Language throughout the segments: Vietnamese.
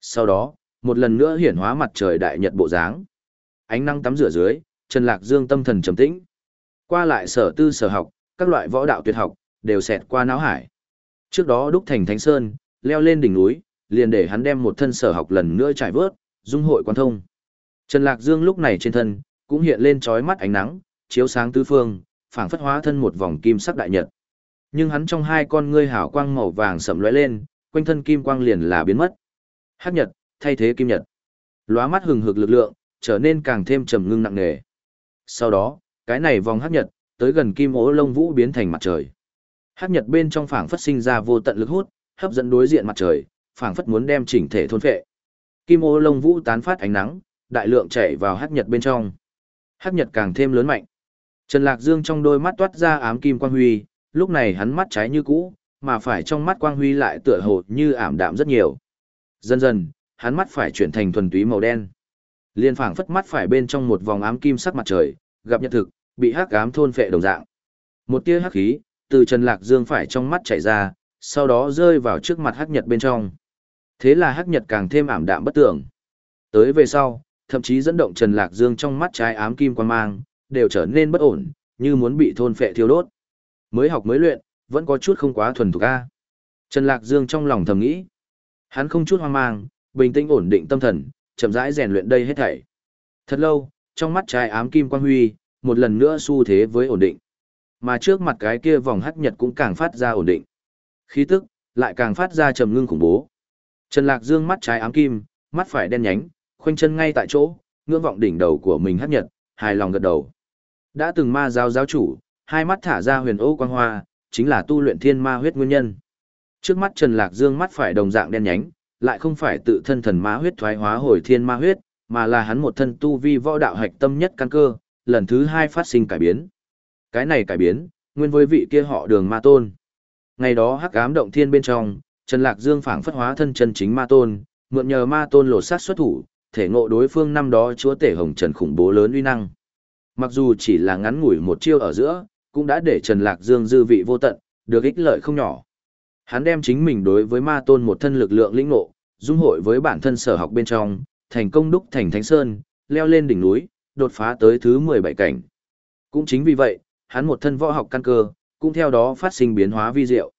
Sau đó, một lần nữa hiển hóa mặt trời đại nhật bộ dáng. Ánh nắng tắm rửa dưới, Trần Lạc Dương tâm thần trầm tĩnh. Qua lại sở tư sở học, các loại võ đạo tuyệt học, đều xẹt qua não hải. Trước đó đúc thành Thánh Sơn, leo lên đỉnh núi, liền để hắn đem một thân sở học lần nữa trải vớt, dung hội quan thông. Trần Lạc Dương lúc này trên thân, cũng hiện lên chói mắt ánh nắng, chiếu sáng tứ phương, phảng phất hóa thân một vòng kim sắc đại nhật. Nhưng hắn trong hai con ngươi hào quang màu vàng sậm lóe lên, quanh thân kim quang liền là biến mất. Hắc nhật, thay thế kim nhật. Lóa mắt hừng hực lực lượng, trở nên càng thêm trầm ngưng nặng nề. Sau đó, cái này vòng hắc nhật, tới gần kim ố lông vũ biến thành mặt trời. Hắc nhật bên trong phảng phất sinh ra vô tận lực hút, hấp dẫn đối diện mặt trời, phảng phất muốn đem chỉnh thể thôn phệ. Kim ô lông vũ tán phát ánh nắng, đại lượng chảy vào hắc nhật bên trong. Hắc nhật càng thêm lớn mạnh. Trần Lạc Dương trong đôi mắt toát ra ám kim quang huy, lúc này hắn mắt trái như cũ, mà phải trong mắt quang huy lại tựa hồ như ảm đạm rất nhiều. Dần dần, hắn mắt phải chuyển thành thuần túy màu đen. Liên phảng phất mắt phải bên trong một vòng ám kim sắc mặt trời, gặp nhật thực, bị hắc ám thôn phệ đồng dạng. Một tia hắc khí từ Trần Lạc Dương phải trong mắt chảy ra, sau đó rơi vào trước mặt hắc nhật bên trong. Thế là hắc nhật càng thêm ảm đạm bất tưởng. Tới về sau, thậm chí dẫn động Trần Lạc Dương trong mắt trái ám kim quan mang, đều trở nên bất ổn, như muốn bị thôn phệ thiêu đốt. Mới học mới luyện, vẫn có chút không quá thuần thục a. Trần Lạc Dương trong lòng thầm nghĩ. Hắn không chút hoang mang, bình tĩnh ổn định tâm thần, chậm rãi rèn luyện đây hết thảy. Thật lâu, trong mắt trái ám kim quang huy, một lần nữa xu thế với ổn định. Mà trước mặt cái kia vòng hắc nhật cũng càng phát ra ổn định. Khí tức lại càng phát ra trầm ngưng khủng bố. Trần Lạc Dương mắt trái ám kim, mắt phải đen nhánh, khoanh chân ngay tại chỗ, ngưỡng vọng đỉnh đầu của mình hắc nhật, hài lòng gật đầu. Đã từng ma giáo giáo chủ, hai mắt thả ra huyền ô quang hoa, chính là tu luyện thiên ma huyết nguyên nhân. Trước mắt Trần Lạc Dương mắt phải đồng dạng đen nhánh, lại không phải tự thân thần ma huyết thoái hóa hồi thiên ma huyết, mà là hắn một thân tu vi võ đạo hạch tâm nhất căn cơ, lần thứ hai phát sinh cải biến. Cái này cải biến, nguyên với vị kia họ đường ma tôn. Ngày đó hắc ám động thiên bên trong, Trần Lạc Dương phảng phất hóa thân chân chính ma tôn, mượn nhờ ma tôn lột sát xuất thủ, thể ngộ đối phương năm đó chúa tể hồng trần khủng bố lớn uy năng. Mặc dù chỉ là ngắn ngủi một chiêu ở giữa, cũng đã để Trần Lạc Dương dư vị vô tận, được ích lợi không nhỏ. Hắn đem chính mình đối với ma tôn một thân lực lượng lĩnh ngộ, dung hội với bản thân sở học bên trong, thành công đúc thành Thánh Sơn, leo lên đỉnh núi, đột phá tới thứ 17 cảnh. Cũng chính vì vậy, hắn một thân võ học căn cơ, cũng theo đó phát sinh biến hóa vi diệu.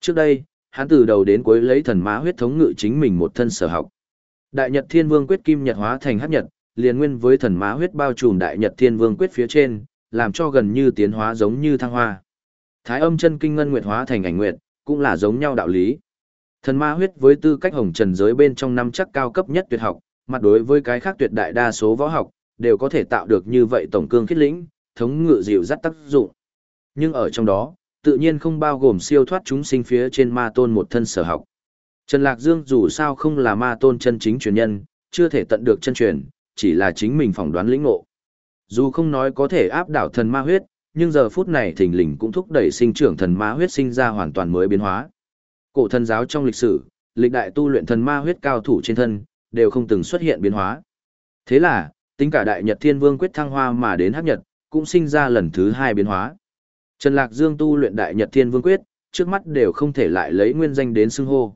Trước đây, hắn từ đầu đến cuối lấy thần má huyết thống ngự chính mình một thân sở học. Đại Nhật Thiên Vương quyết kim nhật hóa thành hắc nhật, liền nguyên với thần má huyết bao trùm Đại Nhật Thiên Vương quyết phía trên, làm cho gần như tiến hóa giống như thăng hoa. Thái âm chân kinh ngân nguyệt hóa thành ảnh nguyệt, cũng là giống nhau đạo lý. Thần ma huyết với tư cách hồng trần giới bên trong năm chắc cao cấp nhất tuyệt học, mặt đối với cái khác tuyệt đại đa số võ học, đều có thể tạo được như vậy tổng cương kết lĩnh, thống ngự dịu dắt tác dụng. Nhưng ở trong đó, tự nhiên không bao gồm siêu thoát chúng sinh phía trên ma tôn một thân sở học. Trần Lạc Dương dù sao không là ma tôn chân chính truyền nhân, chưa thể tận được chân truyền, chỉ là chính mình phỏng đoán lĩnh ngộ. Dù không nói có thể áp đảo thần ma huyết, nhưng giờ phút này thình lình cũng thúc đẩy sinh trưởng thần ma huyết sinh ra hoàn toàn mới biến hóa. Cổ thần giáo trong lịch sử, lịch đại tu luyện thần ma huyết cao thủ trên thân, đều không từng xuất hiện biến hóa. Thế là, tính cả đại nhật thiên vương quyết thăng hoa mà đến hắc nhật, cũng sinh ra lần thứ hai biến hóa. Trần Lạc Dương tu luyện đại nhật thiên vương quyết, trước mắt đều không thể lại lấy nguyên danh đến xưng hô.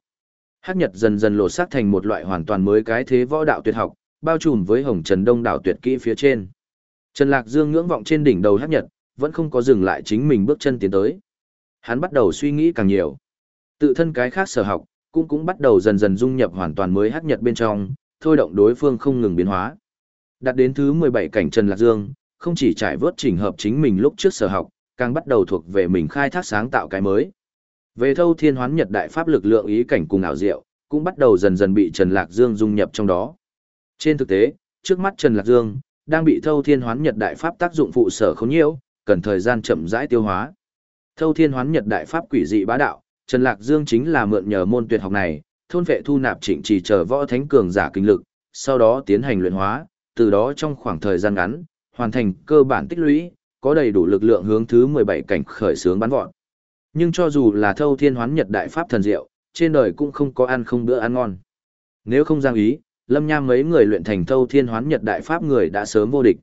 Hắc nhật dần dần lộ sắc thành một loại hoàn toàn mới cái thế võ đạo tuyệt học, bao trùm với hồng trần đông đảo tuyệt kỹ phía trên. Trần Lạc Dương ngưỡng vọng trên đỉnh đầu hắc nhật, vẫn không có dừng lại chính mình bước chân tiến tới. Hắn bắt đầu suy nghĩ càng nhiều. Tự thân cái khác sở học, cũng cũng bắt đầu dần dần dung nhập hoàn toàn mới hắc nhật bên trong, thôi động đối phương không ngừng biến hóa. Đạt đến thứ 17 cảnh Trần Lạc Dương, không chỉ trải vớt chỉnh hợp chính mình lúc trước sở học, càng bắt đầu thuộc về mình khai thác sáng tạo cái mới. Về thâu thiên hoán nhật đại pháp lực lượng ý cảnh cùng ảo diệu, cũng bắt đầu dần dần bị Trần Lạc Dương dung nhập trong đó. Trên thực tế, trước mắt Trần Lạc Dương, đang bị thâu thiên hoán nhật đại pháp tác dụng phụ sở không nhiều, cần thời gian chậm rãi tiêu hóa. Thâu thiên hoán nhật đại pháp quỷ dị bá đạo, Trần Lạc Dương chính là mượn nhờ môn tuyệt học này, thôn vệ thu nạp chỉnh trì chờ võ thánh cường giả kinh lực, sau đó tiến hành luyện hóa, từ đó trong khoảng thời gian ngắn, hoàn thành cơ bản tích lũy, có đầy đủ lực lượng hướng thứ 17 cảnh khởi sướng bắn vọt. Nhưng cho dù là thâu thiên hoán nhật đại pháp thần diệu, trên đời cũng không có ăn không bữa ăn ngon. Nếu không giang ý, lâm nham mấy người luyện thành thâu thiên hoán nhật đại pháp người đã sớm vô địch.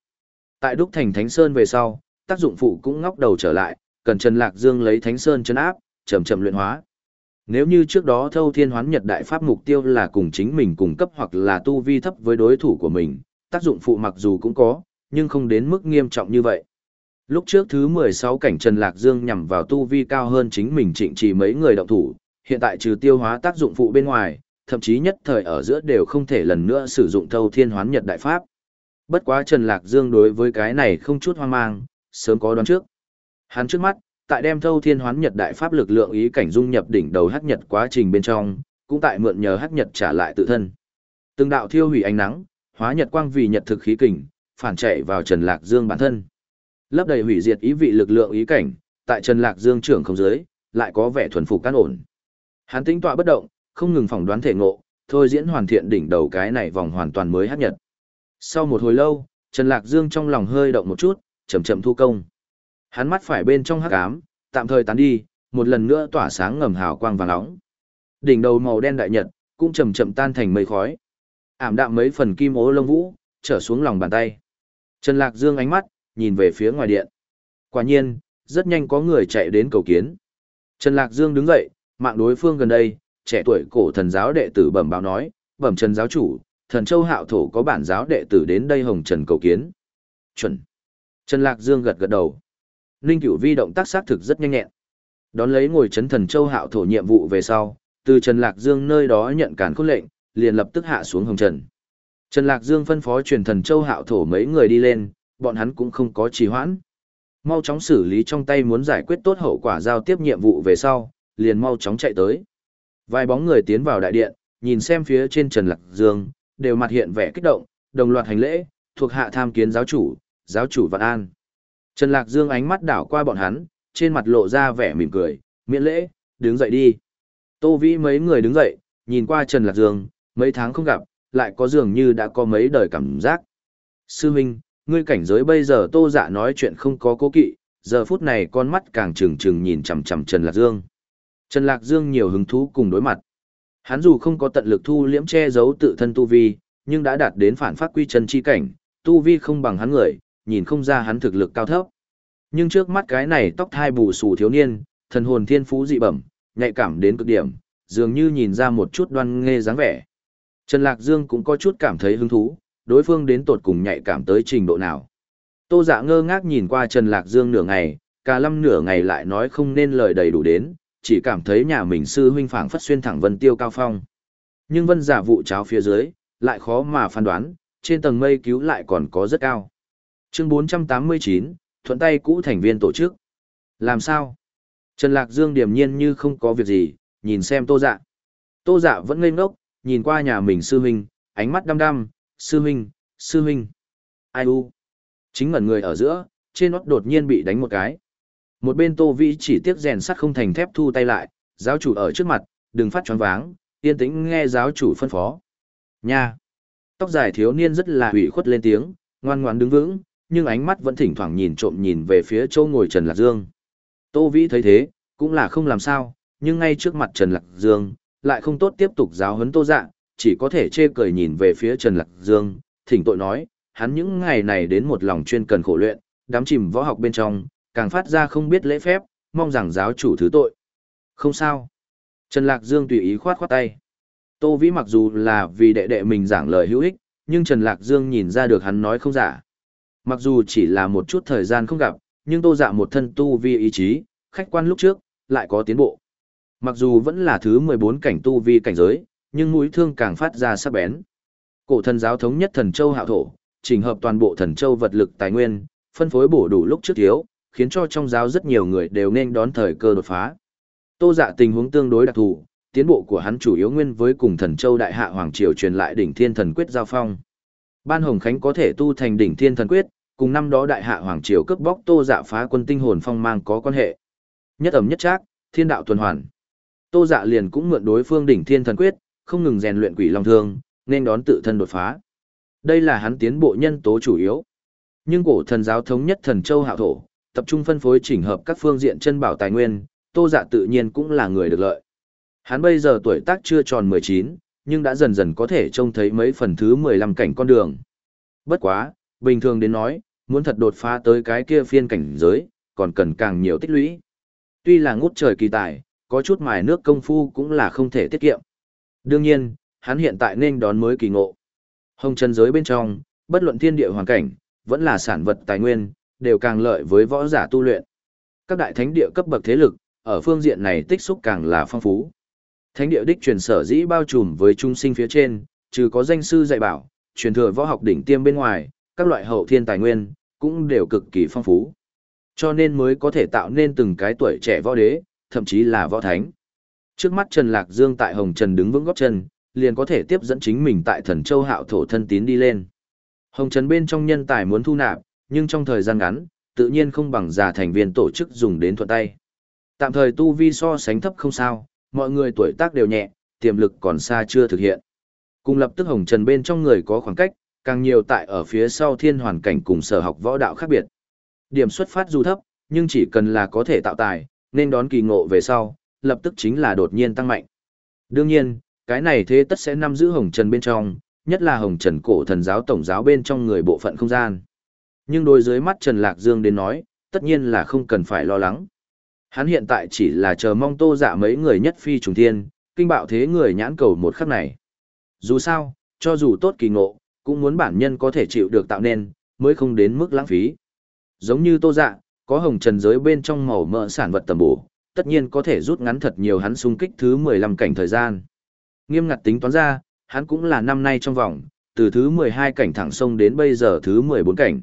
Tại đúc thành Thánh Sơn về sau, tác dụng phụ cũng ngóc đầu trở lại, cần Trần Lạc Dương lấy Thánh Sơn chân áp, chậm chậm luyện hóa. Nếu như trước đó thâu thiên hoán nhật đại pháp mục tiêu là cùng chính mình cùng cấp hoặc là tu vi thấp với đối thủ của mình, tác dụng phụ mặc dù cũng có, nhưng không đến mức nghiêm trọng như vậy. Lúc trước thứ 16 cảnh Trần Lạc Dương nhằm vào tu vi cao hơn chính mình trịnh trì mấy người động thủ, hiện tại trừ tiêu hóa tác dụng phụ bên ngoài, thậm chí nhất thời ở giữa đều không thể lần nữa sử dụng thâu thiên hoán nhật đại pháp. Bất quá Trần Lạc Dương đối với cái này không chút hoang mang, sớm có đoán trước. Hắn trước mắt, tại đem thâu thiên hoán nhật đại pháp lực lượng ý cảnh dung nhập đỉnh đầu hắc nhật quá trình bên trong, cũng tại mượn nhờ hắc nhật trả lại tự thân. Từng đạo thiêu hủy ánh nắng, hóa nhật quang vì nhật thực khí kình, phản chạy vào Trần Lạc Dương bản thân. Lấp đầy hủy diệt ý vị lực lượng ý cảnh, tại Trần Lạc Dương trưởng không giới lại có vẻ thuần phục căn ổn. Hắn tính tọa bất động, không ngừng phỏng đoán thể ngộ, thôi diễn hoàn thiện đỉnh đầu cái này vòng hoàn toàn mới hắc nhật. Sau một hồi lâu, Trần Lạc Dương trong lòng hơi động một chút, chậm chậm thu công. Hắn mắt phải bên trong hắc ám, tạm thời tán đi, một lần nữa tỏa sáng ngầm hào quang vàng nóng. Đỉnh đầu màu đen đại nhật cũng chậm chậm tan thành mây khói. Ảm đạm mấy phần kim ố lông vũ, trở xuống lòng bàn tay. Trần Lạc Dương ánh mắt nhìn về phía ngoài điện. Quả nhiên, rất nhanh có người chạy đến cầu kiến. Trần Lạc Dương đứng dậy, mạng đối phương gần đây, trẻ tuổi cổ thần giáo đệ tử bẩm báo nói, bẩm Trần giáo chủ, thần châu hạo thổ có bản giáo đệ tử đến đây hồng trần cầu kiến. Chuẩn. Trần Lạc Dương gật gật đầu. Ninh Cửu Vi động tác xác thực rất nhanh nhẹn. Đón lấy ngồi chấn thần châu hạo thổ nhiệm vụ về sau, từ Trần Lạc Dương nơi đó nhận cản khôn lệnh, liền lập tức hạ xuống hồng trần. Trần Lạc Dương phân phó truyền thần châu hạo thổ mấy người đi lên, bọn hắn cũng không có trì hoãn. Mau chóng xử lý trong tay muốn giải quyết tốt hậu quả giao tiếp nhiệm vụ về sau, liền mau chóng chạy tới. Vài bóng người tiến vào đại điện, nhìn xem phía trên Trần Lạc Dương, đều mặt hiện vẻ kích động, đồng loạt hành lễ, thuộc hạ tham kiến giáo chủ, giáo chủ Vạn An. Trần Lạc Dương ánh mắt đảo qua bọn hắn, trên mặt lộ ra vẻ mỉm cười, miễn lễ, đứng dậy đi. Tô Vĩ mấy người đứng dậy, nhìn qua Trần Lạc Dương, mấy tháng không gặp, lại có dường như đã có mấy đời cảm giác. Sư Minh, ngươi cảnh giới bây giờ tô dạ nói chuyện không có cố kỵ, giờ phút này con mắt càng trừng trừng nhìn chằm chằm Trần Lạc Dương. Trần Lạc Dương nhiều hứng thú cùng đối mặt. Hắn dù không có tận lực thu liễm che giấu tự thân tu vi, nhưng đã đạt đến phản phát quy chân chi cảnh, tu vi không bằng hắn người, nhìn không ra hắn thực lực cao thấp. Nhưng trước mắt cái này tóc thai bù xù thiếu niên, thần hồn thiên phú dị bẩm, nhạy cảm đến cực điểm, dường như nhìn ra một chút đoan nghê dáng vẻ. Trần Lạc Dương cũng có chút cảm thấy hứng thú, đối phương đến tột cùng nhạy cảm tới trình độ nào. Tô dạ ngơ ngác nhìn qua Trần Lạc Dương nửa ngày, cả lâm nửa ngày lại nói không nên lời đầy đủ đến, chỉ cảm thấy nhà mình sư huynh phảng phất xuyên thẳng vân tiêu cao phong. Nhưng vân giả vụ cháo phía dưới, lại khó mà phán đoán, trên tầng mây cứu lại còn có rất cao. Chương 489, thuận tay cũ thành viên tổ chức. Làm sao? Trần Lạc Dương điềm nhiên như không có việc gì, nhìn xem tô dạ. Tô dạ vẫn ngây ngốc, nhìn qua nhà mình sư huynh, ánh mắt đăm đăm, sư huynh, sư huynh. Ai u? Chính ngẩn người ở giữa, trên nót đột nhiên bị đánh một cái. Một bên Tô Vĩ chỉ tiếc rèn sắt không thành thép thu tay lại, giáo chủ ở trước mặt, đừng phát choáng váng, yên tĩnh nghe giáo chủ phân phó. Nha! Tóc dài thiếu niên rất là hủy khuất lên tiếng, ngoan ngoãn đứng vững, nhưng ánh mắt vẫn thỉnh thoảng nhìn trộm nhìn về phía châu ngồi Trần Lạc Dương. Tô Vĩ thấy thế, cũng là không làm sao, nhưng ngay trước mặt Trần Lạc Dương, lại không tốt tiếp tục giáo huấn Tô Dạ, chỉ có thể chê cười nhìn về phía Trần Lạc Dương, thỉnh tội nói, hắn những ngày này đến một lòng chuyên cần khổ luyện, đám chìm võ học bên trong, càng phát ra không biết lễ phép, mong rằng giáo chủ thứ tội. Không sao. Trần Lạc Dương tùy ý khoát khoát tay. Tô Vĩ mặc dù là vì đệ đệ mình giảng lời hữu ích, nhưng Trần Lạc Dương nhìn ra được hắn nói không giả. Mặc dù chỉ là một chút thời gian không gặp, nhưng tô dạ một thân tu vi ý chí, khách quan lúc trước, lại có tiến bộ. Mặc dù vẫn là thứ 14 cảnh tu vi cảnh giới, nhưng mũi thương càng phát ra sắc bén. Cổ thần giáo thống nhất thần châu hạo thổ, chỉnh hợp toàn bộ thần châu vật lực tài nguyên, phân phối bổ đủ lúc trước thiếu, khiến cho trong giáo rất nhiều người đều nên đón thời cơ đột phá. Tô dạ tình huống tương đối đặc thù, tiến bộ của hắn chủ yếu nguyên với cùng thần châu đại hạ hoàng triều truyền lại đỉnh thiên thần quyết giao phong. Ban Hồng Khánh có thể tu thành đỉnh thiên thần quyết, cùng năm đó đại hạ hoàng triều cướp bóc Tô dạ phá quân tinh hồn phong mang có quan hệ. Nhất ẩm nhất trác, thiên đạo tuần hoàn. Tô dạ liền cũng mượn đối phương đỉnh thiên thần quyết, không ngừng rèn luyện quỷ long thương, nên đón tự thân đột phá. Đây là hắn tiến bộ nhân tố chủ yếu. Nhưng cổ thần giáo thống nhất thần châu hạo thổ, tập trung phân phối chỉnh hợp các phương diện chân bảo tài nguyên, Tô Dạ tự nhiên cũng là người được lợi. Hắn bây giờ tuổi tác chưa tròn 19, nhưng đã dần dần có thể trông thấy mấy phần thứ 15 cảnh con đường. Bất quá, bình thường đến nói, muốn thật đột phá tới cái kia phiên cảnh giới, còn cần càng nhiều tích lũy. Tuy là ngút trời kỳ tài, có chút mài nước công phu cũng là không thể tiết kiệm. Đương nhiên, hắn hiện tại nên đón mới kỳ ngộ. Hồng chân giới bên trong, bất luận thiên địa hoàn cảnh, vẫn là sản vật tài nguyên, đều càng lợi với võ giả tu luyện. Các đại thánh địa cấp bậc thế lực, ở phương diện này tích xúc càng là phong phú. Thánh địa đích truyền sở dĩ bao trùm với trung sinh phía trên, trừ có danh sư dạy bảo, truyền thừa võ học đỉnh tiêm bên ngoài, các loại hậu thiên tài nguyên cũng đều cực kỳ phong phú. Cho nên mới có thể tạo nên từng cái tuổi trẻ võ đế, thậm chí là võ thánh. Trước mắt Trần Lạc Dương tại Hồng Trần đứng vững góp chân, liền có thể tiếp dẫn chính mình tại Thần Châu Hạo thổ thân tín đi lên. Hồng Trần bên trong nhân tài muốn thu nạp, nhưng trong thời gian ngắn, tự nhiên không bằng già thành viên tổ chức dùng đến thuận tay. Tạm thời tu vi so sánh thấp không sao, mọi người tuổi tác đều nhẹ, tiềm lực còn xa chưa thực hiện. Cùng lập tức hồng trần bên trong người có khoảng cách, càng nhiều tại ở phía sau thiên hoàn cảnh cùng sở học võ đạo khác biệt. Điểm xuất phát dù thấp, nhưng chỉ cần là có thể tạo tài, nên đón kỳ ngộ về sau, lập tức chính là đột nhiên tăng mạnh. Đương nhiên, cái này thế tất sẽ nắm giữ hồng trần bên trong, nhất là hồng trần cổ thần giáo tổng giáo bên trong người bộ phận không gian. Nhưng đôi dưới mắt Trần Lạc Dương đến nói, tất nhiên là không cần phải lo lắng. Hắn hiện tại chỉ là chờ mong tô dạ mấy người nhất phi trùng thiên, kinh bạo thế người nhãn cầu một khắc này. Dù sao, cho dù tốt kỳ ngộ, cũng muốn bản nhân có thể chịu được tạo nên, mới không đến mức lãng phí. Giống như tô dạ, có hồng trần giới bên trong màu mỡ sản vật tầm bổ, tất nhiên có thể rút ngắn thật nhiều hắn xung kích thứ 15 cảnh thời gian. Nghiêm ngặt tính toán ra, hắn cũng là năm nay trong vòng, từ thứ 12 cảnh thẳng sông đến bây giờ thứ 14 cảnh.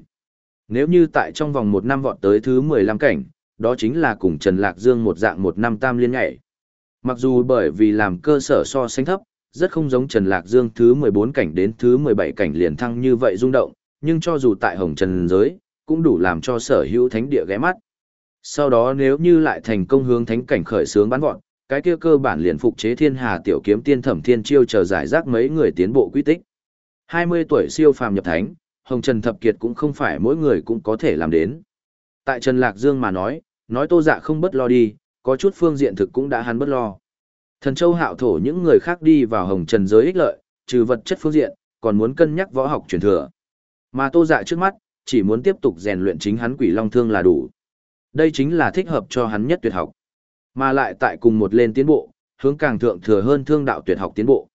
Nếu như tại trong vòng một năm vọt tới thứ 15 cảnh, đó chính là cùng Trần Lạc Dương một dạng một năm tam liên nhảy. Mặc dù bởi vì làm cơ sở so sánh thấp, rất không giống Trần Lạc Dương thứ 14 cảnh đến thứ 17 cảnh liền thăng như vậy rung động, nhưng cho dù tại Hồng Trần giới, cũng đủ làm cho sở hữu thánh địa ghé mắt. Sau đó nếu như lại thành công hướng thánh cảnh khởi sướng bắn vọt, cái kia cơ bản liền phục chế thiên hà tiểu kiếm tiên thẩm thiên chiêu chờ giải rác mấy người tiến bộ quy tích. 20 tuổi siêu phàm nhập thánh, Hồng Trần Thập Kiệt cũng không phải mỗi người cũng có thể làm đến. Tại Trần Lạc Dương mà nói, nói tô dạ không bất lo đi, có chút phương diện thực cũng đã hắn bất lo. Thần Châu hạo thổ những người khác đi vào Hồng Trần giới ích lợi, trừ vật chất phương diện, còn muốn cân nhắc võ học truyền thừa. Mà tô dạ trước mắt, chỉ muốn tiếp tục rèn luyện chính hắn quỷ long thương là đủ. Đây chính là thích hợp cho hắn nhất tuyệt học. Mà lại tại cùng một lên tiến bộ, hướng càng thượng thừa hơn thương đạo tuyệt học tiến bộ.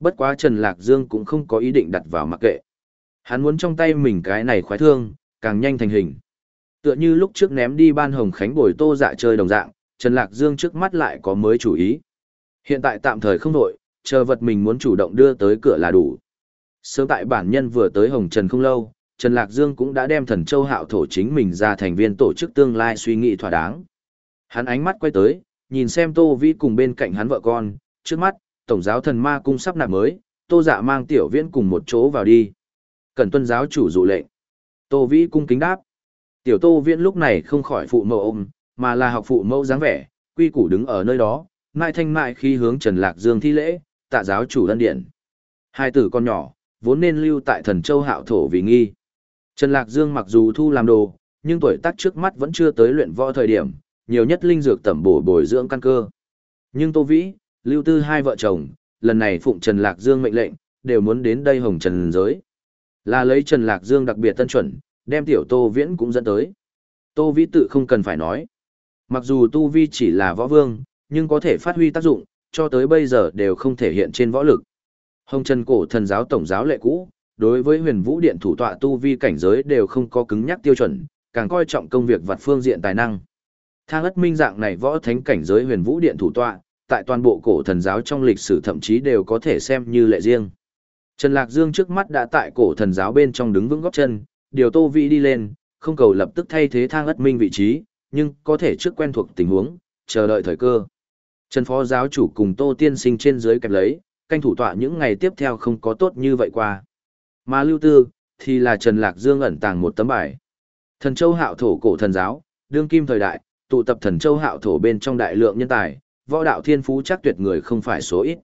Bất quá Trần Lạc Dương cũng không có ý định đặt vào mặc kệ. Hắn muốn trong tay mình cái này khoái thương, càng nhanh thành hình. Tựa như lúc trước ném đi ban hồng khánh bồi tô dạ chơi đồng dạng, Trần Lạc Dương trước mắt lại có mới chủ ý. Hiện tại tạm thời không đổi, chờ vật mình muốn chủ động đưa tới cửa là đủ. Sớm tại bản nhân vừa tới Hồng Trần không lâu, Trần Lạc Dương cũng đã đem thần châu hạo thổ chính mình ra thành viên tổ chức tương lai suy nghĩ thỏa đáng. Hắn ánh mắt quay tới, nhìn xem Tô Vĩ cùng bên cạnh hắn vợ con, trước mắt, Tổng giáo thần ma cung sắp nạp mới, Tô Dạ mang tiểu viễn cùng một chỗ vào đi. Cần tuân giáo chủ dụ lệnh. Tô Vĩ cung kính đáp. Tiểu Tô Viễn lúc này không khỏi phụ mẫu ôm, mà là học phụ mẫu dáng vẻ, quy củ đứng ở nơi đó, mai thanh mại khi hướng Trần Lạc Dương thi lễ, tạ giáo chủ ân điện. Hai tử con nhỏ, vốn nên lưu tại thần châu hạo thổ vì nghi. Trần Lạc Dương mặc dù thu làm đồ, nhưng tuổi tác trước mắt vẫn chưa tới luyện võ thời điểm, nhiều nhất linh dược tẩm bổ bồi dưỡng căn cơ. Nhưng Tô Vĩ, Lưu Tư hai vợ chồng, lần này phụng Trần Lạc Dương mệnh lệnh, đều muốn đến đây hồng trần giới. Là lấy Trần Lạc Dương đặc biệt tân chuẩn, đem tiểu Tô Viễn cũng dẫn tới. Tô Vĩ tự không cần phải nói. Mặc dù Tu Vi chỉ là võ vương, nhưng có thể phát huy tác dụng, cho tới bây giờ đều không thể hiện trên võ lực. Hồng Trần Cổ thần giáo tổng giáo lệ cũ, đối với huyền vũ điện thủ tọa Tu Vi cảnh giới đều không có cứng nhắc tiêu chuẩn, càng coi trọng công việc vật phương diện tài năng. Thang ất minh dạng này võ thánh cảnh giới huyền vũ điện thủ tọa, tại toàn bộ cổ thần giáo trong lịch sử thậm chí đều có thể xem như lệ riêng. Trần Lạc Dương trước mắt đã tại cổ thần giáo bên trong đứng vững góc chân, điều Tô Vĩ đi lên, không cầu lập tức thay thế thang ất minh vị trí, nhưng có thể trước quen thuộc tình huống, chờ đợi thời cơ. Trần Phó giáo chủ cùng Tô Tiên Sinh trên dưới kẹp lấy, canh thủ tọa những ngày tiếp theo không có tốt như vậy qua. Mà lưu tư, thì là Trần Lạc Dương ẩn tàng một tấm bài. Thần Châu Hạo thổ cổ thần giáo, đương kim thời đại, tụ tập Thần Châu Hạo thổ bên trong đại lượng nhân tài, võ đạo thiên phú chắc tuyệt người không phải số ít.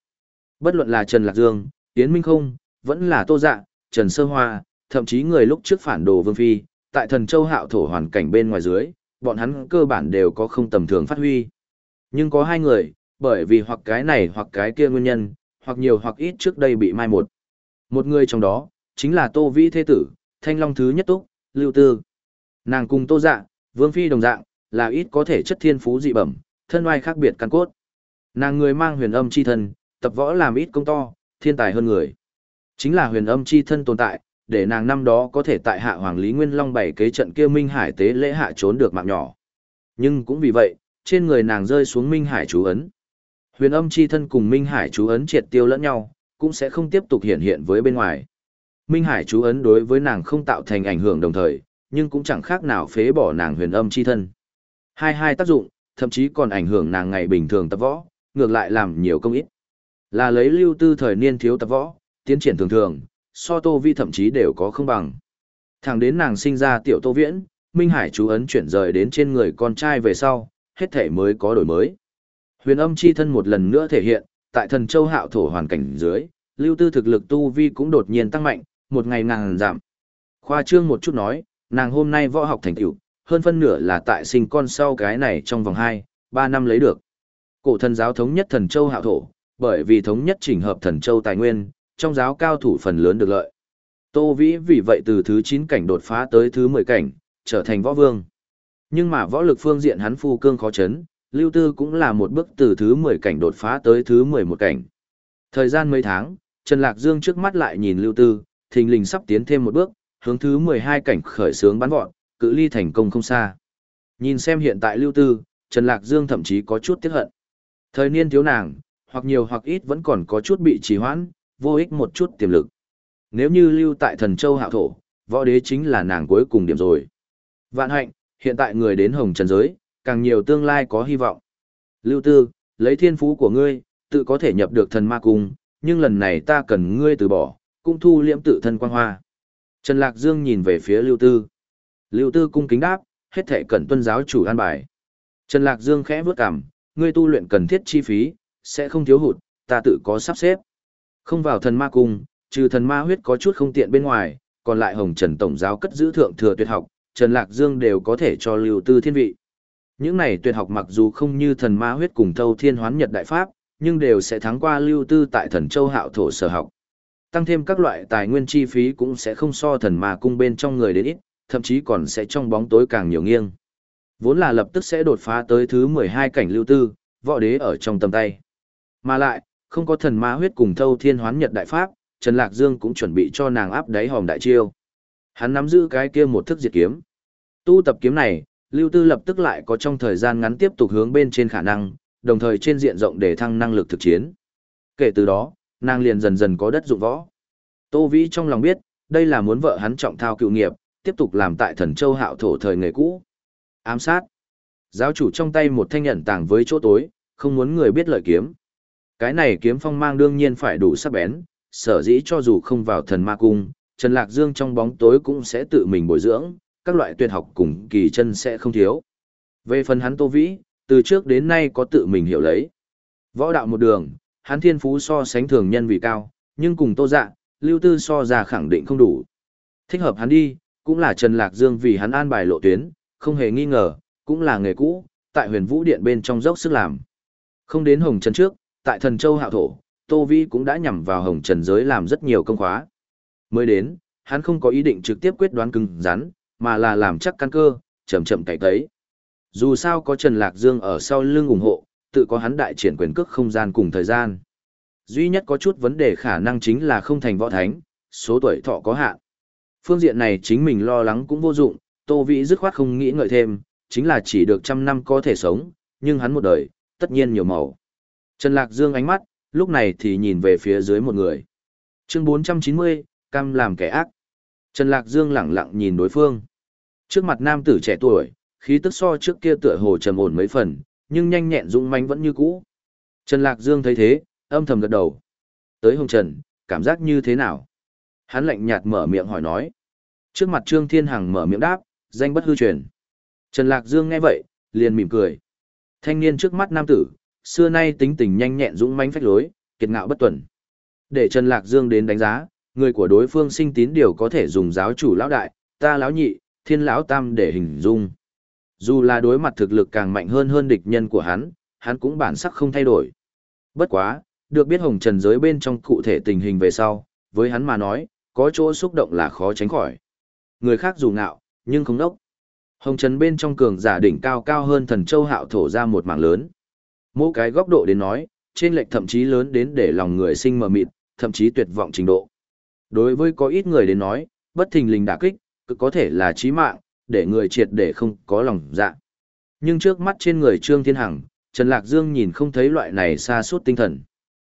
Bất luận là Trần Lạc Dương, Yến Minh Không, vẫn là Tô Dạ, Trần Sơ Hoa, thậm chí người lúc trước phản đồ Vương Phi, tại thần châu hạo thổ hoàn cảnh bên ngoài dưới, bọn hắn cơ bản đều có không tầm thường phát huy. Nhưng có hai người, bởi vì hoặc cái này hoặc cái kia nguyên nhân, hoặc nhiều hoặc ít trước đây bị mai một. Một người trong đó, chính là Tô Vĩ Thế Tử, Thanh Long Thứ Nhất Túc, Lưu Tư. Nàng cùng Tô Dạ, Vương Phi đồng dạng, là ít có thể chất thiên phú dị bẩm, thân oai khác biệt căn cốt. Nàng người mang huyền âm chi thân, tập võ làm ít công to, thiên tài hơn người. Chính là huyền âm chi thân tồn tại, để nàng năm đó có thể tại hạ Hoàng Lý Nguyên Long bảy kế trận kia Minh Hải tế lễ hạ trốn được mạng nhỏ. Nhưng cũng vì vậy, trên người nàng rơi xuống Minh Hải chú ấn. Huyền âm chi thân cùng Minh Hải chú ấn triệt tiêu lẫn nhau, cũng sẽ không tiếp tục hiện hiện với bên ngoài. Minh Hải chú ấn đối với nàng không tạo thành ảnh hưởng đồng thời, nhưng cũng chẳng khác nào phế bỏ nàng huyền âm chi thân. Hai hai tác dụng, thậm chí còn ảnh hưởng nàng ngày bình thường tập võ, ngược lại làm nhiều công ít. Là lấy lưu tư thời niên thiếu tập võ, tiến triển thường thường, so tô vi thậm chí đều có không bằng. Thẳng đến nàng sinh ra tiểu tô viễn, Minh Hải chú ấn chuyển rời đến trên người con trai về sau, hết thể mới có đổi mới. Huyền âm chi thân một lần nữa thể hiện, tại thần châu hạo thổ hoàn cảnh dưới, lưu tư thực lực tu vi cũng đột nhiên tăng mạnh, một ngày ngàn giảm. Khoa trương một chút nói, nàng hôm nay võ học thành tựu, hơn phân nửa là tại sinh con sau cái này trong vòng 2, 3 năm lấy được. Cổ thần giáo thống nhất thần châu hạo thổ, bởi vì thống nhất chỉnh hợp thần châu tài nguyên, trong giáo cao thủ phần lớn được lợi. Tô Vĩ vì vậy từ thứ 9 cảnh đột phá tới thứ 10 cảnh, trở thành võ vương. Nhưng mà võ lực phương diện hắn phu cương khó chấn, Lưu Tư cũng là một bước từ thứ 10 cảnh đột phá tới thứ 11 cảnh. Thời gian mấy tháng, Trần Lạc Dương trước mắt lại nhìn Lưu Tư, thình lình sắp tiến thêm một bước, hướng thứ 12 cảnh khởi sướng bắn vọt, cự ly thành công không xa. Nhìn xem hiện tại Lưu Tư, Trần Lạc Dương thậm chí có chút tiếc hận. Thời niên thiếu nàng, hoặc nhiều hoặc ít vẫn còn có chút bị trì hoãn, vô ích một chút tiềm lực. Nếu như lưu tại thần châu hạo thổ, võ đế chính là nàng cuối cùng điểm rồi. Vạn hạnh, hiện tại người đến hồng trần giới, càng nhiều tương lai có hy vọng. Lưu Tư, lấy thiên phú của ngươi, tự có thể nhập được thần ma cung, nhưng lần này ta cần ngươi từ bỏ, cũng thu liễm tự thân quang hoa. Trần Lạc Dương nhìn về phía Lưu Tư. Lưu Tư cung kính đáp, hết thể cẩn tuân giáo chủ an bài. Trần Lạc Dương khẽ bước cằm, ngươi tu luyện cần thiết chi phí, sẽ không thiếu hụt, ta tự có sắp xếp. Không vào thần ma cung, trừ thần ma huyết có chút không tiện bên ngoài, còn lại Hồng Trần Tổng giáo cất giữ thượng thừa tuyệt học, Trần Lạc Dương đều có thể cho Lưu Tư thiên vị. Những này tuyệt học mặc dù không như thần ma huyết cùng thâu thiên hoán nhật đại pháp, nhưng đều sẽ thắng qua Lưu Tư tại thần châu hạo thổ sở học. Tăng thêm các loại tài nguyên chi phí cũng sẽ không so thần ma cung bên trong người đến ít, thậm chí còn sẽ trong bóng tối càng nhiều nghiêng. Vốn là lập tức sẽ đột phá tới thứ 12 cảnh Lưu Tư, võ đế ở trong tầm tay. Mà lại, không có thần ma huyết cùng thâu thiên hoán nhật đại pháp, Trần Lạc Dương cũng chuẩn bị cho nàng áp đáy hòm đại chiêu. Hắn nắm giữ cái kia một thức diệt kiếm. Tu tập kiếm này, Lưu Tư lập tức lại có trong thời gian ngắn tiếp tục hướng bên trên khả năng, đồng thời trên diện rộng để thăng năng lực thực chiến. Kể từ đó, nàng liền dần dần có đất dụng võ. Tô Vĩ trong lòng biết, đây là muốn vợ hắn trọng thao cựu nghiệp, tiếp tục làm tại thần châu hạo thổ thời nghề cũ. Ám sát. Giáo chủ trong tay một thanh nhận tàng với chỗ tối, không muốn người biết lợi kiếm. Cái này kiếm phong mang đương nhiên phải đủ sắc bén, sở dĩ cho dù không vào thần ma cung, Trần Lạc Dương trong bóng tối cũng sẽ tự mình bồi dưỡng, các loại tuyệt học cùng kỳ chân sẽ không thiếu. Về phần hắn Tô Vĩ, từ trước đến nay có tự mình hiểu lấy. Võ đạo một đường, hắn thiên phú so sánh thường nhân vì cao, nhưng cùng Tô Dạ, Lưu Tư so ra khẳng định không đủ. Thích hợp hắn đi, cũng là Trần Lạc Dương vì hắn an bài lộ tuyến, không hề nghi ngờ, cũng là nghề cũ, tại huyền vũ điện bên trong dốc sức làm. Không đến Hồng Trần trước, tại thần châu hạo thổ, Tô vĩ cũng đã nhằm vào Hồng Trần giới làm rất nhiều công khóa. Mới đến, hắn không có ý định trực tiếp quyết đoán cứng rắn, mà là làm chắc căn cơ, chậm chậm cải tấy. Dù sao có Trần Lạc Dương ở sau lưng ủng hộ, tự có hắn đại triển quyền cước không gian cùng thời gian. Duy nhất có chút vấn đề khả năng chính là không thành võ thánh, số tuổi thọ có hạn. Phương diện này chính mình lo lắng cũng vô dụng, Tô Vĩ dứt khoát không nghĩ ngợi thêm, chính là chỉ được trăm năm có thể sống, nhưng hắn một đời, tất nhiên nhiều màu. Trần Lạc Dương ánh mắt, lúc này thì nhìn về phía dưới một người. Chương 490, cam làm kẻ ác. Trần Lạc Dương lặng lặng nhìn đối phương. Trước mặt nam tử trẻ tuổi, khí tức so trước kia tựa hồ trầm ổn mấy phần, nhưng nhanh nhẹn dũng mãnh vẫn như cũ. Trần Lạc Dương thấy thế, âm thầm gật đầu. Tới Hồng Trần, cảm giác như thế nào? Hắn lạnh nhạt mở miệng hỏi nói. Trước mặt Trương Thiên Hằng mở miệng đáp, danh bất hư truyền. Trần Lạc Dương nghe vậy, liền mỉm cười. Thanh niên trước mắt nam tử, xưa nay tính tình nhanh nhẹn dũng mãnh phách lối, kiệt ngạo bất tuần. Để Trần Lạc Dương đến đánh giá, người của đối phương sinh tín điều có thể dùng giáo chủ lão đại, ta lão nhị, thiên lão tam để hình dung. Dù là đối mặt thực lực càng mạnh hơn hơn địch nhân của hắn, hắn cũng bản sắc không thay đổi. Bất quá, được biết hồng trần giới bên trong cụ thể tình hình về sau, với hắn mà nói, có chỗ xúc động là khó tránh khỏi. Người khác dù ngạo, nhưng không đốc. Hồng trần bên trong cường giả đỉnh cao cao hơn thần châu hạo thổ ra một mảng lớn. Mỗi cái góc độ đến nói, trên lệch thậm chí lớn đến để lòng người sinh mờ mịt, thậm chí tuyệt vọng trình độ. Đối với có ít người đến nói, bất thình lình đả kích, cực có thể là chí mạng, để người triệt để không có lòng dạ. Nhưng trước mắt trên người Trương Thiên Hằng, Trần Lạc Dương nhìn không thấy loại này xa suốt tinh thần.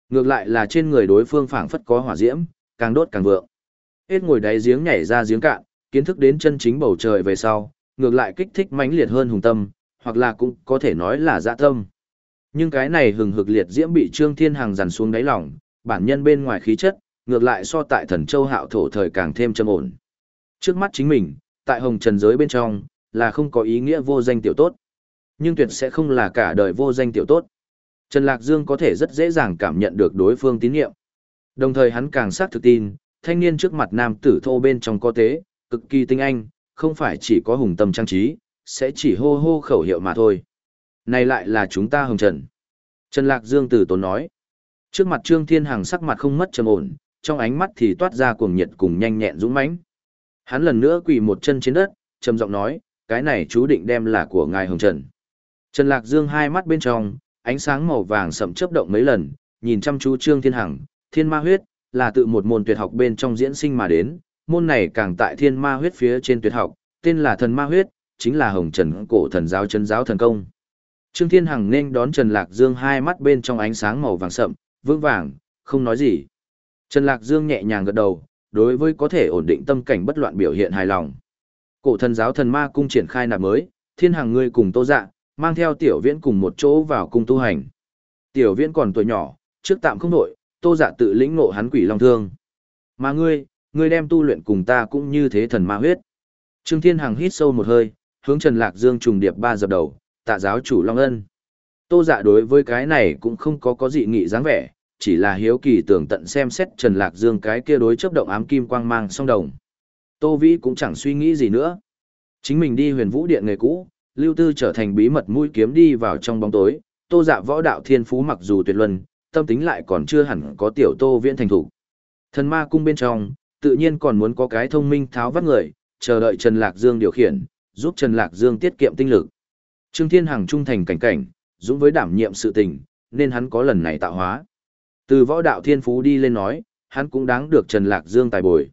Ngược lại là trên người đối phương phảng phất có hỏa diễm, càng đốt càng vượng. Hết ngồi đáy giếng nhảy ra giếng cạn, kiến thức đến chân chính bầu trời về sau, ngược lại kích thích mãnh liệt hơn hùng tâm, hoặc là cũng có thể nói là dạ tâm. Nhưng cái này hừng hực liệt diễm bị Trương Thiên Hằng dằn xuống đáy lòng, bản nhân bên ngoài khí chất, ngược lại so tại thần châu hạo thổ thời càng thêm trầm ổn. Trước mắt chính mình, tại hồng trần giới bên trong, là không có ý nghĩa vô danh tiểu tốt. Nhưng tuyệt sẽ không là cả đời vô danh tiểu tốt. Trần Lạc Dương có thể rất dễ dàng cảm nhận được đối phương tín nhiệm. Đồng thời hắn càng xác thực tin, thanh niên trước mặt nam tử thô bên trong có tế, cực kỳ tinh anh, không phải chỉ có hùng tâm trang trí, sẽ chỉ hô hô khẩu hiệu mà thôi. Này lại là chúng ta hồng trần. Trần Lạc Dương từ tốn nói. Trước mặt Trương Thiên Hằng sắc mặt không mất trầm ổn, trong ánh mắt thì toát ra cuồng nhiệt cùng nhanh nhẹn dũng mãnh. Hắn lần nữa quỳ một chân trên đất, trầm giọng nói, cái này chú định đem là của ngài Hồng Trần. Trần Lạc Dương hai mắt bên trong, ánh sáng màu vàng sậm chớp động mấy lần, nhìn chăm chú Trương Thiên Hằng, Thiên Ma huyết là tự một môn tuyệt học bên trong diễn sinh mà đến, môn này càng tại Thiên Ma huyết phía trên tuyệt học, tên là Thần Ma huyết, chính là Hồng Trần cổ thần giáo chân giáo thần công. Trương Thiên Hằng nên đón Trần Lạc Dương hai mắt bên trong ánh sáng màu vàng sậm, vững vàng, không nói gì. Trần Lạc Dương nhẹ nhàng gật đầu, đối với có thể ổn định tâm cảnh bất loạn biểu hiện hài lòng. Cổ thần giáo thần ma cung triển khai nạp mới, Thiên hàng ngươi cùng Tô Dạ, mang theo Tiểu Viễn cùng một chỗ vào cung tu hành. Tiểu Viễn còn tuổi nhỏ, trước tạm không đổi, Tô Dạ tự lĩnh ngộ hắn quỷ long thương. Mà ngươi, ngươi đem tu luyện cùng ta cũng như thế thần ma huyết. Trương Thiên Hằng hít sâu một hơi, hướng Trần Lạc Dương trùng điệp ba dập đầu, tạ giáo chủ Long Ân. Tô dạ đối với cái này cũng không có có dị nghị dáng vẻ, chỉ là hiếu kỳ tưởng tận xem xét Trần Lạc Dương cái kia đối chấp động ám kim quang mang song đồng. Tô Vĩ cũng chẳng suy nghĩ gì nữa. Chính mình đi huyền vũ điện nghề cũ, lưu tư trở thành bí mật mũi kiếm đi vào trong bóng tối, tô dạ võ đạo thiên phú mặc dù tuyệt luân, tâm tính lại còn chưa hẳn có tiểu tô viễn thành thủ. Thần ma cung bên trong, tự nhiên còn muốn có cái thông minh tháo vắt người, chờ đợi Trần Lạc Dương điều khiển, giúp Trần Lạc Dương tiết kiệm tinh lực. Trương Thiên Hằng trung thành cảnh cảnh, dũng với đảm nhiệm sự tình, nên hắn có lần này tạo hóa. Từ võ đạo thiên phú đi lên nói, hắn cũng đáng được Trần Lạc Dương tài bồi.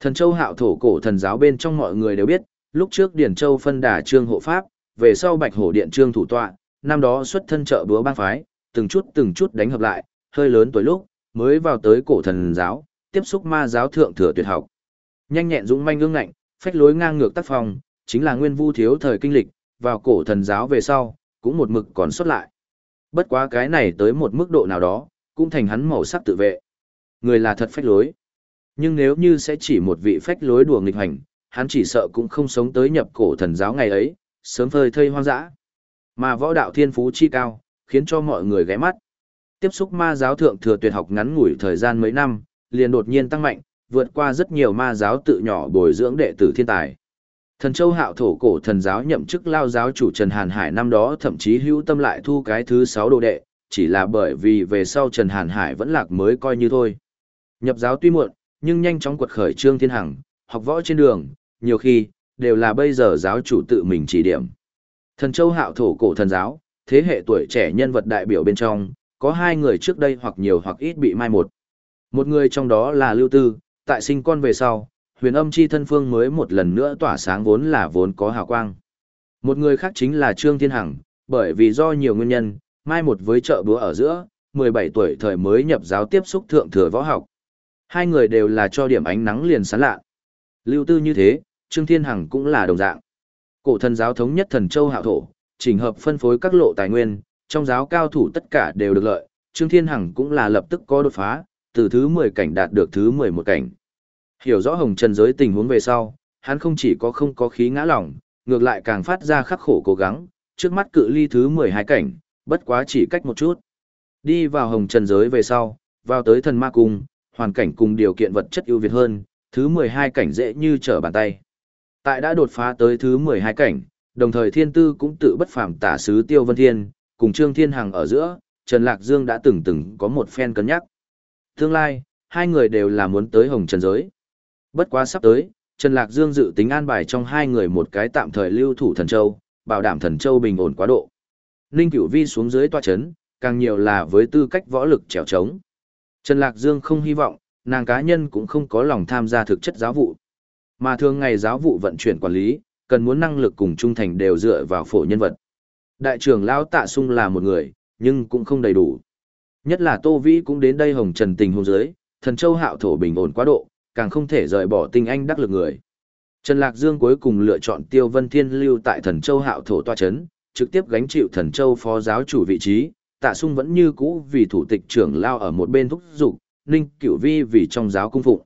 Thần Châu hạo thổ cổ thần giáo bên trong mọi người đều biết, lúc trước Điển Châu phân đà trương hộ pháp, về sau Bạch Hổ Điện trương thủ tọa, năm đó xuất thân trợ búa bang phái, từng chút từng chút đánh hợp lại, hơi lớn tuổi lúc, mới vào tới cổ thần giáo, tiếp xúc ma giáo thượng thừa tuyệt học. Nhanh nhẹn dũng manh ương ngạnh, phách lối ngang ngược tác phong, chính là nguyên vu thiếu thời kinh lịch, vào cổ thần giáo về sau, cũng một mực còn xuất lại. Bất quá cái này tới một mức độ nào đó, cũng thành hắn màu sắc tự vệ. Người là thật phách lối. Nhưng nếu như sẽ chỉ một vị phách lối đùa nghịch hành, hắn chỉ sợ cũng không sống tới nhập cổ thần giáo ngày ấy, sớm phơi thây hoang dã. Mà võ đạo thiên phú chi cao, khiến cho mọi người ghé mắt. Tiếp xúc ma giáo thượng thừa tuyệt học ngắn ngủi thời gian mấy năm, liền đột nhiên tăng mạnh, vượt qua rất nhiều ma giáo tự nhỏ bồi dưỡng đệ tử thiên tài. Thần Châu Hạo thổ cổ thần giáo nhậm chức lao giáo chủ Trần Hàn Hải năm đó thậm chí hữu tâm lại thu cái thứ sáu đồ đệ, chỉ là bởi vì về sau Trần Hàn Hải vẫn lạc mới coi như thôi. Nhập giáo tuy muộn, nhưng nhanh chóng quật khởi Trương Thiên Hằng, học võ trên đường, nhiều khi, đều là bây giờ giáo chủ tự mình chỉ điểm. Thần Châu Hạo thổ cổ thần giáo, thế hệ tuổi trẻ nhân vật đại biểu bên trong, có hai người trước đây hoặc nhiều hoặc ít bị mai một. Một người trong đó là Lưu Tư, tại sinh con về sau, huyền âm chi thân phương mới một lần nữa tỏa sáng vốn là vốn có hào quang. Một người khác chính là Trương Thiên Hằng, bởi vì do nhiều nguyên nhân, mai một với chợ búa ở giữa, 17 tuổi thời mới nhập giáo tiếp xúc thượng thừa võ học. Hai người đều là cho điểm ánh nắng liền sáng lạ. Lưu tư như thế, Trương Thiên Hằng cũng là đồng dạng. Cổ thần giáo thống nhất thần châu hạo thổ, chỉnh hợp phân phối các lộ tài nguyên, trong giáo cao thủ tất cả đều được lợi, Trương Thiên Hằng cũng là lập tức có đột phá, từ thứ 10 cảnh đạt được thứ 11 cảnh. Hiểu rõ hồng trần giới tình huống về sau, hắn không chỉ có không có khí ngã lỏng, ngược lại càng phát ra khắc khổ cố gắng, trước mắt cự ly thứ 12 cảnh, bất quá chỉ cách một chút. Đi vào hồng trần giới về sau, vào tới thần ma cung, hoàn cảnh cùng điều kiện vật chất ưu việt hơn, thứ 12 cảnh dễ như trở bàn tay. Tại đã đột phá tới thứ 12 cảnh, đồng thời thiên tư cũng tự bất phàm tả sứ Tiêu Vân Thiên, cùng Trương Thiên Hằng ở giữa, Trần Lạc Dương đã từng từng có một phen cân nhắc. Tương lai, hai người đều là muốn tới hồng trần giới. Bất quá sắp tới, Trần Lạc Dương dự tính an bài trong hai người một cái tạm thời lưu thủ thần châu, bảo đảm thần châu bình ổn quá độ. Ninh Cửu Vi xuống dưới tòa chấn, càng nhiều là với tư cách võ lực trèo trống. Trần Lạc Dương không hy vọng, nàng cá nhân cũng không có lòng tham gia thực chất giáo vụ. Mà thường ngày giáo vụ vận chuyển quản lý, cần muốn năng lực cùng trung thành đều dựa vào phổ nhân vật. Đại trưởng Lão Tạ Sung là một người, nhưng cũng không đầy đủ. Nhất là Tô Vĩ cũng đến đây hồng trần tình hôn giới, thần châu hạo thổ bình ổn quá độ, càng không thể rời bỏ tinh anh đắc lực người. Trần Lạc Dương cuối cùng lựa chọn Tiêu Vân Thiên lưu tại thần châu hạo thổ toa chấn, trực tiếp gánh chịu thần châu phó giáo chủ vị trí, tạ sung vẫn như cũ vì thủ tịch trưởng lao ở một bên thúc giục, ninh cửu vi vì trong giáo cung phụng.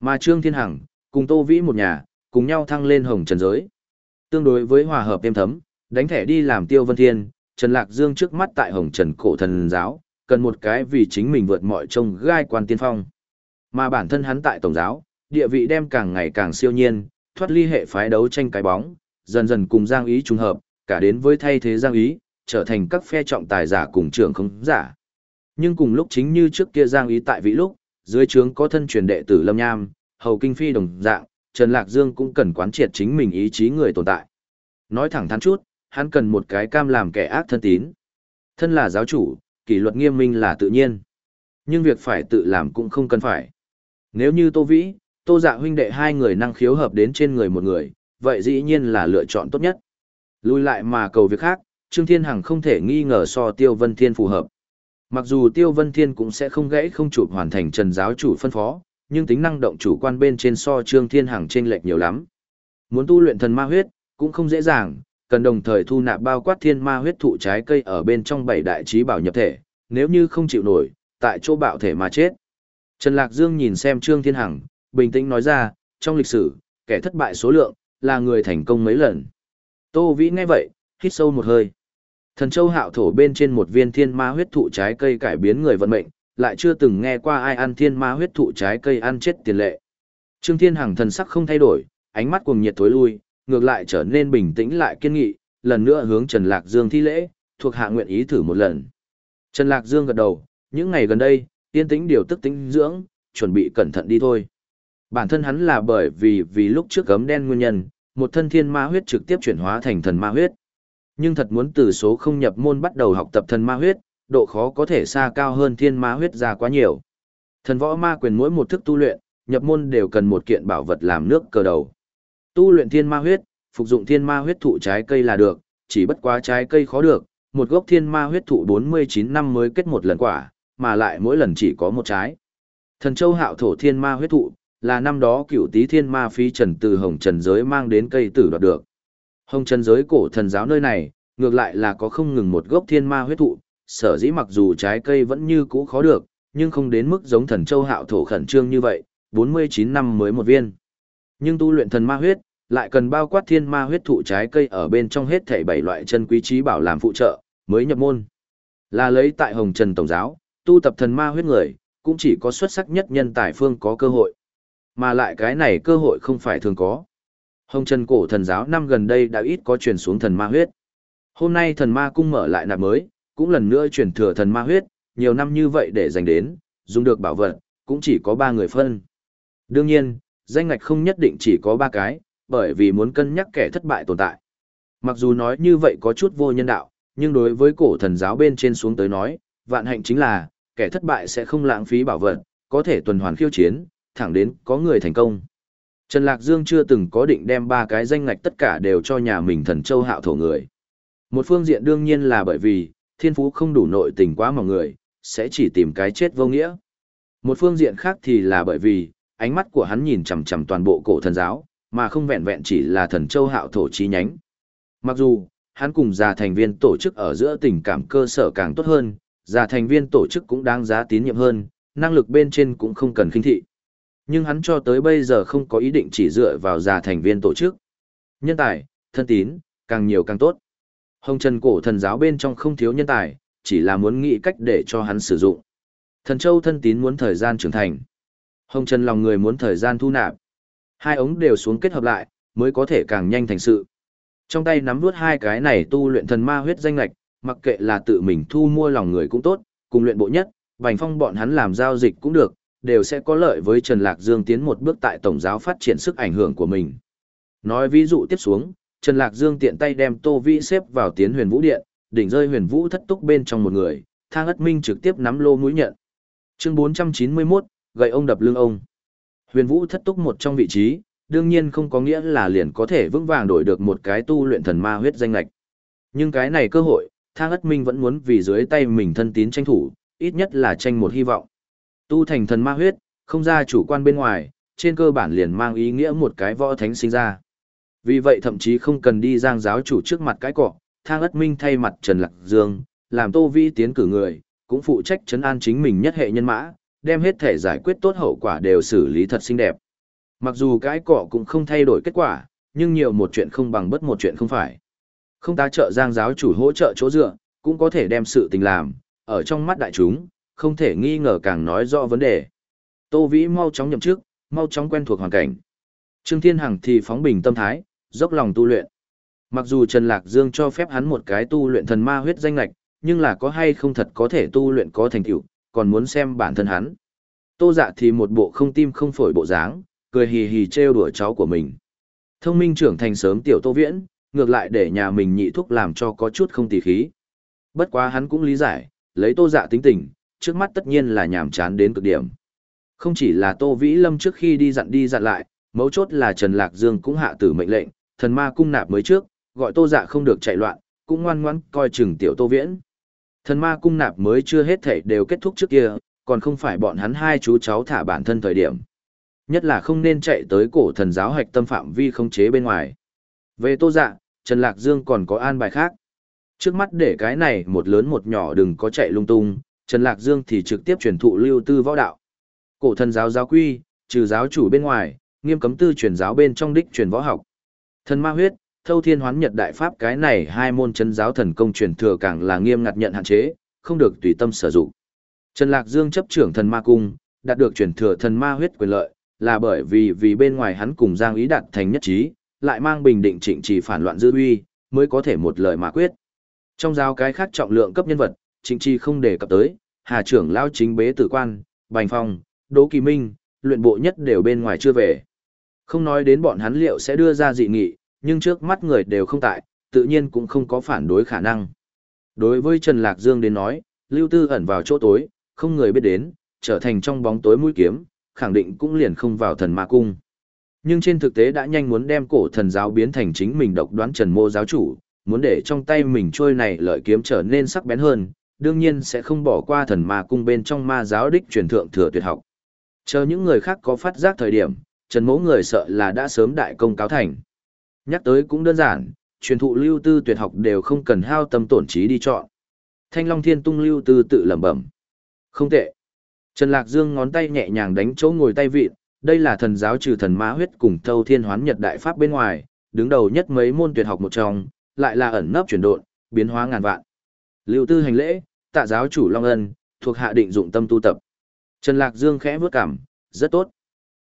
Mà Trương Thiên Hằng, cùng Tô Vĩ một nhà, cùng nhau thăng lên hồng trần giới. Tương đối với hòa hợp êm thấm, đánh thẻ đi làm Tiêu Vân Thiên, Trần Lạc Dương trước mắt tại hồng trần cổ thần giáo, cần một cái vì chính mình vượt mọi trông gai quan tiên phong. Mà bản thân hắn tại tổng giáo, địa vị đem càng ngày càng siêu nhiên, thoát ly hệ phái đấu tranh cái bóng, dần dần cùng Giang Ý trùng hợp, cả đến với thay thế Giang Ý, trở thành các phe trọng tài giả cùng trưởng không giả. Nhưng cùng lúc chính như trước kia Giang Ý tại vị lúc, dưới trướng có thân truyền đệ tử Lâm Nham, Hầu Kinh Phi đồng dạng, Trần Lạc Dương cũng cần quán triệt chính mình ý chí người tồn tại. Nói thẳng thắn chút, hắn cần một cái cam làm kẻ ác thân tín. Thân là giáo chủ, kỷ luật nghiêm minh là tự nhiên. Nhưng việc phải tự làm cũng không cần phải. Nếu như Tô Vĩ, Tô Dạ huynh đệ hai người năng khiếu hợp đến trên người một người, vậy dĩ nhiên là lựa chọn tốt nhất. Lùi lại mà cầu việc khác, Trương Thiên Hằng không thể nghi ngờ so Tiêu Vân Thiên phù hợp. Mặc dù Tiêu Vân Thiên cũng sẽ không gãy không chụp hoàn thành trần giáo chủ phân phó, nhưng tính năng động chủ quan bên trên so Trương Thiên Hằng trên lệch nhiều lắm. Muốn tu luyện thần ma huyết, cũng không dễ dàng, cần đồng thời thu nạp bao quát thiên ma huyết thụ trái cây ở bên trong bảy đại trí bảo nhập thể, nếu như không chịu nổi, tại chỗ bạo thể mà chết. Trần Lạc Dương nhìn xem Trương Thiên Hằng, bình tĩnh nói ra, trong lịch sử, kẻ thất bại số lượng, là người thành công mấy lần. Tô Vĩ nghe vậy, hít sâu một hơi. Thần châu hạo thổ bên trên một viên thiên ma huyết thụ trái cây cải biến người vận mệnh, lại chưa từng nghe qua ai ăn thiên ma huyết thụ trái cây ăn chết tiền lệ. Trương Thiên Hằng thần sắc không thay đổi, ánh mắt cuồng nhiệt tối lui, ngược lại trở nên bình tĩnh lại kiên nghị, lần nữa hướng Trần Lạc Dương thi lễ, thuộc hạ nguyện ý thử một lần. Trần Lạc Dương gật đầu, những ngày gần đây, yên tĩnh điều tức tính dưỡng, chuẩn bị cẩn thận đi thôi. Bản thân hắn là bởi vì vì lúc trước cấm đen nguyên nhân, một thân thiên ma huyết trực tiếp chuyển hóa thành thần ma huyết. Nhưng thật muốn từ số không nhập môn bắt đầu học tập thần ma huyết, độ khó có thể xa cao hơn thiên ma huyết ra quá nhiều. Thần võ ma quyền mỗi một thức tu luyện, nhập môn đều cần một kiện bảo vật làm nước cờ đầu. Tu luyện thiên ma huyết, phục dụng thiên ma huyết thụ trái cây là được, chỉ bất quá trái cây khó được, một gốc thiên ma huyết thụ 49 năm mới kết một lần quả, mà lại mỗi lần chỉ có một trái. Thần châu hạo thổ thiên ma huyết thụ, là năm đó cựu tí thiên ma phi trần từ hồng trần giới mang đến cây tử đoạt được. Hồng trần giới cổ thần giáo nơi này, ngược lại là có không ngừng một gốc thiên ma huyết thụ, sở dĩ mặc dù trái cây vẫn như cũ khó được, nhưng không đến mức giống thần châu hạo thổ khẩn trương như vậy, 49 năm mới một viên. Nhưng tu luyện thần ma huyết, lại cần bao quát thiên ma huyết thụ trái cây ở bên trong hết thảy bảy loại chân quý trí bảo làm phụ trợ, mới nhập môn. Là lấy tại Hồng Trần Tổng giáo, tu tập thần ma huyết người, cũng chỉ có xuất sắc nhất nhân tài phương có cơ hội. Mà lại cái này cơ hội không phải thường có. Hồng Trần cổ thần giáo năm gần đây đã ít có truyền xuống thần ma huyết. Hôm nay thần ma cung mở lại nạp mới, cũng lần nữa truyền thừa thần ma huyết, nhiều năm như vậy để dành đến, dùng được bảo vật, cũng chỉ có ba người phân. Đương nhiên, danh ngạch không nhất định chỉ có ba cái, bởi vì muốn cân nhắc kẻ thất bại tồn tại. Mặc dù nói như vậy có chút vô nhân đạo, nhưng đối với cổ thần giáo bên trên xuống tới nói, vạn hạnh chính là, kẻ thất bại sẽ không lãng phí bảo vật, có thể tuần hoàn khiêu chiến, thẳng đến có người thành công. Trần Lạc Dương chưa từng có định đem ba cái danh ngạch tất cả đều cho nhà mình thần châu hạo thổ người. Một phương diện đương nhiên là bởi vì, thiên phú không đủ nội tình quá mọi người, sẽ chỉ tìm cái chết vô nghĩa. Một phương diện khác thì là bởi vì, ánh mắt của hắn nhìn chằm chằm toàn bộ cổ thần giáo, mà không vẹn vẹn chỉ là thần châu hạo thổ chi nhánh. Mặc dù, hắn cùng già thành viên tổ chức ở giữa tình cảm cơ sở càng tốt hơn, già thành viên tổ chức cũng đáng giá tín nhiệm hơn, năng lực bên trên cũng không cần khinh thị. Nhưng hắn cho tới bây giờ không có ý định chỉ dựa vào già thành viên tổ chức. Nhân tài, thân tín, càng nhiều càng tốt. Hồng Trần cổ thần giáo bên trong không thiếu nhân tài, chỉ là muốn nghĩ cách để cho hắn sử dụng. Thần Châu thân tín muốn thời gian trưởng thành. Hồng Trần lòng người muốn thời gian thu nạp. Hai ống đều xuống kết hợp lại, mới có thể càng nhanh thành sự. Trong tay nắm nuốt hai cái này tu luyện thần ma huyết danh lạch, mặc kệ là tự mình thu mua lòng người cũng tốt, cùng luyện bộ nhất, Bành Phong bọn hắn làm giao dịch cũng được, đều sẽ có lợi với Trần Lạc Dương tiến một bước tại tổng giáo phát triển sức ảnh hưởng của mình. Nói ví dụ tiếp xuống, Trần Lạc Dương tiện tay đem Tô Vĩ xếp vào tiến huyền vũ điện, đỉnh rơi huyền vũ thất túc bên trong một người, thang ất minh trực tiếp nắm lô mũi nhận. Chương 491, gậy ông đập lưng ông. Huyền vũ thất túc một trong vị trí, đương nhiên không có nghĩa là liền có thể vững vàng đổi được một cái tu luyện thần ma huyết danh lạch. Nhưng cái này cơ hội, thang ất minh vẫn muốn vì dưới tay mình thân tín tranh thủ, ít nhất là tranh một hy vọng. Tu thành thần ma huyết, không ra chủ quan bên ngoài, trên cơ bản liền mang ý nghĩa một cái võ thánh sinh ra. Vì vậy thậm chí không cần đi giang giáo chủ trước mặt cái cọ, thang ất minh thay mặt Trần Lạc Dương, làm Tô Vi tiến cử người, cũng phụ trách chấn an chính mình nhất hệ nhân mã, đem hết thể giải quyết tốt hậu quả đều xử lý thật xinh đẹp. Mặc dù cái cọ cũng không thay đổi kết quả, nhưng nhiều một chuyện không bằng bất một chuyện không phải. Không tá trợ giang giáo chủ hỗ trợ chỗ dựa, cũng có thể đem sự tình làm, ở trong mắt đại chúng, không thể nghi ngờ càng nói rõ vấn đề. Tô Vĩ mau chóng nhậm chức, mau chóng quen thuộc hoàn cảnh. Trương Thiên Hằng thì phóng bình tâm thái, dốc lòng tu luyện. Mặc dù Trần Lạc Dương cho phép hắn một cái tu luyện thần ma huyết danh lạch, nhưng là có hay không thật có thể tu luyện có thành tựu, còn muốn xem bản thân hắn. Tô Dạ thì một bộ không tim không phổi bộ dáng, cười hì hì trêu đùa cháu của mình. Thông minh trưởng thành sớm tiểu Tô Viễn, ngược lại để nhà mình nhị thúc làm cho có chút không tỉ khí. Bất quá hắn cũng lý giải, lấy Tô Dạ tính tình, trước mắt tất nhiên là nhàm chán đến cực điểm. Không chỉ là Tô Vĩ Lâm trước khi đi dặn đi dặn lại, mấu chốt là Trần Lạc Dương cũng hạ tử mệnh lệnh, thần ma cung nạp mới trước, gọi Tô Dạ không được chạy loạn, cũng ngoan ngoãn coi chừng tiểu Tô Viễn. Thần ma cung nạp mới chưa hết thảy đều kết thúc trước kia, còn không phải bọn hắn hai chú cháu thả bản thân thời điểm. Nhất là không nên chạy tới cổ thần giáo hạch tâm phạm vi không chế bên ngoài. Về Tô Dạ, Trần Lạc Dương còn có an bài khác. Trước mắt để cái này một lớn một nhỏ đừng có chạy lung tung, Trần Lạc Dương thì trực tiếp truyền thụ lưu tư võ đạo. Cổ thần giáo giáo quy, trừ giáo chủ bên ngoài, nghiêm cấm tư truyền giáo bên trong đích truyền võ học. Thần ma huyết, thâu thiên hoán nhật đại pháp cái này hai môn chân giáo thần công truyền thừa càng là nghiêm ngặt nhận hạn chế, không được tùy tâm sử dụng. Trần Lạc Dương chấp trưởng thần ma cung, đạt được truyền thừa thần ma huyết quyền lợi, là bởi vì vì bên ngoài hắn cùng Giang Ý đạt thành nhất trí, lại mang bình định trịnh trì phản loạn dư uy, mới có thể một lời mà quyết. Trong giáo cái khác trọng lượng cấp nhân vật, trịnh chi không đề cập tới, Hà trưởng lao chính bế tử quan, Bành Phong, Đỗ Kỳ Minh, luyện bộ nhất đều bên ngoài chưa về. Không nói đến bọn hắn liệu sẽ đưa ra dị nghị, nhưng trước mắt người đều không tại, tự nhiên cũng không có phản đối khả năng. Đối với Trần Lạc Dương đến nói, Lưu Tư ẩn vào chỗ tối, không người biết đến, trở thành trong bóng tối mũi kiếm, khẳng định cũng liền không vào thần ma cung. Nhưng trên thực tế đã nhanh muốn đem cổ thần giáo biến thành chính mình độc đoán Trần Mô giáo chủ, muốn để trong tay mình trôi này lợi kiếm trở nên sắc bén hơn, đương nhiên sẽ không bỏ qua thần ma cung bên trong ma giáo đích truyền thượng thừa tuyệt học. Chờ những người khác có phát giác thời điểm, Trần Mỗ người sợ là đã sớm đại công cáo thành. Nhắc tới cũng đơn giản, truyền thụ lưu tư tuyệt học đều không cần hao tâm tổn trí đi chọn. Thanh Long Thiên Tung lưu tư tự lẩm bẩm. Không tệ. Trần Lạc Dương ngón tay nhẹ nhàng đánh chỗ ngồi tay vịt, đây là thần giáo trừ thần ma huyết cùng thâu thiên hoán nhật đại pháp bên ngoài, đứng đầu nhất mấy môn tuyệt học một trong, lại là ẩn nấp chuyển độn, biến hóa ngàn vạn. Lưu tư hành lễ, tạ giáo chủ Long Ân, thuộc hạ định dụng tâm tu tập. Trần Lạc Dương khẽ bước cảm, rất tốt.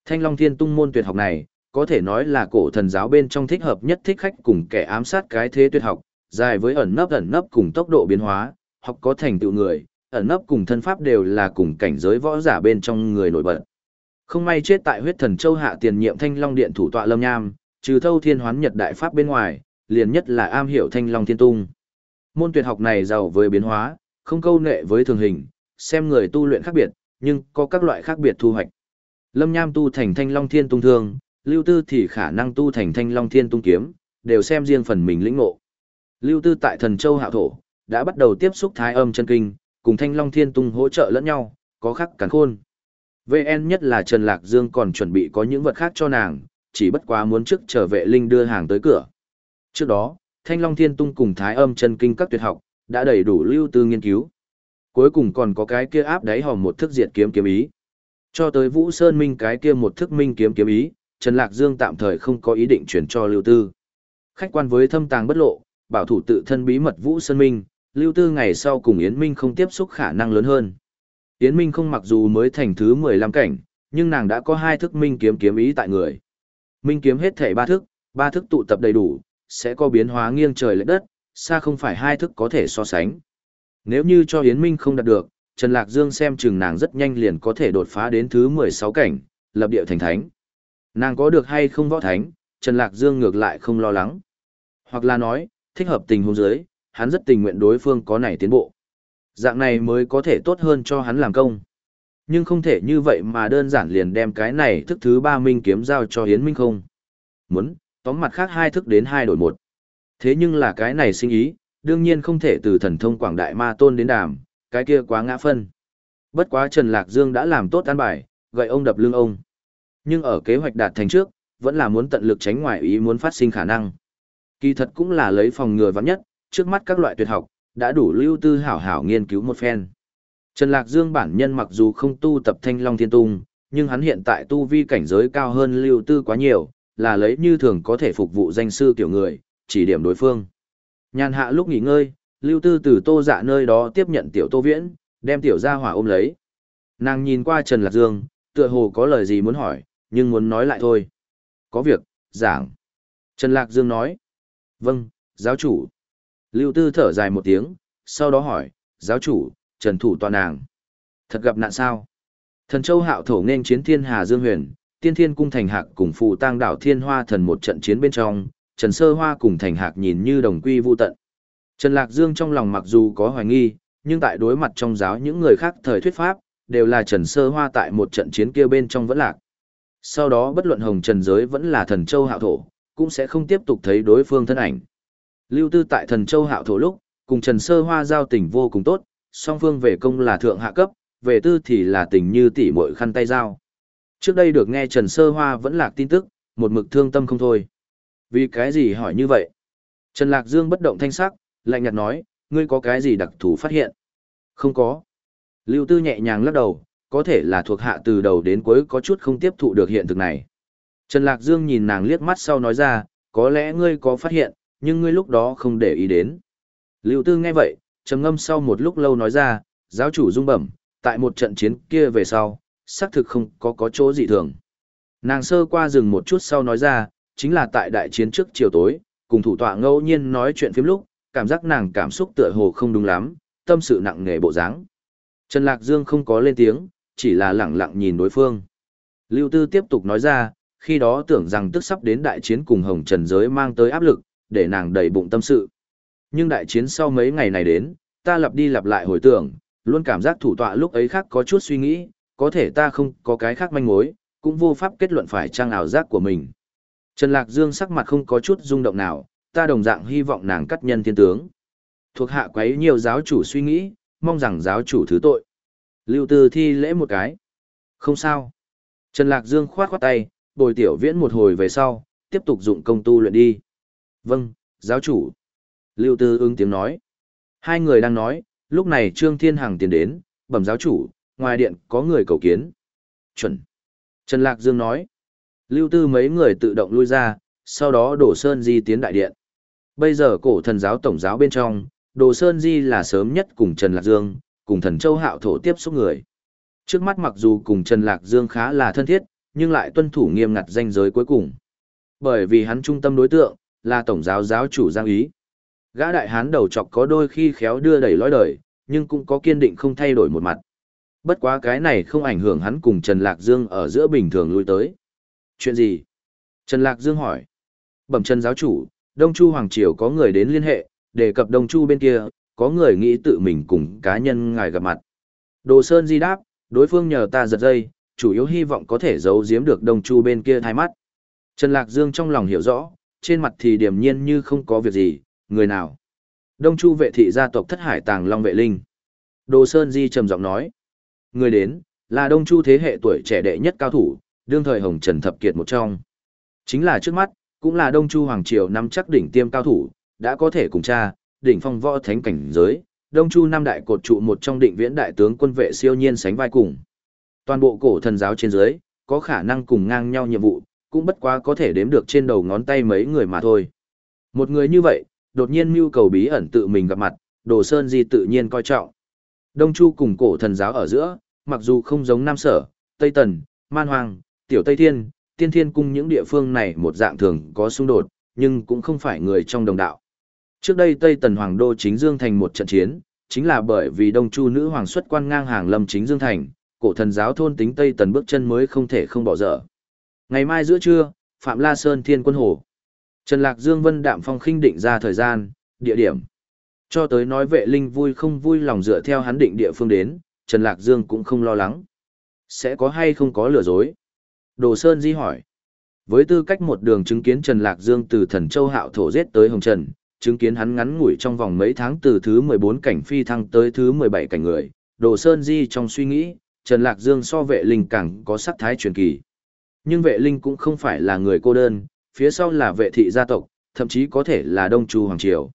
Thanh Long Thiên Tung môn tuyệt học này, có thể nói là cổ thần giáo bên trong thích hợp nhất thích khách cùng kẻ ám sát cái thế tuyệt học, dài với ẩn nấp ẩn nấp cùng tốc độ biến hóa, học có thành tựu người, ẩn nấp cùng thân pháp đều là cùng cảnh giới võ giả bên trong người nổi bật. Không may chết tại huyết thần châu hạ tiền nhiệm Thanh Long Điện thủ tọa Lâm Nham, trừ thâu thiên hoán nhật đại pháp bên ngoài, liền nhất là am hiểu Thanh Long Thiên Tung. Môn tuyệt học này giàu với biến hóa, không câu nệ với thường hình, xem người tu luyện khác biệt, nhưng có các loại khác biệt thu hoạch. Lâm Nham tu thành Thanh Long Thiên Tung thương, Lưu Tư thì khả năng tu thành Thanh Long Thiên Tung kiếm, đều xem riêng phần mình lĩnh ngộ. Lưu Tư tại Thần Châu Hạo Thổ, đã bắt đầu tiếp xúc thái âm chân kinh, cùng Thanh Long Thiên Tung hỗ trợ lẫn nhau, có khắc cắn khôn. VN nhất là Trần Lạc Dương còn chuẩn bị có những vật khác cho nàng, chỉ bất quá muốn trước trở vệ linh đưa hàng tới cửa. Trước đó, Thanh Long Thiên Tung cùng Thái Âm Chân Kinh các tuyệt học, đã đầy đủ lưu tư nghiên cứu. Cuối cùng còn có cái kia áp đáy hòm một thức diệt kiếm kiếm ý. Cho tới Vũ Sơn Minh cái kia một thức minh kiếm kiếm ý, Trần Lạc Dương tạm thời không có ý định chuyển cho Lưu Tư. Khách quan với thâm tàng bất lộ, bảo thủ tự thân bí mật Vũ Sơn Minh, Lưu Tư ngày sau cùng Yến Minh không tiếp xúc khả năng lớn hơn. Yến Minh không mặc dù mới thành thứ 15 cảnh, nhưng nàng đã có hai thức minh kiếm kiếm ý tại người. Minh kiếm hết thể ba thức, ba thức tụ tập đầy đủ, sẽ có biến hóa nghiêng trời lệch đất, xa không phải hai thức có thể so sánh. Nếu như cho Yến Minh không đạt được, Trần Lạc Dương xem chừng nàng rất nhanh liền có thể đột phá đến thứ 16 cảnh, lập địa thành thánh. Nàng có được hay không võ thánh, Trần Lạc Dương ngược lại không lo lắng. Hoặc là nói, thích hợp tình huống dưới, hắn rất tình nguyện đối phương có này tiến bộ. Dạng này mới có thể tốt hơn cho hắn làm công. Nhưng không thể như vậy mà đơn giản liền đem cái này thức thứ ba minh kiếm giao cho Yến Minh không. Muốn, tóm mặt khác hai thức đến hai đổi một. Thế nhưng là cái này sinh ý, đương nhiên không thể từ thần thông quảng đại ma tôn đến đàm, cái kia quá ngã phân. Bất quá Trần Lạc Dương đã làm tốt an bài, gậy ông đập lưng ông. Nhưng ở kế hoạch đạt thành trước, vẫn là muốn tận lực tránh ngoại ý muốn phát sinh khả năng. Kỳ thật cũng là lấy phòng ngừa vắng nhất, trước mắt các loại tuyệt học, đã đủ lưu tư hảo hảo nghiên cứu một phen. Trần Lạc Dương bản nhân mặc dù không tu tập thanh long thiên tung, nhưng hắn hiện tại tu vi cảnh giới cao hơn lưu tư quá nhiều, là lấy như thường có thể phục vụ danh sư kiểu người, chỉ điểm đối phương. Nhàn hạ lúc nghỉ ngơi, lưu tư từ tô dạ nơi đó tiếp nhận tiểu tô viễn, đem tiểu gia hỏa ôm lấy. Nàng nhìn qua Trần Lạc Dương, tựa hồ có lời gì muốn hỏi, nhưng muốn nói lại thôi. Có việc, giảng. Trần Lạc Dương nói. Vâng, giáo chủ. Lưu Tư thở dài một tiếng, sau đó hỏi, giáo chủ, Trần Thủ toàn nàng. Thật gặp nạn sao? Thần Châu Hạo thổ nên chiến thiên hà Dương Huyền, tiên thiên cung thành hạc cùng phụ tang đảo thiên hoa thần một trận chiến bên trong, Trần Sơ Hoa cùng thành hạc nhìn như đồng quy vu tận. Trần Lạc Dương trong lòng mặc dù có hoài nghi, nhưng tại đối mặt trong giáo những người khác thời thuyết pháp, đều là Trần Sơ Hoa tại một trận chiến kia bên trong vẫn lạc. Sau đó bất luận hồng trần giới vẫn là thần châu hạo thổ, cũng sẽ không tiếp tục thấy đối phương thân ảnh. Lưu tư tại thần châu hạo thổ lúc, cùng Trần Sơ Hoa giao tình vô cùng tốt, song phương về công là thượng hạ cấp, về tư thì là tình như tỷ muội khăn tay giao. Trước đây được nghe Trần Sơ Hoa vẫn lạc tin tức, một mực thương tâm không thôi. Vì cái gì hỏi như vậy? Trần Lạc Dương bất động thanh sắc, lạnh nhạt nói, ngươi có cái gì đặc thù phát hiện? Không có. Lưu Tư nhẹ nhàng lắc đầu, có thể là thuộc hạ từ đầu đến cuối có chút không tiếp thụ được hiện thực này. Trần Lạc Dương nhìn nàng liếc mắt sau nói ra, có lẽ ngươi có phát hiện, nhưng ngươi lúc đó không để ý đến. Lưu Tư nghe vậy, trầm ngâm sau một lúc lâu nói ra, giáo chủ dung bẩm, tại một trận chiến kia về sau, xác thực không có có chỗ dị thường. Nàng sơ qua rừng một chút sau nói ra, chính là tại đại chiến trước chiều tối, cùng thủ tọa ngẫu nhiên nói chuyện phiếm lúc, cảm giác nàng cảm xúc tựa hồ không đúng lắm, tâm sự nặng nề bộ dáng. Trần Lạc Dương không có lên tiếng, chỉ là lặng lặng nhìn đối phương. Lưu Tư tiếp tục nói ra, khi đó tưởng rằng tức sắp đến đại chiến cùng Hồng Trần giới mang tới áp lực, để nàng đầy bụng tâm sự. Nhưng đại chiến sau mấy ngày này đến, ta lặp đi lặp lại hồi tưởng, luôn cảm giác thủ tọa lúc ấy khác có chút suy nghĩ, có thể ta không có cái khác manh mối, cũng vô pháp kết luận phải trang ảo giác của mình. Trần Lạc Dương sắc mặt không có chút rung động nào, ta đồng dạng hy vọng nàng cắt nhân thiên tướng. Thuộc hạ quấy nhiều giáo chủ suy nghĩ, mong rằng giáo chủ thứ tội. Lưu Tư thi lễ một cái. Không sao. Trần Lạc Dương khoát khoát tay, bồi tiểu viễn một hồi về sau, tiếp tục dụng công tu luyện đi. Vâng, giáo chủ. Lưu Tư ứng tiếng nói. Hai người đang nói, lúc này Trương Thiên Hằng tiến đến, bẩm giáo chủ, ngoài điện có người cầu kiến. Chuẩn. Trần Lạc Dương nói. Lưu Tư mấy người tự động lui ra, sau đó đổ sơn di tiến đại điện. Bây giờ cổ thần giáo tổng giáo bên trong, Đồ Sơn Di là sớm nhất cùng Trần Lạc Dương, cùng thần châu hạo thổ tiếp xúc người. Trước mắt mặc dù cùng Trần Lạc Dương khá là thân thiết, nhưng lại tuân thủ nghiêm ngặt danh giới cuối cùng. Bởi vì hắn trung tâm đối tượng, là tổng giáo giáo chủ Giang Ý. Gã đại hán đầu chọc có đôi khi khéo đưa đẩy lối đời, nhưng cũng có kiên định không thay đổi một mặt. Bất quá cái này không ảnh hưởng hắn cùng Trần Lạc Dương ở giữa bình thường lui tới. Chuyện gì? Trần Lạc Dương hỏi. Bẩm Trần giáo chủ, Đông Chu Hoàng Triều có người đến liên hệ, đề cập Đông Chu bên kia, có người nghĩ tự mình cùng cá nhân ngài gặp mặt. Đồ Sơn di đáp, đối phương nhờ ta giật dây, chủ yếu hy vọng có thể giấu giếm được Đông Chu bên kia thay mắt. Trần Lạc Dương trong lòng hiểu rõ, trên mặt thì điềm nhiên như không có việc gì, người nào. Đông Chu vệ thị gia tộc thất hải tàng Long vệ linh. Đồ Sơn Di trầm giọng nói. Người đến, là Đông Chu thế hệ tuổi trẻ đệ nhất cao thủ, đương thời Hồng Trần Thập Kiệt một trong. Chính là trước mắt, cũng là Đông Chu Hoàng Triều năm chắc đỉnh tiêm cao thủ, đã có thể cùng cha, đỉnh phong võ thánh cảnh giới, Đông Chu năm đại cột trụ một trong định viễn đại tướng quân vệ siêu nhiên sánh vai cùng. Toàn bộ cổ thần giáo trên dưới, có khả năng cùng ngang nhau nhiệm vụ, cũng bất quá có thể đếm được trên đầu ngón tay mấy người mà thôi. Một người như vậy, đột nhiên mưu cầu bí ẩn tự mình gặp mặt, Đồ Sơn Di tự nhiên coi trọng. Đông Chu cùng cổ thần giáo ở giữa, mặc dù không giống Nam Sở, Tây Tần, Man Hoàng, Tiểu Tây Thiên, Tiên Thiên cung những địa phương này một dạng thường có xung đột, nhưng cũng không phải người trong đồng đạo. Trước đây Tây Tần Hoàng Đô chính Dương Thành một trận chiến, chính là bởi vì Đông Chu nữ hoàng xuất quan ngang hàng lâm chính Dương Thành, cổ thần giáo thôn tính Tây Tần bước chân mới không thể không bỏ dở. Ngày mai giữa trưa, Phạm La Sơn Thiên Quân Hồ. Trần Lạc Dương Vân Đạm Phong khinh định ra thời gian, địa điểm. Cho tới nói vệ linh vui không vui lòng dựa theo hắn định địa phương đến, Trần Lạc Dương cũng không lo lắng. Sẽ có hay không có lừa dối? Đồ Sơn Di hỏi. Với tư cách một đường chứng kiến Trần Lạc Dương từ thần châu hạo thổ giết tới Hồng Trần, chứng kiến hắn ngắn ngủi trong vòng mấy tháng từ thứ 14 cảnh phi thăng tới thứ 17 cảnh người, Đồ Sơn Di trong suy nghĩ, Trần Lạc Dương so vệ linh càng có sắc thái truyền kỳ. Nhưng vệ linh cũng không phải là người cô đơn, phía sau là vệ thị gia tộc, thậm chí có thể là Đông Chu Hoàng Triều.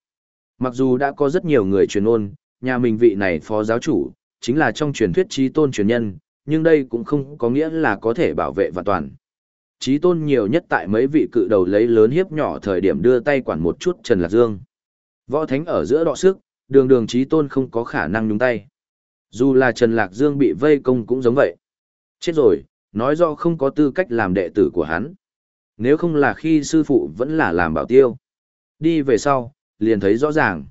Mặc dù đã có rất nhiều người truyền ôn, nhà mình vị này phó giáo chủ, chính là trong truyền thuyết trí tôn truyền nhân, nhưng đây cũng không có nghĩa là có thể bảo vệ và toàn. chí tôn nhiều nhất tại mấy vị cự đầu lấy lớn hiếp nhỏ thời điểm đưa tay quản một chút Trần Lạc Dương. Võ thánh ở giữa đọ sức, đường đường chí tôn không có khả năng nhúng tay. Dù là Trần Lạc Dương bị vây công cũng giống vậy. Chết rồi, nói do không có tư cách làm đệ tử của hắn. Nếu không là khi sư phụ vẫn là làm bảo tiêu. Đi về sau, liền thấy rõ ràng.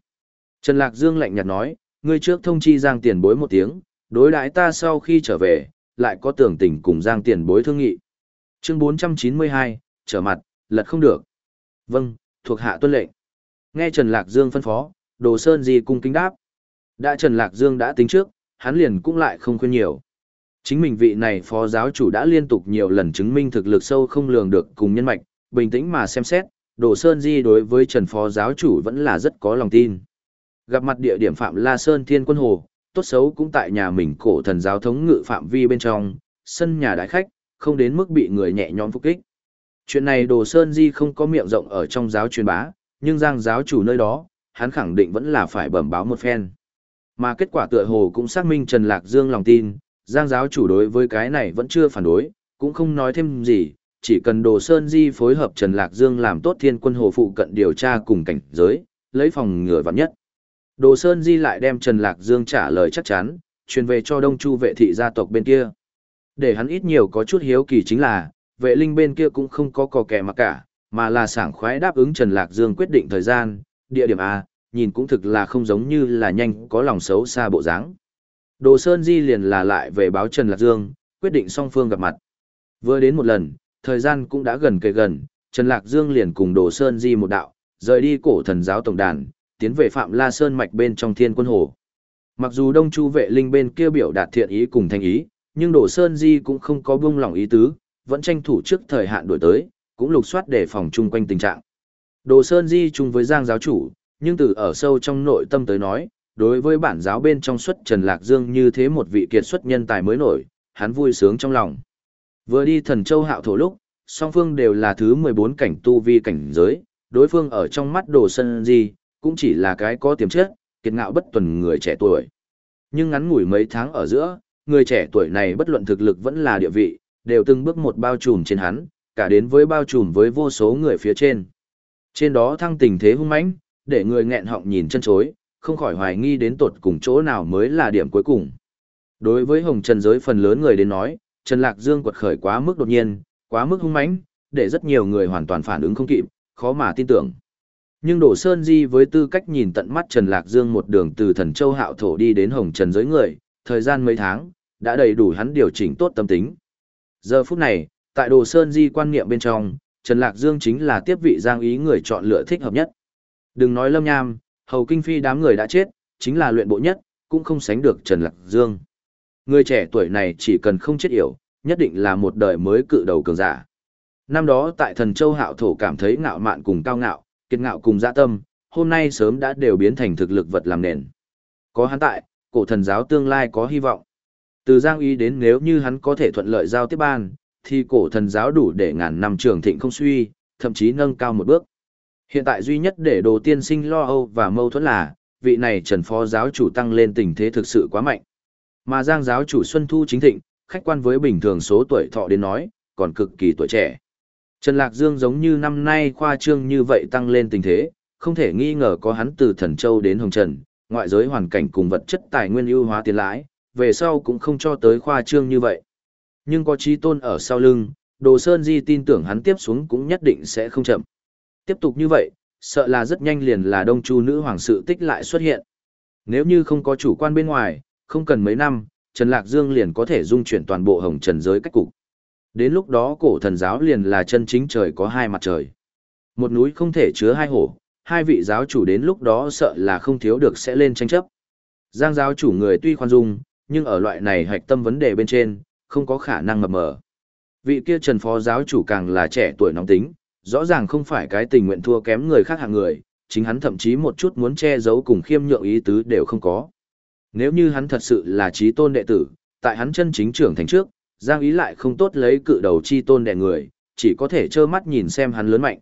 Trần Lạc Dương lạnh nhạt nói, ngươi trước thông chi Giang tiền bối một tiếng, đối đãi ta sau khi trở về, lại có tưởng tình cùng Giang tiền bối thương nghị. Chương 492, trở mặt, lật không được. Vâng, thuộc hạ tuân lệnh. Nghe Trần Lạc Dương phân phó, Đồ Sơn gì cung kính đáp. Đã Trần Lạc Dương đã tính trước, hắn liền cũng lại không khuyên nhiều. Chính mình vị này phó giáo chủ đã liên tục nhiều lần chứng minh thực lực sâu không lường được cùng nhân mạch, bình tĩnh mà xem xét, Đồ Sơn Di đối với Trần phó giáo chủ vẫn là rất có lòng tin. Gặp mặt địa điểm Phạm La Sơn Thiên Quân Hồ, tốt xấu cũng tại nhà mình cổ thần giáo thống ngự phạm vi bên trong, sân nhà đại khách, không đến mức bị người nhẹ nhõm phục kích. Chuyện này Đồ Sơn Di không có miệng rộng ở trong giáo truyền bá, nhưng giang giáo chủ nơi đó, hắn khẳng định vẫn là phải bẩm báo một phen. Mà kết quả tựa hồ cũng xác minh Trần Lạc Dương lòng tin, giang giáo chủ đối với cái này vẫn chưa phản đối, cũng không nói thêm gì, chỉ cần Đồ Sơn Di phối hợp Trần Lạc Dương làm tốt thiên quân hồ phụ cận điều tra cùng cảnh giới, lấy phòng ngừa vạn nhất. Đồ Sơn Di lại đem Trần Lạc Dương trả lời chắc chắn, truyền về cho Đông Chu vệ thị gia tộc bên kia. Để hắn ít nhiều có chút hiếu kỳ chính là, vệ linh bên kia cũng không có cò kẻ mà cả, mà là sảng khoái đáp ứng Trần Lạc Dương quyết định thời gian, địa điểm A, nhìn cũng thực là không giống như là nhanh có lòng xấu xa bộ dáng. Đồ Sơn Di liền là lại về báo Trần Lạc Dương, quyết định song phương gặp mặt. Vừa đến một lần, thời gian cũng đã gần kề gần, Trần Lạc Dương liền cùng Đồ Sơn Di một đạo, rời đi cổ thần giáo tổng đàn, tiến về Phạm La Sơn mạch bên trong thiên quân hồ. Mặc dù Đông Chu vệ linh bên kia biểu đạt thiện ý cùng thành ý, nhưng Đồ Sơn Di cũng không có buông lòng ý tứ, vẫn tranh thủ trước thời hạn đổi tới, cũng lục soát để phòng chung quanh tình trạng. Đồ Sơn Di chung với Giang giáo chủ, nhưng từ ở sâu trong nội tâm tới nói, đối với bản giáo bên trong xuất Trần Lạc Dương như thế một vị kiệt xuất nhân tài mới nổi, hắn vui sướng trong lòng. Vừa đi thần châu hạo thổ lúc, song phương đều là thứ 14 cảnh tu vi cảnh giới, đối phương ở trong mắt Đồ Sơn Di, cũng chỉ là cái có tiềm chất, kiệt ngạo bất tuần người trẻ tuổi. Nhưng ngắn ngủi mấy tháng ở giữa, người trẻ tuổi này bất luận thực lực vẫn là địa vị, đều từng bước một bao trùm trên hắn, cả đến với bao trùm với vô số người phía trên. Trên đó thăng tình thế hung mãnh, để người nghẹn họng nhìn chân chối, không khỏi hoài nghi đến tột cùng chỗ nào mới là điểm cuối cùng. Đối với hồng trần giới phần lớn người đến nói, Trần Lạc Dương quật khởi quá mức đột nhiên, quá mức hung mãnh, để rất nhiều người hoàn toàn phản ứng không kịp, khó mà tin tưởng. Nhưng Đỗ Sơn Di với tư cách nhìn tận mắt Trần Lạc Dương một đường từ thần châu hạo thổ đi đến hồng trần giới người, thời gian mấy tháng, đã đầy đủ hắn điều chỉnh tốt tâm tính. Giờ phút này, tại Đồ Sơn Di quan niệm bên trong, Trần Lạc Dương chính là tiếp vị giang ý người chọn lựa thích hợp nhất. Đừng nói lâm nham, hầu kinh phi đám người đã chết, chính là luyện bộ nhất, cũng không sánh được Trần Lạc Dương. Người trẻ tuổi này chỉ cần không chết yểu, nhất định là một đời mới cự đầu cường giả. Năm đó tại thần châu hạo thổ cảm thấy ngạo mạn cùng cao ngạo, kiệt ngạo cùng dạ tâm, hôm nay sớm đã đều biến thành thực lực vật làm nền. Có hắn tại, cổ thần giáo tương lai có hy vọng. Từ Giang Ý đến nếu như hắn có thể thuận lợi giao tiếp ban, thì cổ thần giáo đủ để ngàn năm trường thịnh không suy, thậm chí nâng cao một bước. Hiện tại duy nhất để đồ tiên sinh lo âu và mâu thuẫn là, vị này trần phó giáo chủ tăng lên tình thế thực sự quá mạnh. Mà Giang giáo chủ Xuân Thu chính thịnh, khách quan với bình thường số tuổi thọ đến nói, còn cực kỳ tuổi trẻ. Trần Lạc Dương giống như năm nay khoa trương như vậy tăng lên tình thế, không thể nghi ngờ có hắn từ Thần Châu đến Hồng Trần, ngoại giới hoàn cảnh cùng vật chất tài nguyên ưu hóa tiền lãi, về sau cũng không cho tới khoa trương như vậy. Nhưng có trí tôn ở sau lưng, Đồ Sơn Di tin tưởng hắn tiếp xuống cũng nhất định sẽ không chậm. Tiếp tục như vậy, sợ là rất nhanh liền là đông chu nữ hoàng sự tích lại xuất hiện. Nếu như không có chủ quan bên ngoài, không cần mấy năm, Trần Lạc Dương liền có thể dung chuyển toàn bộ hồng trần giới cách cục. Đến lúc đó cổ thần giáo liền là chân chính trời có hai mặt trời. Một núi không thể chứa hai hổ, hai vị giáo chủ đến lúc đó sợ là không thiếu được sẽ lên tranh chấp. Giang giáo chủ người tuy khoan dung, nhưng ở loại này hạch tâm vấn đề bên trên, không có khả năng mập mờ. Vị kia Trần Phó giáo chủ càng là trẻ tuổi nóng tính, rõ ràng không phải cái tình nguyện thua kém người khác hạng người, chính hắn thậm chí một chút muốn che giấu cùng khiêm nhượng ý tứ đều không có. Nếu như hắn thật sự là trí tôn đệ tử, tại hắn chân chính trưởng thành trước, Giang ý lại không tốt lấy cự đầu chi tôn đè người, chỉ có thể trơ mắt nhìn xem hắn lớn mạnh.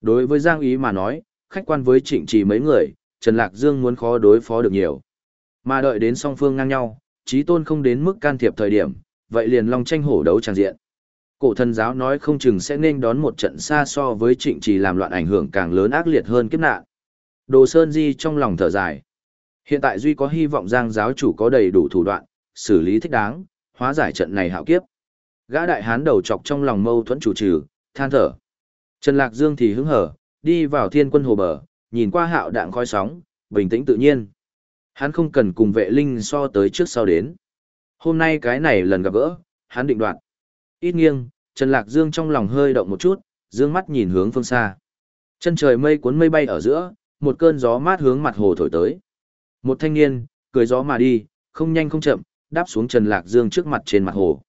Đối với Giang ý mà nói, khách quan với trịnh trì mấy người, Trần Lạc Dương muốn khó đối phó được nhiều. Mà đợi đến song phương ngang nhau, trí tôn không đến mức can thiệp thời điểm, vậy liền long tranh hổ đấu tràng diện. Cổ thần giáo nói không chừng sẽ nên đón một trận xa so với trịnh trì làm loạn ảnh hưởng càng lớn ác liệt hơn kiếp nạn. Đồ Sơn Di trong lòng thở dài. Hiện tại Duy có hy vọng Giang giáo chủ có đầy đủ thủ đoạn, xử lý thích đáng, hóa giải trận này hạo kiếp. Gã đại hán đầu chọc trong lòng mâu thuẫn chủ trừ, than thở. Trần Lạc Dương thì hứng hở, đi vào thiên quân hồ bờ, nhìn qua hạo đạn khói sóng, bình tĩnh tự nhiên. Hắn không cần cùng vệ linh so tới trước sau đến. Hôm nay cái này lần gặp gỡ, hắn định đoạt. Ít nghiêng, Trần Lạc Dương trong lòng hơi động một chút, dương mắt nhìn hướng phương xa. Chân trời mây cuốn mây bay ở giữa, một cơn gió mát hướng mặt hồ thổi tới. Một thanh niên, cười gió mà đi, không nhanh không chậm, đáp xuống Trần Lạc Dương trước mặt trên mặt hồ.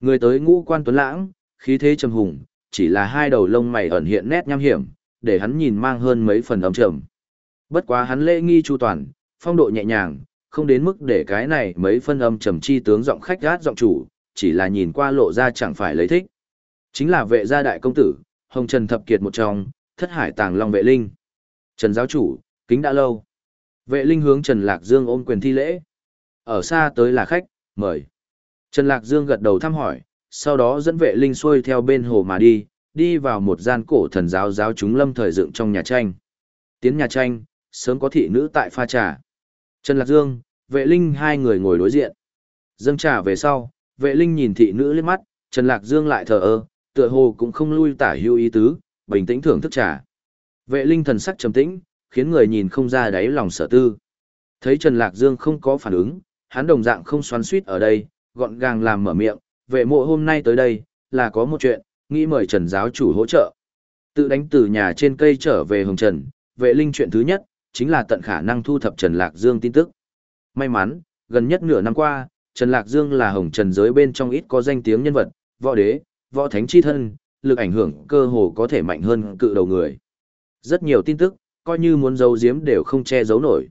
Người tới ngũ quan tuấn lãng, khí thế trầm hùng, chỉ là hai đầu lông mày ẩn hiện nét nham hiểm, để hắn nhìn mang hơn mấy phần âm trầm. Bất quá hắn lễ nghi chu toàn, phong độ nhẹ nhàng, không đến mức để cái này mấy phân âm trầm chi tướng giọng khách gát giọng chủ, chỉ là nhìn qua lộ ra chẳng phải lấy thích. Chính là vệ gia đại công tử, Hồng Trần Thập Kiệt một trong, thất hải tàng long vệ linh. Trần giáo chủ, kính đã lâu. Vệ linh hướng Trần Lạc Dương ôm quyền thi lễ. Ở xa tới là khách, mời. Trần Lạc Dương gật đầu thăm hỏi, sau đó dẫn vệ linh xuôi theo bên hồ mà đi, đi vào một gian cổ thần giáo giáo chúng lâm thời dựng trong nhà tranh. Tiến nhà tranh, sớm có thị nữ tại pha trà. Trần Lạc Dương, vệ linh hai người ngồi đối diện. Dâng trà về sau, vệ linh nhìn thị nữ lên mắt, Trần Lạc Dương lại thờ ơ, tựa hồ cũng không lui tả hưu ý tứ, bình tĩnh thưởng thức trà. Vệ linh thần sắc trầm tĩnh, khiến người nhìn không ra đáy lòng sở tư. Thấy Trần Lạc Dương không có phản ứng, hắn đồng dạng không xoắn suýt ở đây, gọn gàng làm mở miệng, vệ mộ hôm nay tới đây, là có một chuyện, nghĩ mời Trần giáo chủ hỗ trợ. Tự đánh từ nhà trên cây trở về Hồng Trần, vệ linh chuyện thứ nhất, chính là tận khả năng thu thập Trần Lạc Dương tin tức. May mắn, gần nhất nửa năm qua, Trần Lạc Dương là Hồng Trần giới bên trong ít có danh tiếng nhân vật, võ đế, võ thánh chi thân, lực ảnh hưởng cơ hồ có thể mạnh hơn cự đầu người. Rất nhiều tin tức, coi như muốn giấu giếm đều không che giấu nổi.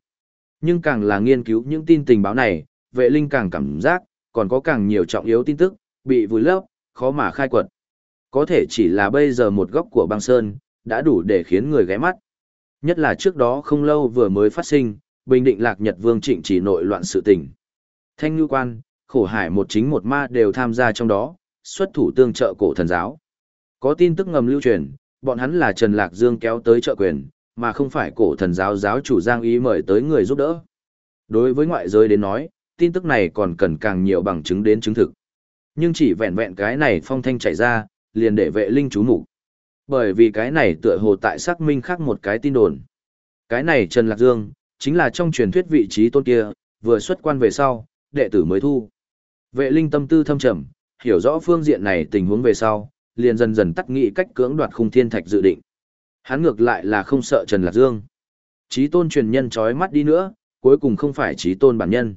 Nhưng càng là nghiên cứu những tin tình báo này, vệ linh càng cảm giác, còn có càng nhiều trọng yếu tin tức, bị vùi lấp, khó mà khai quật. Có thể chỉ là bây giờ một góc của băng sơn, đã đủ để khiến người ghé mắt. Nhất là trước đó không lâu vừa mới phát sinh, Bình Định Lạc Nhật Vương trịnh chỉ nội loạn sự tình. Thanh Ngư Quan, Khổ Hải một chính một ma đều tham gia trong đó, xuất thủ tương trợ cổ thần giáo. Có tin tức ngầm lưu truyền, bọn hắn là Trần Lạc Dương kéo tới trợ quyền, mà không phải cổ thần giáo giáo chủ Giang Ý mời tới người giúp đỡ. Đối với ngoại giới đến nói, tin tức này còn cần càng nhiều bằng chứng đến chứng thực. Nhưng chỉ vẹn vẹn cái này phong thanh chạy ra, liền để vệ linh chú mục Bởi vì cái này tựa hồ tại xác minh khác một cái tin đồn. Cái này Trần Lạc Dương, chính là trong truyền thuyết vị trí tôn kia, vừa xuất quan về sau, đệ tử mới thu. Vệ linh tâm tư thâm trầm, hiểu rõ phương diện này tình huống về sau, liền dần dần tắt nghị cách cưỡng đoạt khung thiên thạch dự định. Hắn ngược lại là không sợ Trần Lạc Dương. Chí tôn truyền nhân trói mắt đi nữa, cuối cùng không phải chí tôn bản nhân.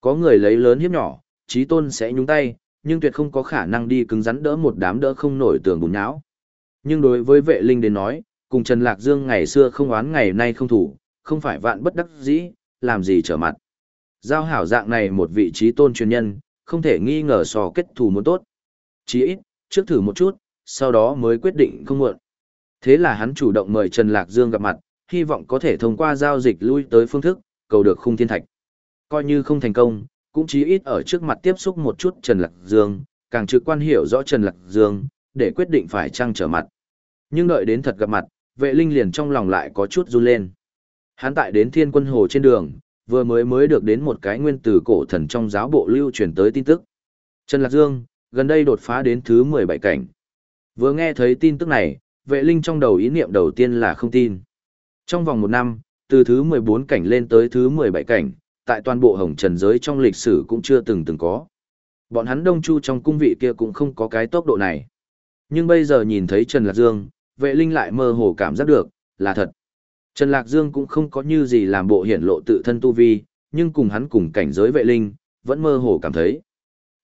Có người lấy lớn hiếp nhỏ, chí tôn sẽ nhúng tay, nhưng tuyệt không có khả năng đi cứng rắn đỡ một đám đỡ không nổi tường bùn nhão. Nhưng đối với vệ linh đến nói, cùng Trần Lạc Dương ngày xưa không oán ngày nay không thủ, không phải vạn bất đắc dĩ, làm gì trở mặt. Giao hảo dạng này một vị trí tôn truyền nhân, không thể nghi ngờ so kết thù muốn tốt. Chỉ ít, trước thử một chút, sau đó mới quyết định không muộn. Thế là hắn chủ động mời Trần Lạc Dương gặp mặt, hy vọng có thể thông qua giao dịch lui tới phương thức, cầu được khung thiên thạch. Coi như không thành công, cũng chí ít ở trước mặt tiếp xúc một chút Trần Lạc Dương, càng trực quan hiểu rõ Trần Lạc Dương, để quyết định phải trăng trở mặt. Nhưng đợi đến thật gặp mặt, vệ linh liền trong lòng lại có chút run lên. Hắn tại đến thiên quân hồ trên đường, vừa mới mới được đến một cái nguyên từ cổ thần trong giáo bộ lưu truyền tới tin tức. Trần Lạc Dương, gần đây đột phá đến thứ 17 cảnh. Vừa nghe thấy tin tức này, vệ linh trong đầu ý niệm đầu tiên là không tin. Trong vòng một năm, từ thứ 14 cảnh lên tới thứ 17 cảnh, tại toàn bộ hồng trần giới trong lịch sử cũng chưa từng từng có. Bọn hắn đông chu trong cung vị kia cũng không có cái tốc độ này. Nhưng bây giờ nhìn thấy Trần Lạc Dương, vệ linh lại mơ hồ cảm giác được, là thật. Trần Lạc Dương cũng không có như gì làm bộ hiển lộ tự thân tu vi, nhưng cùng hắn cùng cảnh giới vệ linh, vẫn mơ hồ cảm thấy.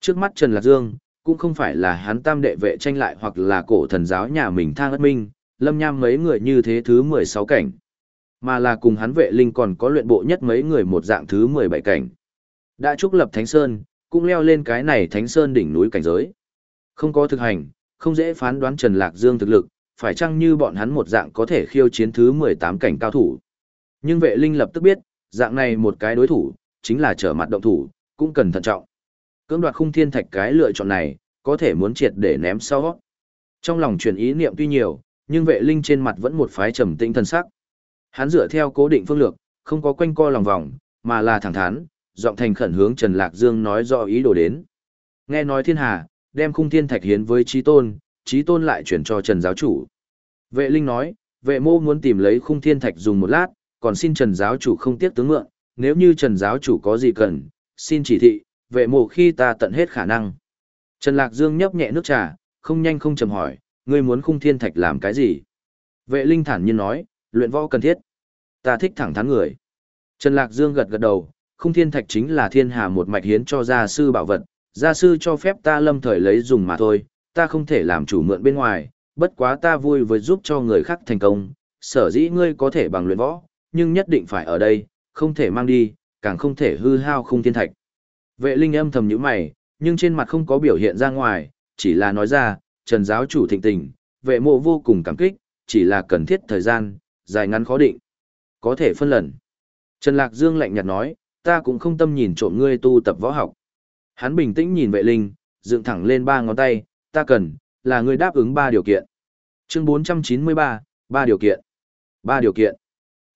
Trước mắt Trần Lạc Dương, cũng không phải là hắn tam đệ vệ tranh lại hoặc là cổ thần giáo nhà mình thang ất minh, lâm nham mấy người như thế thứ 16 cảnh. Mà là cùng hắn vệ linh còn có luyện bộ nhất mấy người một dạng thứ 17 cảnh. Đã trúc lập Thánh Sơn, cũng leo lên cái này Thánh Sơn đỉnh núi cảnh giới. Không có thực hành, không dễ phán đoán Trần Lạc Dương thực lực, phải chăng như bọn hắn một dạng có thể khiêu chiến thứ 18 cảnh cao thủ. Nhưng vệ linh lập tức biết, dạng này một cái đối thủ, chính là trở mặt động thủ, cũng cần thận trọng. Cưỡng đoạt khung thiên thạch cái lựa chọn này, có thể muốn triệt để ném sau. Trong lòng chuyển ý niệm tuy nhiều, nhưng vệ linh trên mặt vẫn một phái trầm tĩnh thần sắc. Hắn dựa theo cố định phương lược, không có quanh co lòng vòng, mà là thẳng thắn, giọng thành khẩn hướng Trần Lạc Dương nói rõ ý đồ đến. Nghe nói thiên hà, đem khung thiên thạch hiến với Chí tôn, Chí tôn lại chuyển cho Trần giáo chủ. Vệ linh nói, vệ mô muốn tìm lấy khung thiên thạch dùng một lát, còn xin Trần giáo chủ không tiếc tướng mượn, nếu như Trần giáo chủ có gì cần, xin chỉ thị, vệ mộ khi ta tận hết khả năng. Trần Lạc Dương nhấp nhẹ nước trà, không nhanh không chậm hỏi, ngươi muốn khung thiên thạch làm cái gì? Vệ linh thản nhiên nói, luyện võ cần thiết. Ta thích thẳng thắn người. Trần Lạc Dương gật gật đầu, khung thiên thạch chính là thiên hà một mạch hiến cho gia sư bảo vật, gia sư cho phép ta lâm thời lấy dùng mà thôi, ta không thể làm chủ mượn bên ngoài, bất quá ta vui với giúp cho người khác thành công, sở dĩ ngươi có thể bằng luyện võ, nhưng nhất định phải ở đây, không thể mang đi, càng không thể hư hao khung thiên thạch. Vệ linh âm thầm nhíu mày, nhưng trên mặt không có biểu hiện ra ngoài, chỉ là nói ra, trần giáo chủ thịnh tình, vệ mộ vô cùng cảm kích, chỉ là cần thiết thời gian, dài ngắn khó định. Có thể phân lần. Trần Lạc Dương lạnh nhạt nói, ta cũng không tâm nhìn trộm ngươi tu tập võ học. Hắn bình tĩnh nhìn vệ linh, dựng thẳng lên ba ngón tay, ta cần, là ngươi đáp ứng ba điều kiện. Chương 493, ba điều kiện. Ba điều kiện.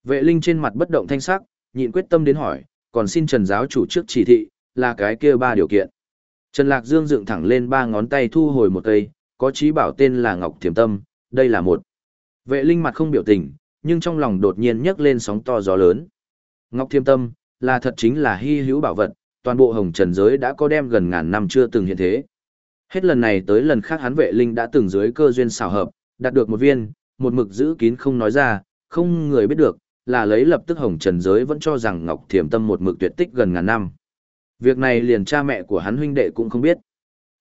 Vệ linh trên mặt bất động thanh sắc, nhịn quyết tâm đến hỏi, còn xin Trần giáo chủ trước chỉ thị, là cái kia ba điều kiện. Trần Lạc Dương dựng thẳng lên ba ngón tay thu hồi một cây, có chí bảo tên là Ngọc Thiểm Tâm, đây là một. Vệ linh mặt không biểu tình, nhưng trong lòng đột nhiên nhấc lên sóng to gió lớn. Ngọc Thiêm Tâm, là thật chính là hy hữu bảo vật, toàn bộ hồng trần giới đã có đem gần ngàn năm chưa từng hiện thế. Hết lần này tới lần khác hắn vệ linh đã từng dưới cơ duyên xảo hợp, đạt được một viên, một mực giữ kín không nói ra, không người biết được, là lấy lập tức hồng trần giới vẫn cho rằng Ngọc Thiểm Tâm một mực tuyệt tích gần ngàn năm. Việc này liền cha mẹ của hắn huynh đệ cũng không biết.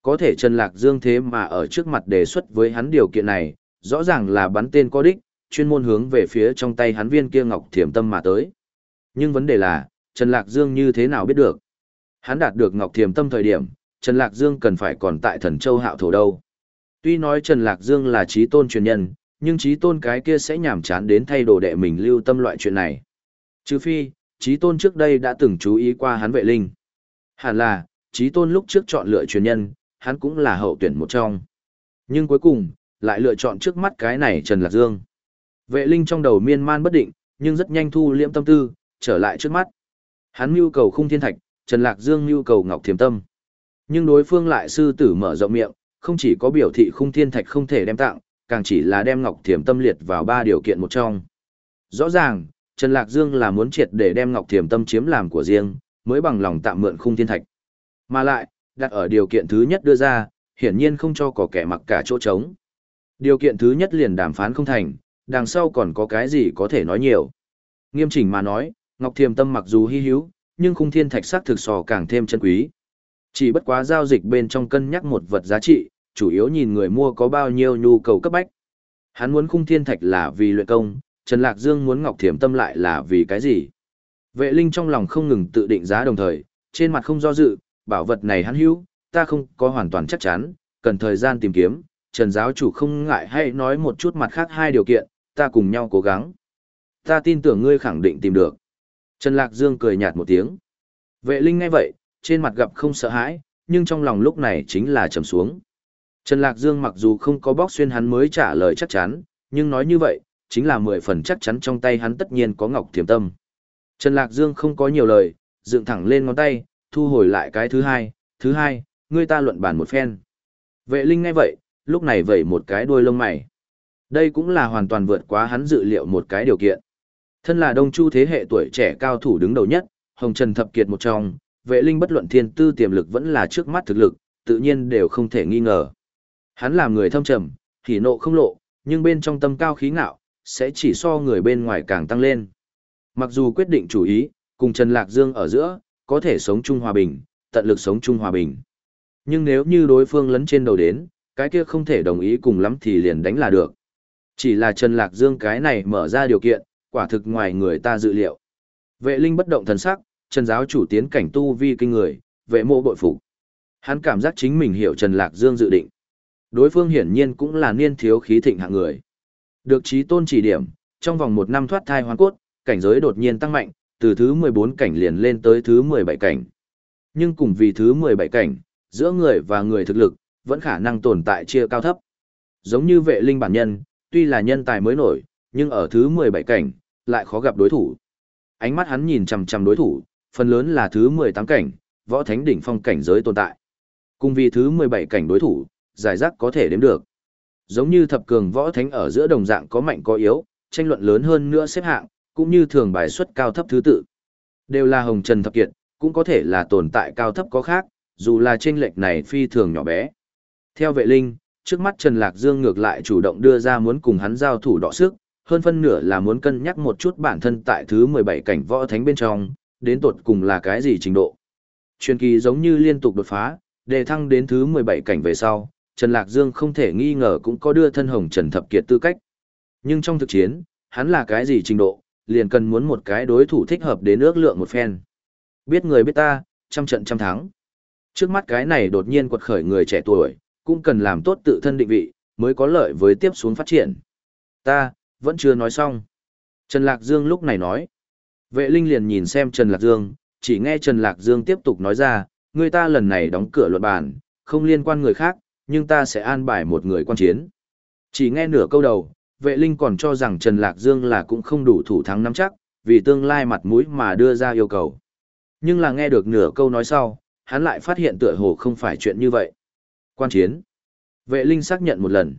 Có thể Trần Lạc Dương thế mà ở trước mặt đề xuất với hắn điều kiện này, rõ ràng là bắn tên có đích, chuyên môn hướng về phía trong tay hắn viên kia Ngọc Thiểm Tâm mà tới. Nhưng vấn đề là, Trần Lạc Dương như thế nào biết được? Hắn đạt được Ngọc Thiểm Tâm thời điểm, Trần Lạc Dương cần phải còn tại Thần Châu Hạo Thổ đâu. Tuy nói Trần Lạc Dương là trí tôn truyền nhân, nhưng trí tôn cái kia sẽ nhảm chán đến thay đồ đệ mình lưu tâm loại chuyện này. Trừ phi, trí tôn trước đây đã từng chú ý qua hắn vệ linh. Hẳn là, trí tôn lúc trước chọn lựa truyền nhân, hắn cũng là hậu tuyển một trong. Nhưng cuối cùng, lại lựa chọn trước mắt cái này Trần Lạc Dương. Vệ linh trong đầu miên man bất định, nhưng rất nhanh thu liễm tâm tư, trở lại trước mắt. Hắn mưu cầu khung thiên thạch, Trần Lạc Dương mưu cầu ngọc thiềm tâm. Nhưng đối phương lại sư tử mở rộng miệng, không chỉ có biểu thị khung thiên thạch không thể đem tặng, càng chỉ là đem ngọc thiềm tâm liệt vào ba điều kiện một trong. Rõ ràng, Trần Lạc Dương là muốn triệt để đem ngọc thiềm tâm chiếm làm của riêng, mới bằng lòng tạm mượn khung thiên thạch. Mà lại, đặt ở điều kiện thứ nhất đưa ra, hiển nhiên không cho có kẻ mặc cả chỗ trống. Điều kiện thứ nhất liền đàm phán không thành, đằng sau còn có cái gì có thể nói nhiều. Nghiêm chỉnh mà nói, Ngọc Thiềm Tâm mặc dù hy hữu, nhưng khung thiên thạch sắc thực sò càng thêm chân quý. Chỉ bất quá giao dịch bên trong cân nhắc một vật giá trị, chủ yếu nhìn người mua có bao nhiêu nhu cầu cấp bách. Hắn muốn khung thiên thạch là vì luyện công, Trần Lạc Dương muốn Ngọc Thiềm Tâm lại là vì cái gì? Vệ Linh trong lòng không ngừng tự định giá đồng thời, trên mặt không do dự, bảo vật này hắn hữu, ta không có hoàn toàn chắc chắn, cần thời gian tìm kiếm, Trần giáo chủ không ngại hay nói một chút mặt khác hai điều kiện, ta cùng nhau cố gắng. Ta tin tưởng ngươi khẳng định tìm được. Trần Lạc Dương cười nhạt một tiếng. Vệ Linh nghe vậy, trên mặt gặp không sợ hãi, nhưng trong lòng lúc này chính là trầm xuống. Trần Lạc Dương mặc dù không có bóc xuyên hắn mới trả lời chắc chắn, nhưng nói như vậy, chính là mười phần chắc chắn trong tay hắn tất nhiên có ngọc thiềm tâm. Trần Lạc Dương không có nhiều lời, dựng thẳng lên ngón tay, thu hồi lại cái thứ hai, thứ hai, ngươi ta luận bàn một phen. Vệ Linh nghe vậy, lúc này vẩy một cái đuôi lông mày. Đây cũng là hoàn toàn vượt quá hắn dự liệu một cái điều kiện. Thân là đông chu thế hệ tuổi trẻ cao thủ đứng đầu nhất, Hồng Trần Thập Kiệt một trong, vệ linh bất luận thiên tư tiềm lực vẫn là trước mắt thực lực, tự nhiên đều không thể nghi ngờ. Hắn làm người thâm trầm, thì nộ không lộ, nhưng bên trong tâm cao khí ngạo, sẽ chỉ so người bên ngoài càng tăng lên. Mặc dù quyết định chủ ý, cùng Trần Lạc Dương ở giữa, có thể sống chung hòa bình, tận lực sống chung hòa bình. Nhưng nếu như đối phương lấn trên đầu đến, cái kia không thể đồng ý cùng lắm thì liền đánh là được. Chỉ là Trần Lạc Dương cái này mở ra điều kiện, quả thực ngoài người ta dự liệu. Vệ linh bất động thần sắc, Trần giáo chủ tiến cảnh tu vi kinh người, vệ mộ bội phục. Hắn cảm giác chính mình hiểu Trần Lạc Dương dự định. Đối phương hiển nhiên cũng là niên thiếu khí thịnh hạng người. Được trí tôn chỉ điểm, trong vòng một năm thoát thai hoàn cốt, cảnh giới đột nhiên tăng mạnh, từ thứ 14 cảnh liền lên tới thứ 17 cảnh. Nhưng cùng vì thứ 17 cảnh, giữa người và người thực lực, vẫn khả năng tồn tại chia cao thấp. Giống như vệ linh bản nhân, tuy là nhân tài mới nổi, nhưng ở thứ 17 cảnh, lại khó gặp đối thủ. Ánh mắt hắn nhìn chằm chằm đối thủ, phần lớn là thứ 18 cảnh, võ thánh đỉnh phong cảnh giới tồn tại. Cùng vì thứ 17 cảnh đối thủ, giải rác có thể đếm được. Giống như thập cường võ thánh ở giữa đồng dạng có mạnh có yếu, tranh luận lớn hơn nữa xếp hạng, cũng như thường bài xuất cao thấp thứ tự. Đều là hồng trần thập kiệt, cũng có thể là tồn tại cao thấp có khác, dù là chênh lệch này phi thường nhỏ bé. Theo vệ linh, trước mắt Trần Lạc Dương ngược lại chủ động đưa ra muốn cùng hắn giao thủ đọ sức, hơn phân nửa là muốn cân nhắc một chút bản thân tại thứ 17 cảnh võ thánh bên trong, đến tột cùng là cái gì trình độ. Truyền kỳ giống như liên tục đột phá, đề thăng đến thứ 17 cảnh về sau, Trần Lạc Dương không thể nghi ngờ cũng có đưa thân hồng Trần Thập Kiệt tư cách. Nhưng trong thực chiến, hắn là cái gì trình độ, liền cần muốn một cái đối thủ thích hợp đến ước lượng một phen. Biết người biết ta, trăm trận trăm thắng. Trước mắt cái này đột nhiên quật khởi người trẻ tuổi, cũng cần làm tốt tự thân định vị, mới có lợi với tiếp xuống phát triển. Ta, vẫn chưa nói xong. Trần Lạc Dương lúc này nói. Vệ Linh liền nhìn xem Trần Lạc Dương, chỉ nghe Trần Lạc Dương tiếp tục nói ra, người ta lần này đóng cửa luận bản không liên quan người khác, nhưng ta sẽ an bài một người quan chiến. Chỉ nghe nửa câu đầu, vệ linh còn cho rằng Trần Lạc Dương là cũng không đủ thủ thắng nắm chắc, vì tương lai mặt mũi mà đưa ra yêu cầu. Nhưng là nghe được nửa câu nói sau, hắn lại phát hiện tựa hồ không phải chuyện như vậy. Quan chiến. Vệ linh xác nhận một lần.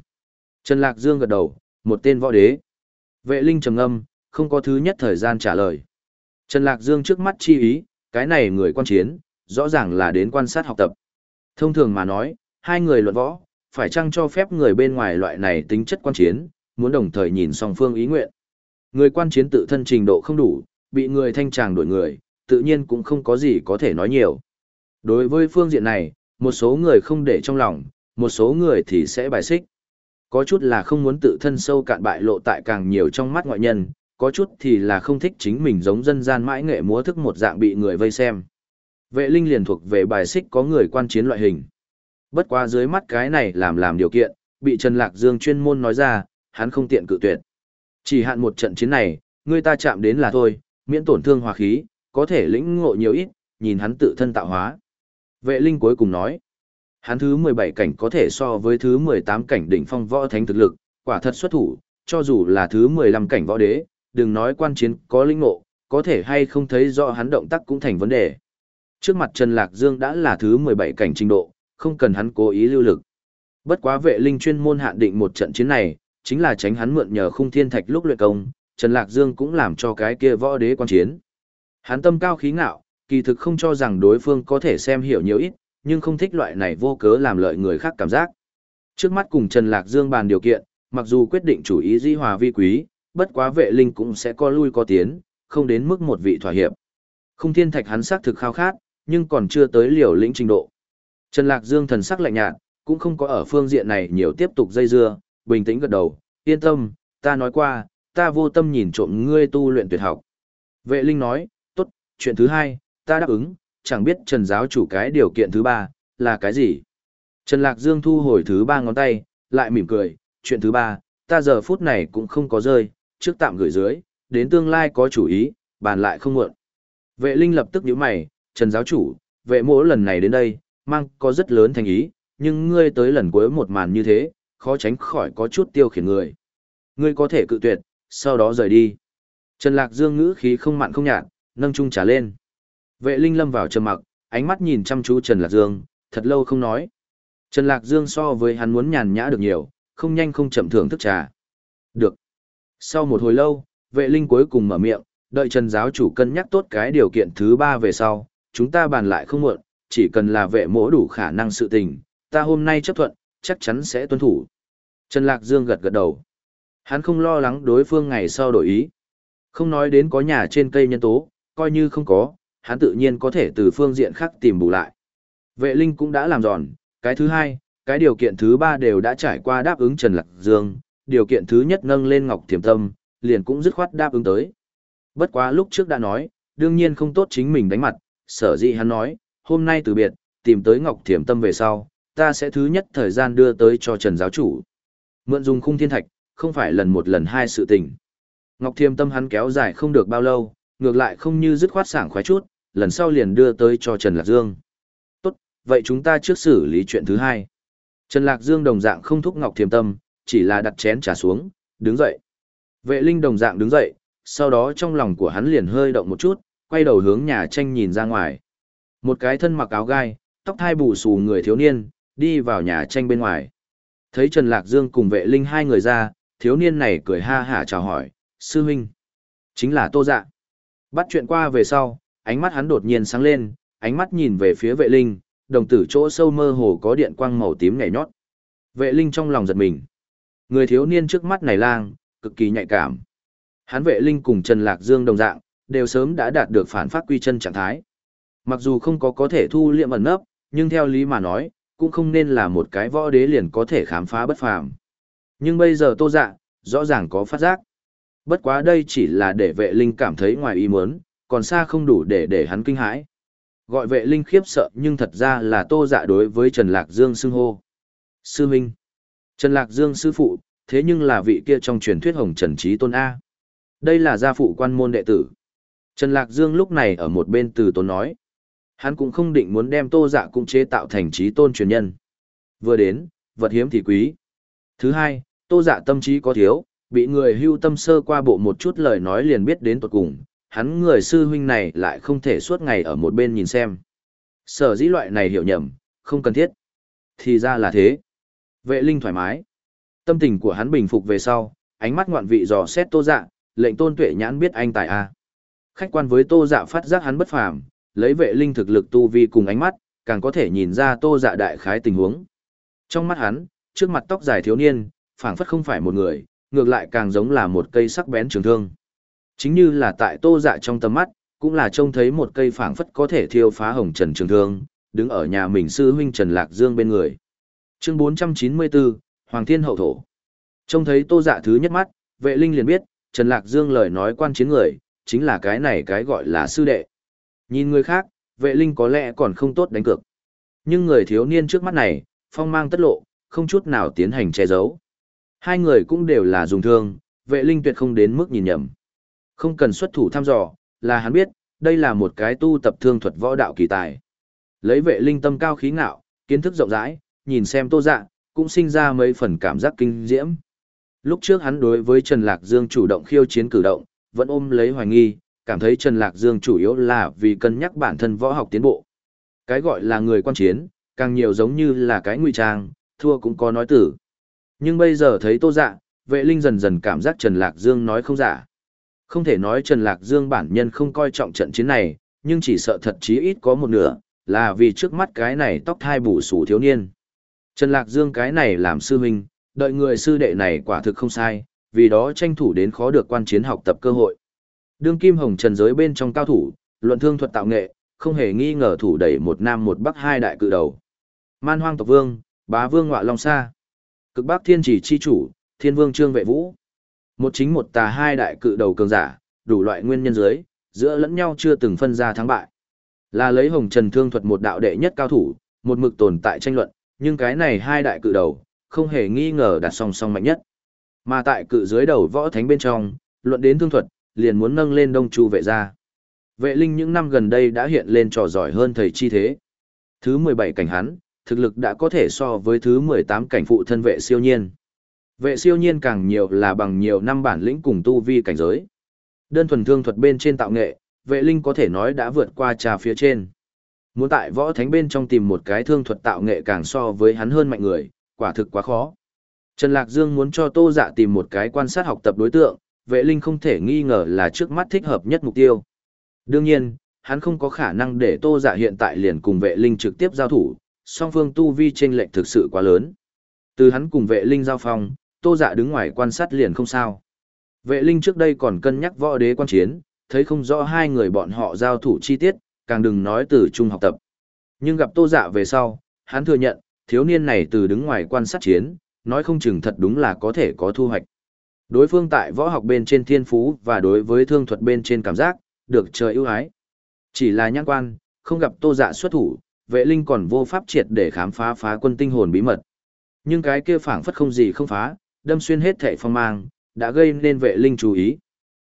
Trần Lạc Dương gật đầu, một tên võ đế. Vệ linh trầm ngâm, không có thứ nhất thời gian trả lời. Trần Lạc Dương trước mắt chi ý, cái này người quan chiến, rõ ràng là đến quan sát học tập. Thông thường mà nói, hai người luận võ, phải chăng cho phép người bên ngoài loại này tính chất quan chiến, muốn đồng thời nhìn song phương ý nguyện. Người quan chiến tự thân trình độ không đủ, bị người thanh tràng đổi người, tự nhiên cũng không có gì có thể nói nhiều. Đối với phương diện này, một số người không để trong lòng, một số người thì sẽ bài xích. Có chút là không muốn tự thân sâu cạn bại lộ tại càng nhiều trong mắt ngoại nhân, có chút thì là không thích chính mình giống dân gian mãi nghệ múa thức một dạng bị người vây xem. Vệ linh liền thuộc về bài xích có người quan chiến loại hình. Bất quá dưới mắt cái này làm làm điều kiện, bị Trần Lạc Dương chuyên môn nói ra, hắn không tiện cự tuyệt. Chỉ hạn một trận chiến này, người ta chạm đến là thôi, miễn tổn thương hòa khí, có thể lĩnh ngộ nhiều ít, nhìn hắn tự thân tạo hóa. Vệ linh cuối cùng nói, hắn thứ 17 cảnh có thể so với thứ 18 cảnh đỉnh phong võ thánh thực lực, quả thật xuất thủ, cho dù là thứ 15 cảnh võ đế, đừng nói quan chiến có linh ngộ, có thể hay không thấy rõ hắn động tác cũng thành vấn đề. Trước mặt Trần Lạc Dương đã là thứ 17 cảnh trình độ, không cần hắn cố ý lưu lực. Bất quá vệ linh chuyên môn hạn định một trận chiến này, chính là tránh hắn mượn nhờ khung thiên thạch lúc luyện công, Trần Lạc Dương cũng làm cho cái kia võ đế quan chiến. Hắn tâm cao khí ngạo, kỳ thực không cho rằng đối phương có thể xem hiểu nhiều ít, nhưng không thích loại này vô cớ làm lợi người khác cảm giác. Trước mắt cùng Trần Lạc Dương bàn điều kiện, mặc dù quyết định chủ ý di hòa vi quý, bất quá vệ linh cũng sẽ có lui có tiến, không đến mức một vị thỏa hiệp. Không thiên thạch hắn xác thực khao khát, nhưng còn chưa tới liều lĩnh trình độ. Trần Lạc Dương thần sắc lạnh nhạt, cũng không có ở phương diện này nhiều tiếp tục dây dưa, bình tĩnh gật đầu, yên tâm, ta nói qua, ta vô tâm nhìn trộm ngươi tu luyện tuyệt học. Vệ Linh nói, tốt, chuyện thứ hai, ta đáp ứng, chẳng biết Trần giáo chủ cái điều kiện thứ ba, là cái gì. Trần Lạc Dương thu hồi thứ ba ngón tay, lại mỉm cười, chuyện thứ ba, ta giờ phút này cũng không có rơi, trước tạm gửi dưới, đến tương lai có chủ ý, bàn lại không muộn. Vệ Linh lập tức nhíu mày, Trần giáo chủ, vệ mỗ lần này đến đây, mang có rất lớn thành ý, nhưng ngươi tới lần cuối một màn như thế, khó tránh khỏi có chút tiêu khiển người. Ngươi có thể cự tuyệt, sau đó rời đi. Trần Lạc Dương ngữ khí không mặn không nhạt, nâng chung trả lên. Vệ Linh lâm vào trầm mặc, ánh mắt nhìn chăm chú Trần Lạc Dương, thật lâu không nói. Trần Lạc Dương so với hắn muốn nhàn nhã được nhiều, không nhanh không chậm thưởng thức trà. Được. Sau một hồi lâu, vệ linh cuối cùng mở miệng, đợi Trần giáo chủ cân nhắc tốt cái điều kiện thứ ba về sau, chúng ta bàn lại không muộn, chỉ cần là vệ mỗ đủ khả năng sự tình, ta hôm nay chấp thuận, chắc chắn sẽ tuân thủ. Trần Lạc Dương gật gật đầu. Hắn không lo lắng đối phương ngày sau đổi ý. Không nói đến có nhà trên cây nhân tố, coi như không có, hắn tự nhiên có thể từ phương diện khác tìm bù lại. Vệ Linh cũng đã làm giòn, cái thứ hai, cái điều kiện thứ ba đều đã trải qua đáp ứng Trần Lạc Dương, điều kiện thứ nhất nâng lên Ngọc Thiểm Tâm, liền cũng dứt khoát đáp ứng tới. Bất quá lúc trước đã nói, đương nhiên không tốt chính mình đánh mặt, sở dĩ hắn nói, hôm nay từ biệt, tìm tới Ngọc Thiểm Tâm về sau, ta sẽ thứ nhất thời gian đưa tới cho Trần giáo chủ. Mượn dùng khung thiên thạch, không phải lần một lần hai sự tình. Ngọc Thiểm Tâm hắn kéo dài không được bao lâu, ngược lại không như dứt khoát sảng khoái chút, lần sau liền đưa tới cho Trần Lạc Dương. Tốt, vậy chúng ta trước xử lý chuyện thứ hai. Trần Lạc Dương đồng dạng không thúc Ngọc Thiềm Tâm, chỉ là đặt chén trà xuống, đứng dậy. Vệ Linh đồng dạng đứng dậy, sau đó trong lòng của hắn liền hơi động một chút, quay đầu hướng nhà tranh nhìn ra ngoài. Một cái thân mặc áo gai, tóc thai bù xù người thiếu niên, đi vào nhà tranh bên ngoài. Thấy Trần Lạc Dương cùng vệ Linh hai người ra, thiếu niên này cười ha hả chào hỏi, sư huynh. Chính là Tô Dạ. Bắt chuyện qua về sau, ánh mắt hắn đột nhiên sáng lên, ánh mắt nhìn về phía vệ Linh, đồng tử chỗ sâu mơ hồ có điện quang màu tím nhảy nhót. Vệ Linh trong lòng giật mình. Người thiếu niên trước mắt này lang, cực kỳ nhạy cảm. Hắn vệ Linh cùng Trần Lạc Dương đồng dạng, đều sớm đã đạt được phản phát quy chân trạng thái. Mặc dù không có có thể thu liệm ẩn nấp, nhưng theo lý mà nói, cũng không nên là một cái võ đế liền có thể khám phá bất phàm. Nhưng bây giờ tô dạ, rõ ràng có phát giác. Bất quá đây chỉ là để vệ linh cảm thấy ngoài ý muốn, còn xa không đủ để để hắn kinh hãi. Gọi vệ linh khiếp sợ nhưng thật ra là tô dạ đối với Trần Lạc Dương xưng hô. Sư Minh. Trần Lạc Dương sư phụ, thế nhưng là vị kia trong truyền thuyết hồng Trần Trí Tôn A. Đây là gia phụ quan môn đệ tử. Trần Lạc Dương lúc này ở một bên từ tôn nói. Hắn cũng không định muốn đem tô dạ cũng chế tạo thành trí tôn truyền nhân. Vừa đến, vật hiếm thì quý. Thứ hai, tô dạ tâm trí có thiếu, bị người hưu tâm sơ qua bộ một chút lời nói liền biết đến tuột cùng, hắn người sư huynh này lại không thể suốt ngày ở một bên nhìn xem. Sở dĩ loại này hiểu nhầm, không cần thiết. Thì ra là thế. Vệ linh thoải mái. Tâm tình của hắn bình phục về sau, ánh mắt ngoạn vị dò xét tô dạ, lệnh tôn tuệ nhãn biết anh tài A. Khách quan với tô dạ phát giác hắn bất phàm, lấy vệ linh thực lực tu vi cùng ánh mắt, càng có thể nhìn ra tô dạ đại khái tình huống. Trong mắt hắn, trước mặt tóc dài thiếu niên, phảng phất không phải một người, ngược lại càng giống là một cây sắc bén trường thương. Chính như là tại tô dạ trong tầm mắt, cũng là trông thấy một cây phảng phất có thể thiêu phá hồng trần trường thương, đứng ở nhà mình sư huynh Trần Lạc Dương bên người. Chương 494, Hoàng Thiên Hậu Thổ. Trông thấy tô dạ thứ nhất mắt, vệ linh liền biết, Trần Lạc Dương lời nói quan chiến người, chính là cái này cái gọi là sư đệ. Nhìn người khác, vệ linh có lẽ còn không tốt đánh cược. Nhưng người thiếu niên trước mắt này, phong mang tất lộ, không chút nào tiến hành che giấu. Hai người cũng đều là dùng thương, vệ linh tuyệt không đến mức nhìn nhầm. Không cần xuất thủ thăm dò, là hắn biết, đây là một cái tu tập thương thuật võ đạo kỳ tài. Lấy vệ linh tâm cao khí ngạo, kiến thức rộng rãi, nhìn xem tô dạ, cũng sinh ra mấy phần cảm giác kinh diễm. Lúc trước hắn đối với Trần Lạc Dương chủ động khiêu chiến cử động, vẫn ôm lấy hoài nghi, cảm thấy Trần Lạc Dương chủ yếu là vì cân nhắc bản thân võ học tiến bộ. Cái gọi là người quan chiến, càng nhiều giống như là cái ngụy trang, thua cũng có nói tử. Nhưng bây giờ thấy tô dạ, vệ linh dần dần cảm giác Trần Lạc Dương nói không giả. Không thể nói Trần Lạc Dương bản nhân không coi trọng trận chiến này, nhưng chỉ sợ thật chí ít có một nửa, là vì trước mắt cái này tóc thai bù sủ thiếu niên. Trần Lạc Dương cái này làm sư huynh, đợi người sư đệ này quả thực không sai, vì đó tranh thủ đến khó được quan chiến học tập cơ hội. Đương Kim Hồng Trần giới bên trong cao thủ, luận thương thuật tạo nghệ, không hề nghi ngờ thủ đẩy một nam một bắc hai đại cự đầu. Man Hoang tộc vương, Bá Vương Ngọa Long Sa, Cực Bắc Thiên Chỉ chi chủ, Thiên Vương Trương Vệ Vũ. Một chính một tà hai đại cự đầu cường giả, đủ loại nguyên nhân dưới, giữa lẫn nhau chưa từng phân ra thắng bại. Là lấy Hồng Trần thương thuật một đạo đệ nhất cao thủ, một mực tồn tại tranh luận, nhưng cái này hai đại cự đầu, không hề nghi ngờ đặt song song mạnh nhất. Mà tại cự dưới đầu võ thánh bên trong, luận đến thương thuật, liền muốn nâng lên đông chu vệ gia. Vệ linh những năm gần đây đã hiện lên trò giỏi hơn thầy chi thế. Thứ 17 cảnh hắn, thực lực đã có thể so với thứ 18 cảnh phụ thân vệ siêu nhiên. Vệ siêu nhiên càng nhiều là bằng nhiều năm bản lĩnh cùng tu vi cảnh giới. Đơn thuần thương thuật bên trên tạo nghệ, vệ linh có thể nói đã vượt qua trà phía trên. Muốn tại võ thánh bên trong tìm một cái thương thuật tạo nghệ càng so với hắn hơn mạnh người, quả thực quá khó. Trần Lạc Dương muốn cho Tô Dạ tìm một cái quan sát học tập đối tượng, vệ linh không thể nghi ngờ là trước mắt thích hợp nhất mục tiêu. Đương nhiên, hắn không có khả năng để Tô Dạ hiện tại liền cùng vệ linh trực tiếp giao thủ, song phương tu vi chênh lệch thực sự quá lớn. Từ hắn cùng vệ linh giao phong, tô dạ đứng ngoài quan sát liền không sao. Vệ linh trước đây còn cân nhắc võ đế quan chiến, thấy không rõ hai người bọn họ giao thủ chi tiết, càng đừng nói từ chung học tập. Nhưng gặp tô dạ về sau, hắn thừa nhận, thiếu niên này từ đứng ngoài quan sát chiến, nói không chừng thật đúng là có thể có thu hoạch. Đối phương tại võ học bên trên thiên phú và đối với thương thuật bên trên cảm giác, được trời ưu ái. Chỉ là nhãn quan, không gặp tô dạ xuất thủ, vệ linh còn vô pháp triệt để khám phá phá quân tinh hồn bí mật. Nhưng cái kia phảng phất không gì không phá, đâm xuyên hết thệ phong mang, đã gây nên vệ linh chú ý.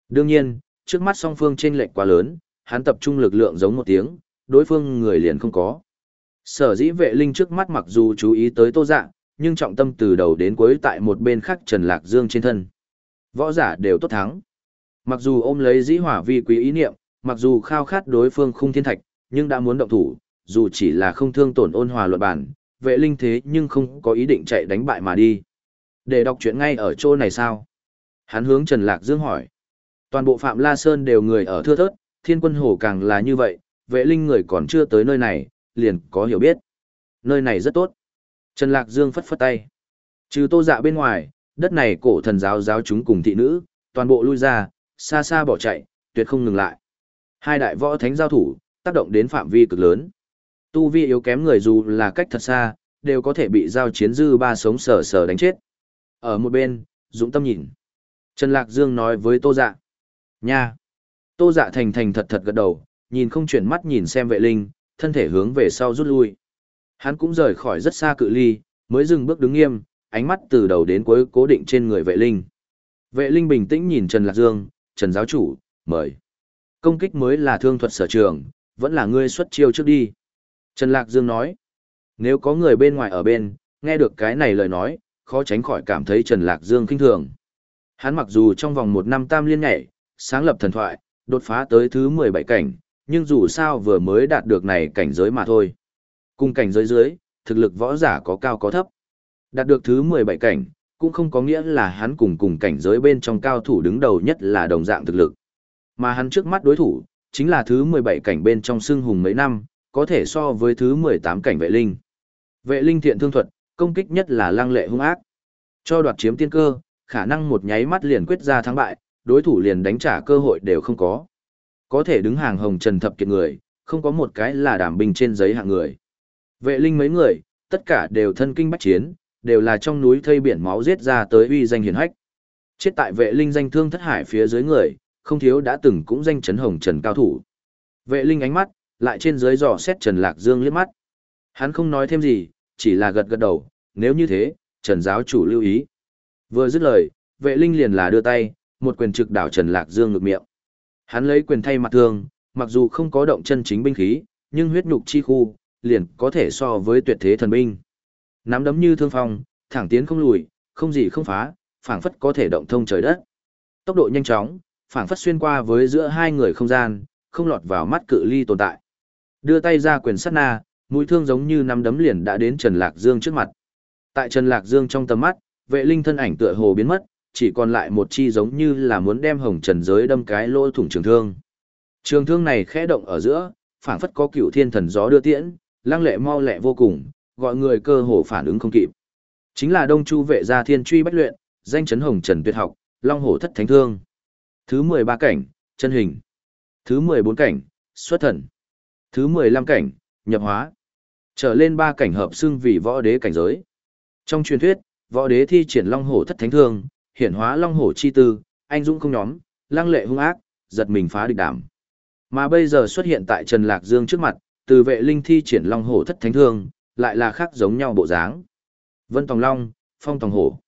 Đương nhiên, trước mắt song phương chênh lệch quá lớn, hắn tập trung lực lượng giống một tiếng, đối phương người liền không có. Sở dĩ vệ linh trước mắt mặc dù chú ý tới tô dạng, nhưng trọng tâm từ đầu đến cuối tại một bên khác Trần Lạc Dương trên thân. Võ giả đều tốt thắng. Mặc dù ôm lấy dĩ hỏa vi quý ý niệm, mặc dù khao khát đối phương khung thiên thạch, nhưng đã muốn động thủ, dù chỉ là không thương tổn ôn hòa luận bản, vệ linh thế nhưng không có ý định chạy đánh bại mà đi. Để đọc chuyện ngay ở chỗ này sao? Hắn hướng Trần Lạc Dương hỏi. Toàn bộ Phạm La Sơn đều người ở thưa thớt, thiên quân hồ càng là như vậy, vệ linh người còn chưa tới nơi này, liền có hiểu biết. Nơi này rất tốt. Trần Lạc Dương phất phất tay. Trừ tô dạ bên ngoài, đất này cổ thần giáo giáo chúng cùng thị nữ, toàn bộ lui ra, xa xa bỏ chạy, tuyệt không ngừng lại. Hai đại võ thánh giao thủ, tác động đến phạm vi cực lớn. Tu vi yếu kém người dù là cách thật xa, đều có thể bị giao chiến dư ba sống sờ sờ đánh chết. Ở một bên, dũng tâm nhìn. Trần Lạc Dương nói với Tô Dạ. Nha! Tô Dạ thành thành thật thật gật đầu, nhìn không chuyển mắt nhìn xem vệ linh, thân thể hướng về sau rút lui. Hắn cũng rời khỏi rất xa cự ly, mới dừng bước đứng nghiêm, ánh mắt từ đầu đến cuối cố định trên người vệ linh. Vệ linh bình tĩnh nhìn Trần Lạc Dương, Trần giáo chủ, mời. Công kích mới là thương thuật sở trường, vẫn là ngươi xuất chiêu trước đi. Trần Lạc Dương nói, nếu có người bên ngoài ở bên, nghe được cái này lời nói, khó tránh khỏi cảm thấy Trần Lạc Dương kinh thường. Hắn mặc dù trong vòng một năm tam liên nhảy, sáng lập thần thoại, đột phá tới thứ 17 cảnh, nhưng dù sao vừa mới đạt được này cảnh giới mà thôi. Cùng cảnh giới dưới, thực lực võ giả có cao có thấp. Đạt được thứ 17 cảnh, cũng không có nghĩa là hắn cùng cùng cảnh giới bên trong cao thủ đứng đầu nhất là đồng dạng thực lực. Mà hắn trước mắt đối thủ, chính là thứ 17 cảnh bên trong xương hùng mấy năm, có thể so với thứ 18 cảnh vệ linh. Vệ linh thiện thương thuật, công kích nhất là lang lệ hung ác. Cho đoạt chiếm tiên cơ, khả năng một nháy mắt liền quyết ra thắng bại, đối thủ liền đánh trả cơ hội đều không có. Có thể đứng hàng hồng trần thập kiệt người, không có một cái là đảm bình trên giấy hạng người. Vệ linh mấy người, tất cả đều thân kinh bách chiến, đều là trong núi thây biển máu giết ra tới uy danh hiển hách. Chết tại vệ linh danh thương thất hải phía dưới người, không thiếu đã từng cũng danh chấn hồng trần cao thủ. Vệ linh ánh mắt, lại trên dưới dò xét Trần Lạc Dương liếc mắt. Hắn không nói thêm gì, chỉ là gật gật đầu, nếu như thế, Trần giáo chủ lưu ý. Vừa dứt lời, vệ linh liền là đưa tay, một quyền trực đảo Trần Lạc Dương ngực miệng. Hắn lấy quyền thay mặt thương, mặc dù không có động chân chính binh khí, nhưng huyết nhục chi khu, liền có thể so với tuyệt thế thần binh. Nắm đấm như thương phong, thẳng tiến không lùi, không gì không phá, phảng phất có thể động thông trời đất. Tốc độ nhanh chóng, phảng phất xuyên qua với giữa hai người không gian, không lọt vào mắt cự ly tồn tại. Đưa tay ra quyền sát na, mũi thương giống như nắm đấm liền đã đến Trần Lạc Dương trước mặt. Tại Trần Lạc Dương trong tầm mắt, vệ linh thân ảnh tựa hồ biến mất, chỉ còn lại một chi giống như là muốn đem hồng trần giới đâm cái lỗ thủng trường thương. Trường thương này khẽ động ở giữa, phảng phất có cựu thiên thần gió đưa tiễn, lăng lệ mau lẹ vô cùng, gọi người cơ hồ phản ứng không kịp. Chính là Đông Chu vệ gia thiên truy bách luyện, danh chấn hồng trần tuyệt học, long hổ thất thánh thương. Thứ 13 cảnh, chân hình. Thứ 14 cảnh, xuất thần. Thứ 15 cảnh, nhập hóa. Trở lên ba cảnh hợp xưng vì võ đế cảnh giới. Trong truyền thuyết, võ đế thi triển long hổ thất thánh thương, hiển hóa long hổ chi tư, anh dũng không nhóm, lăng lệ hung ác, giật mình phá địch đảm. Mà bây giờ xuất hiện tại Trần Lạc Dương trước mặt, từ vệ linh thi triển long hổ thất thánh thương, lại là khác giống nhau bộ dáng. Vân Tòng Long, Phong Tòng Hổ.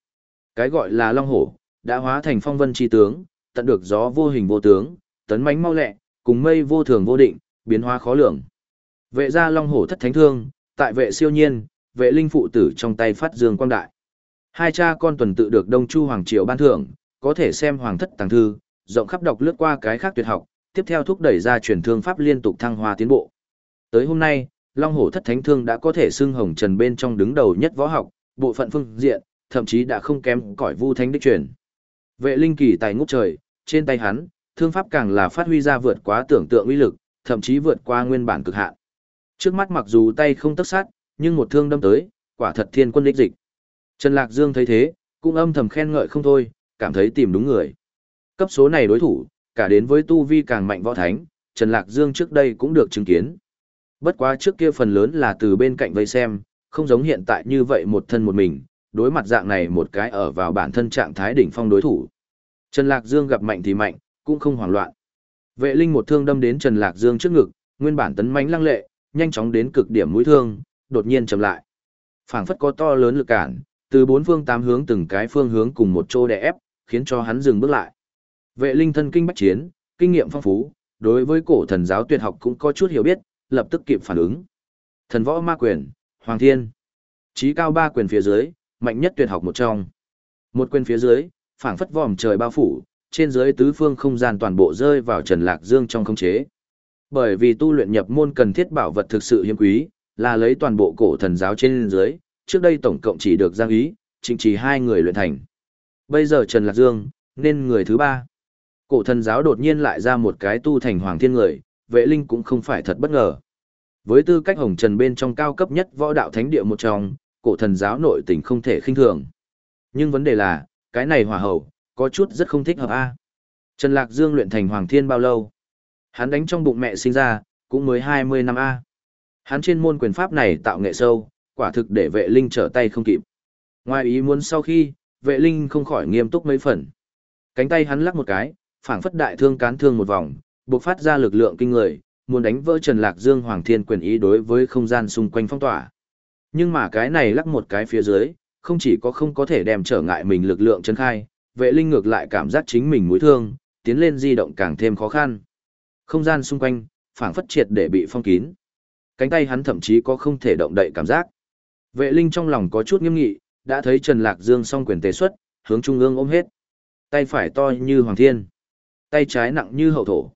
Cái gọi là long hổ, đã hóa thành phong vân chi tướng, tận được gió vô hình vô tướng, tấn mãnh mau lẹ, cùng mây vô thường vô định, biến hóa khó lường. Vệ gia long hổ thất thánh thương, tại vệ siêu nhiên, vệ linh phụ tử trong tay phát dương quang đại. Hai cha con tuần tự được Đông Chu Hoàng Triều ban thưởng, có thể xem Hoàng thất tàng thư, rộng khắp đọc lướt qua cái khác tuyệt học, tiếp theo thúc đẩy ra truyền thương pháp liên tục thăng hoa tiến bộ. Tới hôm nay, Long Hổ Thất Thánh Thương đã có thể xưng hồng trần bên trong đứng đầu nhất võ học, bộ phận phương diện, thậm chí đã không kém cỏi Vu Thánh đích truyền. Vệ linh kỳ tài ngút trời, trên tay hắn, thương pháp càng là phát huy ra vượt quá tưởng tượng uy lực, thậm chí vượt qua nguyên bản cực hạn. Trước mắt mặc dù tay không tấc sát, nhưng một thương đâm tới, quả thật thiên quân đích dịch. Trần Lạc Dương thấy thế, Cũng âm thầm khen ngợi không thôi, cảm thấy tìm đúng người. Cấp số này đối thủ, cả đến với tu vi càng mạnh võ thánh, Trần Lạc Dương trước đây cũng được chứng kiến. Bất quá trước kia phần lớn là từ bên cạnh vây xem, không giống hiện tại như vậy một thân một mình, đối mặt dạng này một cái ở vào bản thân trạng thái đỉnh phong đối thủ. Trần Lạc Dương gặp mạnh thì mạnh, cũng không hoảng loạn. Vệ Linh một thương đâm đến Trần Lạc Dương trước ngực, nguyên bản tấn mãnh lăng lệ, nhanh chóng đến cực điểm mũi thương, đột nhiên chậm lại. Phảng phất có to lớn lực cản, từ bốn phương tám hướng từng cái phương hướng cùng một chỗ đè ép, khiến cho hắn dừng bước lại. Vệ Linh thân kinh bách chiến, kinh nghiệm phong phú, đối với cổ thần giáo tuyệt học cũng có chút hiểu biết, lập tức kịp phản ứng. Thần võ ma quyền, Hoàng Thiên. Chí cao ba quyền phía dưới, mạnh nhất tuyệt học một trong. Một quyền phía dưới, phảng phất vòm trời bao phủ, trên dưới tứ phương không gian toàn bộ rơi vào Trần Lạc Dương trong không chế. Bởi vì tu luyện nhập môn cần thiết bảo vật thực sự hiếm quý, là lấy toàn bộ cổ thần giáo trên dưới, trước đây tổng cộng chỉ được giang ý, chính chỉ hai người luyện thành. Bây giờ Trần Lạc Dương, nên người thứ ba. Cổ thần giáo đột nhiên lại ra một cái tu thành hoàng thiên người, vệ linh cũng không phải thật bất ngờ. Với tư cách hồng trần bên trong cao cấp nhất võ đạo thánh địa một trong, cổ thần giáo nội tình không thể khinh thường. Nhưng vấn đề là, cái này hòa hậu, có chút rất không thích hợp a. À? Trần Lạc Dương luyện thành hoàng thiên bao lâu? Hắn đánh trong bụng mẹ sinh ra, cũng mới 20 năm a. À? Hắn trên môn quyền pháp này tạo nghệ sâu, quả thực để vệ linh trở tay không kịp. Ngoài ý muốn sau khi, vệ linh không khỏi nghiêm túc mấy phần. Cánh tay hắn lắc một cái, phảng phất đại thương cán thương một vòng, bộc phát ra lực lượng kinh người, muốn đánh vỡ Trần Lạc Dương Hoàng Thiên quyền ý đối với không gian xung quanh phong tỏa. Nhưng mà cái này lắc một cái phía dưới, không chỉ có không có thể đem trở ngại mình lực lượng chân khai, vệ linh ngược lại cảm giác chính mình mũi thương, tiến lên di động càng thêm khó khăn. Không gian xung quanh, phảng phất triệt để bị phong kín. Cánh tay hắn thậm chí có không thể động đậy cảm giác. Vệ linh trong lòng có chút nghiêm nghị, đã thấy Trần Lạc Dương song quyền tế xuất, hướng trung ương ôm hết. Tay phải to như Hoàng Thiên, tay trái nặng như hậu thổ.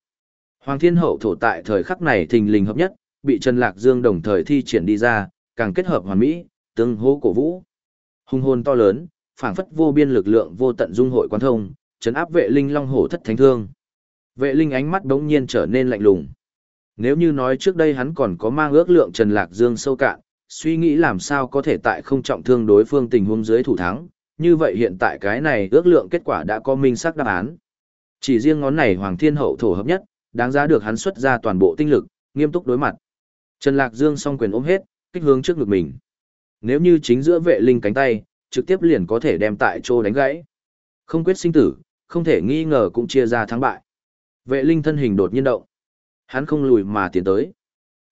Hoàng Thiên hậu thổ tại thời khắc này thình lình hợp nhất, bị Trần Lạc Dương đồng thời thi triển đi ra, càng kết hợp hoàn mỹ, tương hô cổ vũ. Hung hồn to lớn, phảng phất vô biên lực lượng vô tận dung hội quan thông, chấn áp vệ linh long hổ thất thánh thương. Vệ linh ánh mắt đống nhiên trở nên lạnh lùng. Nếu như nói trước đây hắn còn có mang ước lượng Trần Lạc Dương sâu cạn, suy nghĩ làm sao có thể tại không trọng thương đối phương tình huống dưới thủ thắng, như vậy hiện tại cái này ước lượng kết quả đã có minh xác đáp án. Chỉ riêng ngón này Hoàng Thiên Hậu thổ hợp nhất, đáng giá được hắn xuất ra toàn bộ tinh lực, nghiêm túc đối mặt. Trần Lạc Dương song quyền ôm hết, kích hướng trước ngực mình. Nếu như chính giữa vệ linh cánh tay, trực tiếp liền có thể đem tại chỗ đánh gãy. Không quyết sinh tử, không thể nghi ngờ cũng chia ra thắng bại. Vệ linh thân hình đột nhiên động. Hắn không lùi mà tiến tới.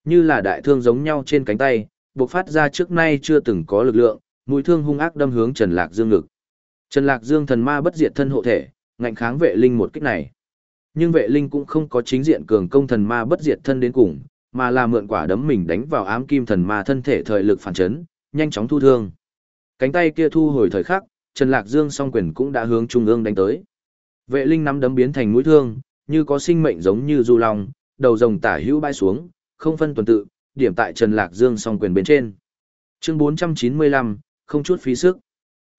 Như là đại thương giống nhau trên cánh tay, bộc phát ra trước nay chưa từng có lực lượng, mũi thương hung ác đâm hướng Trần Lạc Dương ngực. Trần Lạc Dương thần ma bất diệt thân hộ thể, ngạnh kháng vệ linh một kích này. Nhưng vệ linh cũng không có chính diện cường công thần ma bất diệt thân đến cùng, mà là mượn quả đấm mình đánh vào ám kim thần ma thân thể thời lực phản chấn, nhanh chóng thu thương. Cánh tay kia thu hồi thời khắc, Trần Lạc Dương song quyền cũng đã hướng trung ương đánh tới. Vệ linh nắm đấm biến thành mũi thương, như có sinh mệnh giống như du long, đầu rồng tả hữu bay xuống, không phân tuần tự, điểm tại Trần Lạc Dương song quyền bên trên. Chương 495, không chút phí sức.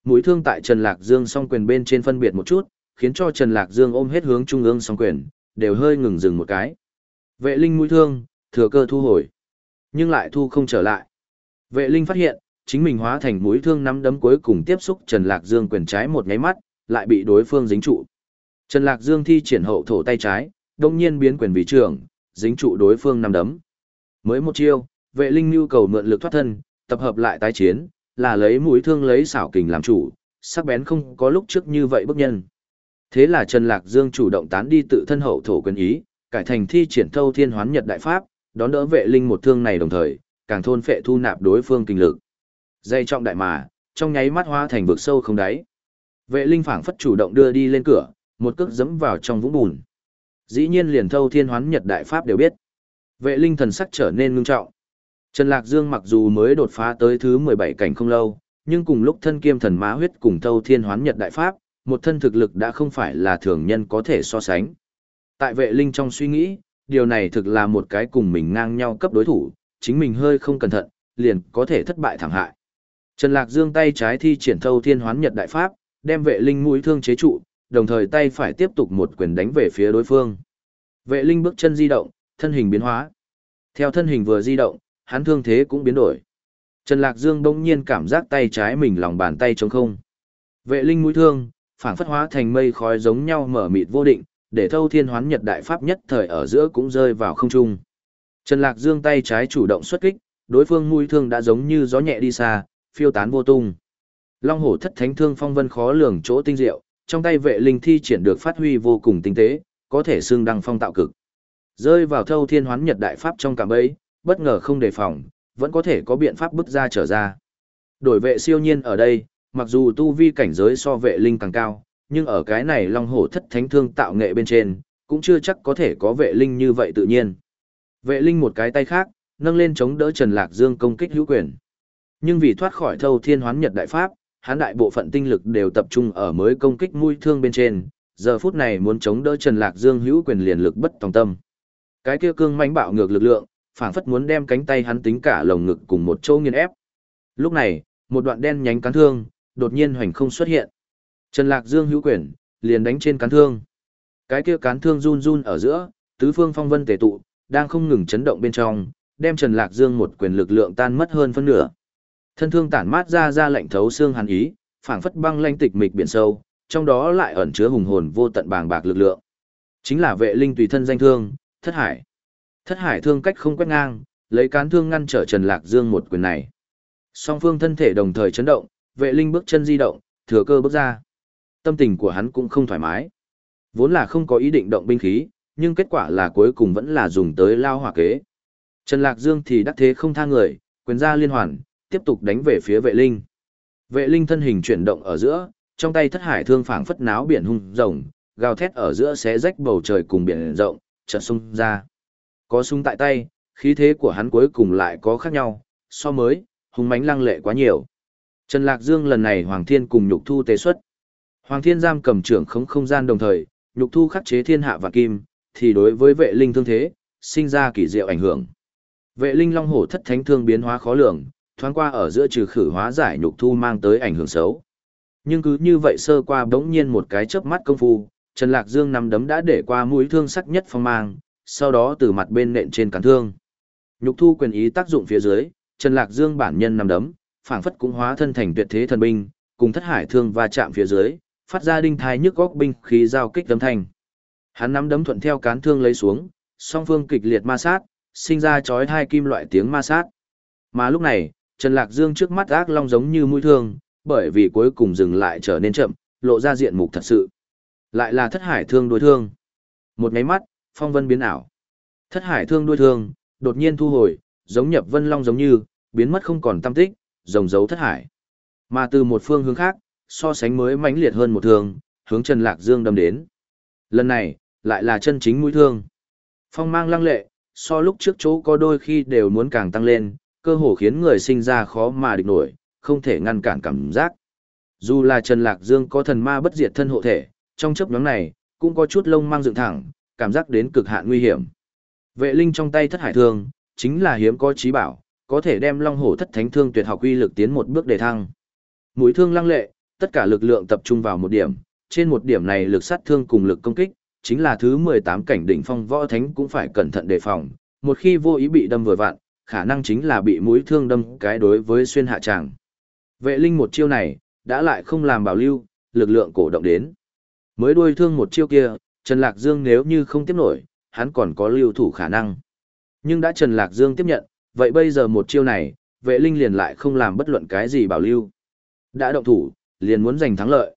Mũi thương tại Trần Lạc Dương song quyền bên trên phân biệt một chút, khiến cho Trần Lạc Dương ôm hết hướng trung ương song quyền, đều hơi ngừng dừng một cái. Vệ linh mũi thương, thừa cơ thu hồi, nhưng lại thu không trở lại. Vệ linh phát hiện, chính mình hóa thành mũi thương nắm đấm cuối cùng tiếp xúc Trần Lạc Dương quyền trái một nháy mắt, lại bị đối phương dính trụ. Trần Lạc Dương thi triển hậu thổ tay trái, đồng nhiên biến quyền vị trưởng, dính trụ đối phương nắm đấm. Mới một chiêu, vệ linh nhu cầu mượn lực thoát thân, tập hợp lại tái chiến, là lấy mũi thương lấy xảo kình làm chủ, sắc bén không có lúc trước như vậy bức nhân. Thế là Trần Lạc Dương chủ động tán đi tự thân hậu thổ quyền ý, cải thành thi triển thâu thiên hoán nhật đại pháp, đón đỡ vệ linh một thương này đồng thời, càng thôn phệ thu nạp đối phương kinh lực. Dây trọng đại mà, trong nháy mắt hóa thành vực sâu không đáy. Vệ linh phảng phất chủ động đưa đi lên cửa, một cước dẫm vào trong vũng bùn. Dĩ nhiên liền thâu thiên hoán nhật đại pháp đều biết. Vệ linh thần sắc trở nên ngưng trọng. Trần Lạc Dương mặc dù mới đột phá tới thứ 17 cảnh không lâu, nhưng cùng lúc thân kiêm thần má huyết cùng thâu thiên hoán nhật đại pháp, một thân thực lực đã không phải là thường nhân có thể so sánh. Tại vệ linh trong suy nghĩ, điều này thực là một cái cùng mình ngang nhau cấp đối thủ, chính mình hơi không cẩn thận, liền có thể thất bại thảm hại. Trần Lạc Dương tay trái thi triển thâu thiên hoán nhật đại pháp, đem vệ linh mũi thương chế trụ, đồng thời tay phải tiếp tục một quyền đánh về phía đối phương. Vệ linh bước chân di động, thân hình biến hóa. Theo thân hình vừa di động, hắn thương thế cũng biến đổi. Trần Lạc Dương bỗng nhiên cảm giác tay trái mình lòng bàn tay trống không. Vệ linh mũi thương, phảng phất hóa thành mây khói giống nhau mở mịt vô định, để thâu thiên hoán nhật đại pháp nhất thời ở giữa cũng rơi vào không trung. Trần Lạc Dương tay trái chủ động xuất kích, đối phương mũi thương đã giống như gió nhẹ đi xa, phiêu tán vô tung. Long hổ thất thánh thương phong vân khó lường chỗ tinh diệu, trong tay vệ linh thi triển được phát huy vô cùng tinh tế, có thể xương đăng phong tạo cực. Rơi vào thâu thiên hoán nhật đại pháp trong cảm ấy, bất ngờ không đề phòng, vẫn có thể có biện pháp bứt ra trở ra. Đổi vệ siêu nhiên ở đây, mặc dù tu vi cảnh giới so vệ linh càng cao, nhưng ở cái này long hổ thất thánh thương tạo nghệ bên trên, cũng chưa chắc có thể có vệ linh như vậy tự nhiên. Vệ linh một cái tay khác, nâng lên chống đỡ Trần Lạc Dương công kích hữu quyền. Nhưng vì thoát khỏi thâu thiên hoán nhật đại pháp, hắn đại bộ phận tinh lực đều tập trung ở mới công kích mũi thương bên trên, giờ phút này muốn chống đỡ Trần Lạc Dương hữu quyền liền lực bất tòng tâm. Cái kia cương mãnh bạo ngược lực lượng, phảng phất muốn đem cánh tay hắn tính cả lồng ngực cùng một chỗ nghiền ép. Lúc này, một đoạn đen nhánh cán thương, đột nhiên hoành không xuất hiện. Trần Lạc Dương hữu quyền, liền đánh trên cán thương. Cái kia cán thương run run ở giữa, tứ phương phong vân tề tụ, đang không ngừng chấn động bên trong, đem Trần Lạc Dương một quyền lực lượng tan mất hơn phân nửa. Thân thương tản mát ra ra lệnh thấu xương hàn ý, phảng phất băng lanh tịch mịch biển sâu, trong đó lại ẩn chứa hùng hồn vô tận bàng bạc lực lượng. Chính là vệ linh tùy thân danh thương, Thất Hải. Thất Hải thương cách không quét ngang, lấy cán thương ngăn trở Trần Lạc Dương một quyền này. Song phương thân thể đồng thời chấn động, vệ linh bước chân di động, thừa cơ bước ra. Tâm tình của hắn cũng không thoải mái. Vốn là không có ý định động binh khí, nhưng kết quả là cuối cùng vẫn là dùng tới lao hỏa kế. Trần Lạc Dương thì đắc thế không tha người, quyền ra liên hoàn, tiếp tục đánh về phía vệ linh. Vệ linh thân hình chuyển động ở giữa, trong tay thất hải thương phảng phất náo biển hung rồng, gào thét ở giữa xé rách bầu trời cùng biển rộng, chợt sung ra. Có súng tại tay, khí thế của hắn cuối cùng lại có khác nhau, so mới, hung mãnh lăng lệ quá nhiều. Trần Lạc Dương lần này Hoàng Thiên cùng Nhục Thu tế xuất. Hoàng Thiên giam cầm trưởng không không gian đồng thời, Nhục Thu khắc chế thiên hạ và kim, thì đối với vệ linh thương thế, sinh ra kỳ diệu ảnh hưởng. Vệ linh long hổ thất thánh thương biến hóa khó lường, thoáng qua ở giữa trừ khử hóa giải nhục thu mang tới ảnh hưởng xấu. Nhưng cứ như vậy sơ qua bỗng nhiên một cái chớp mắt công phu, Trần Lạc Dương nắm đấm đã để qua mũi thương sắc nhất phong mang, sau đó từ mặt bên nện trên cán thương. Nhục thu quyền ý tác dụng phía dưới, Trần Lạc Dương bản nhân nắm đấm, phảng phất cũng hóa thân thành tuyệt thế thần binh, cùng thất hải thương va chạm phía dưới, phát ra đinh thai nhức góc binh khí giao kích tấm thành. Hắn nắm đấm thuận theo cán thương lấy xuống, song phương kịch liệt ma sát, sinh ra chói hai kim loại tiếng ma sát. Mà lúc này, Trần Lạc Dương trước mắt ác long giống như mũi thương, bởi vì cuối cùng dừng lại trở nên chậm, lộ ra diện mục thật sự. Lại là thất hải thương đối thương. Một máy mắt, phong vân biến ảo. Thất hải thương đuôi thương, đột nhiên thu hồi, giống nhập vân long giống như, biến mất không còn tâm tích, rồng dấu thất hải. Mà từ một phương hướng khác, so sánh mới mãnh liệt hơn một thương, hướng Trần Lạc Dương đâm đến. Lần này, lại là chân chính mũi thương. Phong mang lăng lệ, so lúc trước chỗ có đôi khi đều muốn càng tăng lên, cơ hồ khiến người sinh ra khó mà địch nổi, không thể ngăn cản cảm giác. Dù là Trần Lạc Dương có thần ma bất diệt thân hộ thể, trong chấp nhóm này, cũng có chút lông mang dựng thẳng, cảm giác đến cực hạn nguy hiểm. Vệ linh trong tay thất hải thương, chính là hiếm có trí bảo, có thể đem long hổ thất thánh thương tuyệt học uy lực tiến một bước đề thăng. Mũi thương lăng lệ, tất cả lực lượng tập trung vào một điểm, trên một điểm này lực sát thương cùng lực công kích, chính là thứ 18 cảnh đỉnh phong võ thánh cũng phải cẩn thận đề phòng, một khi vô ý bị đâm vừa vặn, khả năng chính là bị mũi thương đâm cái đối với xuyên hạ tràng. Vệ linh một chiêu này, đã lại không làm bảo lưu, lực lượng cổ động đến. Mới đuôi thương một chiêu kia, Trần Lạc Dương nếu như không tiếp nổi, hắn còn có lưu thủ khả năng. Nhưng đã Trần Lạc Dương tiếp nhận, vậy bây giờ một chiêu này, vệ linh liền lại không làm bất luận cái gì bảo lưu. Đã động thủ, liền muốn giành thắng lợi.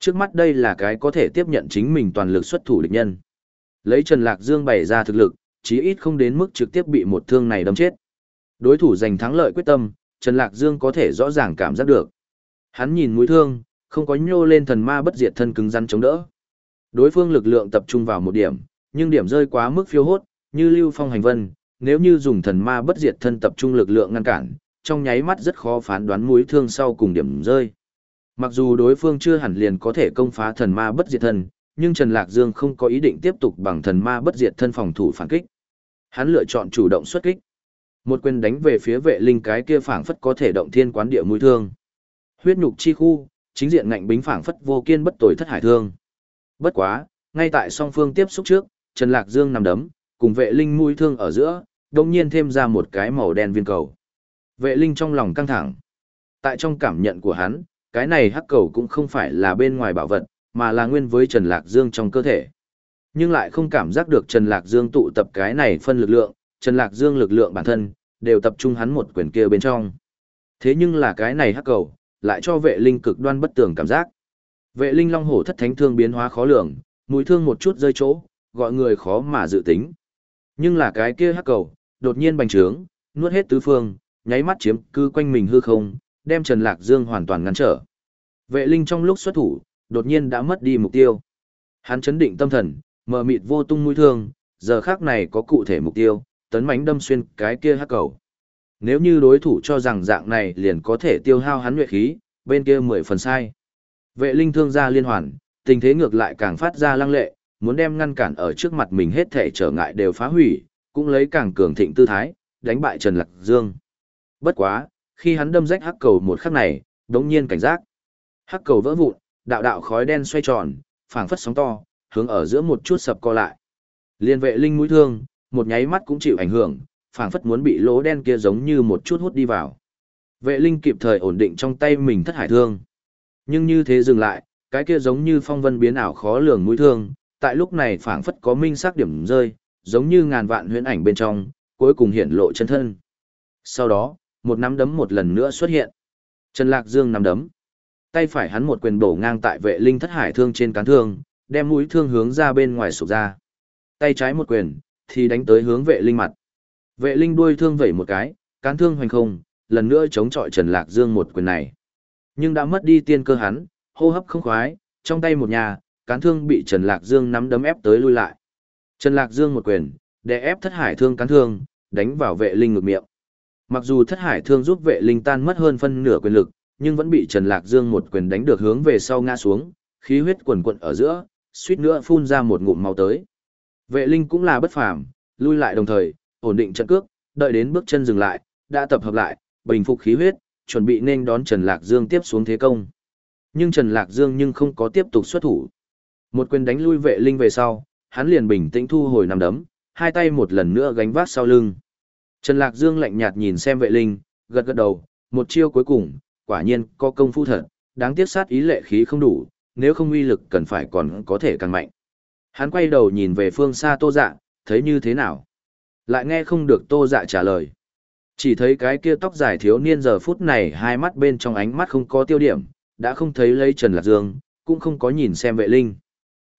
Trước mắt đây là cái có thể tiếp nhận chính mình toàn lực xuất thủ địch nhân. Lấy Trần Lạc Dương bày ra thực lực, chí ít không đến mức trực tiếp bị một thương này đâm chết. Đối thủ giành thắng lợi quyết tâm, Trần Lạc Dương có thể rõ ràng cảm giác được. Hắn nhìn mũi thương, không có nhô lên thần ma bất diệt thân cứng rắn chống đỡ. Đối phương lực lượng tập trung vào một điểm, nhưng điểm rơi quá mức phiêu hốt, như lưu phong hành vân, nếu như dùng thần ma bất diệt thân tập trung lực lượng ngăn cản, trong nháy mắt rất khó phán đoán mũi thương sau cùng điểm rơi. Mặc dù đối phương chưa hẳn liền có thể công phá thần ma bất diệt thân, nhưng Trần Lạc Dương không có ý định tiếp tục bằng thần ma bất diệt thân phòng thủ phản kích. Hắn lựa chọn chủ động xuất kích. Một quyền đánh về phía vệ linh cái kia phảng phất có thể động thiên quán địa mũi thương. Huyết nhục chi khu, chính diện ngạnh bính phảng phất vô kiên bất tồi thất hải thương. Bất quá, ngay tại song phương tiếp xúc trước, Trần Lạc Dương nằm đấm, cùng vệ linh mũi thương ở giữa, đồng nhiên thêm ra một cái màu đen viên cầu. Vệ linh trong lòng căng thẳng. Tại trong cảm nhận của hắn, Cái này hắc cầu cũng không phải là bên ngoài bảo vật, mà là nguyên với Trần Lạc Dương trong cơ thể. Nhưng lại không cảm giác được Trần Lạc Dương tụ tập cái này phân lực lượng, Trần Lạc Dương lực lượng bản thân, đều tập trung hắn một quyền kia bên trong. Thế nhưng là cái này hắc cầu, lại cho vệ linh cực đoan bất tường cảm giác. Vệ linh long hổ thất thánh thương biến hóa khó lường, mũi thương một chút rơi chỗ, gọi người khó mà dự tính. Nhưng là cái kia hắc cầu, đột nhiên bành trướng, nuốt hết tứ phương, nháy mắt chiếm cư quanh mình hư không, đem Trần Lạc Dương hoàn toàn ngăn trở. Vệ linh trong lúc xuất thủ, đột nhiên đã mất đi mục tiêu. Hắn chấn định tâm thần, mờ mịt vô tung mũi thương, giờ khác này có cụ thể mục tiêu, tấn mánh đâm xuyên cái kia hắc cầu. Nếu như đối thủ cho rằng dạng này liền có thể tiêu hao hắn nhuệ khí, bên kia mười phần sai. Vệ linh thương ra liên hoàn, tình thế ngược lại càng phát ra lăng lệ, muốn đem ngăn cản ở trước mặt mình hết thể trở ngại đều phá hủy, cũng lấy càng cường thịnh tư thái, đánh bại Trần Lạc Dương. Bất quá, khi hắn đâm rách hắc cầu một khắc này, đống nhiên cảnh giác. Hắc cầu vỡ vụn, đạo đạo khói đen xoay tròn, phảng phất sóng to, hướng ở giữa một chút sập co lại. Liên vệ linh mũi thương, một nháy mắt cũng chịu ảnh hưởng, phảng phất muốn bị lỗ đen kia giống như một chút hút đi vào. Vệ linh kịp thời ổn định trong tay mình thất hải thương. Nhưng như thế dừng lại, cái kia giống như phong vân biến ảo khó lường mũi thương, tại lúc này phảng phất có minh sắc điểm rơi, giống như ngàn vạn huyễn ảnh bên trong, cuối cùng hiện lộ chân thân. Sau đó, một nắm đấm một lần nữa xuất hiện. Trần Lạc Dương nắm đấm. Tay phải hắn một quyền bổ ngang tại vệ linh thất hải thương trên cán thương, đem mũi thương hướng ra bên ngoài sụp ra. Tay trái một quyền, thì đánh tới hướng vệ linh mặt. Vệ linh đuôi thương vẩy một cái, cán thương hoành không, lần nữa chống chọi Trần Lạc Dương một quyền này. Nhưng đã mất đi tiên cơ hắn, hô hấp không khoái, trong tay một nhà, cán thương bị Trần Lạc Dương nắm đấm ép tới lui lại. Trần Lạc Dương một quyền, để ép thất hải thương cán thương, đánh vào vệ linh ngược miệng. Mặc dù thất hải thương giúp vệ linh tan mất hơn phân nửa quyền lực, nhưng vẫn bị Trần Lạc Dương một quyền đánh được hướng về sau ngã xuống, khí huyết quần quận ở giữa, suýt nữa phun ra một ngụm máu tới. Vệ linh cũng là bất phàm, lui lại đồng thời, ổn định trận cước, đợi đến bước chân dừng lại, đã tập hợp lại, bình phục khí huyết, chuẩn bị nên đón Trần Lạc Dương tiếp xuống thế công. Nhưng Trần Lạc Dương nhưng không có tiếp tục xuất thủ. Một quyền đánh lui vệ linh về sau, hắn liền bình tĩnh thu hồi nằm đấm, hai tay một lần nữa gánh vác sau lưng. Trần Lạc Dương lạnh nhạt nhìn xem vệ linh, gật gật đầu, một chiêu cuối cùng, quả nhiên có công phu thật, đáng tiếc sát ý lệ khí không đủ, nếu không uy lực cần phải còn có thể càng mạnh. Hắn quay đầu nhìn về phương xa tô dạ, thấy như thế nào? Lại nghe không được tô dạ trả lời. Chỉ thấy cái kia tóc dài thiếu niên giờ phút này hai mắt bên trong ánh mắt không có tiêu điểm, đã không thấy lấy Trần Lạc Dương, cũng không có nhìn xem vệ linh.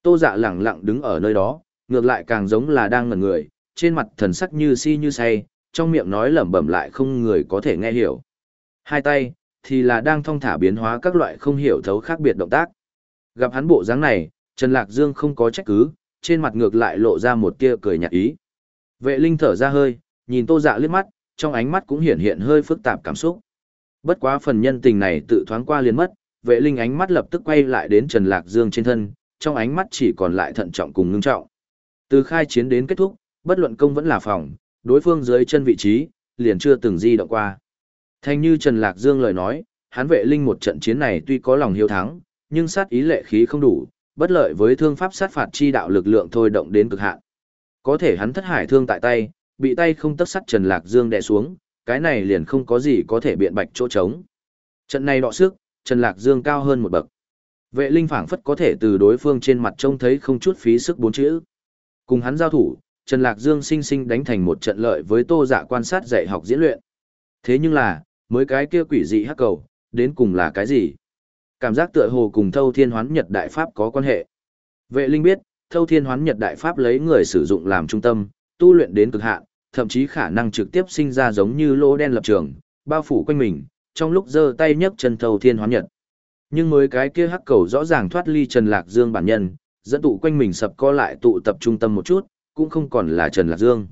Tô dạ lẳng lặng đứng ở nơi đó, ngược lại càng giống là đang ngẩn người, trên mặt thần sắc như si như say, trong miệng nói lẩm bẩm lại không người có thể nghe hiểu. Hai tay, thì là đang thong thả biến hóa các loại không hiểu thấu khác biệt động tác. Gặp hắn bộ dáng này, Trần Lạc Dương không có trách cứ, trên mặt ngược lại lộ ra một tia cười nhạt ý. Vệ Linh thở ra hơi, nhìn Tô Dạ liếc mắt, trong ánh mắt cũng hiện hiện hơi phức tạp cảm xúc. Bất quá phần nhân tình này tự thoáng qua liền mất, Vệ Linh ánh mắt lập tức quay lại đến Trần Lạc Dương trên thân, trong ánh mắt chỉ còn lại thận trọng cùng ngưng trọng. Từ khai chiến đến kết thúc, bất luận công vẫn là phòng, đối phương dưới chân vị trí, liền chưa từng di động qua. Thanh như Trần Lạc Dương lời nói, hắn vệ linh một trận chiến này tuy có lòng hiếu thắng, nhưng sát ý lệ khí không đủ, bất lợi với thương pháp sát phạt chi đạo lực lượng thôi động đến cực hạn. Có thể hắn thất hải thương tại tay, bị tay không tất sắt Trần Lạc Dương đè xuống, cái này liền không có gì có thể biện bạch chỗ trống. Trận này đọ sức, Trần Lạc Dương cao hơn một bậc. Vệ linh phảng phất có thể từ đối phương trên mặt trông thấy không chút phí sức bốn chữ. Cùng hắn giao thủ, Trần Lạc Dương sinh sinh đánh thành một trận lợi với tô dạ quan sát dạy học diễn luyện. Thế nhưng là, mới cái kia quỷ dị hắc cầu, đến cùng là cái gì? Cảm giác tựa hồ cùng thâu thiên hoán nhật đại pháp có quan hệ. Vệ linh biết, thâu thiên hoán nhật đại pháp lấy người sử dụng làm trung tâm, tu luyện đến cực hạn, thậm chí khả năng trực tiếp sinh ra giống như lỗ đen lập trường, bao phủ quanh mình, trong lúc giơ tay nhấc chân thâu thiên hoán nhật. Nhưng mới cái kia hắc cầu rõ ràng thoát ly Trần Lạc Dương bản nhân, dẫn tụ quanh mình sập co lại tụ tập trung tâm một chút, cũng không còn là Trần Lạc Dương.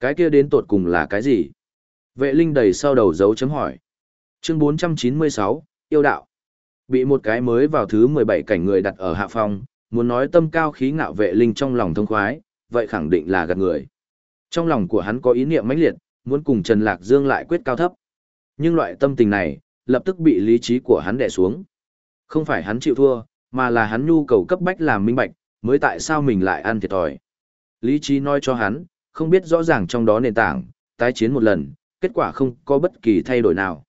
Cái kia đến tột cùng là cái gì? Vệ linh đầy sau đầu dấu chấm hỏi. Chương 496, yêu đạo. Bị một cái mới vào thứ 17 cảnh người đặt ở hạ phòng, muốn nói tâm cao khí ngạo vệ linh trong lòng thông khoái, vậy khẳng định là gạt người. Trong lòng của hắn có ý niệm mãnh liệt, muốn cùng Trần Lạc Dương lại quyết cao thấp. Nhưng loại tâm tình này, lập tức bị lý trí của hắn đè xuống. Không phải hắn chịu thua, mà là hắn nhu cầu cấp bách làm minh bạch, mới tại sao mình lại ăn thiệt thòi. Lý trí nói cho hắn, không biết rõ ràng trong đó nền tảng, tái chiến một lần, kết quả không có bất kỳ thay đổi nào.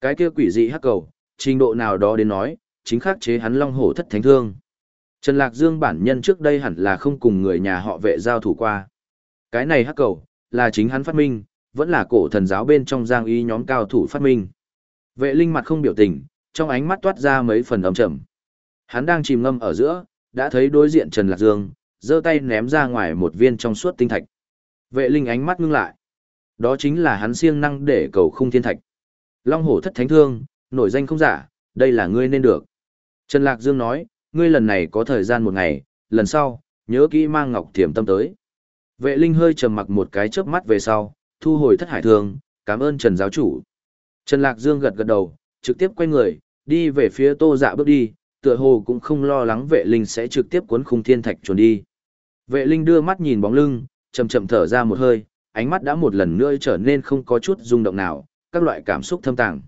Cái kia quỷ dị hắc cầu, trình độ nào đó đến nói, chính khắc chế hắn long hổ thất thánh thương. Trần Lạc Dương bản nhân trước đây hẳn là không cùng người nhà họ vệ giao thủ qua. Cái này hắc cầu, là chính hắn phát minh, vẫn là cổ thần giáo bên trong giang y nhóm cao thủ phát minh. Vệ linh mặt không biểu tình, trong ánh mắt toát ra mấy phần ấm trầm. Hắn đang chìm ngâm ở giữa, đã thấy đối diện Trần Lạc Dương, giơ tay ném ra ngoài một viên trong suốt tinh thạch. Vệ linh ánh mắt ngưng lại. Đó chính là hắn siêng năng để cầu khung thiên thạch. Long hổ thất thánh thương, nổi danh không giả, đây là ngươi nên được. Trần Lạc Dương nói, ngươi lần này có thời gian một ngày, lần sau, nhớ kỹ mang ngọc thiểm tâm tới. Vệ linh hơi trầm mặc một cái chớp mắt về sau, thu hồi thất hải thường, cảm ơn Trần giáo chủ. Trần Lạc Dương gật gật đầu, trực tiếp quay người, đi về phía tô dạ bước đi, tựa hồ cũng không lo lắng vệ linh sẽ trực tiếp cuốn khung thiên thạch trốn đi. Vệ linh đưa mắt nhìn bóng lưng, chậm chậm thở ra một hơi, ánh mắt đã một lần nữa trở nên không có chút rung động nào, các loại cảm xúc thâm tàng.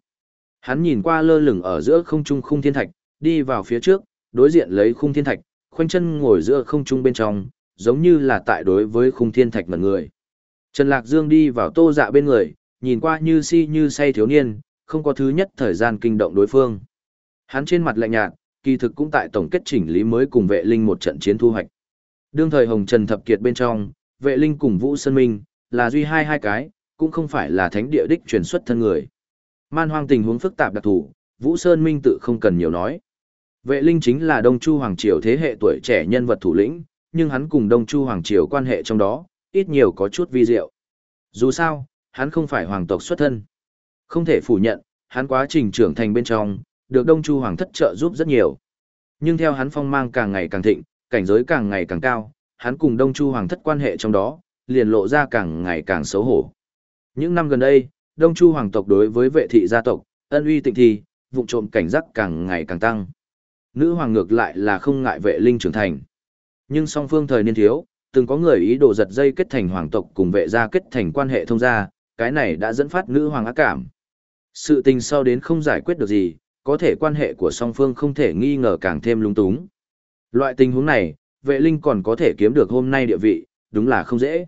Hắn nhìn qua lơ lửng ở giữa không trung khung thiên thạch, đi vào phía trước, đối diện lấy khung thiên thạch, khoanh chân ngồi giữa không trung bên trong, giống như là tại đối với khung thiên thạch mật người. Trần Lạc Dương đi vào tô dạ bên người, nhìn qua như si như say thiếu niên, không có thứ nhất thời gian kinh động đối phương. Hắn trên mặt lạnh nhạt, kỳ thực cũng tại tổng kết chỉnh lý mới cùng vệ linh một trận chiến thu hoạch. Đương thời Hồng Trần Thập Kiệt bên trong, vệ linh cùng Vũ Sơn Minh, là duy hai hai cái, cũng không phải là thánh địa đích truyền xuất thân người. Man hoang tình huống phức tạp đặc thù, Vũ Sơn Minh tự không cần nhiều nói. Vệ linh chính là Đông Chu Hoàng Triều thế hệ tuổi trẻ nhân vật thủ lĩnh, nhưng hắn cùng Đông Chu Hoàng Triều quan hệ trong đó, ít nhiều có chút vi diệu. Dù sao, hắn không phải hoàng tộc xuất thân. Không thể phủ nhận, hắn quá trình trưởng thành bên trong, được Đông Chu Hoàng thất trợ giúp rất nhiều. Nhưng theo hắn phong mang càng ngày càng thịnh, cảnh giới càng ngày càng cao, hắn cùng Đông Chu Hoàng thất quan hệ trong đó, liền lộ ra càng ngày càng xấu hổ. Những năm gần đây, Đông Chu Hoàng tộc đối với vệ thị gia tộc, ân uy tịnh thi, vụ trộm cảnh giác càng ngày càng tăng. Nữ hoàng ngược lại là không ngại vệ linh trưởng thành. Nhưng song phương thời niên thiếu, từng có người ý đồ giật dây kết thành hoàng tộc cùng vệ gia kết thành quan hệ thông gia, cái này đã dẫn phát nữ hoàng ác cảm. Sự tình sau đến không giải quyết được gì, có thể quan hệ của song phương không thể nghi ngờ càng thêm lung túng. Loại tình huống này, vệ linh còn có thể kiếm được hôm nay địa vị, đúng là không dễ.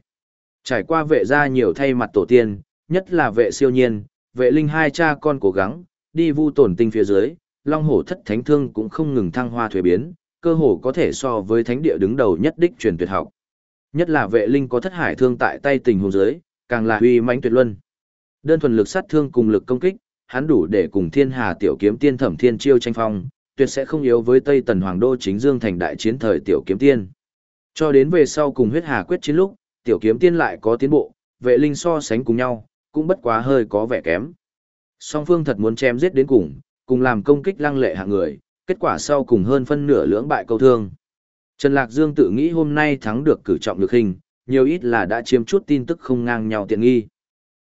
Trải qua vệ gia nhiều thay mặt tổ tiên, nhất là vệ siêu nhiên, vệ linh hai cha con cố gắng, đi vu tổn tinh phía dưới, long hổ thất thánh thương cũng không ngừng thăng hoa thuế biến, cơ hồ có thể so với thánh địa đứng đầu nhất đích truyền tuyệt học. Nhất là vệ linh có thất hải thương tại tay tình huống dưới, càng là uy mãnh tuyệt luân. Đơn thuần lực sát thương cùng lực công kích, hắn đủ để cùng Thiên Hà tiểu kiếm tiên Thẩm Thiên Chiêu tranh phong, tuyệt sẽ không yếu với Tây Tần Hoàng đô chính Dương thành đại chiến thời tiểu kiếm tiên. Cho đến về sau cùng huyết hà quyết chiến lúc, tiểu kiếm tiên lại có tiến bộ, vệ linh so sánh cùng nhau, cũng bất quá hơi có vẻ kém. Song phương thật muốn chém giết đến cùng, cùng làm công kích lăng lệ hạng người, kết quả sau cùng hơn phân nửa lưỡng bại câu thương. Trần Lạc Dương tự nghĩ hôm nay thắng được cử trọng lực hình, nhiều ít là đã chiếm chút tin tức không ngang nhau tiện nghi.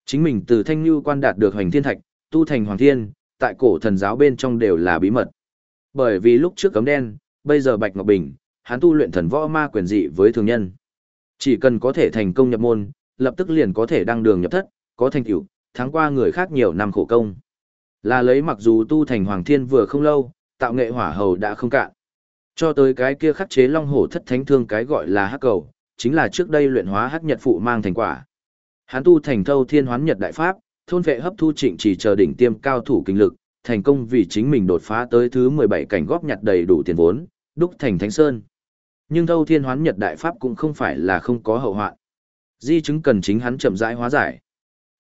Chính mình từ Thanh như quan đạt được hoành thiên thạch, tu thành hoàng thiên, tại cổ thần giáo bên trong đều là bí mật. Bởi vì lúc trước cấm đen, bây giờ Bạch Ngọc Bình, hắn tu luyện thần võ ma quyền dị với thường nhân. Chỉ cần có thể thành công nhập môn, lập tức liền có thể đăng đường nhập thất, có thành tựu, thắng qua người khác nhiều năm khổ công. Là lấy mặc dù tu thành hoàng thiên vừa không lâu, tạo nghệ hỏa hầu đã không cạn. Cho tới cái kia khắc chế long hổ thất thánh thương cái gọi là hắc cầu, chính là trước đây luyện hóa hắc nhật phụ mang thành quả. Hắn tu thành thâu thiên hoán nhật đại pháp, thôn vệ hấp thu trịnh chỉ chờ đỉnh tiêm cao thủ kinh lực, thành công vì chính mình đột phá tới thứ 17 cảnh góp nhặt đầy đủ tiền vốn, đúc thành thánh sơn. Nhưng thâu thiên hoán nhật đại pháp cũng không phải là không có hậu hoạn. Di chứng cần chính hắn chậm rãi hóa giải.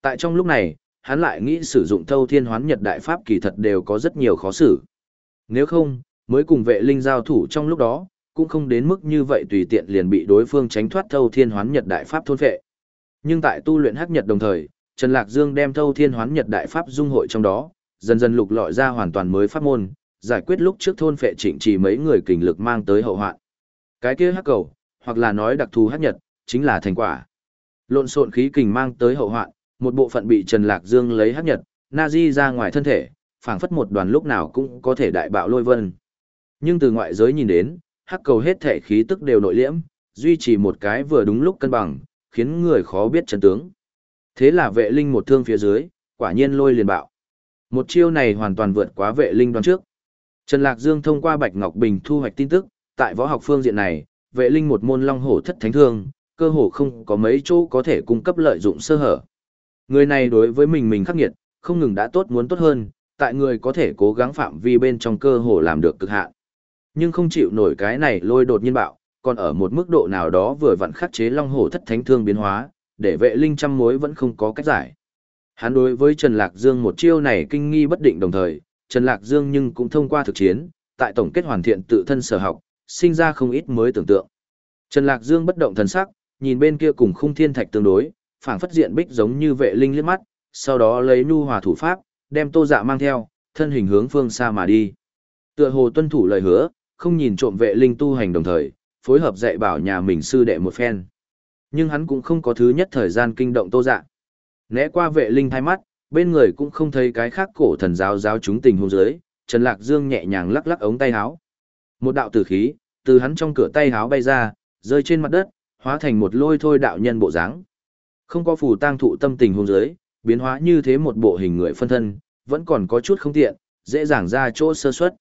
Tại trong lúc này, hắn lại nghĩ sử dụng thâu thiên hoán nhật đại pháp kỳ thật đều có rất nhiều khó xử. Nếu không, mới cùng vệ linh giao thủ trong lúc đó, cũng không đến mức như vậy tùy tiện liền bị đối phương tránh thoát thâu thiên hoán nhật đại pháp thôn phệ. Nhưng tại tu luyện hắc nhật đồng thời, Trần Lạc Dương đem thâu thiên hoán nhật đại pháp dung hội trong đó, dần dần lục lọi ra hoàn toàn mới pháp môn, giải quyết lúc trước thôn phệ chỉnh trì mấy người kình lực mang tới hậu hoạn. Cái kia hắc cầu, hoặc là nói đặc thù hắc nhật, chính là thành quả. Lộn xộn khí kình mang tới hậu hoạn, một bộ phận bị Trần Lạc Dương lấy hấp nhật, Nazi ra ngoài thân thể, phảng phất một đoàn lúc nào cũng có thể đại bạo lôi vân. Nhưng từ ngoại giới nhìn đến, hắc cầu hết thể khí tức đều nội liễm, duy trì một cái vừa đúng lúc cân bằng, khiến người khó biết chân tướng. Thế là vệ linh một thương phía dưới, quả nhiên lôi liền bạo. Một chiêu này hoàn toàn vượt quá vệ linh đoán trước. Trần Lạc Dương thông qua Bạch Ngọc Bình thu hoạch tin tức, tại võ học phương diện này, vệ linh một môn long hổ thất thánh thương, cơ hồ không có mấy chỗ có thể cung cấp lợi dụng sơ hở. Người này đối với mình mình khắc nghiệt, không ngừng đã tốt muốn tốt hơn, tại người có thể cố gắng phạm vi bên trong cơ hồ làm được cực hạn. Nhưng không chịu nổi cái này lôi đột nhiên bạo, còn ở một mức độ nào đó vừa vặn khắc chế long hổ thất thánh thương biến hóa, để vệ linh trăm mối vẫn không có cách giải. Hắn đối với Trần Lạc Dương một chiêu này kinh nghi bất định đồng thời, Trần Lạc Dương nhưng cũng thông qua thực chiến, tại tổng kết hoàn thiện tự thân sở học, sinh ra không ít mới tưởng tượng. Trần Lạc Dương bất động thần sắc, nhìn bên kia cùng khung thiên thạch tương đối, phảng phất diện bích giống như vệ linh liếc mắt, sau đó lấy nu hòa thủ pháp, đem tô dạ mang theo, thân hình hướng phương xa mà đi. Tựa hồ tuân thủ lời hứa, không nhìn trộm vệ linh tu hành đồng thời, phối hợp dạy bảo nhà mình sư đệ một phen. Nhưng hắn cũng không có thứ nhất thời gian kinh động tô dạ. Né qua vệ linh thay mắt, bên người cũng không thấy cái khác cổ thần giáo giáo chúng tình hôn dưới, Trần Lạc Dương nhẹ nhàng lắc lắc ống tay áo. Một đạo tử khí, từ hắn trong cửa tay áo bay ra, rơi trên mặt đất, hóa thành một lôi thôi đạo nhân bộ dáng. Không có phù tang thụ tâm tình hôn giới, biến hóa như thế một bộ hình người phân thân, vẫn còn có chút không tiện, dễ dàng ra chỗ sơ suất.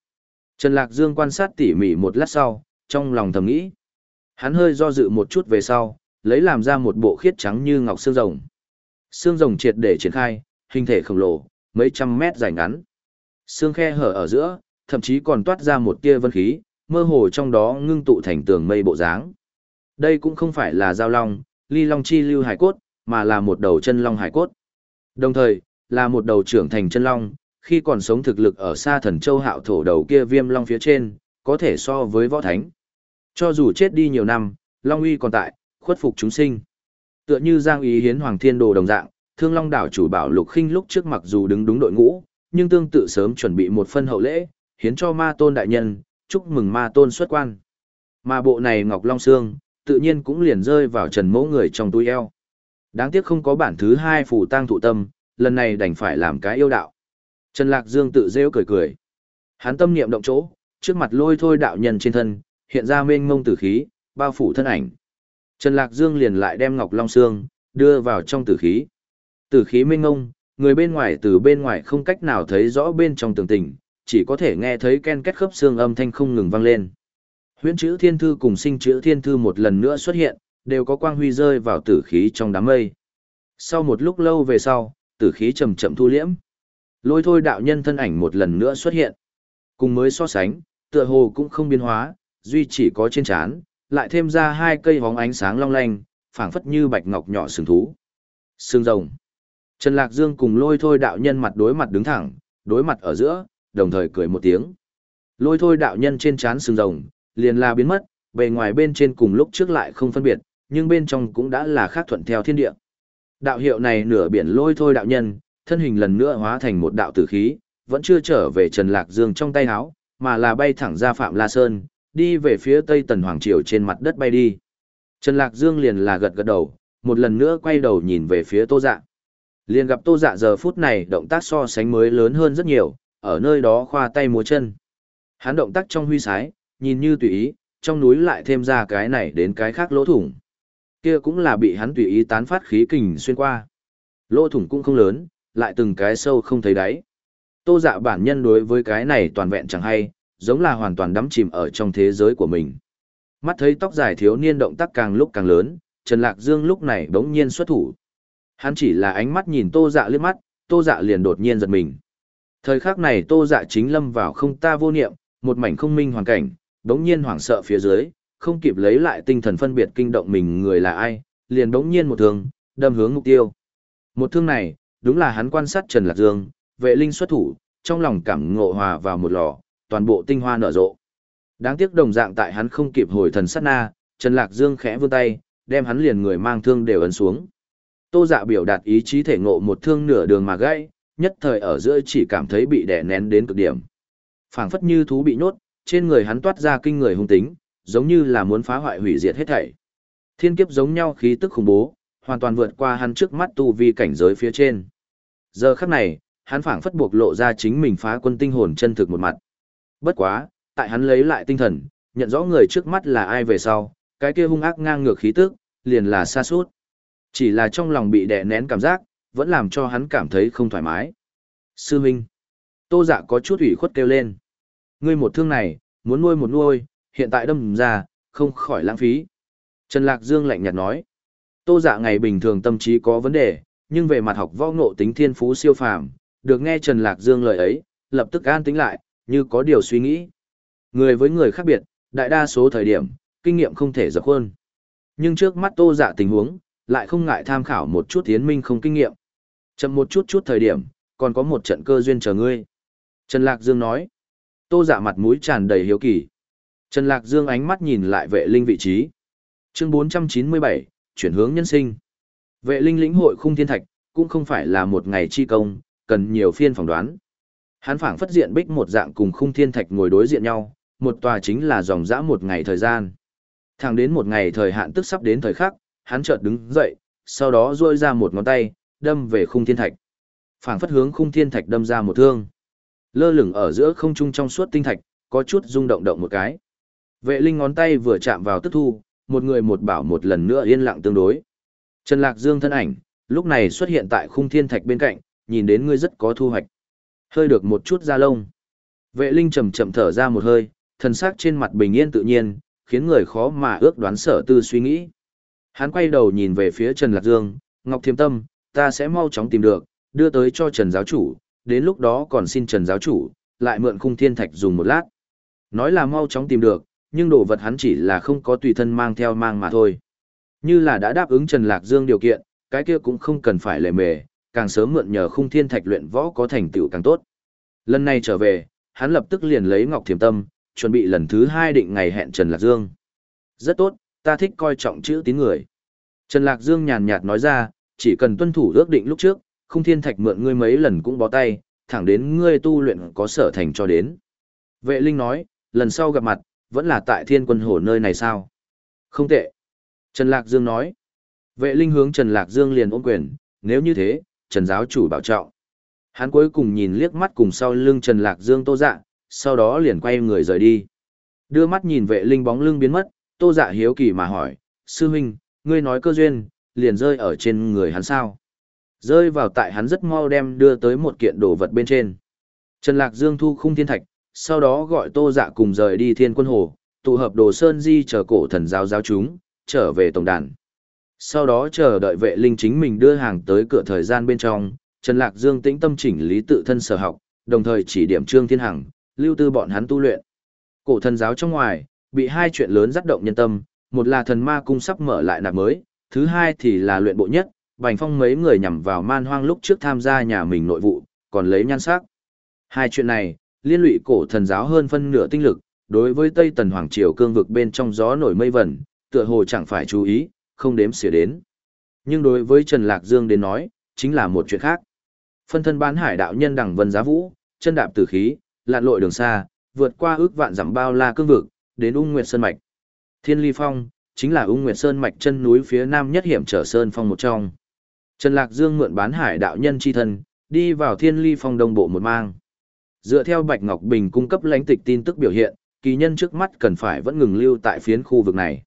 Trần Lạc Dương quan sát tỉ mỉ một lát sau, trong lòng thầm nghĩ. Hắn hơi do dự một chút về sau, lấy làm ra một bộ khiết trắng như ngọc xương rồng. Xương rồng triệt để triển khai, hình thể khổng lồ, mấy trăm mét dài ngắn. Xương khe hở ở giữa, thậm chí còn toát ra một tia vân khí, mơ hồ trong đó ngưng tụ thành tường mây bộ dáng. Đây cũng không phải là giao long, ly long chi lưu hải cốt, mà là một đầu chân long hải cốt. Đồng thời, là một đầu trưởng thành chân long, khi còn sống thực lực ở xa thần châu hạo thổ đầu kia viêm long phía trên, có thể so với võ thánh. Cho dù chết đi nhiều năm, long uy còn tại, khuất phục chúng sinh. Tựa như Giang Ý Hiến Hoàng Thiên Đồ đồng dạng, Thương Long đảo chủ bảo Lục Khinh lúc trước mặc dù đứng đúng đội ngũ, nhưng tương tự sớm chuẩn bị một phân hậu lễ, hiến cho Ma Tôn đại nhân, chúc mừng Ma Tôn xuất quan. Mà bộ này Ngọc Long Xương, tự nhiên cũng liền rơi vào Trần Mỗ người trong túi eo. Đáng tiếc không có bản thứ hai phù tang thụ tâm, lần này đành phải làm cái yêu đạo. Trần Lạc Dương tự rêu cười cười. Hắn tâm niệm động chỗ, trước mặt lôi thôi đạo nhân trên thân, hiện ra mênh mông tử khí, bao phủ thân ảnh. Trần Lạc Dương liền lại đem Ngọc Long Sương, đưa vào trong tử khí. Tử khí mênh mông, người bên ngoài từ bên ngoài không cách nào thấy rõ bên trong tường tình, chỉ có thể nghe thấy ken kết khớp xương âm thanh không ngừng vang lên. Huyễn chữ thiên thư cùng sinh chữ thiên thư một lần nữa xuất hiện, đều có quang huy rơi vào tử khí trong đám mây. Sau một lúc lâu về sau, tử khí chậm chậm thu liễm. Lôi thôi đạo nhân thân ảnh một lần nữa xuất hiện. Cùng mới so sánh, tựa hồ cũng không biến hóa, duy chỉ có trên trán, lại thêm ra hai cây bóng ánh sáng long lanh, phảng phất như bạch ngọc nhỏ sừng thú. Sương rồng. Trần Lạc Dương cùng lôi thôi đạo nhân mặt đối mặt đứng thẳng, đối mặt ở giữa, đồng thời cười một tiếng. Lôi thôi đạo nhân trên trán sừng rồng, liền là biến mất, bề ngoài bên trên cùng lúc trước lại không phân biệt, nhưng bên trong cũng đã là khác thuận theo thiên địa. Đạo hiệu này nửa biển lôi thôi đạo nhân, thân hình lần nữa hóa thành một đạo tử khí, vẫn chưa trở về Trần Lạc Dương trong tay áo, mà là bay thẳng ra Phạm La Sơn, đi về phía Tây Tần Hoàng Triều trên mặt đất bay đi. Trần Lạc Dương liền là gật gật đầu, một lần nữa quay đầu nhìn về phía Tô Dạ. Liền gặp Tô Dạ giờ phút này động tác so sánh mới lớn hơn rất nhiều, ở nơi đó khoa tay múa chân. Hắn động tác trong huy sái, nhìn như tùy ý, trong núi lại thêm ra cái này đến cái khác lỗ thủng. Kia cũng là bị hắn tùy ý tán phát khí kình xuyên qua. Lỗ thủng cũng không lớn, lại từng cái sâu không thấy đáy. Tô dạ bản nhân đối với cái này toàn vẹn chẳng hay, giống là hoàn toàn đắm chìm ở trong thế giới của mình. Mắt thấy tóc dài thiếu niên động tác càng lúc càng lớn, Trần Lạc Dương lúc này đống nhiên xuất thủ. Hắn chỉ là ánh mắt nhìn tô dạ liếc mắt, tô dạ liền đột nhiên giật mình. Thời khắc này tô dạ chính lâm vào không ta vô niệm, một mảnh không minh hoàn cảnh, đống nhiên hoảng sợ phía dưới, không kịp lấy lại tinh thần phân biệt kinh động mình người là ai, liền đống nhiên một thương, đâm hướng mục tiêu. Một thương này, đúng là hắn quan sát Trần Lạc Dương, vệ linh xuất thủ, trong lòng cảm ngộ hòa vào một lò, toàn bộ tinh hoa nở rộ. Đáng tiếc đồng dạng tại hắn không kịp hồi thần sát na, Trần Lạc Dương khẽ vươn tay, đem hắn liền người mang thương đều ấn xuống. Tô Dạ biểu đạt ý chí thể ngộ một thương nửa đường mà gãy, nhất thời ở giữa chỉ cảm thấy bị đè nén đến cực điểm. Phảng phất như thú bị nhốt, trên người hắn toát ra kinh người hung tính, giống như là muốn phá hoại hủy diệt hết thảy. Thiên kiếp giống nhau khí tức khủng bố, hoàn toàn vượt qua hắn trước mắt tu vi cảnh giới phía trên. Giờ khắc này, hắn phảng phất buộc lộ ra chính mình phá quân tinh hồn chân thực một mặt. Bất quá, tại hắn lấy lại tinh thần, nhận rõ người trước mắt là ai về sau, cái kia hung ác ngang ngược khí tức, liền là xa suốt. Chỉ là trong lòng bị đè nén cảm giác, vẫn làm cho hắn cảm thấy không thoải mái. Sư Minh. Tô dạ có chút ủy khuất kêu lên. Ngươi một thương này, muốn nuôi một nuôi, hiện tại đâm ra, không khỏi lãng phí. Trần Lạc Dương lạnh nhạt nói. Tô dạ ngày bình thường tâm trí có vấn đề, nhưng về mặt học võ ngộ tính thiên phú siêu phàm, Được nghe Trần Lạc Dương lời ấy, lập tức an tính lại, như có điều suy nghĩ. Người với người khác biệt, đại đa số thời điểm, kinh nghiệm không thể dập hơn. Nhưng trước mắt tô dạ tình huống, lại không ngại tham khảo một chút tiến minh không kinh nghiệm. Chậm một chút chút thời điểm, còn có một trận cơ duyên chờ ngươi. Trần Lạc Dương nói. Tô dạ mặt mũi tràn đầy hiếu kỳ. Trần Lạc Dương ánh mắt nhìn lại vệ linh vị trí. Chương 497, chuyển hướng nhân sinh. Vệ linh lĩnh hội khung thiên thạch, cũng không phải là một ngày chi công, cần nhiều phiên phỏng đoán. Hắn phảng phất diện bích một dạng cùng khung thiên thạch ngồi đối diện nhau, một tòa chính là dòng dã một ngày thời gian. Thẳng đến một ngày thời hạn tức sắp đến thời khắc, hắn chợt đứng dậy, sau đó duỗi ra một ngón tay, đâm về khung thiên thạch. Phảng phất hướng khung thiên thạch đâm ra một thương. Lơ lửng ở giữa không trung trong suốt tinh thạch, có chút rung động động một cái. Vệ linh ngón tay vừa chạm vào tức thu, một người một bảo một lần nữa yên lặng tương đối. Trần Lạc Dương thân ảnh, lúc này xuất hiện tại khung thiên thạch bên cạnh, nhìn đến ngươi rất có thu hoạch. Hơi được một chút da lông. Vệ linh chậm chậm thở ra một hơi, thần sắc trên mặt bình yên tự nhiên, khiến người khó mà ước đoán sở tư suy nghĩ. Hắn quay đầu nhìn về phía Trần Lạc Dương, Ngọc Thiêm Tâm, ta sẽ mau chóng tìm được, đưa tới cho Trần giáo chủ, đến lúc đó còn xin Trần giáo chủ, lại mượn khung thiên thạch dùng một lát. Nói là mau chóng tìm được, nhưng đồ vật hắn chỉ là không có tùy thân mang theo mang mà thôi. Như là đã đáp ứng Trần Lạc Dương điều kiện, cái kia cũng không cần phải lề mề, càng sớm mượn nhờ khung thiên thạch luyện võ có thành tựu càng tốt. Lần này trở về, hắn lập tức liền lấy Ngọc Thiềm Tâm, chuẩn bị lần thứ hai định ngày hẹn Trần Lạc Dương. Rất tốt, ta thích coi trọng chữ tín người. Trần Lạc Dương nhàn nhạt nói ra, chỉ cần tuân thủ ước định lúc trước, khung thiên thạch mượn ngươi mấy lần cũng bó tay, thẳng đến ngươi tu luyện có sở thành cho đến. Vệ Linh nói, lần sau gặp mặt, vẫn là tại thiên quân hồ nơi này sao? Không tệ. Trần Lạc Dương nói. Vệ Linh hướng Trần Lạc Dương liền ôm quyền, nếu như thế, Trần giáo chủ bảo trọng. Hắn cuối cùng nhìn liếc mắt cùng sau lưng Trần Lạc Dương tô dạ, sau đó liền quay người rời đi. Đưa mắt nhìn vệ linh bóng lưng biến mất, tô dạ hiếu kỳ mà hỏi, sư huynh, ngươi nói cơ duyên, liền rơi ở trên người hắn sao? Rơi vào tại hắn rất mau đem đưa tới một kiện đồ vật bên trên. Trần Lạc Dương thu khung thiên thạch, sau đó gọi tô dạ cùng rời đi thiên quân hồ, tụ hợp đồ sơn di chờ cổ thần giáo giáo chúng, trở về tổng đàn. Sau đó chờ đợi vệ linh chính mình đưa hàng tới cửa thời gian bên trong, Trần Lạc Dương tĩnh tâm chỉnh lý tự thân sở học, đồng thời chỉ điểm Trương Thiên Hằng, lưu tư bọn hắn tu luyện. Cổ thần giáo trong ngoài, bị hai chuyện lớn dắt động nhân tâm, một là thần ma cung sắp mở lại nạp mới, thứ hai thì là luyện bộ nhất, Bành Phong mấy người nhằm vào man hoang lúc trước tham gia nhà mình nội vụ, còn lấy nhan sắc. Hai chuyện này, liên lụy cổ thần giáo hơn phân nửa tinh lực, đối với Tây Tần Hoàng Triều cương vực bên trong gió nổi mây vẩn, tựa hồ chẳng phải chú ý, không đếm xỉa đến. Nhưng đối với Trần Lạc Dương đến nói, chính là một chuyện khác. Phân thân bán hải đạo nhân đẳng vân giá vũ, chân đạp tử khí, lặn lội đường xa, vượt qua ước vạn dặm bao la cương vực, đến Ung Nguyệt Sơn Mạch. Thiên Ly Phong, chính là Ung Nguyệt Sơn Mạch chân núi phía nam nhất hiểm trở Sơn Phong một trong. Trần Lạc Dương mượn bán hải đạo nhân chi thân, đi vào Thiên Ly Phong đông bộ một mang. Dựa theo Bạch Ngọc Bình cung cấp lãnh tịch tin tức biểu hiện, kỳ nhân trước mắt cần phải vẫn ngừng lưu tại phiến khu vực này.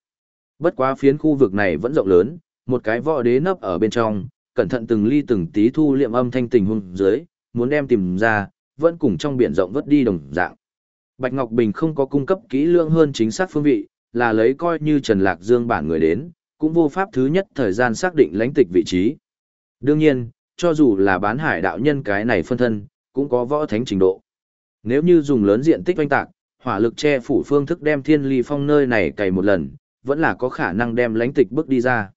Bất quá phiến khu vực này vẫn rộng lớn, một cái võ đế nấp ở bên trong, cẩn thận từng ly từng tí thu liệm âm thanh tình huống dưới, muốn đem tìm ra, vẫn cùng trong biển rộng vớt đi đồng dạng. Bạch Ngọc Bình không có cung cấp kỹ lưỡng hơn chính xác phương vị, là lấy coi như Trần Lạc Dương bản người đến, cũng vô pháp thứ nhất thời gian xác định lãnh tịch vị trí. Đương nhiên, cho dù là bán hải đạo nhân cái này phân thân, cũng có võ thánh trình độ. Nếu như dùng lớn diện tích oanh tạc, hỏa lực che phủ phương thức đem thiên ly phong nơi này cày một lần, vẫn là có khả năng đem lãnh tịch bước đi ra.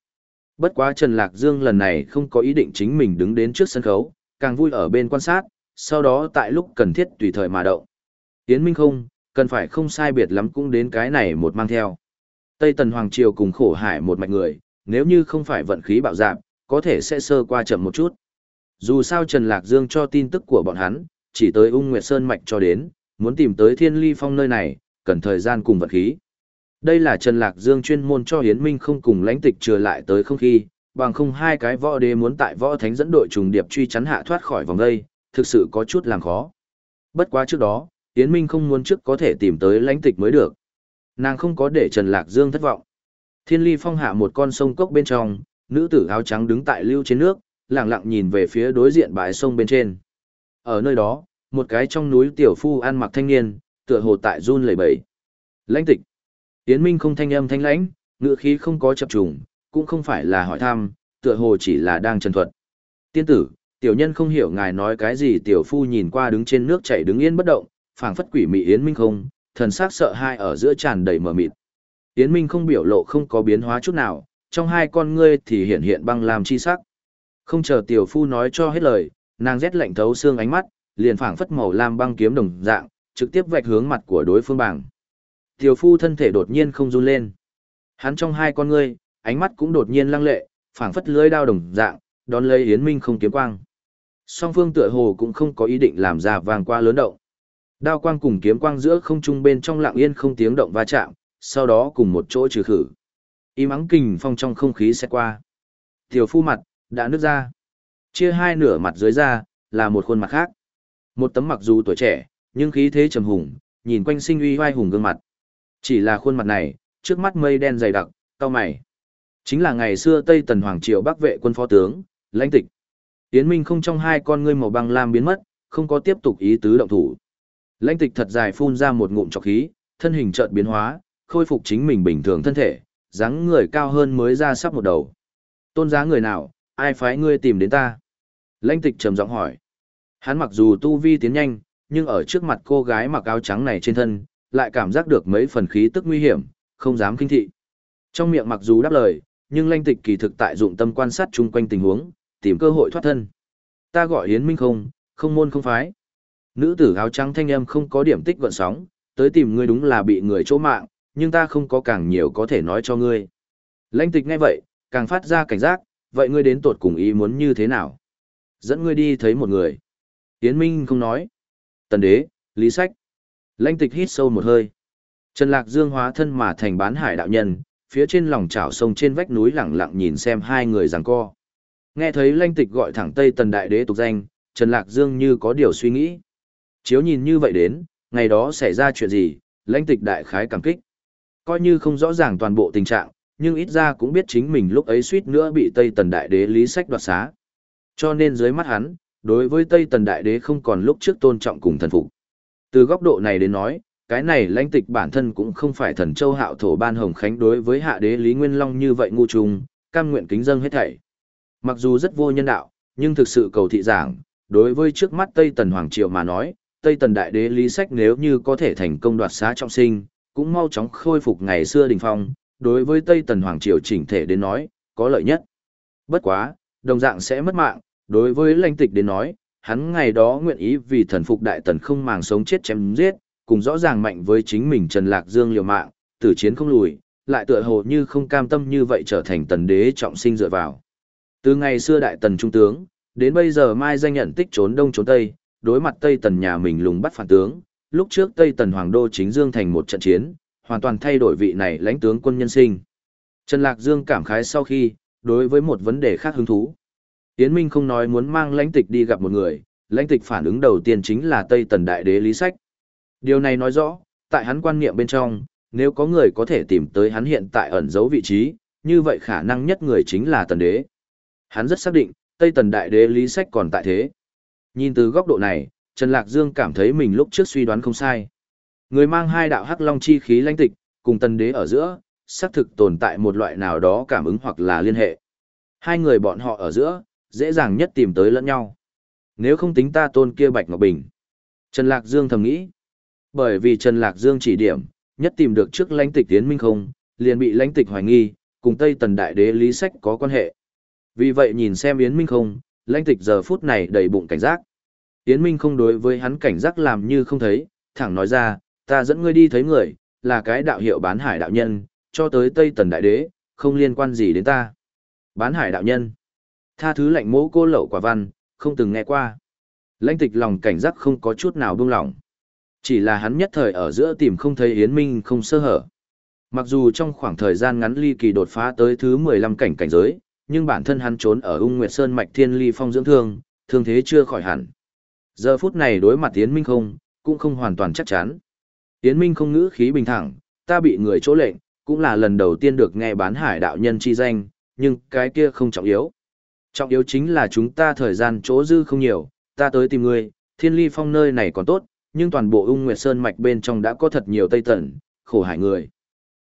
Bất quá Trần Lạc Dương lần này không có ý định chính mình đứng đến trước sân khấu, càng vui ở bên quan sát, sau đó tại lúc cần thiết tùy thời mà động. Tiến Minh không, cần phải không sai biệt lắm cũng đến cái này một mang theo. Tây Tần Hoàng Triều cùng khổ hải một mạch người, nếu như không phải vận khí bạo dạp, có thể sẽ sơ qua chậm một chút. Dù sao Trần Lạc Dương cho tin tức của bọn hắn, chỉ tới ung Nguyệt Sơn mạch cho đến, muốn tìm tới Thiên Ly Phong nơi này, cần thời gian cùng vật khí. Đây là Trần Lạc Dương chuyên môn cho Hiến Minh không cùng lãnh tịch trừ lại tới không khi, bằng không hai cái võ đế muốn tại võ thánh dẫn đội trùng điệp truy chắn hạ thoát khỏi vòng đây, thực sự có chút làm khó. Bất quá trước đó, Hiến Minh không muốn trước có thể tìm tới lãnh tịch mới được. Nàng không có để Trần Lạc Dương thất vọng. Thiên ly phong hạ một con sông cốc bên trong, nữ tử áo trắng đứng tại lưu trên nước, lặng lặng nhìn về phía đối diện bãi sông bên trên. Ở nơi đó, một cái trong núi tiểu phu ăn mặc thanh niên, tựa hồ tại run lẩy bẩy. Lãnh tịch. Yến Minh không thanh âm thanh lãnh, ngựa khí không có chập trùng, cũng không phải là hỏi thăm, tựa hồ chỉ là đang trần thuật. Tiên tử, Tiểu nhân không hiểu ngài nói cái gì tiểu phu nhìn qua đứng trên nước chảy đứng yên bất động, phảng phất quỷ mị Yến Minh không, thần sắc sợ hai ở giữa tràn đầy mờ mịt. Yến Minh không biểu lộ không có biến hóa chút nào, trong hai con ngươi thì hiện hiện băng làm chi sắc. Không chờ tiểu phu nói cho hết lời, nàng rét lạnh thấu xương ánh mắt, liền phảng phất màu lam băng kiếm đồng dạng, trực tiếp vạch hướng mặt của đối phương bảng. Tiểu phu thân thể đột nhiên không run lên. Hắn trong hai con ngươi, ánh mắt cũng đột nhiên lăng lệ, phảng phất lưỡi đao đồng dạng, đón lấy Yến Minh không kiếm quang. Song phương tựa hồ cũng không có ý định làm ra vàng qua lớn động. Đao quang cùng kiếm quang giữa không trung bên trong lặng yên không tiếng động va chạm, sau đó cùng một chỗ trừ khử. Im ắng kình phong trong không khí xét qua. Tiểu phu mặt, đã nứt ra. Chia hai nửa mặt dưới ra, là một khuôn mặt khác. Một tấm mặc dù tuổi trẻ, nhưng khí thế trầm hùng, nhìn quanh sinh uy oai hùng gương mặt. Chỉ là khuôn mặt này, trước mắt mây đen dày đặc, cao mày. Chính là ngày xưa Tây Tần Hoàng Triều Bắc vệ quân phó tướng, lãnh tịch. Yến Minh không trong hai con ngươi màu băng lam biến mất, không có tiếp tục ý tứ động thủ. Lãnh tịch thật dài phun ra một ngụm trọc khí, thân hình chợt biến hóa, khôi phục chính mình bình thường thân thể, dáng người cao hơn mới ra sắp một đầu. Tôn giá người nào, ai phái ngươi tìm đến ta? Lãnh tịch trầm giọng hỏi. Hắn mặc dù tu vi tiến nhanh, nhưng ở trước mặt cô gái mặc áo trắng này trên thân, lại cảm giác được mấy phần khí tức nguy hiểm, không dám kinh thị. Trong miệng mặc dù đáp lời, nhưng lãnh tịch kỳ thực tại dụng tâm quan sát chung quanh tình huống, tìm cơ hội thoát thân. Ta gọi Yến Minh không, không môn không phái. Nữ tử áo trắng thanh âm không có điểm tích gọn sóng, tới tìm ngươi đúng là bị người chỗ mạng, nhưng ta không có càng nhiều có thể nói cho ngươi. Lãnh tịch nghe vậy, càng phát ra cảnh giác, vậy ngươi đến tột cùng ý muốn như thế nào? Dẫn ngươi đi thấy một người. Yến Minh không nói. Tần đế, Lý Sách. Lanh tịch hít sâu một hơi. Trần Lạc Dương hóa thân mà thành bán hải đạo nhân, phía trên lòng chảo sông trên vách núi lặng lặng nhìn xem hai người giằng co. Nghe thấy Lanh tịch gọi thẳng Tây Tần Đại Đế tục danh, Trần Lạc Dương như có điều suy nghĩ. Chiếu nhìn như vậy đến, ngày đó xảy ra chuyện gì, Lanh tịch đại khái cảm kích. Coi như không rõ ràng toàn bộ tình trạng, nhưng ít ra cũng biết chính mình lúc ấy suýt nữa bị Tây Tần Đại Đế lý sách đoạt xá. Cho nên dưới mắt hắn, đối với Tây Tần Đại Đế không còn lúc trước tôn trọng cùng thần phục. Từ góc độ này đến nói, cái này lãnh tịch bản thân cũng không phải thần châu hạo thổ ban hồng khánh đối với hạ đế Lý Nguyên Long như vậy ngu trùng, cam nguyện kính dâng hết thảy. Mặc dù rất vô nhân đạo, nhưng thực sự cầu thị giảng, đối với trước mắt Tây Tần Hoàng Triều mà nói, Tây Tần Đại Đế Lý Sách nếu như có thể thành công đoạt xá trọng sinh, cũng mau chóng khôi phục ngày xưa đình phong, đối với Tây Tần Hoàng Triều chỉnh thể đến nói, có lợi nhất. Bất quá, đồng dạng sẽ mất mạng, đối với lãnh tịch đến nói, hắn ngày đó nguyện ý vì thần phục Đại Tần không màng sống chết chém giết, cùng rõ ràng mạnh với chính mình Trần Lạc Dương liều mạng, tử chiến không lùi, lại tựa hồ như không cam tâm như vậy trở thành tần đế trọng sinh dựa vào. Từ ngày xưa đại tần trung tướng, đến bây giờ mai danh nhận tích trốn đông trốn tây, đối mặt Tây Tần nhà mình lùng bắt phản tướng, lúc trước Tây Tần Hoàng Đô chính dương thành một trận chiến, hoàn toàn thay đổi vị này lãnh tướng quân nhân sinh. Trần Lạc Dương cảm khái sau khi, đối với một vấn đề khác hứng thú. Yến Minh không nói muốn mang lãnh tịch đi gặp một người, lãnh tịch phản ứng đầu tiên chính là Tây Tần Đại Đế Lý Sách. Điều này nói rõ, tại hắn quan niệm bên trong, nếu có người có thể tìm tới hắn hiện tại ẩn giấu vị trí, như vậy khả năng nhất người chính là Tần Đế. Hắn rất xác định, Tây Tần Đại Đế Lý Sách còn tại thế. Nhìn từ góc độ này, Trần Lạc Dương cảm thấy mình lúc trước suy đoán không sai. Người mang hai đạo hắc long chi khí lãnh tịch, cùng Tần Đế ở giữa, xác thực tồn tại một loại nào đó cảm ứng hoặc là liên hệ. Hai người bọn họ ở giữa, dễ dàng nhất tìm tới lẫn nhau. Nếu không tính ta tôn kia Bạch Ngọc Bình. Trần Lạc Dương thầm nghĩ. Bởi vì Trần Lạc Dương chỉ điểm, nhất tìm được trước lãnh tịch tiến minh không, liền bị lãnh tịch hoài nghi, cùng Tây Tần Đại Đế Lý Sách có quan hệ. Vì vậy nhìn xem Yến Minh không, lãnh tịch giờ phút này đầy bụng cảnh giác. Yến Minh không đối với hắn cảnh giác làm như không thấy, thẳng nói ra, ta dẫn ngươi đi thấy người, là cái đạo hiệu bán hải đạo nhân, cho tới Tây Tần Đại Đế, không liên quan gì đến ta. Bán hải đạo nhân. Tha thứ lệnh mỗ cô lậu quả văn, không từng nghe qua. Lãnh tịch lòng cảnh giác không có chút nào buông lỏng. Chỉ là hắn nhất thời ở giữa tìm không thấy Yến Minh không sơ hở. Mặc dù trong khoảng thời gian ngắn ly kỳ đột phá tới thứ 15 cảnh cảnh giới, nhưng bản thân hắn trốn ở ung nguyệt sơn mạch thiên ly phong dưỡng thương, thương thế chưa khỏi hẳn. Giờ phút này đối mặt Yến Minh không, cũng không hoàn toàn chắc chắn. Yến Minh không ngữ khí bình thẳng, ta bị người chỗ lệnh, cũng là lần đầu tiên được nghe bán hải đạo nhân chi danh, nhưng cái kia không trọng yếu. Trọng yếu chính là chúng ta thời gian chỗ dư không nhiều, ta tới tìm ngươi, thiên ly phong nơi này còn tốt, nhưng toàn bộ ung nguyệt sơn mạch bên trong đã có thật nhiều Tây Tần, khổ hải người.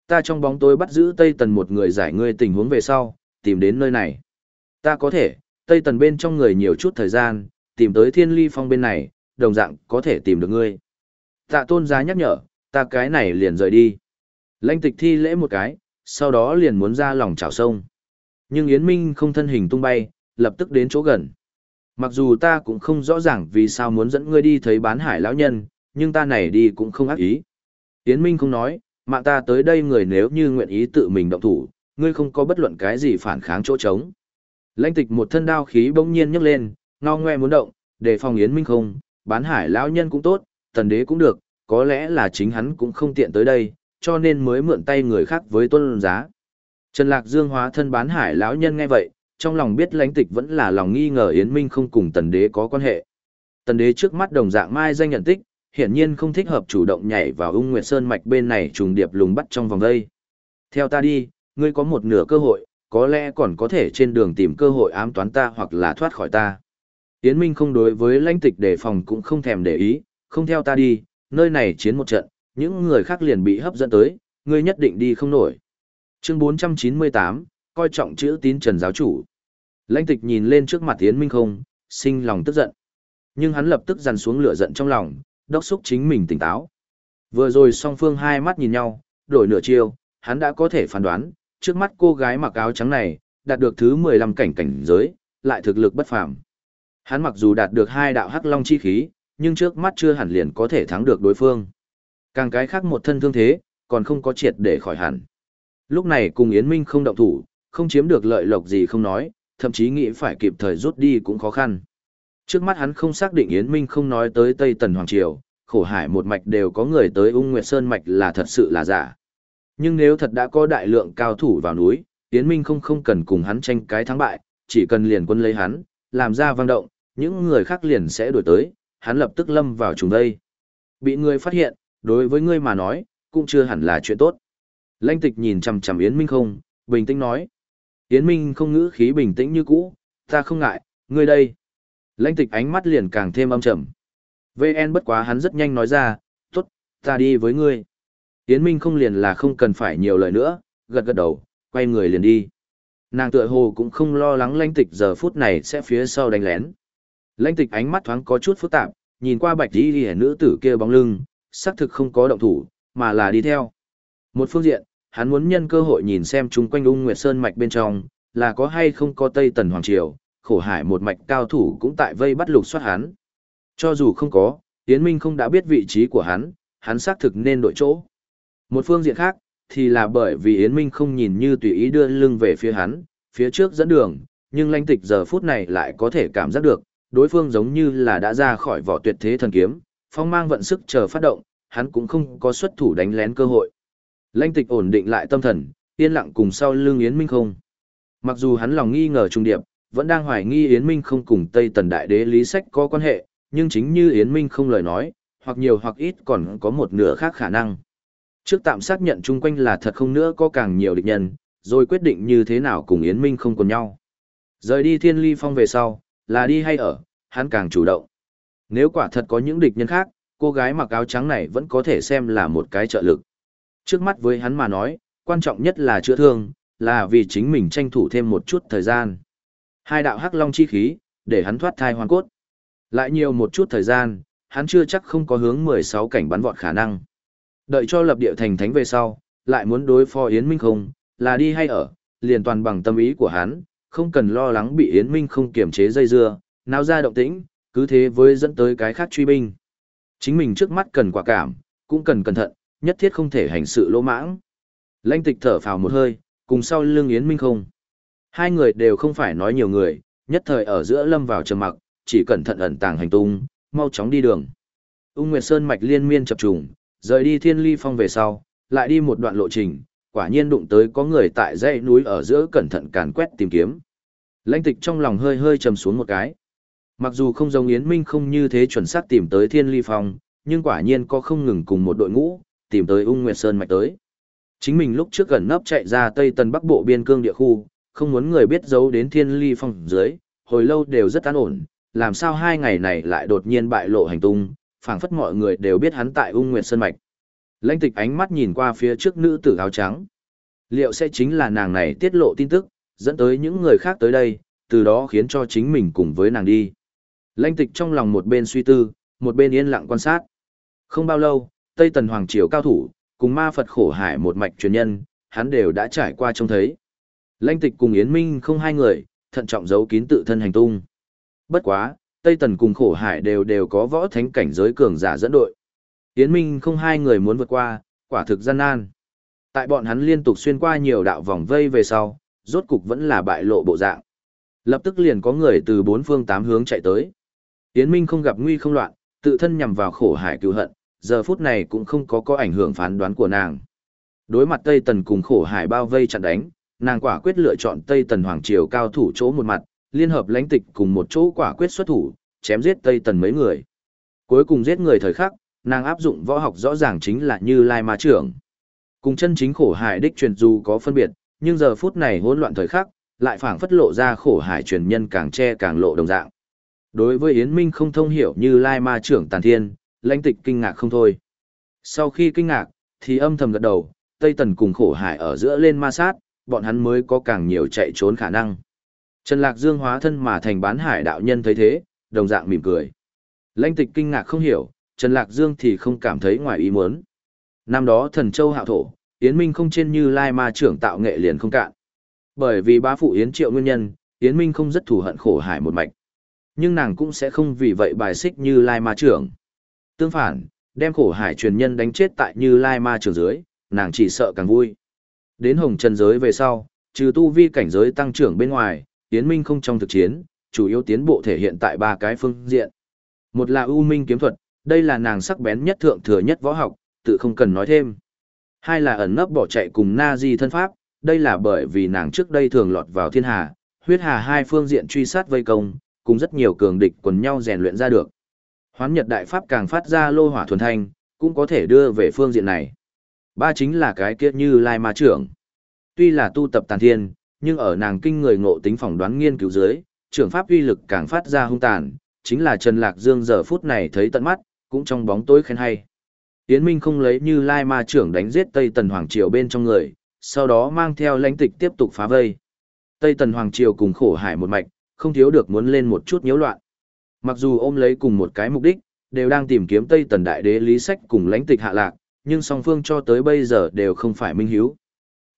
Ta trong bóng tối bắt giữ Tây Tần một người giải ngươi tình huống về sau, tìm đến nơi này. Ta có thể, Tây Tần bên trong người nhiều chút thời gian, tìm tới Thiên Ly Phong bên này, đồng dạng có thể tìm được ngươi. Tạ tôn giá nhắc nhở, ta cái này liền rời đi. Lãnh tịch thi lễ một cái, sau đó liền muốn ra lòng chảo sông. Nhưng Yến Minh không thân hình tung bay, lập tức đến chỗ gần. Mặc dù ta cũng không rõ ràng vì sao muốn dẫn ngươi đi thấy bán hải lão nhân, nhưng ta này đi cũng không ác ý. Yến Minh không nói, mạng ta tới đây người nếu như nguyện ý tự mình động thủ, ngươi không có bất luận cái gì phản kháng chỗ trống. Lãnh tịch một thân đao khí bỗng nhiên nhấc lên, ngao ngoe muốn động, để phòng Yến Minh không, bán hải lão nhân cũng tốt, tần đế cũng được, có lẽ là chính hắn cũng không tiện tới đây, cho nên mới mượn tay người khác với tôn giá. Trần Lạc Dương hóa thân bán hải lão nhân nghe vậy, trong lòng biết lãnh tịch vẫn là lòng nghi ngờ Yến Minh không cùng tần đế có quan hệ. Tần đế trước mắt đồng dạng mai danh nhận tích, hiển nhiên không thích hợp chủ động nhảy vào ung nguyệt sơn mạch bên này trùng điệp lùng bắt trong vòng đây. Theo ta đi, ngươi có một nửa cơ hội, có lẽ còn có thể trên đường tìm cơ hội ám toán ta hoặc là thoát khỏi ta. Yến Minh không đối với lãnh tịch đề phòng cũng không thèm để ý, không theo ta đi, nơi này chiến một trận, những người khác liền bị hấp dẫn tới, ngươi nhất định đi không nổi. Chương 498, coi trọng chữ tín Trần giáo chủ. Lãnh tịch nhìn lên trước mặt Yến Minh không, sinh lòng tức giận. Nhưng hắn lập tức dằn xuống lửa giận trong lòng, đốc xúc chính mình tỉnh táo. Vừa rồi song phương hai mắt nhìn nhau, đổi nửa chiều, hắn đã có thể phán đoán, trước mắt cô gái mặc áo trắng này, đạt được thứ 15 cảnh cảnh giới, lại thực lực bất phàm. Hắn mặc dù đạt được hai đạo hắc long chi khí, nhưng trước mắt chưa hẳn liền có thể thắng được đối phương. Càng cái khác một thân thương thế, còn không có triệt để khỏi hẳn. Lúc này cùng Yến Minh không động thủ, không chiếm được lợi lộc gì không nói, thậm chí nghĩ phải kịp thời rút đi cũng khó khăn. Trước mắt hắn không xác định Yến Minh không nói tới Tây Tần Hoàng Triều, khổ hải một mạch đều có người tới ung nguyệt sơn mạch là thật sự là giả. Nhưng nếu thật đã có đại lượng cao thủ vào núi, Yến Minh không không cần cùng hắn tranh cái thắng bại, chỉ cần liền quân lấy hắn, làm ra vang động, những người khác liền sẽ đuổi tới, hắn lập tức lâm vào trùng đây. Bị ngươi phát hiện, đối với ngươi mà nói, cũng chưa hẳn là chuyện tốt. Lãnh tịch nhìn chằm chằm Yến Minh không, bình tĩnh nói. Yến Minh không ngữ khí bình tĩnh như cũ, ta không ngại, ngươi đây. Lãnh tịch ánh mắt liền càng thêm âm trầm. VN bất quá hắn rất nhanh nói ra, tốt, ta đi với ngươi. Yến Minh không liền là không cần phải nhiều lời nữa, gật gật đầu, quay người liền đi. Nàng tựa hồ cũng không lo lắng lãnh tịch giờ phút này sẽ phía sau đánh lén. Lãnh tịch ánh mắt thoáng có chút phức tạp, nhìn qua bạch đi hẻ nữ tử kia bóng lưng, xác thực không có động thủ, mà là đi theo. Một phương diện, hắn muốn nhân cơ hội nhìn xem chung quanh ung nguyệt sơn mạch bên trong, là có hay không có Tây Tần Hoàng Triều, khổ hải một mạch cao thủ cũng tại vây bắt lục soát hắn. Cho dù không có, Yến Minh không đã biết vị trí của hắn, hắn xác thực nên đổi chỗ. Một phương diện khác, thì là bởi vì Yến Minh không nhìn như tùy ý đưa lưng về phía hắn, phía trước dẫn đường, nhưng lãnh tịch giờ phút này lại có thể cảm giác được, đối phương giống như là đã ra khỏi vỏ tuyệt thế thần kiếm, phong mang vận sức chờ phát động, hắn cũng không có xuất thủ đánh lén cơ hội. Lãnh tịch ổn định lại tâm thần, yên lặng cùng sau lưng Yến Minh không. Mặc dù hắn lòng nghi ngờ trung điệp, vẫn đang hoài nghi Yến Minh không cùng Tây Tần Đại Đế Lý Sách có quan hệ, nhưng chính như Yến Minh không lời nói, hoặc nhiều hoặc ít còn có một nửa khác khả năng. Trước tạm xác nhận chung quanh là thật không nữa có càng nhiều địch nhân, rồi quyết định như thế nào cùng Yến Minh không còn nhau. Rời đi Thiên Ly Phong về sau, là đi hay ở, hắn càng chủ động. Nếu quả thật có những địch nhân khác, cô gái mặc áo trắng này vẫn có thể xem là một cái trợ lực. Trước mắt với hắn mà nói, quan trọng nhất là chữa thương, là vì chính mình tranh thủ thêm một chút thời gian. Hai đạo hắc long chi khí, để hắn thoát thai hoàn cốt. Lại nhiều một chút thời gian, hắn chưa chắc không có hướng 16 cảnh bắn vọt khả năng. Đợi cho lập địa thành thánh về sau, lại muốn đối phó Yến Minh không, là đi hay ở, liền toàn bằng tâm ý của hắn, không cần lo lắng bị Yến Minh không kiểm chế dây dưa, nào ra động tĩnh, cứ thế với dẫn tới cái khác truy binh. Chính mình trước mắt cần quả cảm, cũng cần cẩn thận, nhất thiết không thể hành sự lỗ mãng. Lanh tịch thở phào một hơi, cùng sau lưng Yến Minh không. Hai người đều không phải nói nhiều người, nhất thời ở giữa lâm vào trầm mặc, chỉ cẩn thận ẩn tàng hành tung, mau chóng đi đường. Ung Nguyệt Sơn mạch liên miên chập trùng, rời đi Thiên Ly Phong về sau, lại đi một đoạn lộ trình, quả nhiên đụng tới có người tại dãy núi ở giữa cẩn thận càn quét tìm kiếm. Lãnh tịch trong lòng hơi hơi trầm xuống một cái. Mặc dù không giống Yến Minh không như thế chuẩn xác tìm tới Thiên Ly Phong, nhưng quả nhiên có không ngừng cùng một đội ngũ, tìm tới Ung Nguyệt Sơn mạch tới. Chính mình lúc trước gần nấp chạy ra Tây Tần Bắc Bộ biên cương địa khu, không muốn người biết giấu đến Thiên Ly Phong dưới, hồi lâu đều rất an ổn, làm sao hai ngày này lại đột nhiên bại lộ hành tung, phảng phất mọi người đều biết hắn tại Ung Nguyệt Sơn mạch. Lãnh Tịch ánh mắt nhìn qua phía trước nữ tử áo trắng. Liệu sẽ chính là nàng này tiết lộ tin tức, dẫn tới những người khác tới đây, từ đó khiến cho chính mình cùng với nàng đi. Lãnh tịch trong lòng một bên suy tư, một bên yên lặng quan sát. Không bao lâu, Tây Tần Hoàng Triều cao thủ, cùng ma Phật khổ hải một mạch truyền nhân, hắn đều đã trải qua trông thấy. Lãnh tịch cùng Yến Minh không hai người, thận trọng giấu kín tự thân hành tung. Bất quá, Tây Tần cùng khổ hải đều đều có võ thánh cảnh giới cường giả dẫn đội. Yến Minh không hai người muốn vượt qua, quả thực gian nan. Tại bọn hắn liên tục xuyên qua nhiều đạo vòng vây về sau, rốt cục vẫn là bại lộ bộ dạng. Lập tức liền có người từ bốn phương tám hướng chạy tới. Yến Minh không gặp nguy không loạn, tự thân nhằm vào khổ hải cứu hận, giờ phút này cũng không có có ảnh hưởng phán đoán của nàng. Đối mặt Tây Tần cùng khổ hải bao vây chặn đánh, nàng quả quyết lựa chọn Tây Tần Hoàng Triều cao thủ chỗ một mặt, liên hợp lãnh tịch cùng một chỗ quả quyết xuất thủ, chém giết Tây Tần mấy người. Cuối cùng giết người thời khắc, nàng áp dụng võ học rõ ràng chính là như Lai Ma Trưởng. Cùng chân chính khổ hải đích truyền dù có phân biệt, nhưng giờ phút này hỗn loạn thời khắc, lại phảng phất lộ ra khổ hải truyền nhân càng che càng lộ đồng dạng. Đối với Yến Minh không thông hiểu như Lai Ma Trưởng Tàn Thiên, lãnh tịch kinh ngạc không thôi. Sau khi kinh ngạc, thì âm thầm gật đầu, Tây Tần cùng khổ hải ở giữa lên ma sát, bọn hắn mới có càng nhiều chạy trốn khả năng. Trần Lạc Dương hóa thân mà thành bán hải đạo nhân thấy thế, đồng dạng mỉm cười. Lãnh tịch kinh ngạc không hiểu, Trần Lạc Dương thì không cảm thấy ngoài ý muốn. Năm đó thần châu hạo thổ, Yến Minh không trên như lai ma trưởng tạo nghệ liền không cạn. Bởi vì bá phụ Yến triệu nguyên nhân, Yến Minh không rất thù hận khổ hải một mạch. Nhưng nàng cũng sẽ không vì vậy bài xích như lai ma trưởng. Tương phản, đem khổ hải truyền nhân đánh chết tại như lai ma trưởng dưới, nàng chỉ sợ càng vui. Đến hồng trần giới về sau, trừ tu vi cảnh giới tăng trưởng bên ngoài, Yến Minh không trong thực chiến, chủ yếu tiến bộ thể hiện tại ba cái phương diện. Một là ưu minh kiếm thuật, đây là nàng sắc bén nhất thượng thừa nhất võ học, tự không cần nói thêm. Hai là ẩn nấp bỏ chạy cùng na di thân pháp, đây là bởi vì nàng trước đây thường lọt vào thiên hà, huyết hà hai phương diện truy sát vây công, cùng rất nhiều cường địch quần nhau rèn luyện ra được. Hoán Nhật Đại Pháp càng phát ra lô hỏa thuần thanh, cũng có thể đưa về phương diện này. Ba chính là cái kia như Lai Ma trưởng. Tuy là tu tập tàn thiên, nhưng ở nàng kinh người ngộ tính phỏng đoán nghiên cứu dưới, trưởng pháp uy lực càng phát ra hung tàn, chính là Trần Lạc Dương giờ phút này thấy tận mắt, cũng trong bóng tối khen hay. Yến Minh không lấy như Lai Ma trưởng đánh giết Tây Tần Hoàng Triều bên trong người, sau đó mang theo lãnh tịch tiếp tục phá vây. Tây Tần Hoàng Triều cùng khổ hải một mạch, không thiếu được muốn lên một chút nhiễu loạn. Mặc dù ôm lấy cùng một cái mục đích, đều đang tìm kiếm Tây Tần Đại Đế Lý Sách cùng lãnh tịch hạ lạc, nhưng song phương cho tới bây giờ đều không phải minh hiếu.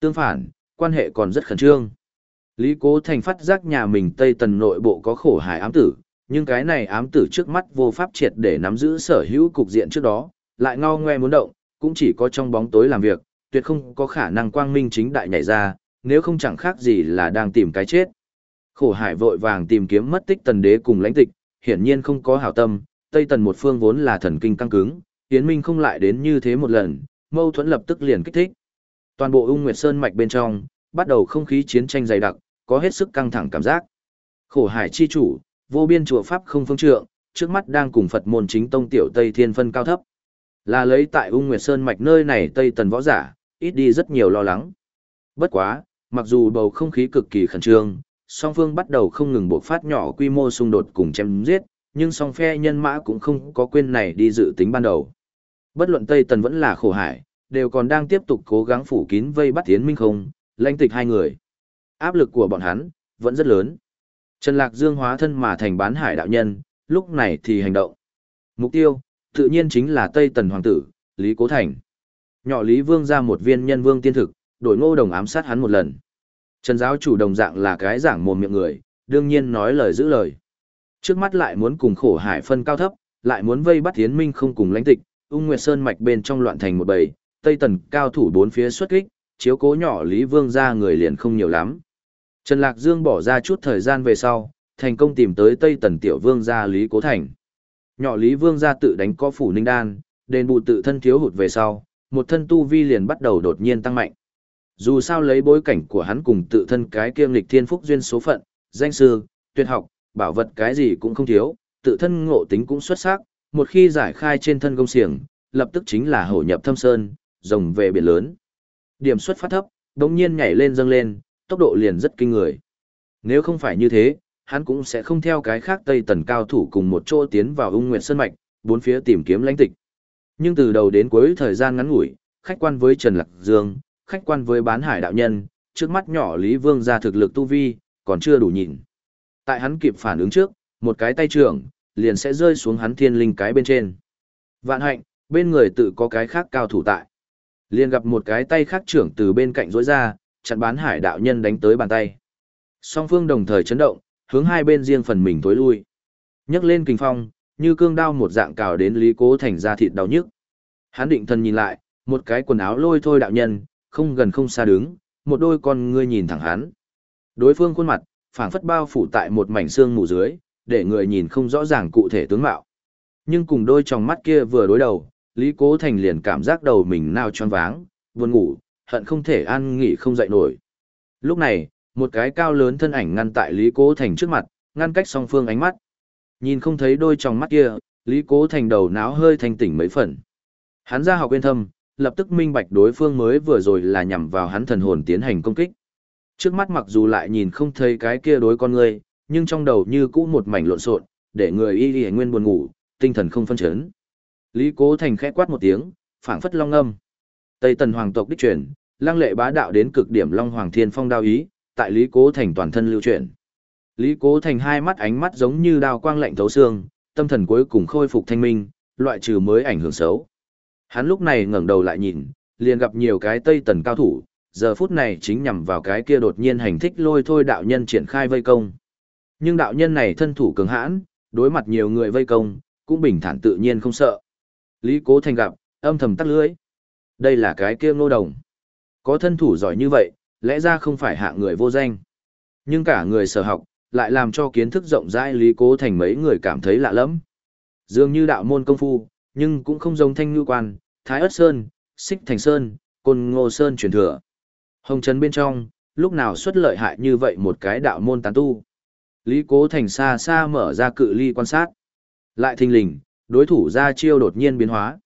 Tương phản, quan hệ còn rất khẩn trương. Lý Cố Thành phát giác nhà mình Tây Tần nội bộ có khổ hải ám tử, nhưng cái này ám tử trước mắt vô pháp triệt để nắm giữ sở hữu cục diện trước đó, lại ngao ngoe muốn động, cũng chỉ có trong bóng tối làm việc, tuyệt không có khả năng quang minh chính đại nhảy ra, nếu không chẳng khác gì là đang tìm cái chết. Khổ hải vội vàng tìm kiếm mất tích tần đế cùng lãnh tịch, hiển nhiên không có hảo tâm, Tây Tần một phương vốn là thần kinh căng cứng, Yến Minh không lại đến như thế một lần, mâu thuẫn lập tức liền kích thích. Toàn bộ Ung Nguyệt Sơn mạch bên trong, bắt đầu không khí chiến tranh dày đặc, có hết sức căng thẳng cảm giác. Khổ hải chi chủ, vô biên chùa pháp không phương trượng, trước mắt đang cùng Phật môn chính tông tiểu Tây Thiên phân cao thấp. Là lấy tại Ung Nguyệt Sơn mạch nơi này Tây Tần võ giả, ít đi rất nhiều lo lắng. Bất quá, mặc dù bầu không khí cực kỳ khẩn trương, song phương bắt đầu không ngừng buộc phát nhỏ quy mô xung đột cùng chém giết, nhưng song phe nhân mã cũng không có quên này đi dự tính ban đầu. Bất luận Tây Tần vẫn là khổ hải, đều còn đang tiếp tục cố gắng phủ kín vây bắt Tiến Minh không, lãnh tịch hai người. Áp lực của bọn hắn, vẫn rất lớn. Trần Lạc Dương hóa thân mà thành bán hải đạo nhân, lúc này thì hành động. Mục tiêu, tự nhiên chính là Tây Tần Hoàng tử, Lý Cố Thành. Nhỏ Lý Vương ra một viên nhân vương tiên thực, đổi ngô đồng ám sát hắn một lần. Trần giáo chủ đồng dạng là cái giảng mồm miệng người, đương nhiên nói lời giữ lời. Trước mắt lại muốn cùng khổ hải phân cao thấp, lại muốn vây bắt Thiến Minh không cùng lãnh tịch, ung nguyệt sơn mạch bên trong loạn thành một bầy, Tây Tần cao thủ bốn phía xuất kích, chiếu cố nhỏ Lý Vương ra người liền không nhiều lắm. Trần Lạc Dương bỏ ra chút thời gian về sau, thành công tìm tới Tây Tần tiểu vương gia Lý Cố Thành. Nhỏ Lý Vương gia tự đánh có phủ ninh đan, đền bù tự thân thiếu hụt về sau, một thân tu vi liền bắt đầu đột nhiên tăng mạnh. Dù sao lấy bối cảnh của hắn cùng tự thân cái kiêm lịch thiên phúc duyên số phận, danh sư, tuyệt học, bảo vật cái gì cũng không thiếu, tự thân ngộ tính cũng xuất sắc, một khi giải khai trên thân công xiềng, lập tức chính là hổ nhập thâm sơn, rồng về biển lớn. Điểm xuất phát thấp, đống nhiên nhảy lên dâng lên, tốc độ liền rất kinh người. Nếu không phải như thế, hắn cũng sẽ không theo cái khác Tây Tần cao thủ cùng một chỗ tiến vào ung nguyệt sơn mạch, bốn phía tìm kiếm lãnh tịch. Nhưng từ đầu đến cuối thời gian ngắn ngủi, khách quan với Trần Lạc Dương, khách quan với bán hải đạo nhân, trước mắt nhỏ Lý Vương ra thực lực tu vi, còn chưa đủ nhìn. Tại hắn kịp phản ứng trước, một cái tay trưởng, liền sẽ rơi xuống hắn thiên linh cái bên trên. Vạn hạnh, bên người tự có cái khác cao thủ tại. Liền gặp một cái tay khác trưởng từ bên cạnh rối ra, chặn bán hải đạo nhân đánh tới bàn tay. Song phương đồng thời chấn động, hướng hai bên riêng phần mình tối lui. nhấc lên kinh phong, như cương đao một dạng cào đến Lý Cố Thành ra thịt đau nhức. Hắn định thần nhìn lại, một cái quần áo lôi thôi đạo nhân, không gần không xa đứng, một đôi con ngươi nhìn thẳng hắn. Đối phương khuôn mặt, phảng phất bao phủ tại một mảnh xương mù dưới, để người nhìn không rõ ràng cụ thể tướng mạo. Nhưng cùng đôi tròng mắt kia vừa đối đầu, Lý Cố Thành liền cảm giác đầu mình nao choáng váng, buồn ngủ, hận không thể an nghỉ không dậy nổi. Lúc này, một cái cao lớn thân ảnh ngăn tại Lý Cố Thành trước mặt, ngăn cách song phương ánh mắt. Nhìn không thấy đôi tròng mắt kia, Lý Cố Thành đầu náo hơi thanh tỉnh mấy phần. Hắn ra học yên thâm, lập tức minh bạch đối phương mới vừa rồi là nhằm vào hắn thần hồn tiến hành công kích. Trước mắt mặc dù lại nhìn không thấy cái kia đối con người, nhưng trong đầu như cũ một mảnh lộn xộn, để người y y nguyên buồn ngủ, tinh thần không phân chấn. Lý Cố Thành khẽ quát một tiếng, phảng phất long âm. Tây Tần hoàng tộc đích truyền, lăng lệ bá đạo đến cực điểm Long Hoàng Thiên Phong đao ý, tại Lý Cố Thành toàn thân lưu truyền. Lý Cố Thành hai mắt ánh mắt giống như đao quang lạnh thấu xương, tâm thần cuối cùng khôi phục thanh minh, loại trừ mới ảnh hưởng xấu. Hắn lúc này ngẩng đầu lại nhìn, liền gặp nhiều cái Tây Tần cao thủ, giờ phút này chính nhằm vào cái kia đột nhiên hành thích lôi thôi đạo nhân triển khai vây công. Nhưng đạo nhân này thân thủ cường hãn, đối mặt nhiều người vây công, cũng bình thản tự nhiên không sợ. Lý Cố Thành gặp, âm thầm tắt lưới. Đây là cái kia ngô đồng. Có thân thủ giỏi như vậy, lẽ ra không phải hạ người vô danh. Nhưng cả người sở học, lại làm cho kiến thức rộng rãi Lý Cố Thành mấy người cảm thấy lạ lắm. Dường như đạo môn công phu, nhưng cũng không giống thanh ngư quan, thái ất sơn, xích thành sơn, côn ngô sơn truyền thừa. Hồng trấn bên trong, lúc nào xuất lợi hại như vậy một cái đạo môn tán tu. Lý Cố Thành xa xa mở ra cự ly quan sát. Lại thình lình, đối thủ ra chiêu đột nhiên biến hóa.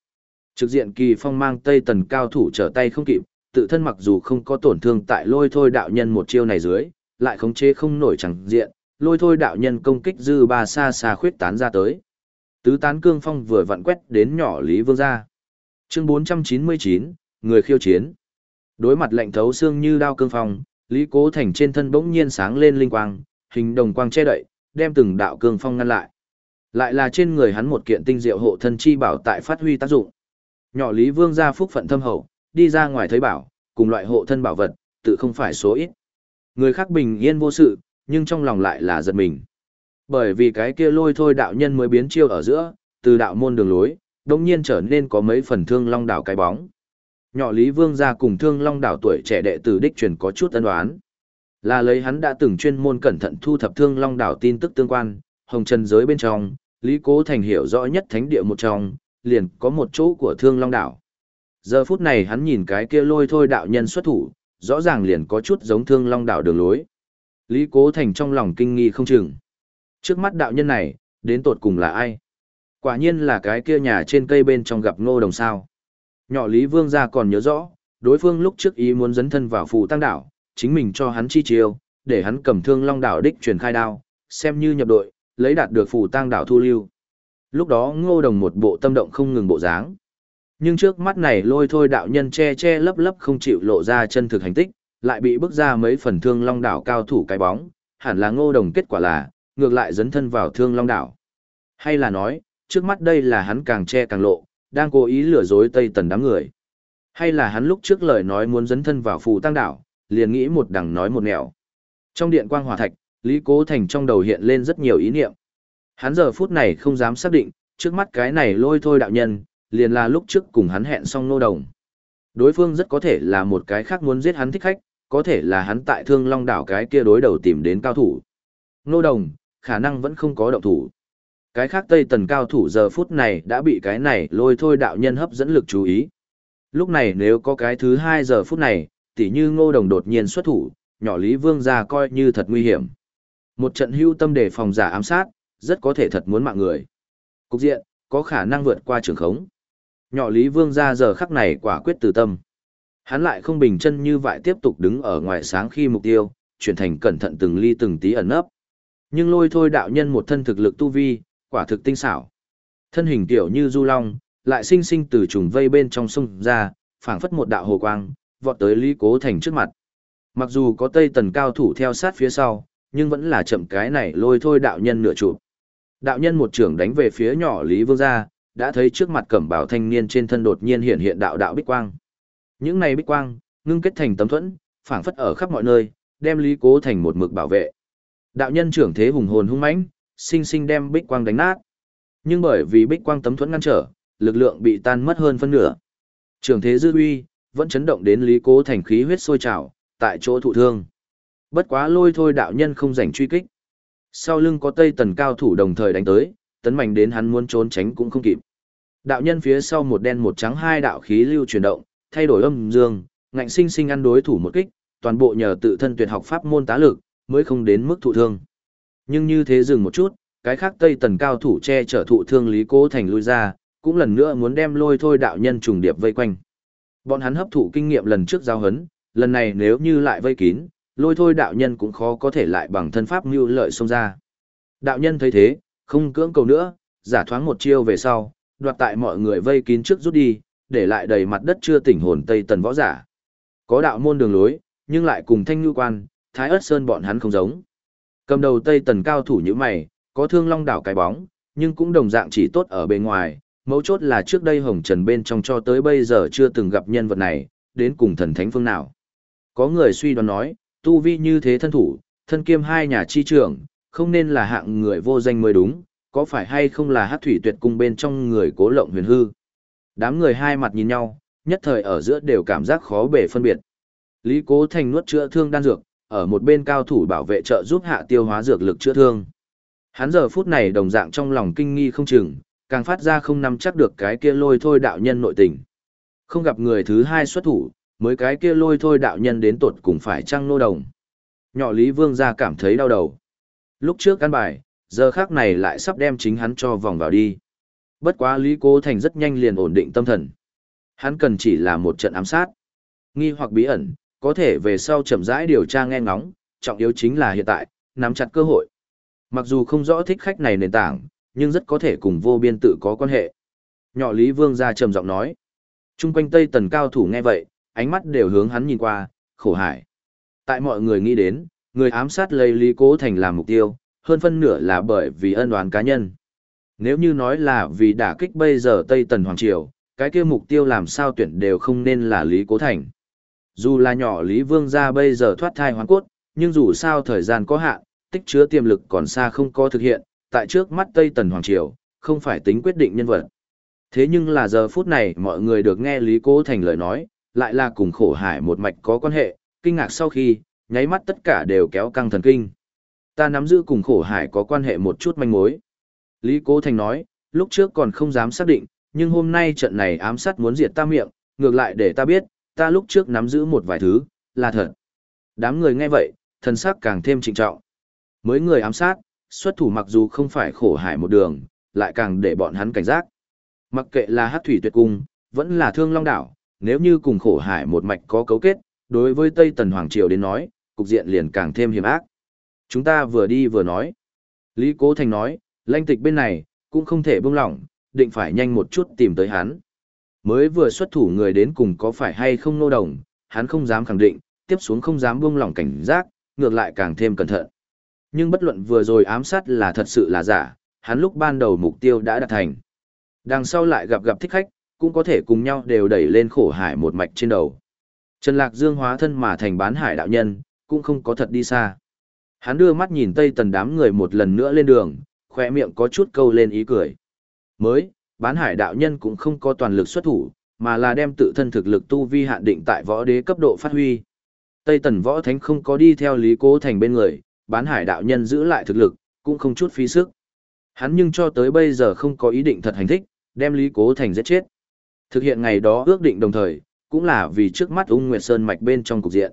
Trực diện kỳ phong mang tây tần cao thủ trở tay không kịp, tự thân mặc dù không có tổn thương tại lôi thôi đạo nhân một chiêu này dưới, lại khống chế không nổi chẳng diện, lôi thôi đạo nhân công kích dư ba xa xa khuyết tán ra tới. Tứ tán cương phong vừa vặn quét đến nhỏ Lý Vương ra. Chương 499, người khiêu chiến. Đối mặt lạnh thấu xương như đao cương phong, Lý Cố Thành trên thân bỗng nhiên sáng lên linh quang, hình đồng quang che đậy, đem từng đạo cương phong ngăn lại. Lại là trên người hắn một kiện tinh diệu hộ thân chi bảo tại phát huy tác dụng. Nhỏ Lý Vương gia phúc phận thâm hậu, đi ra ngoài thấy bảo, cùng loại hộ thân bảo vật, tự không phải số ít. Người khác bình yên vô sự, nhưng trong lòng lại là giật mình. Bởi vì cái kia lôi thôi đạo nhân mới biến chiêu ở giữa, từ đạo môn đường lối, đồng nhiên trở nên có mấy phần thương long đảo cái bóng. Nhỏ Lý Vương gia cùng thương long đảo tuổi trẻ đệ tử đích truyền có chút ân đoán. Là lấy hắn đã từng chuyên môn cẩn thận thu thập thương long đảo tin tức tương quan, hồng trần giới bên trong, Lý Cố Thành hiểu rõ nhất thánh địa một trong, liền có một chỗ của thương long đảo. Giờ phút này hắn nhìn cái kia lôi thôi đạo nhân xuất thủ, rõ ràng liền có chút giống thương long đảo đường lối. Lý Cố Thành trong lòng kinh nghi không chừng. Trước mắt đạo nhân này, đến tột cùng là ai? Quả nhiên là cái kia nhà trên cây bên trong gặp ngô đồng sao. Nhỏ Lý Vương gia còn nhớ rõ, đối phương lúc trước ý muốn dấn thân vào phù tăng đảo, chính mình cho hắn chi chiêu, để hắn cầm thương long đảo đích truyền khai đao, xem như nhập đội, lấy đạt được phù tăng đảo thu lưu. Lúc đó ngô đồng một bộ tâm động không ngừng bộ dáng. Nhưng trước mắt này lôi thôi đạo nhân che che lấp lấp không chịu lộ ra chân thực hành tích, lại bị bước ra mấy phần thương long đảo cao thủ cái bóng, hẳn là ngô đồng kết quả là, ngược lại dấn thân vào thương long đảo. Hay là nói, trước mắt đây là hắn càng che càng lộ, đang cố ý lừa dối Tây Tần đám người. Hay là hắn lúc trước lời nói muốn dấn thân vào phù tăng đảo, liền nghĩ một đằng nói một nẻo. Trong điện quang hòa thạch, Lý Cố Thành trong đầu hiện lên rất nhiều ý niệm. Hắn giờ phút này không dám xác định, trước mắt cái này lôi thôi đạo nhân, liền là lúc trước cùng hắn hẹn xong nô đồng. Đối phương rất có thể là một cái khác muốn giết hắn thích khách, có thể là hắn tại thương long đảo cái kia đối đầu tìm đến cao thủ. Nô đồng, khả năng vẫn không có động thủ. Cái khác Tây Tần cao thủ giờ phút này đã bị cái này lôi thôi đạo nhân hấp dẫn lực chú ý. Lúc này nếu có cái thứ hai giờ phút này, tỉ như ngô đồng đột nhiên xuất thủ, nhỏ Lý Vương ra coi như thật nguy hiểm. Một trận hưu tâm để phòng giả ám sát, rất có thể thật muốn mạng người. Cục diện, có khả năng vượt qua trường khống. Nhỏ Lý Vương ra giờ khắc này quả quyết từ tâm. Hắn lại không bình chân như vậy tiếp tục đứng ở ngoài sáng khi mục tiêu, chuyển thành cẩn thận từng ly từng tí ẩn nấp. Nhưng lôi thôi đạo nhân một thân thực lực tu vi, quả thực tinh xảo. Thân hình tiểu như du long, lại sinh sinh từ trùng vây bên trong sông ra, phảng phất một đạo hồ quang, vọt tới Lý Cố Thành trước mặt. Mặc dù có Tây Tần cao thủ theo sát phía sau, nhưng vẫn là chậm cái này lôi thôi đạo nhân nửa chụp. Đạo nhân một trưởng đánh về phía nhỏ Lý Vương gia, đã thấy trước mặt cẩm bào thanh niên trên thân đột nhiên hiện hiện đạo đạo bích quang. Những này bích quang, ngưng kết thành tấm thuẫn, phảng phất ở khắp mọi nơi, đem Lý Cố thành một mực bảo vệ. Đạo nhân trưởng thế hùng hồn hung mãnh, sinh sinh đem bích quang đánh nát. Nhưng bởi vì bích quang tấm thuẫn ngăn trở, lực lượng bị tan mất hơn phân nửa. Trưởng thế dư uy, vẫn chấn động đến Lý Cố thành khí huyết sôi trào, tại chỗ thụ thương. Bất quá lôi thôi đạo nhân không rảnh truy kích. Sau lưng có Tây Tần cao thủ đồng thời đánh tới, tấn mạnh đến hắn muốn trốn tránh cũng không kịp. Đạo nhân phía sau một đen một trắng hai đạo khí lưu chuyển động, thay đổi âm dương, ngạnh sinh sinh ăn đối thủ một kích, toàn bộ nhờ tự thân tuyệt học pháp môn tá lực, mới không đến mức thụ thương. Nhưng như thế dừng một chút, cái khác Tây Tần cao thủ che chở thụ thương Lý Cố Thành lui ra, cũng lần nữa muốn đem lôi thôi đạo nhân trùng điệp vây quanh. Bọn hắn hấp thụ kinh nghiệm lần trước giao hấn, lần này nếu như lại vây kín, lôi thôi đạo nhân cũng khó có thể lại bằng thân pháp mưu lợi xông ra. Đạo nhân thấy thế, không cưỡng cầu nữa, giả thoáng một chiêu về sau, đoạt tại mọi người vây kín trước rút đi, để lại đầy mặt đất chưa tỉnh hồn Tây Tần võ giả. Có đạo môn đường lối, nhưng lại cùng thanh ngư quan, thái ớt sơn bọn hắn không giống. Cầm đầu Tây Tần cao thủ như mày, có thương long đảo cái bóng, nhưng cũng đồng dạng chỉ tốt ở bên ngoài, mấu chốt là trước đây hồng trần bên trong cho tới bây giờ chưa từng gặp nhân vật này, đến cùng thần thánh phương nào. Có người suy đoán nói, tu vi như thế thân thủ, thân kiêm hai nhà chi trưởng, không nên là hạng người vô danh mới đúng, có phải hay không là hát thủy tuyệt cung bên trong người cố lộng huyền hư. Đám người hai mặt nhìn nhau, nhất thời ở giữa đều cảm giác khó bề phân biệt. Lý Cố Thành nuốt chữa thương đan dược, ở một bên cao thủ bảo vệ trợ giúp hạ tiêu hóa dược lực chữa thương. Hắn giờ phút này đồng dạng trong lòng kinh nghi không chừng, càng phát ra không nắm chắc được cái kia lôi thôi đạo nhân nội tình. Không gặp người thứ hai xuất thủ, mới cái kia lôi thôi đạo nhân đến tột cùng phải trăng nô đồng. Nhỏ Lý Vương ra cảm thấy đau đầu. Lúc trước căn bài, giờ khác này lại sắp đem chính hắn cho vòng vào đi. Bất quá Lý Cố Thành rất nhanh liền ổn định tâm thần. Hắn cần chỉ là một trận ám sát. Nghi hoặc bí ẩn, có thể về sau chậm rãi điều tra nghe ngóng, trọng yếu chính là hiện tại, nắm chặt cơ hội. Mặc dù không rõ thích khách này nền tảng, nhưng rất có thể cùng vô biên tự có quan hệ. Nhỏ Lý Vương ra trầm giọng nói. Trung quanh Tây Tần cao thủ nghe vậy, ánh mắt đều hướng hắn nhìn qua, khổ hải. Tại mọi người nghĩ đến, người ám sát lấy Lý Cố Thành làm mục tiêu, hơn phân nửa là bởi vì ân oán cá nhân. Nếu như nói là vì đả kích bây giờ Tây Tần Hoàng Triều, cái kia mục tiêu làm sao tuyển đều không nên là Lý Cố Thành. Dù là nhỏ Lý Vương gia bây giờ thoát thai hoàn cốt, nhưng dù sao thời gian có hạn, tích chứa tiềm lực còn xa không có thực hiện, tại trước mắt Tây Tần Hoàng Triều, không phải tính quyết định nhân vật. Thế nhưng là giờ phút này mọi người được nghe Lý Cố Thành lời nói, lại là cùng khổ hải một mạch có quan hệ, kinh ngạc sau khi, nháy mắt tất cả đều kéo căng thần kinh. Ta nắm giữ cùng khổ hải có quan hệ một chút manh mối. Lý Cố Thành nói, lúc trước còn không dám xác định, nhưng hôm nay trận này ám sát muốn diệt ta miệng, ngược lại để ta biết, ta lúc trước nắm giữ một vài thứ, là thật. Đám người nghe vậy, thần sắc càng thêm trịnh trọng. Mới người ám sát, xuất thủ mặc dù không phải khổ hải một đường, lại càng để bọn hắn cảnh giác. Mặc kệ là hát thủy tuyệt cung, vẫn là thương long đảo, nếu như cùng khổ hải một mạch có cấu kết, đối với Tây Tần Hoàng Triều đến nói, cục diện liền càng thêm hiểm ác. Chúng ta vừa đi vừa nói. Lý Cố Thành nói, lãnh tịch bên này, cũng không thể buông lỏng, định phải nhanh một chút tìm tới hắn. Mới vừa xuất thủ người đến cùng có phải hay không nô đồng, hắn không dám khẳng định, tiếp xuống không dám buông lỏng cảnh giác, ngược lại càng thêm cẩn thận. Nhưng bất luận vừa rồi ám sát là thật sự là giả, hắn lúc ban đầu mục tiêu đã đạt thành. Đằng sau lại gặp gặp thích khách, cũng có thể cùng nhau đều đẩy lên khổ hải một mạch trên đầu. Trần Lạc Dương hóa thân mà thành bán hải đạo nhân, cũng không có thật đi xa. Hắn đưa mắt nhìn Tây Tần đám người một lần nữa lên đường, khỏe miệng có chút câu lên ý cười. Mới, bán hải đạo nhân cũng không có toàn lực xuất thủ, mà là đem tự thân thực lực tu vi hạn định tại võ đế cấp độ phát huy. Tây Tần võ thánh không có đi theo Lý Cố Thành bên người, bán hải đạo nhân giữ lại thực lực, cũng không chút phí sức. Hắn nhưng cho tới bây giờ không có ý định thật hành thích, đem Lý Cố Thành giết chết. Thực hiện ngày đó ước định đồng thời, cũng là vì trước mắt ung nguyệt sơn mạch bên trong cục diện.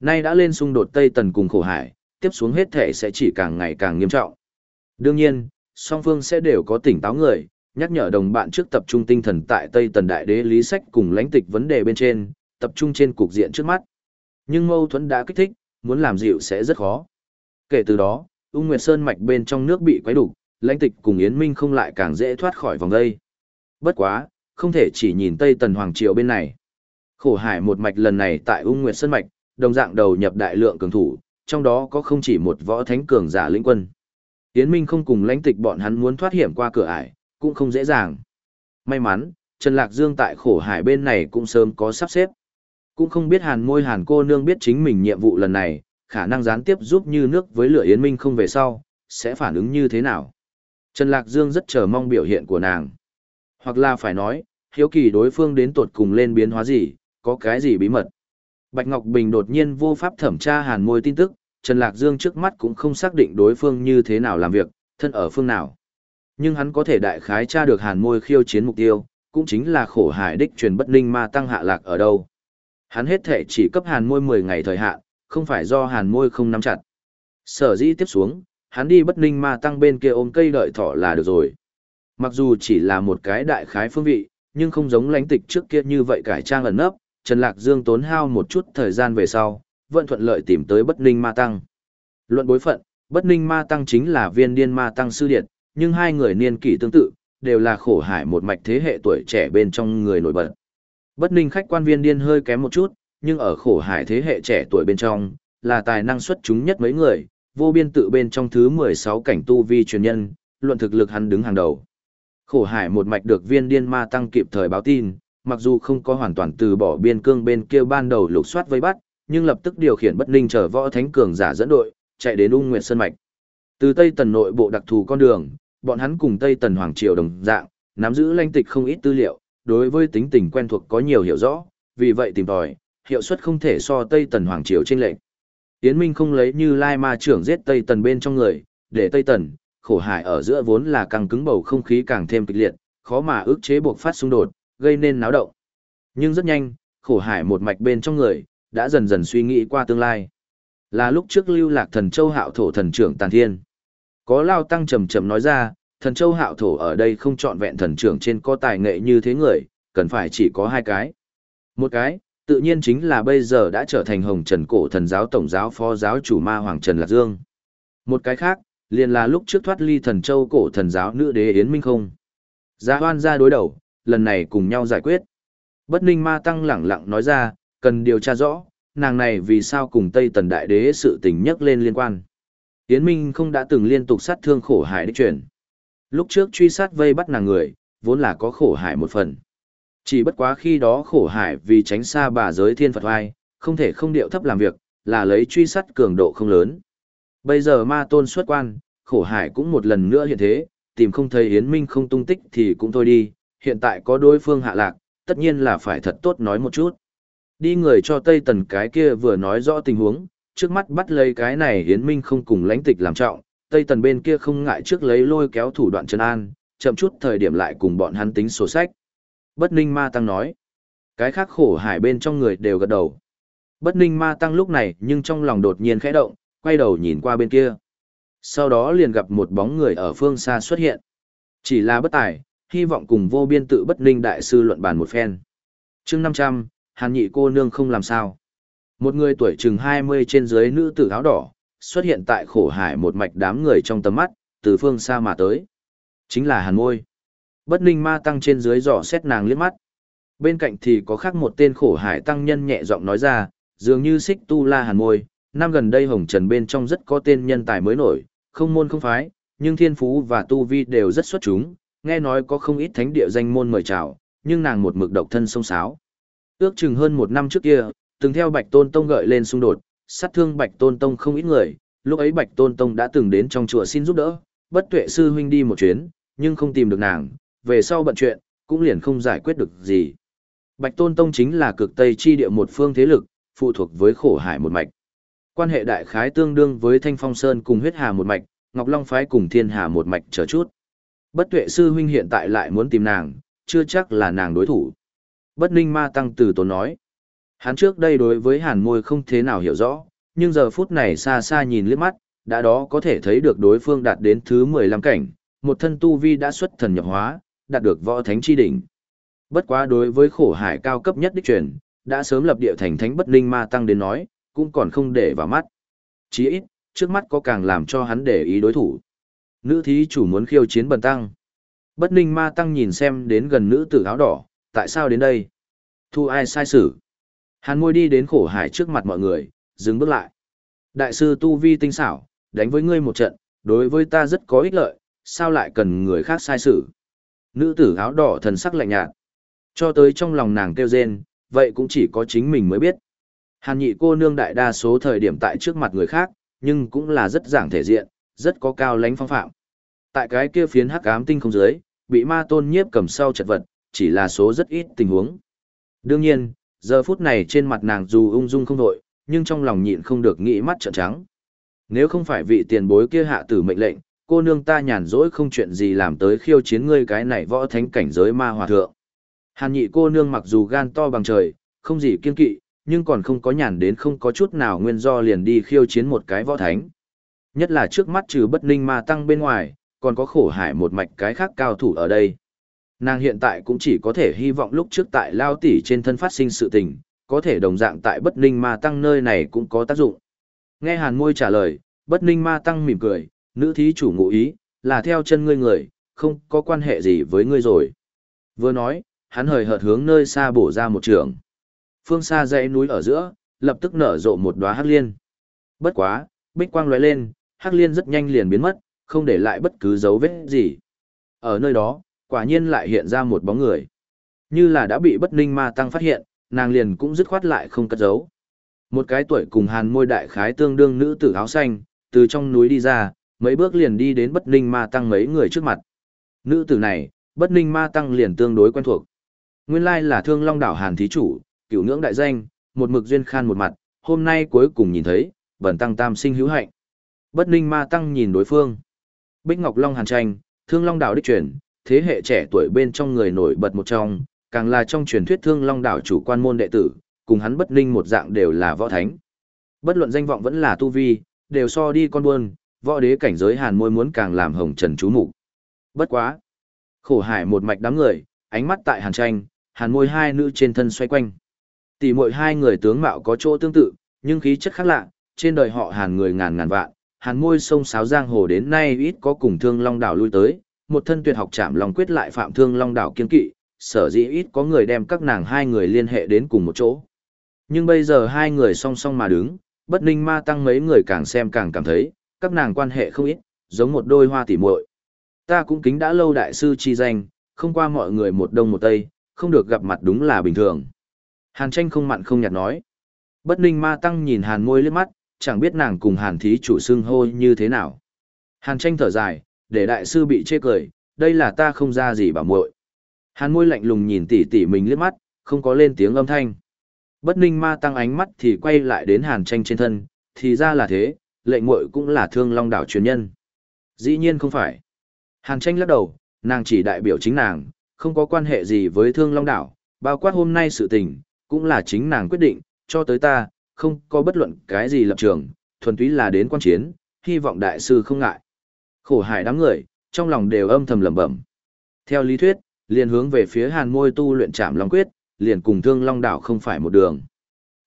Nay đã lên xung đột Tây Tần cùng khổ hải, tiếp xuống hết thể sẽ chỉ càng ngày càng nghiêm trọng. Đương nhiên, song phương sẽ đều có tỉnh táo người, nhắc nhở đồng bạn trước tập trung tinh thần tại Tây Tần Đại Đế lý sách cùng lãnh tịch vấn đề bên trên, tập trung trên cục diện trước mắt. Nhưng mâu thuẫn đã kích thích, muốn làm dịu sẽ rất khó. Kể từ đó, Ung Nguyệt Sơn mạch bên trong nước bị quấy đủ, lãnh tịch cùng Yến Minh không lại càng dễ thoát khỏi vòng đây. Bất quá, không thể chỉ nhìn Tây Tần Hoàng Triều bên này. Khổ hải một mạch lần này tại Ung Nguyệt Sơn mạch, đồng dạng đầu nhập đại lượng cường thủ, trong đó có không chỉ một võ thánh cường giả lĩnh quân. Yến Minh không cùng lãnh tịch bọn hắn muốn thoát hiểm qua cửa ải, cũng không dễ dàng. May mắn, Trần Lạc Dương tại khổ hải bên này cũng sớm có sắp xếp. Cũng không biết hàn môi hàn cô nương biết chính mình nhiệm vụ lần này, khả năng gián tiếp giúp như nước với lửa Yến Minh không về sau, sẽ phản ứng như thế nào. Trần Lạc Dương rất chờ mong biểu hiện của nàng. Hoặc là phải nói, hiếu kỳ đối phương đến tột cùng lên biến hóa gì, có cái gì bí mật. Bạch Ngọc Bình đột nhiên vô pháp thẩm tra hàn môi tin tức, Trần Lạc Dương trước mắt cũng không xác định đối phương như thế nào làm việc, thân ở phương nào. Nhưng hắn có thể đại khái tra được hàn môi khiêu chiến mục tiêu, cũng chính là khổ hải đích truyền bất ninh ma tăng hạ lạc ở đâu. Hắn hết thể chỉ cấp hàn môi 10 ngày thời hạn, không phải do hàn môi không nắm chặt. Sở dĩ tiếp xuống, hắn đi bất ninh ma tăng bên kia ôm cây đợi thỏ là được rồi. Mặc dù chỉ là một cái đại khái phương vị, nhưng không giống lãnh tịch trước kia như vậy cải trang ẩn nấp, Trần Lạc Dương tốn hao một chút thời gian về sau, vẫn thuận lợi tìm tới bất ninh ma tăng. Luận bối phận, bất ninh ma tăng chính là viên điên ma tăng sư điện, nhưng hai người niên kỷ tương tự, đều là khổ hải một mạch thế hệ tuổi trẻ bên trong người nổi bật. Bất ninh khách quan viên điên hơi kém một chút, nhưng ở khổ hải thế hệ trẻ tuổi bên trong, là tài năng xuất chúng nhất mấy người, vô biên tự bên trong thứ 16 cảnh tu vi truyền nhân, luận thực lực hắn đứng hàng đầu. Khổ hải một mạch được viên điên ma tăng kịp thời báo tin, mặc dù không có hoàn toàn từ bỏ biên cương bên kia ban đầu lục soát vây bắt, nhưng lập tức điều khiển bất ninh chờ võ thánh cường giả dẫn đội, chạy đến ung nguyệt sơn mạch. Từ Tây Tần nội bộ đặc thù con đường, bọn hắn cùng Tây Tần Hoàng Triều đồng dạng, nắm giữ lãnh tịch không ít tư liệu, đối với tính tình quen thuộc có nhiều hiểu rõ, vì vậy tìm tòi, hiệu suất không thể so Tây Tần Hoàng Triều trên lệnh. Tiến Minh không lấy như Lai Ma trưởng giết Tây Tần bên trong người, để Tây Tần, khổ hải ở giữa vốn là càng cứng bầu không khí càng thêm kịch liệt, khó mà ức chế buộc phát xung đột, gây nên náo động. Nhưng rất nhanh, khổ hải một mạch bên trong người, đã dần dần suy nghĩ qua tương lai. Là lúc trước lưu lạc thần châu hạo thổ thần trưởng Tàn Thiên. Có Lao Tăng trầm trầm nói ra, thần châu hạo thổ ở đây không chọn vẹn thần trưởng trên có tài nghệ như thế người, cần phải chỉ có hai cái. Một cái, tự nhiên chính là bây giờ đã trở thành hồng trần cổ thần giáo tổng giáo phó giáo chủ ma hoàng Trần Lạc Dương. Một cái khác, liền là lúc trước thoát ly thần châu cổ thần giáo nữ đế Yến Minh không. Gia hoan ra đối đầu, lần này cùng nhau giải quyết. Bất ninh ma tăng lẳng lặng nói ra, cần điều tra rõ, nàng này vì sao cùng Tây Tần Đại Đế sự tình nhắc lên liên quan. Yến Minh không đã từng liên tục sát thương khổ hải đích truyền. Lúc trước truy sát vây bắt nàng người, vốn là có khổ hải một phần. Chỉ bất quá khi đó khổ hải vì tránh xa bà giới thiên Phật vai, không thể không điệu thấp làm việc, là lấy truy sát cường độ không lớn. Bây giờ ma tôn xuất quan, khổ hải cũng một lần nữa hiện thế, tìm không thấy Yến Minh không tung tích thì cũng thôi đi, hiện tại có đối phương hạ lạc, tất nhiên là phải thật tốt nói một chút. Đi người cho Tây Tần cái kia vừa nói rõ tình huống, trước mắt bắt lấy cái này Yến Minh không cùng lãnh tịch làm trọng, Tây Tần bên kia không ngại trước lấy lôi kéo thủ đoạn chân an, chậm chút thời điểm lại cùng bọn hắn tính sổ sách. Bất Ninh Ma Tăng nói, cái khác khổ hải bên trong người đều gật đầu. Bất Ninh Ma Tăng lúc này nhưng trong lòng đột nhiên khẽ động, quay đầu nhìn qua bên kia. Sau đó liền gặp một bóng người ở phương xa xuất hiện. Chỉ là bất tài, hy vọng cùng vô biên tự bất ninh đại sư luận bàn một phen. chương 500, hàn nhị cô nương không làm sao. Một người tuổi chừng 20 trên dưới nữ tử áo đỏ, xuất hiện tại khổ hải một mạch đám người trong tầm mắt, từ phương xa mà tới. Chính là hàn môi. Bất ninh ma tăng trên dưới dò xét nàng liếc mắt. Bên cạnh thì có khác một tên khổ hải tăng nhân nhẹ giọng nói ra, dường như xích tu la hàn môi, năm gần đây hồng trần bên trong rất có tên nhân tài mới nổi, không môn không phái, nhưng thiên phú và tu vi đều rất xuất chúng, nghe nói có không ít thánh địa danh môn mời chào, nhưng nàng một mực độc thân sông sáo. Ước chừng hơn một năm trước kia, từng theo Bạch Tôn Tông gợi lên xung đột, sát thương Bạch Tôn Tông không ít người, lúc ấy Bạch Tôn Tông đã từng đến trong chùa xin giúp đỡ, bất tuệ sư huynh đi một chuyến, nhưng không tìm được nàng, về sau bận chuyện, cũng liền không giải quyết được gì. Bạch Tôn Tông chính là cực Tây chi địa một phương thế lực, phụ thuộc với khổ hải một mạch. Quan hệ đại khái tương đương với Thanh Phong Sơn cùng huyết hà một mạch, Ngọc Long Phái cùng Thiên Hà một mạch chờ chút. Bất tuệ sư huynh hiện tại lại muốn tìm nàng, chưa chắc là nàng đối thủ. Bất ninh ma tăng từ tốn nói. Hắn trước đây đối với hàn môi không thế nào hiểu rõ, nhưng giờ phút này xa xa nhìn liếc mắt, đã đó có thể thấy được đối phương đạt đến thứ 15 cảnh, một thân tu vi đã xuất thần nhập hóa, đạt được võ thánh chi đỉnh. Bất quá đối với khổ hải cao cấp nhất đích truyền, đã sớm lập địa thành thánh bất ninh ma tăng đến nói, cũng còn không để vào mắt. Chỉ ít, trước mắt có càng làm cho hắn để ý đối thủ. Nữ thí chủ muốn khiêu chiến bần tăng. Bất ninh ma tăng nhìn xem đến gần nữ tử áo đỏ, tại sao đến đây? Thu ai sai xử? Hàn môi đi đến khổ hải trước mặt mọi người, dừng bước lại. Đại sư Tu Vi tinh xảo, đánh với ngươi một trận, đối với ta rất có ích lợi, sao lại cần người khác sai xử? Nữ tử áo đỏ thần sắc lạnh nhạt. Cho tới trong lòng nàng kêu rên, vậy cũng chỉ có chính mình mới biết. Hàn nhị cô nương đại đa số thời điểm tại trước mặt người khác, nhưng cũng là rất giảng thể diện, rất có cao lãnh phong phạm. Tại cái kia phiến hắc ám tinh không dưới, bị ma tôn nhiếp cầm sau chật vật, chỉ là số rất ít tình huống. Đương nhiên, giờ phút này trên mặt nàng dù ung dung không đội, nhưng trong lòng nhịn không được nghĩ mắt trợn trắng. Nếu không phải vị tiền bối kia hạ tử mệnh lệnh, cô nương ta nhàn rỗi không chuyện gì làm tới khiêu chiến ngươi cái này võ thánh cảnh giới ma hòa thượng. Hàn nhị cô nương mặc dù gan to bằng trời, không gì kiên kỵ, nhưng còn không có nhàn đến không có chút nào nguyên do liền đi khiêu chiến một cái võ thánh. Nhất là trước mắt trừ bất ninh ma tăng bên ngoài, còn có khổ hải một mạch cái khác cao thủ ở đây. Nàng hiện tại cũng chỉ có thể hy vọng lúc trước tại lao tỷ trên thân phát sinh sự tình, có thể đồng dạng tại bất ninh ma tăng nơi này cũng có tác dụng. Nghe hàn môi trả lời, bất ninh ma tăng mỉm cười, nữ thí chủ ngụ ý, là theo chân ngươi người, không có quan hệ gì với ngươi rồi. Vừa nói, hắn hời hợt hướng nơi xa bổ ra một trường. Phương xa dãy núi ở giữa, lập tức nở rộ một đóa hắc liên. Bất quá, bích quang lóe lên, hắc liên rất nhanh liền biến mất, không để lại bất cứ dấu vết gì. Ở nơi đó, quả nhiên lại hiện ra một bóng người. Như là đã bị bất ninh ma tăng phát hiện, nàng liền cũng dứt khoát lại không cất giấu. Một cái tuổi cùng hàn môi đại khái tương đương nữ tử áo xanh, từ trong núi đi ra, mấy bước liền đi đến bất ninh ma tăng mấy người trước mặt. Nữ tử này, bất ninh ma tăng liền tương đối quen thuộc. Nguyên lai là thương long đảo hàn thí chủ, Cựu ngưỡng đại danh, một mực duyên khan một mặt, hôm nay cuối cùng nhìn thấy, bẩn tăng tam sinh hữu hạnh. Bất ninh ma tăng nhìn đối phương. Bích Ngọc Long hàn tranh, thương long đảo đích truyền, thế hệ trẻ tuổi bên trong người nổi bật một trong, càng là trong truyền thuyết thương long đảo chủ quan môn đệ tử, cùng hắn bất ninh một dạng đều là võ thánh. Bất luận danh vọng vẫn là tu vi, đều so đi con buôn, võ đế cảnh giới hàn môi muốn càng làm hồng trần chú mục Bất quá. Khổ hải một mạch đám người, ánh mắt tại hàn tranh, hàn môi hai nữ trên thân xoay quanh. Tỷ muội hai người tướng mạo có chỗ tương tự, nhưng khí chất khác lạ, trên đời họ hàn người ngàn ngàn vạn, hàn môi sông sáo giang hồ đến nay ít có cùng thương long đảo lui tới, một thân tuyệt học chạm lòng quyết lại phạm thương long đảo kiên kỵ, sở dĩ ít có người đem các nàng hai người liên hệ đến cùng một chỗ. Nhưng bây giờ hai người song song mà đứng, bất ninh ma tăng mấy người càng xem càng cảm thấy, các nàng quan hệ không ít, giống một đôi hoa tỉ muội. Ta cũng kính đã lâu đại sư chi danh, không qua mọi người một đông một tây, không được gặp mặt đúng là bình thường. Hàn tranh không mặn không nhạt nói. Bất ninh ma tăng nhìn hàn môi liếc mắt, chẳng biết nàng cùng hàn thí chủ xưng hô như thế nào. Hàn tranh thở dài, để đại sư bị chê cười, đây là ta không ra gì bảo muội. Hàn môi lạnh lùng nhìn tỉ tỉ mình liếc mắt, không có lên tiếng âm thanh. Bất ninh ma tăng ánh mắt thì quay lại đến hàn tranh trên thân, thì ra là thế, lệnh muội cũng là thương long đảo truyền nhân. Dĩ nhiên không phải. Hàn tranh lắc đầu, nàng chỉ đại biểu chính nàng, không có quan hệ gì với thương long đảo, bao quát hôm nay sự tình, cũng là chính nàng quyết định, cho tới ta, không có bất luận cái gì lập trường, thuần túy là đến quan chiến, hy vọng đại sư không ngại. Khổ hải đám người, trong lòng đều âm thầm lẩm bẩm. Theo lý thuyết, liền hướng về phía hàn môi tu luyện trảm long quyết, liền cùng thương long đảo không phải một đường.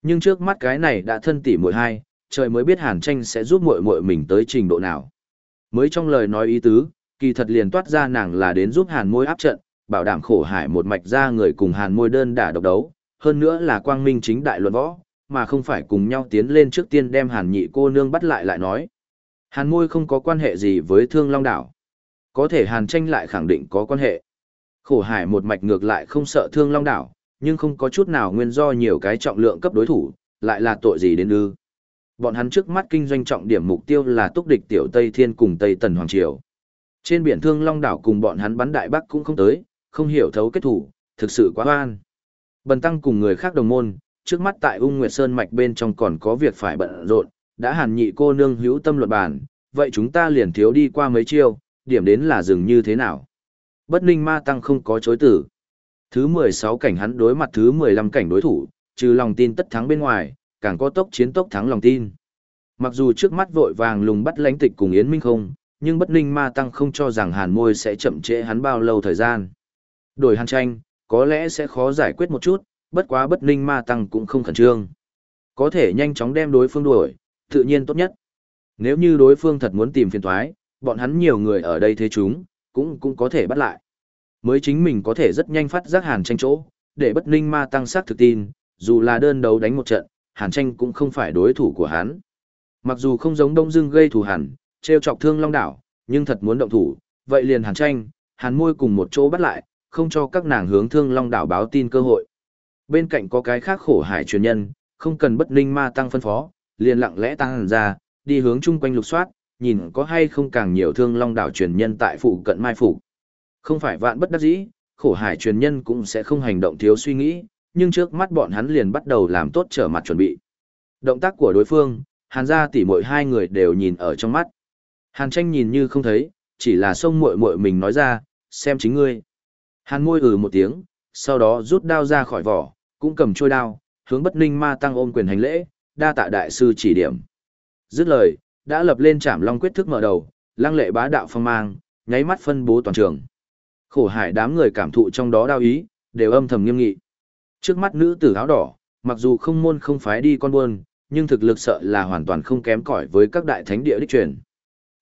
Nhưng trước mắt cái này đã thân tỉ muội hai, trời mới biết hàn tranh sẽ giúp muội muội mình tới trình độ nào. Mới trong lời nói ý tứ, kỳ thật liền toát ra nàng là đến giúp hàn môi áp trận, bảo đảm khổ hải một mạch ra người cùng hàn môi đơn đả độc đấu, hơn nữa là quang minh chính đại luận võ, mà không phải cùng nhau tiến lên trước tiên đem hàn nhị cô nương bắt lại lại nói. Hàn môi không có quan hệ gì với thương long đảo. Có thể hàn tranh lại khẳng định có quan hệ. Khổ hải một mạch ngược lại không sợ thương long đảo, nhưng không có chút nào nguyên do nhiều cái trọng lượng cấp đối thủ, lại là tội gì đến ư. Bọn hắn trước mắt kinh doanh trọng điểm mục tiêu là túc địch tiểu Tây Thiên cùng Tây Tần Hoàng Triều. Trên biển thương long đảo cùng bọn hắn bắn đại bắc cũng không tới, không hiểu thấu kết thủ, thực sự quá oan. Bần tăng cùng người khác đồng môn, trước mắt tại ung nguyệt sơn mạch bên trong còn có việc phải bận rộn, đã hàn nhị cô nương hữu tâm luận bản. vậy chúng ta liền thiếu đi qua mấy chiêu, điểm đến là dừng như thế nào. Bất ninh ma tăng không có chối tử. Thứ 16 cảnh hắn đối mặt thứ 15 cảnh đối thủ, trừ lòng tin tất thắng bên ngoài, càng có tốc chiến tốc thắng lòng tin. Mặc dù trước mắt vội vàng lùng bắt lãnh tịch cùng Yến Minh không, nhưng bất ninh ma tăng không cho rằng hàn môi sẽ chậm trễ hắn bao lâu thời gian. Đổi hàn tranh, có lẽ sẽ khó giải quyết một chút, bất quá bất ninh ma tăng cũng không khẩn trương. Có thể nhanh chóng đem đối phương đuổi, tự nhiên tốt nhất. Nếu như đối phương thật muốn tìm phiền thoái, bọn hắn nhiều người ở đây thế chúng, cũng cũng có thể bắt lại. Mới chính mình có thể rất nhanh phát giác hàn tranh chỗ, để bất ninh ma tăng sát thực tin, dù là đơn đấu đánh một trận, hàn tranh cũng không phải đối thủ của hắn. Mặc dù không giống Đông Dương gây thù hẳn, treo chọc thương long đảo, nhưng thật muốn động thủ, vậy liền hàn tranh, hàn môi cùng một chỗ bắt lại, không cho các nàng hướng thương long đảo báo tin cơ hội. Bên cạnh có cái khác khổ hải truyền nhân, không cần bất ninh ma tăng phân phó, liền lặng lẽ tăng hẳn ra, đi hướng chung quanh lục soát, nhìn có hay không càng nhiều thương long đảo truyền nhân tại phụ cận mai phủ. Không phải vạn bất đắc dĩ, khổ hải truyền nhân cũng sẽ không hành động thiếu suy nghĩ, nhưng trước mắt bọn hắn liền bắt đầu làm tốt trở mặt chuẩn bị. Động tác của đối phương, hàn gia tỷ mỗi hai người đều nhìn ở trong mắt. Hàn tranh nhìn như không thấy, chỉ là sông muội muội mình nói ra, xem chính ngươi. Hàn môi ừ một tiếng, sau đó rút đao ra khỏi vỏ, cũng cầm trôi đao, hướng bất ninh ma tăng ôm quyền hành lễ, đa tạ đại sư chỉ điểm. Dứt lời, đã lập lên trảm long quyết thức mở đầu, lăng lệ bá đạo phong mang, nháy mắt phân bố toàn trường. Khổ hải đám người cảm thụ trong đó đao ý, đều âm thầm nghiêm nghị. Trước mắt nữ tử áo đỏ, mặc dù không môn không phái đi con buôn, nhưng thực lực sợ là hoàn toàn không kém cỏi với các đại thánh địa đích truyền.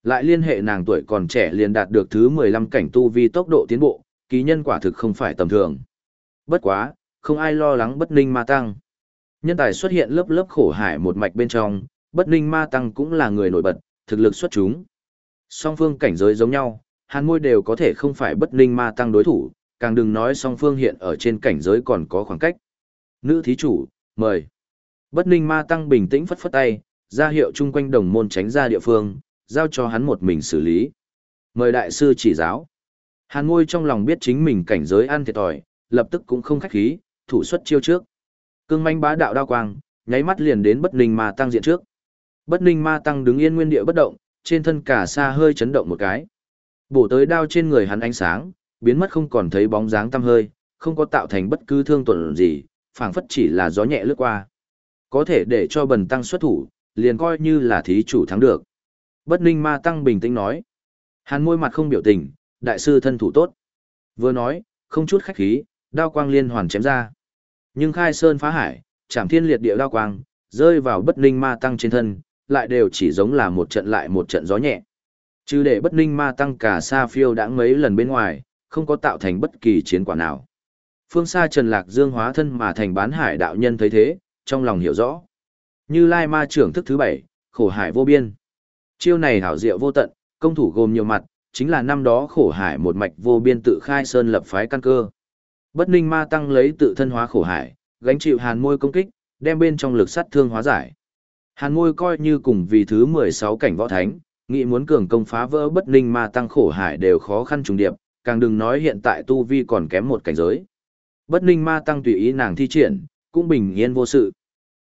Lại liên hệ nàng tuổi còn trẻ liền đạt được thứ 15 cảnh tu vi tốc độ tiến bộ, ký nhân quả thực không phải tầm thường. Bất quá, không ai lo lắng bất ninh ma tăng. Nhân tài xuất hiện lớp lớp khổ hải một mạch bên trong, bất ninh ma tăng cũng là người nổi bật, thực lực xuất chúng. Song phương cảnh giới giống nhau, hàn môi đều có thể không phải bất ninh ma tăng đối thủ, càng đừng nói song phương hiện ở trên cảnh giới còn có khoảng cách. Nữ thí chủ, mời. Bất ninh ma tăng bình tĩnh phất phất tay, ra hiệu chung quanh đồng môn tránh ra địa phương, giao cho hắn một mình xử lý. Mời đại sư chỉ giáo. Hàn ngôi trong lòng biết chính mình cảnh giới ăn thiệt thòi, lập tức cũng không khách khí, thủ xuất chiêu trước. Cương manh bá đạo đao quang, nháy mắt liền đến bất ninh ma tăng diện trước. Bất ninh ma tăng đứng yên nguyên địa bất động, trên thân cả xa hơi chấn động một cái. Bổ tới đao trên người hắn ánh sáng, biến mất không còn thấy bóng dáng tăm hơi, không có tạo thành bất cứ thương tổn gì, phảng phất chỉ là gió nhẹ lướt qua. Có thể để cho bần tăng xuất thủ, liền coi như là thí chủ thắng được. Bất ninh ma tăng bình tĩnh nói. Hàn môi mặt không biểu tình, đại sư thân thủ tốt. Vừa nói, không chút khách khí, đao quang liên hoàn chém ra. Nhưng khai sơn phá hải, chảm thiên liệt địa đao quang, rơi vào bất ninh ma tăng trên thân, lại đều chỉ giống là một trận lại một trận gió nhẹ. Chứ để bất ninh ma tăng cả xa phiêu đã mấy lần bên ngoài, không có tạo thành bất kỳ chiến quả nào. Phương xa Trần Lạc Dương hóa thân mà thành bán hải đạo nhân thấy thế, trong lòng hiểu rõ. Như Lai ma trưởng thức thứ bảy, khổ hải vô biên. Chiêu này hảo diệu vô tận, công thủ gồm nhiều mặt, chính là năm đó khổ hải một mạch vô biên tự khai sơn lập phái căn cơ. Bất ninh ma tăng lấy tự thân hóa khổ hải, gánh chịu hàn môi công kích, đem bên trong lực sát thương hóa giải. Hàn môi coi như cùng vì thứ 16 cảnh võ thánh, nghĩ muốn cường công phá vỡ bất ninh ma tăng khổ hải đều khó khăn trùng điệp, càng đừng nói hiện tại tu vi còn kém một cảnh giới. Bất ninh ma tăng tùy ý nàng thi triển, cũng bình yên vô sự.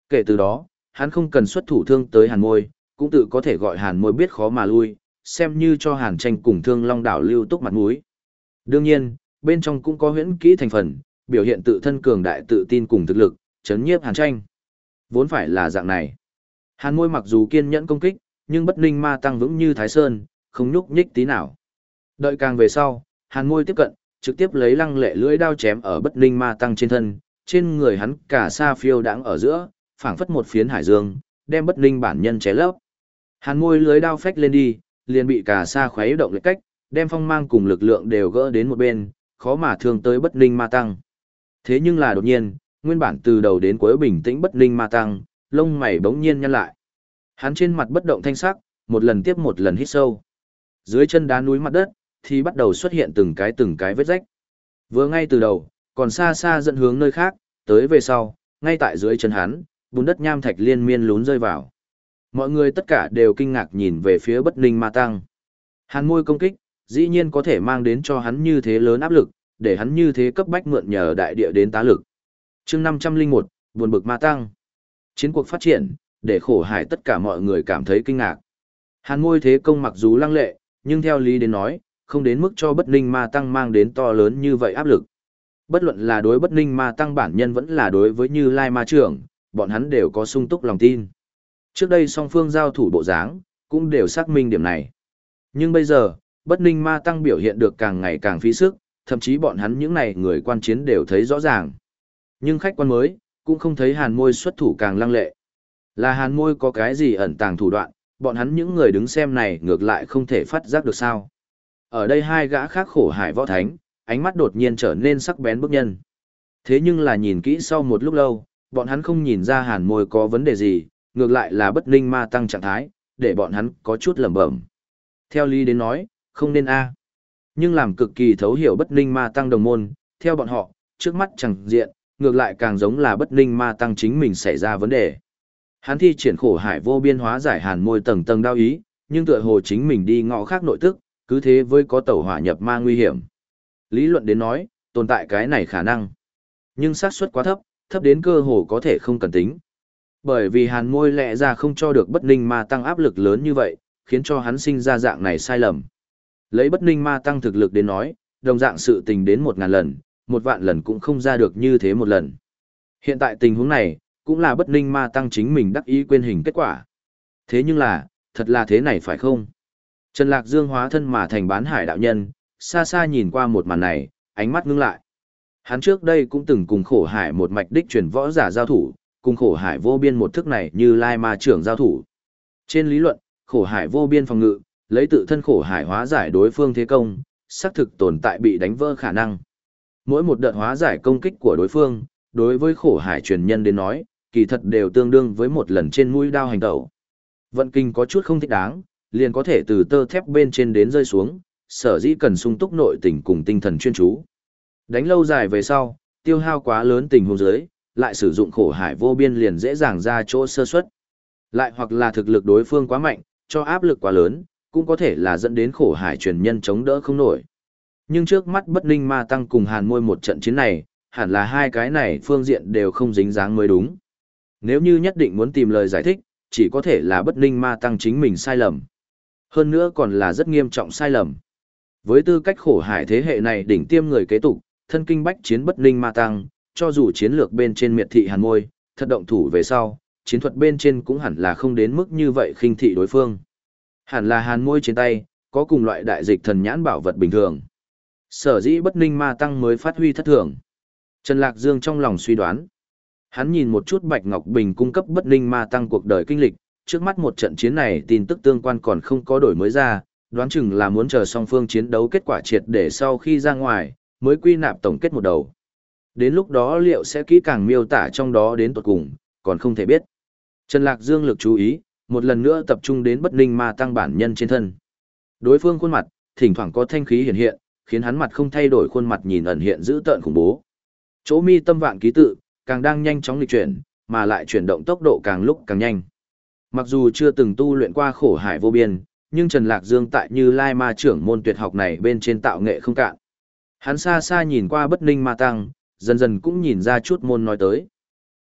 Kể từ đó, hắn không cần xuất thủ thương tới hàn môi, cũng tự có thể gọi hàn môi biết khó mà lui, xem như cho hàn tranh cùng thương long đảo lưu túc mặt mũi. Đương nhiên, bên trong cũng có huyễn kỹ thành phần, biểu hiện tự thân cường đại tự tin cùng thực lực, chấn nhiếp hàn tranh. Vốn phải là dạng này. Hàn môi mặc dù kiên nhẫn công kích, nhưng bất ninh ma tăng vững như thái sơn, không nhúc nhích tí nào. Đợi càng về sau, hàn môi tiếp cận, trực tiếp lấy lăng lệ lưỡi đao chém ở bất ninh ma tăng trên thân, trên người hắn cả xa phiêu đãng ở giữa, phảng phất một phiến hải dương, đem bất ninh bản nhân ché lấp. Hàn môi lưới đao phách lên đi, liền bị cả Sa khuấy động lệch cách, đem phong mang cùng lực lượng đều gỡ đến một bên, khó mà thương tới bất ninh ma tăng. Thế nhưng là đột nhiên, nguyên bản từ đầu đến cuối bình tĩnh bất ninh ma tăng, lông mày bỗng nhiên nhăn lại. Hắn trên mặt bất động thanh sắc, một lần tiếp một lần hít sâu. Dưới chân đá núi mặt đất, thì bắt đầu xuất hiện từng cái từng cái vết rách. Vừa ngay từ đầu, còn xa xa dẫn hướng nơi khác, tới về sau, ngay tại dưới chân hắn, bùn đất nham thạch liên miên lún rơi vào. Mọi người tất cả đều kinh ngạc nhìn về phía bất ninh ma tăng. Hàn môi công kích, dĩ nhiên có thể mang đến cho hắn như thế lớn áp lực, để hắn như thế cấp bách mượn nhờ đại địa đến tá lực. chương 501, buồn bực ma tăng. Chiến cuộc phát triển, để khổ hải tất cả mọi người cảm thấy kinh ngạc. Hàn môi thế công mặc dù lăng lệ, nhưng theo lý đến nói, không đến mức cho bất ninh ma tăng mang đến to lớn như vậy áp lực. Bất luận là đối bất ninh ma tăng bản nhân vẫn là đối với như lai ma trưởng, bọn hắn đều có sung túc lòng tin. Trước đây song phương giao thủ bộ dáng, cũng đều xác minh điểm này. Nhưng bây giờ, bất ninh ma tăng biểu hiện được càng ngày càng phí sức, thậm chí bọn hắn những này người quan chiến đều thấy rõ ràng. Nhưng khách quan mới, cũng không thấy hàn môi xuất thủ càng lăng lệ. Là hàn môi có cái gì ẩn tàng thủ đoạn, bọn hắn những người đứng xem này ngược lại không thể phát giác được sao. Ở đây hai gã khác khổ hải võ thánh, ánh mắt đột nhiên trở nên sắc bén bức nhân. Thế nhưng là nhìn kỹ sau một lúc lâu, bọn hắn không nhìn ra hàn môi có vấn đề gì, ngược lại là bất ninh ma tăng trạng thái, để bọn hắn có chút lẩm bẩm. Theo lý đến nói, không nên a. Nhưng làm cực kỳ thấu hiểu bất ninh ma tăng đồng môn, theo bọn họ, trước mắt chẳng diện, ngược lại càng giống là bất ninh ma tăng chính mình xảy ra vấn đề. Hắn thi triển khổ hải vô biên hóa giải hàn môi tầng tầng đau ý, nhưng tựa hồ chính mình đi ngõ khác nội tức, cứ thế với có tẩu hỏa nhập ma nguy hiểm. Lý luận đến nói, tồn tại cái này khả năng. Nhưng xác suất quá thấp, thấp đến cơ hồ có thể không cần tính. Bởi vì hàn môi lẽ ra không cho được bất ninh ma tăng áp lực lớn như vậy, khiến cho hắn sinh ra dạng này sai lầm. Lấy bất ninh ma tăng thực lực đến nói, đồng dạng sự tình đến một ngàn lần, một vạn lần cũng không ra được như thế một lần. Hiện tại tình huống này, cũng là bất ninh ma tăng chính mình đắc ý quên hình kết quả. Thế nhưng là, thật là thế này phải không? Trần Lạc Dương hóa thân mà thành bán hải đạo nhân, xa xa nhìn qua một màn này, ánh mắt ngưng lại. Hắn trước đây cũng từng cùng khổ hải một mạch đích truyền võ giả giao thủ, cùng khổ hải vô biên một thức này như lai ma trưởng giao thủ. Trên lý luận, khổ hải vô biên phòng ngự, lấy tự thân khổ hải hóa giải đối phương thế công, xác thực tồn tại bị đánh vỡ khả năng. Mỗi một đợt hóa giải công kích của đối phương, đối với khổ hải truyền nhân đến nói, kỳ thật đều tương đương với một lần trên mũi đao hành tẩu. Vận kinh có chút không thích đáng, liền có thể từ tơ thép bên trên đến rơi xuống, sở dĩ cần sung túc nội tình cùng tinh thần chuyên chú. Đánh lâu dài về sau, tiêu hao quá lớn tình huống dưới, lại sử dụng khổ hải vô biên liền dễ dàng ra chỗ sơ suất. Lại hoặc là thực lực đối phương quá mạnh, cho áp lực quá lớn, cũng có thể là dẫn đến khổ hải truyền nhân chống đỡ không nổi. Nhưng trước mắt bất ninh ma tăng cùng hàn môi một trận chiến này, hẳn là hai cái này phương diện đều không dính dáng mới đúng. Nếu như nhất định muốn tìm lời giải thích, chỉ có thể là bất ninh ma tăng chính mình sai lầm. Hơn nữa còn là rất nghiêm trọng sai lầm. Với tư cách khổ hải thế hệ này đỉnh tiêm người kế tục, thân kinh bách chiến bất ninh ma tăng, cho dù chiến lược bên trên miệt thị hàn môi, thật động thủ về sau, chiến thuật bên trên cũng hẳn là không đến mức như vậy khinh thị đối phương. Hẳn là hàn môi trên tay, có cùng loại đại dịch thần nhãn bảo vật bình thường. Sở dĩ bất ninh ma tăng mới phát huy thất thường. Trần Lạc Dương trong lòng suy đoán. Hắn nhìn một chút Bạch Ngọc Bình cung cấp bất ninh ma tăng cuộc đời kinh lịch, trước mắt một trận chiến này tin tức tương quan còn không có đổi mới ra, đoán chừng là muốn chờ song phương chiến đấu kết quả triệt để sau khi ra ngoài, mới quy nạp tổng kết một đầu. Đến lúc đó liệu sẽ kỹ càng miêu tả trong đó đến tuột cùng, còn không thể biết. Trần Lạc Dương lực chú ý, một lần nữa tập trung đến bất ninh ma tăng bản nhân trên thân. Đối phương khuôn mặt, thỉnh thoảng có thanh khí hiện hiện, khiến hắn mặt không thay đổi khuôn mặt nhìn ẩn hiện dữ tợn khủng bố. Chỗ mi tâm vạn ký tự, càng đang nhanh chóng lịch chuyển, mà lại chuyển động tốc độ càng lúc càng nhanh. Mặc dù chưa từng tu luyện qua khổ hải vô biên, nhưng Trần Lạc Dương tại như Lai Ma trưởng môn tuyệt học này bên trên tạo nghệ không cạn. Hắn xa xa nhìn qua bất ninh ma tăng, dần dần cũng nhìn ra chút môn nói tới.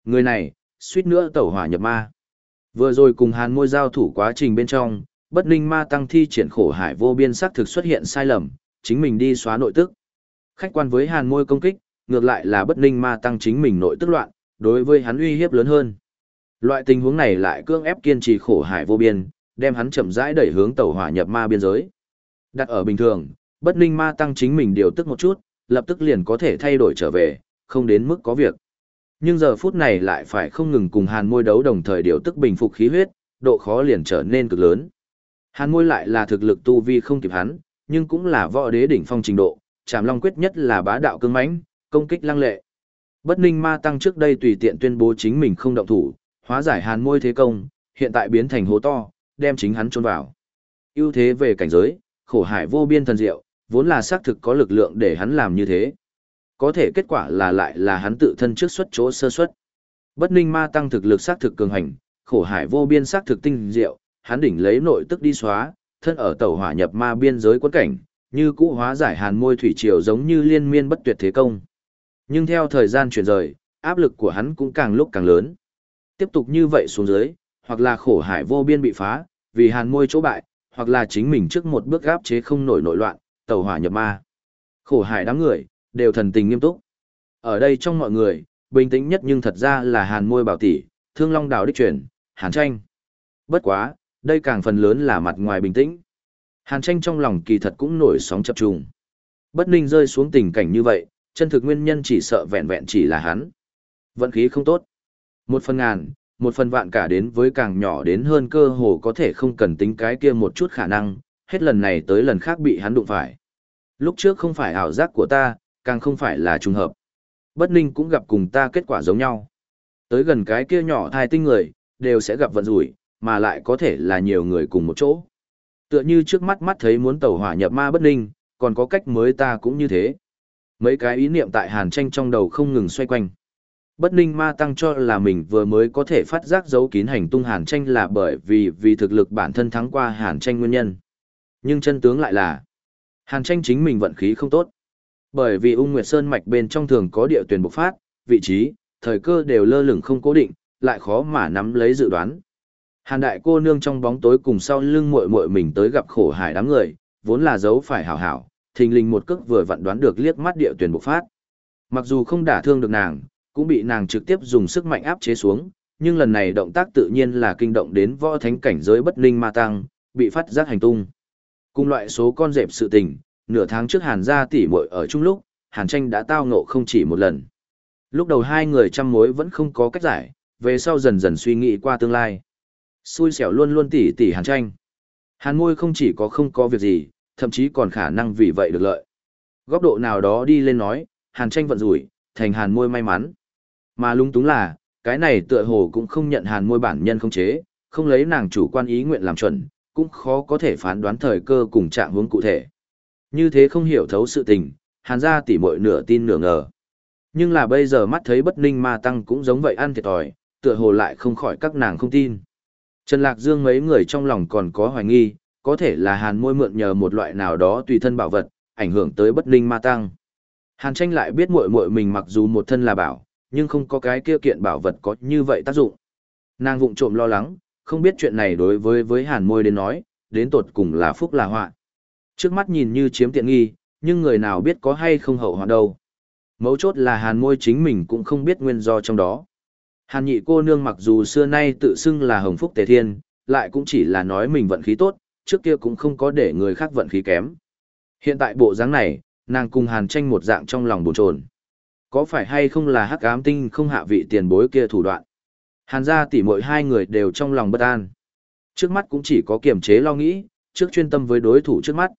Người này, suýt nữa tẩu hỏa nhập ma. Vừa rồi cùng hàn môi giao thủ quá trình bên trong, bất ninh ma tăng thi triển khổ hải vô biên sắc thực xuất hiện sai lầm, chính mình đi xóa nội tức. Khách quan với hàn môi công kích, ngược lại là bất ninh ma tăng chính mình nội tức loạn, đối với hắn uy hiếp lớn hơn. Loại tình huống này lại cưỡng ép kiên trì khổ hải vô biên, đem hắn chậm rãi đẩy hướng tẩu hỏa nhập ma biên giới. Đặt ở bình thường, bất ninh ma tăng chính mình điều tức một chút, lập tức liền có thể thay đổi trở về, không đến mức có việc. Nhưng giờ phút này lại phải không ngừng cùng hàn môi đấu đồng thời điều tức bình phục khí huyết, độ khó liền trở nên cực lớn. Hàn môi lại là thực lực tu vi không kịp hắn, nhưng cũng là võ đế đỉnh phong trình độ, chạm long quyết nhất là bá đạo cương mãnh, công kích lăng lệ. Bất ninh ma tăng trước đây tùy tiện tuyên bố chính mình không động thủ, hóa giải hàn môi thế công, hiện tại biến thành hố to, đem chính hắn trôn vào. ưu thế về cảnh giới, khổ hải vô biên thần diệu, vốn là xác thực có lực lượng để hắn làm như thế. Có thể kết quả là lại là hắn tự thân trước xuất chỗ sơ xuất. Bất ninh ma tăng thực lực xác thực cường hành, khổ hải vô biên xác thực tinh diệu, hắn đỉnh lấy nội tức đi xóa, thân ở tàu hỏa nhập ma biên giới quân cảnh, như cũ hóa giải hàn môi thủy triều giống như liên miên bất tuyệt thế công. Nhưng theo thời gian chuyển rời, áp lực của hắn cũng càng lúc càng lớn. Tiếp tục như vậy xuống dưới, hoặc là khổ hải vô biên bị phá, vì hàn môi chỗ bại, hoặc là chính mình trước một bước gáp chế không nổi nội loạn, tàu hỏa nhập ma. Khổ hải đám người, đều thần tình nghiêm túc. Ở đây trong mọi người, bình tĩnh nhất nhưng thật ra là hàn môi bảo tỷ, thương long đào đích truyền, hàn tranh. Bất quá, đây càng phần lớn là mặt ngoài bình tĩnh. Hàn tranh trong lòng kỳ thật cũng nổi sóng chập trùng. Bất ninh rơi xuống tình cảnh như vậy, chân thực nguyên nhân chỉ sợ vẹn vẹn chỉ là hắn. Vận khí không tốt. Một phần ngàn, một phần vạn cả đến với càng nhỏ đến hơn cơ hồ có thể không cần tính cái kia một chút khả năng, hết lần này tới lần khác bị hắn đụng phải. Lúc trước không phải ảo giác của ta, càng không phải là trùng hợp. Bất ninh cũng gặp cùng ta kết quả giống nhau. Tới gần cái kia nhỏ thai tinh người, đều sẽ gặp vận rủi, mà lại có thể là nhiều người cùng một chỗ. Tựa như trước mắt mắt thấy muốn tẩu hỏa nhập ma bất ninh, còn có cách mới ta cũng như thế. Mấy cái ý niệm tại hàn tranh trong đầu không ngừng xoay quanh. Bất ninh ma tăng cho là mình vừa mới có thể phát giác dấu kín hành tung hàn tranh là bởi vì vì thực lực bản thân thắng qua hàn tranh nguyên nhân. Nhưng chân tướng lại là hàn tranh chính mình vận khí không tốt. Bởi vì ung nguyệt sơn mạch bên trong thường có địa tuyển bộc phát, vị trí, thời cơ đều lơ lửng không cố định, lại khó mà nắm lấy dự đoán. Hàn đại cô nương trong bóng tối cùng sau lưng muội muội mình tới gặp khổ hải đám người, vốn là dấu phải hảo hảo, thình lình một cước vừa vặn đoán được liếc mắt địa tuyển bộc phát. Mặc dù không đả thương được nàng, cũng bị nàng trực tiếp dùng sức mạnh áp chế xuống, nhưng lần này động tác tự nhiên là kinh động đến võ thánh cảnh giới bất linh ma tăng, bị phát giác hành tung. Cùng loại số con dẹp sự tình, nửa tháng trước Hàn gia tỷ muội ở chung lúc, Hàn tranh đã tao ngộ không chỉ một lần. Lúc đầu hai người trăm mối vẫn không có cách giải, về sau dần dần suy nghĩ qua tương lai. Xui xẻo luôn luôn tỉ tỉ Hàn tranh. Hàn môi không chỉ có không có việc gì, thậm chí còn khả năng vì vậy được lợi. Góc độ nào đó đi lên nói, Hàn tranh vận rủi, thành Hàn môi may mắn. Mà lung túng là, cái này tựa hồ cũng không nhận hàn môi bản nhân không chế, không lấy nàng chủ quan ý nguyện làm chuẩn, cũng khó có thể phán đoán thời cơ cùng trạng hướng cụ thể. Như thế không hiểu thấu sự tình, hàn gia tỉ mội nửa tin nửa ngờ. Nhưng là bây giờ mắt thấy bất ninh ma tăng cũng giống vậy ăn thiệt thòi, tựa hồ lại không khỏi các nàng không tin. Trần Lạc Dương mấy người trong lòng còn có hoài nghi, có thể là hàn môi mượn nhờ một loại nào đó tùy thân bảo vật, ảnh hưởng tới bất ninh ma tăng. Hàn tranh lại biết muội muội mình mặc dù một thân là bảo, nhưng không có cái kia kiện bảo vật có như vậy tác dụng. Nàng vụng trộm lo lắng, không biết chuyện này đối với với hàn môi đến nói, đến tột cùng là phúc là họa. Trước mắt nhìn như chiếm tiện nghi, nhưng người nào biết có hay không hậu hoạn đâu. Mấu chốt là hàn môi chính mình cũng không biết nguyên do trong đó. Hàn nhị cô nương mặc dù xưa nay tự xưng là hồng phúc tề thiên, lại cũng chỉ là nói mình vận khí tốt, trước kia cũng không có để người khác vận khí kém. Hiện tại bộ dáng này, nàng cùng hàn tranh một dạng trong lòng bồn chồn có phải hay không là hắc ám tinh không hạ vị tiền bối kia thủ đoạn hàn gia tỷ mỗi hai người đều trong lòng bất an trước mắt cũng chỉ có kiềm chế lo nghĩ trước chuyên tâm với đối thủ trước mắt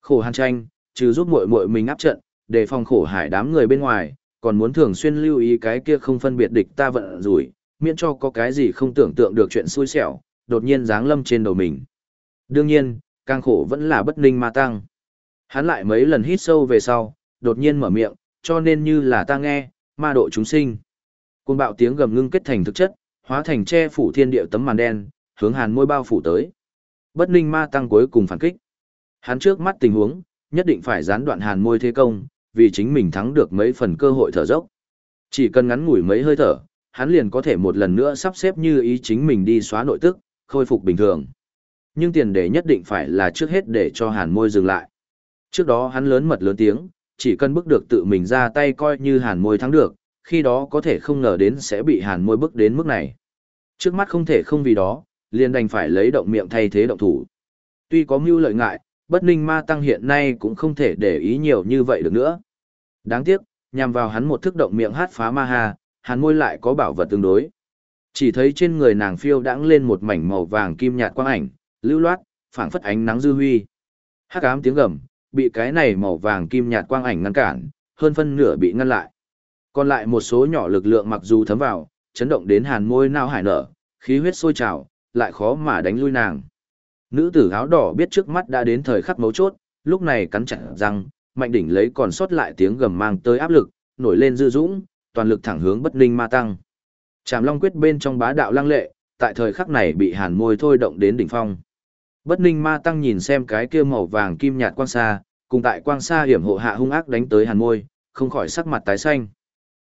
khổ hàn tranh trừ giúp muội muội mình áp trận để phòng khổ hải đám người bên ngoài còn muốn thường xuyên lưu ý cái kia không phân biệt địch ta vận rủi miễn cho có cái gì không tưởng tượng được chuyện xui xẻo đột nhiên giáng lâm trên đầu mình đương nhiên càng khổ vẫn là bất ninh ma tăng hắn lại mấy lần hít sâu về sau đột nhiên mở miệng cho nên như là ta nghe, ma độ chúng sinh. Cuồng bạo tiếng gầm ngưng kết thành thực chất, hóa thành che phủ thiên địa tấm màn đen, hướng hàn môi bao phủ tới. Bất ninh ma tăng cuối cùng phản kích. Hắn trước mắt tình huống, nhất định phải gián đoạn hàn môi thế công, vì chính mình thắng được mấy phần cơ hội thở dốc. Chỉ cần ngắn ngủi mấy hơi thở, hắn liền có thể một lần nữa sắp xếp như ý chính mình đi xóa nội tức, khôi phục bình thường. Nhưng tiền đề nhất định phải là trước hết để cho hàn môi dừng lại. Trước đó hắn lớn mật lớn tiếng, chỉ cần bức được tự mình ra tay coi như hàn môi thắng được, khi đó có thể không ngờ đến sẽ bị hàn môi bức đến mức này. Trước mắt không thể không vì đó, liền đành phải lấy động miệng thay thế động thủ. Tuy có mưu lợi ngại, bất ninh ma tăng hiện nay cũng không thể để ý nhiều như vậy được nữa. Đáng tiếc, nhằm vào hắn một thức động miệng hát phá ma hà, hắn môi lại có bảo vật tương đối. Chỉ thấy trên người nàng phiêu đãng lên một mảnh màu vàng kim nhạt quang ảnh, lưu loát, phảng phất ánh nắng dư huy. Hắc ám tiếng gầm, bị cái này màu vàng kim nhạt quang ảnh ngăn cản, hơn phân nửa bị ngăn lại. Còn lại một số nhỏ lực lượng mặc dù thấm vào, chấn động đến hàn môi nao hải nở, khí huyết sôi trào, lại khó mà đánh lui nàng. Nữ tử áo đỏ biết trước mắt đã đến thời khắc mấu chốt, lúc này cắn chặt răng, mạnh đỉnh lấy còn sót lại tiếng gầm mang tới áp lực, nổi lên dư dũng, toàn lực thẳng hướng bất ninh ma tăng. Trảm Long quyết bên trong bá đạo lăng lệ, tại thời khắc này bị hàn môi thôi động đến đỉnh phong. Bất ninh ma tăng nhìn xem cái kia màu vàng kim nhạt quang xa, cùng tại quang xa hiểm hộ hạ hung ác đánh tới hàn môi, không khỏi sắc mặt tái xanh.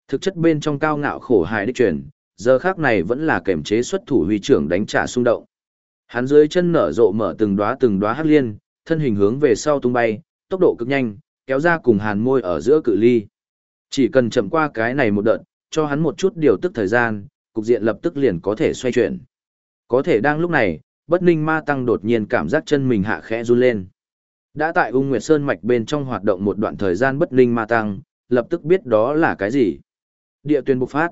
Thực chất bên trong cao ngạo khổ hài đích truyền, giờ khác này vẫn là kềm chế xuất thủ huy trưởng đánh trả xung động. Hắn dưới chân nở rộ mở từng đóa từng đóa hắc liên, thân hình hướng về sau tung bay, tốc độ cực nhanh, kéo ra cùng hàn môi ở giữa cự ly. Chỉ cần chậm qua cái này một đợt, cho hắn một chút điều tức thời gian, cục diện lập tức liền có thể xoay chuyển. Có thể đang lúc này, bất ninh ma tăng đột nhiên cảm giác chân mình hạ khẽ run lên. Đã tại ung nguyệt sơn mạch bên trong hoạt động một đoạn thời gian bất ninh ma tăng, lập tức biết đó là cái gì. Địa tuyên bộc phát.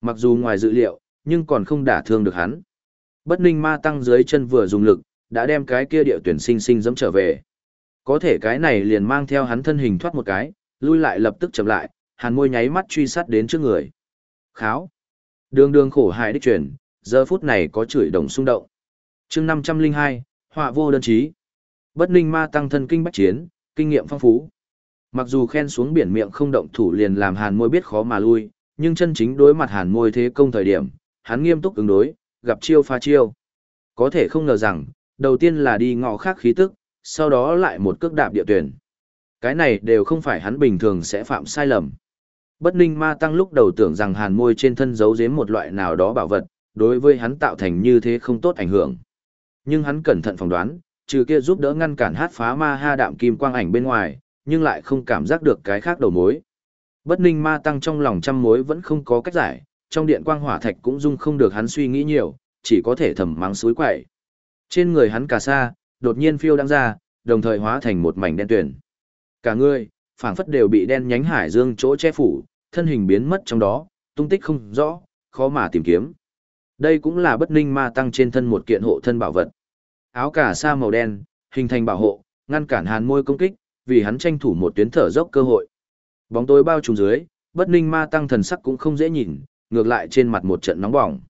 Mặc dù ngoài dự liệu, nhưng còn không đả thương được hắn. Bất ninh ma tăng dưới chân vừa dùng lực, đã đem cái kia địa tuyển sinh sinh dẫm trở về. Có thể cái này liền mang theo hắn thân hình thoát một cái, lui lại lập tức chậm lại, hàn môi nháy mắt truy sát đến trước người. Kháo. Đường đường khổ hại đích truyền, giờ phút này có chửi đồng xung động. chương 502, họa vô đơn chí. Bất ninh ma tăng thân kinh bách chiến, kinh nghiệm phong phú. Mặc dù khen xuống biển miệng không động thủ liền làm hàn môi biết khó mà lui, nhưng chân chính đối mặt hàn môi thế công thời điểm, hắn nghiêm túc ứng đối, gặp chiêu pha chiêu. Có thể không ngờ rằng, đầu tiên là đi ngọ khác khí tức, sau đó lại một cước đạp địa tuyển. Cái này đều không phải hắn bình thường sẽ phạm sai lầm. Bất ninh ma tăng lúc đầu tưởng rằng hàn môi trên thân giấu giếm một loại nào đó bảo vật, đối với hắn tạo thành như thế không tốt ảnh hưởng. Nhưng hắn cẩn thận phỏng đoán, trừ kia giúp đỡ ngăn cản hát phá ma ha đạm kim quang ảnh bên ngoài, nhưng lại không cảm giác được cái khác đầu mối. Bất ninh ma tăng trong lòng trăm mối vẫn không có cách giải, trong điện quang hỏa thạch cũng dung không được hắn suy nghĩ nhiều, chỉ có thể thầm mắng suối quậy. Trên người hắn cà sa, đột nhiên phiêu đang ra, đồng thời hóa thành một mảnh đen tuyển. Cả người, phảng phất đều bị đen nhánh hải dương chỗ che phủ, thân hình biến mất trong đó, tung tích không rõ, khó mà tìm kiếm. Đây cũng là bất ninh ma tăng trên thân một kiện hộ thân bảo vật. Áo cà sa màu đen, hình thành bảo hộ, ngăn cản hàn môi công kích, vì hắn tranh thủ một tuyến thở dốc cơ hội. Bóng tối bao trùm dưới, bất ninh ma tăng thần sắc cũng không dễ nhìn, ngược lại trên mặt một trận nóng bỏng.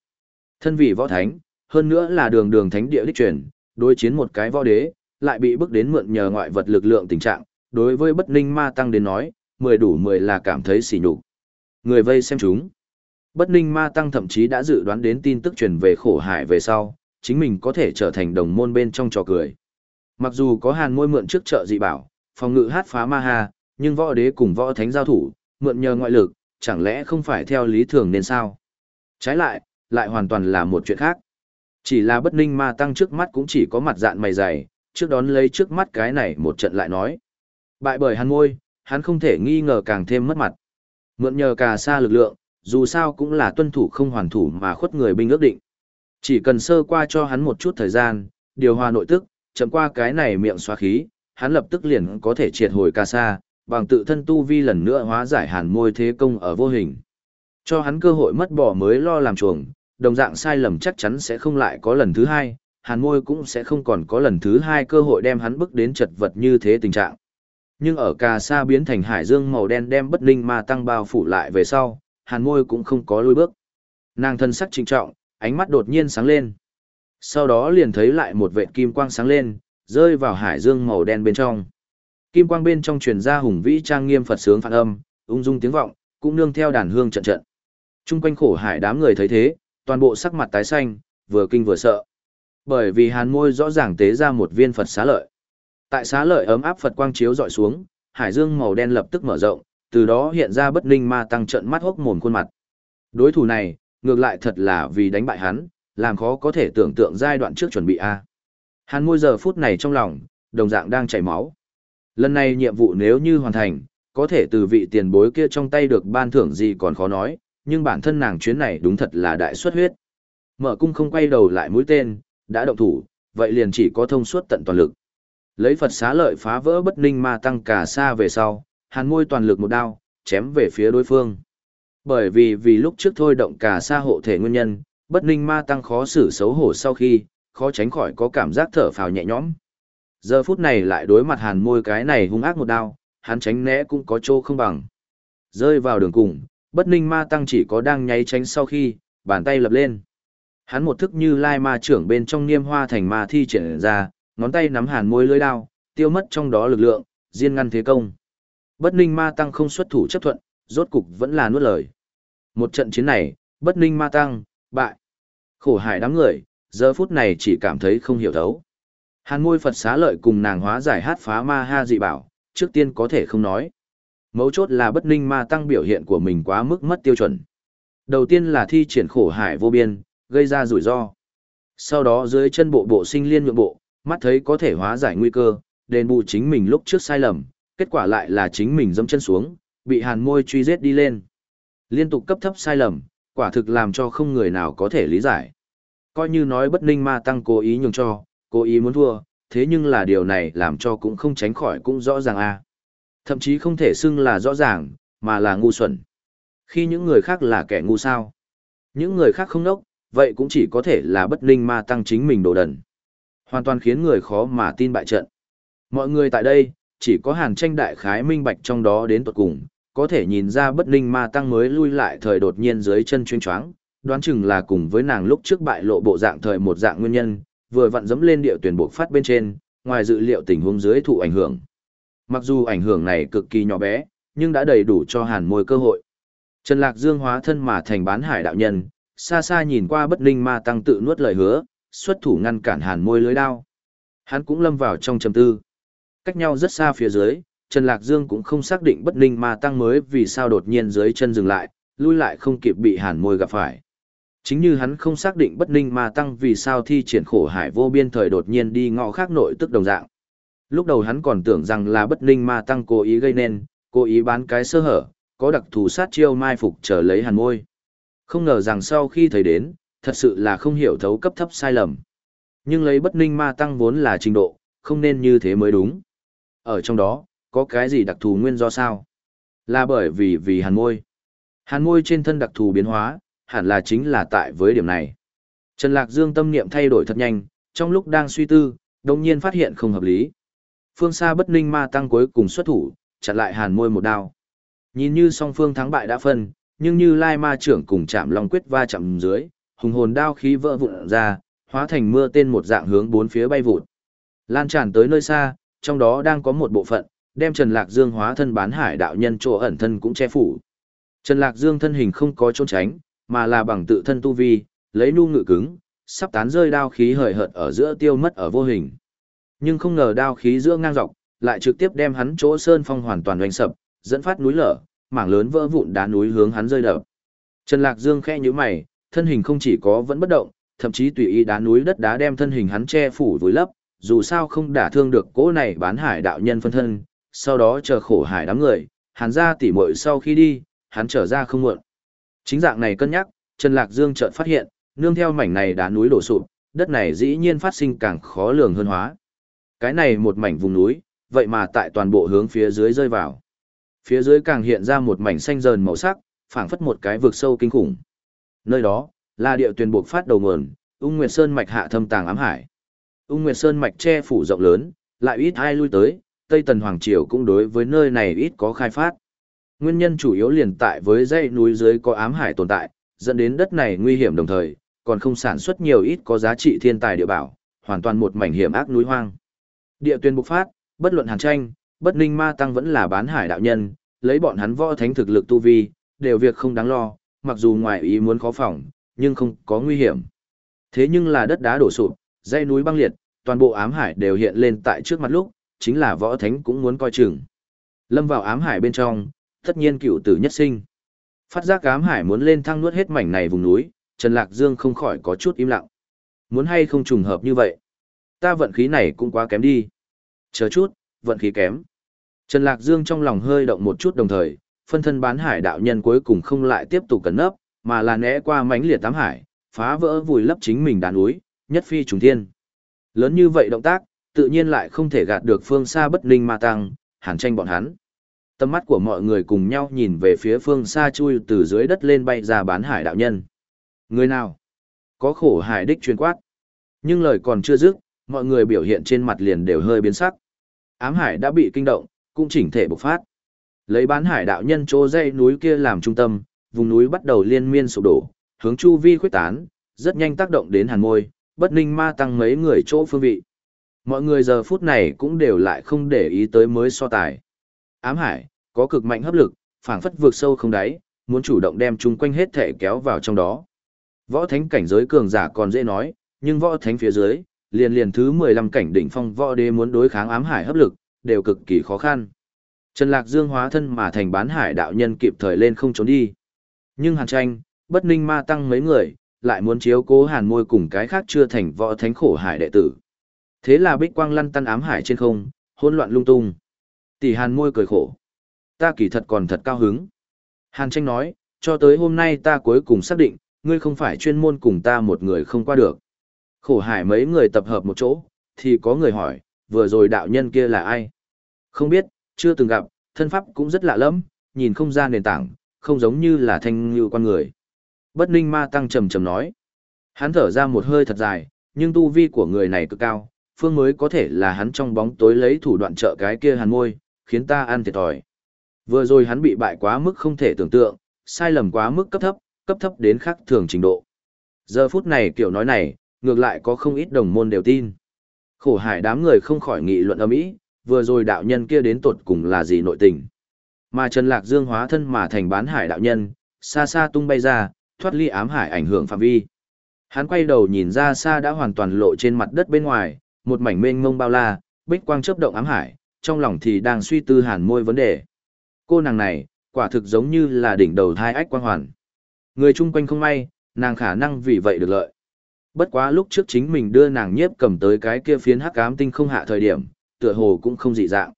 Thân vị võ thánh, hơn nữa là đường đường thánh địa đích truyền, đối chiến một cái võ đế, lại bị bức đến mượn nhờ ngoại vật lực lượng tình trạng, đối với bất ninh ma tăng đến nói, mười đủ mười là cảm thấy xỉ nhục. Người vây xem chúng. Bất ninh ma tăng thậm chí đã dự đoán đến tin tức truyền về khổ hải về sau, chính mình có thể trở thành đồng môn bên trong trò cười. Mặc dù có hàn môi mượn trước chợ dị bảo, phòng ngự hát phá ma ha, nhưng võ đế cùng võ thánh giao thủ, mượn nhờ ngoại lực, chẳng lẽ không phải theo lý thường nên sao? Trái lại, lại hoàn toàn là một chuyện khác. Chỉ là bất ninh ma tăng trước mắt cũng chỉ có mặt dạn mày dày, trước đón lấy trước mắt cái này một trận lại nói. Bại bởi hắn môi, hắn không thể nghi ngờ càng thêm mất mặt. Mượn nhờ cà xa lực lượng, dù sao cũng là tuân thủ không hoàn thủ mà khuất người binh ước định. Chỉ cần sơ qua cho hắn một chút thời gian, điều hòa nội tức, chậm qua cái này miệng xóa khí, hắn lập tức liền có thể triệt hồi ca sa, bằng tự thân tu vi lần nữa hóa giải hàn môi thế công ở vô hình. Cho hắn cơ hội mất bỏ mới lo làm chuồng, đồng dạng sai lầm chắc chắn sẽ không lại có lần thứ hai, hàn môi cũng sẽ không còn có lần thứ hai cơ hội đem hắn bước đến chật vật như thế tình trạng. Nhưng ở cà sa biến thành hải dương màu đen đem bất linh ma tăng bao phủ lại về sau, hàn môi cũng không có lùi bước. Nàng thân sắc trinh trọng, ánh mắt đột nhiên sáng lên. Sau đó liền thấy lại một vệt kim quang sáng lên, rơi vào hải dương màu đen bên trong. Kim quang bên trong truyền ra hùng vĩ trang nghiêm Phật sướng phản âm, ung dung tiếng vọng, cũng nương theo đàn hương trận trận. Trung quanh khổ hải đám người thấy thế, toàn bộ sắc mặt tái xanh, vừa kinh vừa sợ. Bởi vì hàn môi rõ ràng tế ra một viên Phật xá lợi. Tại xá lợi ấm áp Phật quang chiếu dọi xuống, hải dương màu đen lập tức mở rộng, từ đó hiện ra bất linh ma tăng trận mắt hốc mồm khuôn mặt. Đối thủ này, ngược lại thật là vì đánh bại hắn, làm khó có thể tưởng tượng giai đoạn trước chuẩn bị a. Hàn môi giờ phút này trong lòng, đồng dạng đang chảy máu. Lần này nhiệm vụ nếu như hoàn thành, có thể từ vị tiền bối kia trong tay được ban thưởng gì còn khó nói, nhưng bản thân nàng chuyến này đúng thật là đại xuất huyết. Mở cung không quay đầu lại mũi tên, đã động thủ, vậy liền chỉ có thông suốt tận toàn lực. Lấy Phật xá lợi phá vỡ bất ninh ma tăng cả xa về sau, hàn môi toàn lực một đao, chém về phía đối phương. Bởi vì vì lúc trước thôi động cả xa hộ thể nguyên nhân, bất ninh ma tăng khó xử xấu hổ sau khi, khó tránh khỏi có cảm giác thở phào nhẹ nhõm. Giờ phút này lại đối mặt hàn môi cái này hung ác một đao, hắn tránh né cũng có chỗ không bằng. Rơi vào đường cùng, bất ninh ma tăng chỉ có đang nháy tránh sau khi, bàn tay lập lên. Hắn một thức như lai ma trưởng bên trong niêm hoa thành ma thi triển ra, ngón tay nắm hàn môi lưỡi đao, tiêu mất trong đó lực lượng, diên ngăn thế công. Bất ninh ma tăng không xuất thủ chấp thuận, rốt cục vẫn là nuốt lời. Một trận chiến này, bất ninh ma tăng, bại. Khổ hải đám người, giờ phút này chỉ cảm thấy không hiểu thấu. Hàn môi Phật xá lợi cùng nàng hóa giải hát phá ma ha dị bảo, trước tiên có thể không nói. Mấu chốt là bất ninh ma tăng biểu hiện của mình quá mức mất tiêu chuẩn. Đầu tiên là thi triển khổ hải vô biên, gây ra rủi ro. Sau đó dưới chân bộ bộ sinh liên nhượng bộ, mắt thấy có thể hóa giải nguy cơ, đền bù chính mình lúc trước sai lầm, kết quả lại là chính mình dẫm chân xuống, bị hàn môi truy giết đi lên. Liên tục cấp thấp sai lầm, quả thực làm cho không người nào có thể lý giải. Coi như nói bất ninh ma tăng cố ý nhường cho, cố ý muốn thua, thế nhưng là điều này làm cho cũng không tránh khỏi cũng rõ ràng a Thậm chí không thể xưng là rõ ràng, mà là ngu xuẩn. Khi những người khác là kẻ ngu sao. Những người khác không nốc, vậy cũng chỉ có thể là bất ninh ma tăng chính mình đồ đần. Hoàn toàn khiến người khó mà tin bại trận. Mọi người tại đây, chỉ có hàn tranh đại khái minh bạch trong đó đến tuật cùng, có thể nhìn ra bất ninh ma tăng mới lui lại thời đột nhiên dưới chân chuyên choáng, Đoán chừng là cùng với nàng lúc trước bại lộ bộ dạng thời một dạng nguyên nhân, vừa vặn dẫm lên địa tuyển buộc phát bên trên, ngoài dự liệu tình huống dưới thụ ảnh hưởng. Mặc dù ảnh hưởng này cực kỳ nhỏ bé, nhưng đã đầy đủ cho hàn môi cơ hội. Trần Lạc Dương hóa thân mà thành bán hải đạo nhân, xa xa nhìn qua bất ninh ma tăng tự nuốt lời hứa, xuất thủ ngăn cản hàn môi lưới đao. Hắn cũng lâm vào trong trầm tư. Cách nhau rất xa phía dưới, Trần Lạc Dương cũng không xác định bất ninh ma tăng mới vì sao đột nhiên dưới chân dừng lại, lui lại không kịp bị hàn môi gặp phải. Chính như hắn không xác định bất ninh ma tăng vì sao thi triển khổ hải vô biên thời đột nhiên đi ngõ khác nội tức đồng dạng. Lúc đầu hắn còn tưởng rằng là bất ninh ma tăng cố ý gây nên, cố ý bán cái sơ hở, có đặc thù sát chiêu mai phục trở lấy hàn môi. Không ngờ rằng sau khi thấy đến, thật sự là không hiểu thấu cấp thấp sai lầm. Nhưng lấy bất ninh ma tăng vốn là trình độ, không nên như thế mới đúng. Ở trong đó, có cái gì đặc thù nguyên do sao? Là bởi vì vì hàn môi. Hàn môi trên thân đặc thù biến hóa, hẳn là chính là tại với điểm này. Trần Lạc Dương tâm niệm thay đổi thật nhanh, trong lúc đang suy tư, đồng nhiên phát hiện không hợp lý. Phương xa bất ninh ma tăng cuối cùng xuất thủ, chặn lại hàn môi một đao. Nhìn như song phương thắng bại đã phân, nhưng như lai ma trưởng cùng chạm long quyết va chạm dưới, hùng hồn đao khí vỡ vụn ra, hóa thành mưa tên một dạng hướng bốn phía bay vụt. Lan tràn tới nơi xa, trong đó đang có một bộ phận, đem Trần Lạc Dương hóa thân bán hải đạo nhân chỗ ẩn thân cũng che phủ. Trần Lạc Dương thân hình không có trốn tránh, mà là bằng tự thân tu vi, lấy nu ngự cứng, sắp tán rơi đao khí hời hợt ở giữa tiêu mất ở vô hình. Nhưng không ngờ đao khí giữa ngang dọc, lại trực tiếp đem hắn chỗ sơn phong hoàn toàn đánh sập, dẫn phát núi lở, mảng lớn vỡ vụn đá núi hướng hắn rơi đập. Trần Lạc Dương khẽ nhíu mày, thân hình không chỉ có vẫn bất động, thậm chí tùy ý đá núi đất đá đem thân hình hắn che phủ vùi lấp, dù sao không đả thương được cỗ này bán hải đạo nhân phân thân, sau đó chờ khổ hải đám người, hắn ra tỉ muội sau khi đi, hắn trở ra không muộn. Chính dạng này cân nhắc, Trần Lạc Dương chợt phát hiện, nương theo mảnh này đá núi đổ sụp, đất này dĩ nhiên phát sinh càng khó lường hơn hóa. Cái này một mảnh vùng núi, vậy mà tại toàn bộ hướng phía dưới rơi vào. Phía dưới càng hiện ra một mảnh xanh dờn màu sắc, phảng phất một cái vực sâu kinh khủng. Nơi đó, là địa tuyển buộc phát đầu nguồn, Ung Nguyệt Sơn mạch hạ thâm tàng ám hải. Ung Nguyệt Sơn mạch che phủ rộng lớn, lại ít ai lui tới, Tây Tần Hoàng Triều cũng đối với nơi này ít có khai phát. Nguyên nhân chủ yếu liền tại với dãy núi dưới có ám hải tồn tại, dẫn đến đất này nguy hiểm đồng thời, còn không sản xuất nhiều ít có giá trị thiên tài địa bảo, hoàn toàn một mảnh hiểm ác núi hoang. Địa tuyên bộc phát, bất luận hàn tranh, bất ninh ma tăng vẫn là bán hải đạo nhân, lấy bọn hắn võ thánh thực lực tu vi, đều việc không đáng lo, mặc dù ngoài ý muốn khó phòng, nhưng không có nguy hiểm. Thế nhưng là đất đá đổ sụp, dãy núi băng liệt, toàn bộ ám hải đều hiện lên tại trước mặt lúc, chính là võ thánh cũng muốn coi chừng. Lâm vào ám hải bên trong, tất nhiên cựu tử nhất sinh. Phát giác ám hải muốn lên thăng nuốt hết mảnh này vùng núi, Trần Lạc Dương không khỏi có chút im lặng. Muốn hay không trùng hợp như vậy? Ta vận khí này cũng quá kém đi. Chờ chút, vận khí kém. Trần Lạc Dương trong lòng hơi động một chút đồng thời, phân thân bán hải đạo nhân cuối cùng không lại tiếp tục cẩn nấp, mà là né qua mảnh liệt tám hải, phá vỡ vùi lấp chính mình đàn núi, nhất phi trùng thiên. Lớn như vậy động tác, tự nhiên lại không thể gạt được phương xa bất linh ma tăng, hàn tranh bọn hắn. Tầm mắt của mọi người cùng nhau nhìn về phía phương xa chui từ dưới đất lên bay ra bán hải đạo nhân. Người nào? Có khổ hải đích truyền quát. Nhưng lời còn chưa dứt, mọi người biểu hiện trên mặt liền đều hơi biến sắc. Ám hải đã bị kinh động, cũng chỉnh thể bộc phát. Lấy bán hải đạo nhân chỗ dây núi kia làm trung tâm, vùng núi bắt đầu liên miên sụp đổ, hướng chu vi khuếch tán, rất nhanh tác động đến hàn môi, bất ninh ma tăng mấy người chỗ phương vị. Mọi người giờ phút này cũng đều lại không để ý tới mới so tài. Ám hải, có cực mạnh hấp lực, phảng phất vượt sâu không đáy, muốn chủ động đem chung quanh hết thể kéo vào trong đó. Võ thánh cảnh giới cường giả còn dễ nói, nhưng võ thánh phía dưới, liền liền thứ 15 cảnh đỉnh phong võ đế muốn đối kháng ám hải hấp lực, đều cực kỳ khó khăn. Trần Lạc Dương hóa thân mà thành bán hải đạo nhân kịp thời lên không trốn đi. Nhưng Hàn Tranh, bất ninh ma tăng mấy người, lại muốn chiếu cố hàn môi cùng cái khác chưa thành võ thánh khổ hải đệ tử. Thế là bích quang lăn tăn ám hải trên không, hỗn loạn lung tung. Tỷ hàn môi cười khổ. Ta kỳ thật còn thật cao hứng. Hàn tranh nói, cho tới hôm nay ta cuối cùng xác định, ngươi không phải chuyên môn cùng ta một người không qua được. Khổ hải mấy người tập hợp một chỗ, thì có người hỏi, vừa rồi đạo nhân kia là ai? Không biết, chưa từng gặp, thân pháp cũng rất lạ lẫm, nhìn không ra nền tảng, không giống như là thanh như con người. Bất ninh ma tăng trầm trầm nói. Hắn thở ra một hơi thật dài, nhưng tu vi của người này cực cao, phương mới có thể là hắn trong bóng tối lấy thủ đoạn trợ cái kia hàn môi, khiến ta ăn thiệt thòi. Vừa rồi hắn bị bại quá mức không thể tưởng tượng, sai lầm quá mức cấp thấp, cấp thấp đến khác thường trình độ. Giờ phút này kiểu nói này, ngược lại có không ít đồng môn đều tin. Khổ hải đám người không khỏi nghị luận âm ý, vừa rồi đạo nhân kia đến tột cùng là gì nội tình. Mà Trần Lạc Dương hóa thân mà thành bán hải đạo nhân, xa xa tung bay ra, thoát ly ám hải ảnh hưởng phạm vi. Hắn quay đầu nhìn ra xa đã hoàn toàn lộ trên mặt đất bên ngoài, một mảnh mênh mông bao la, bích quang chớp động ám hải, trong lòng thì đang suy tư hàn môi vấn đề. Cô nàng này, quả thực giống như là đỉnh đầu thai ách quang hoàn. Người chung quanh không may, nàng khả năng vì vậy được lợi. Bất quá lúc trước chính mình đưa nàng nhiếp cầm tới cái kia phiến hắc ám tinh không hạ thời điểm, tựa hồ cũng không dị dạng.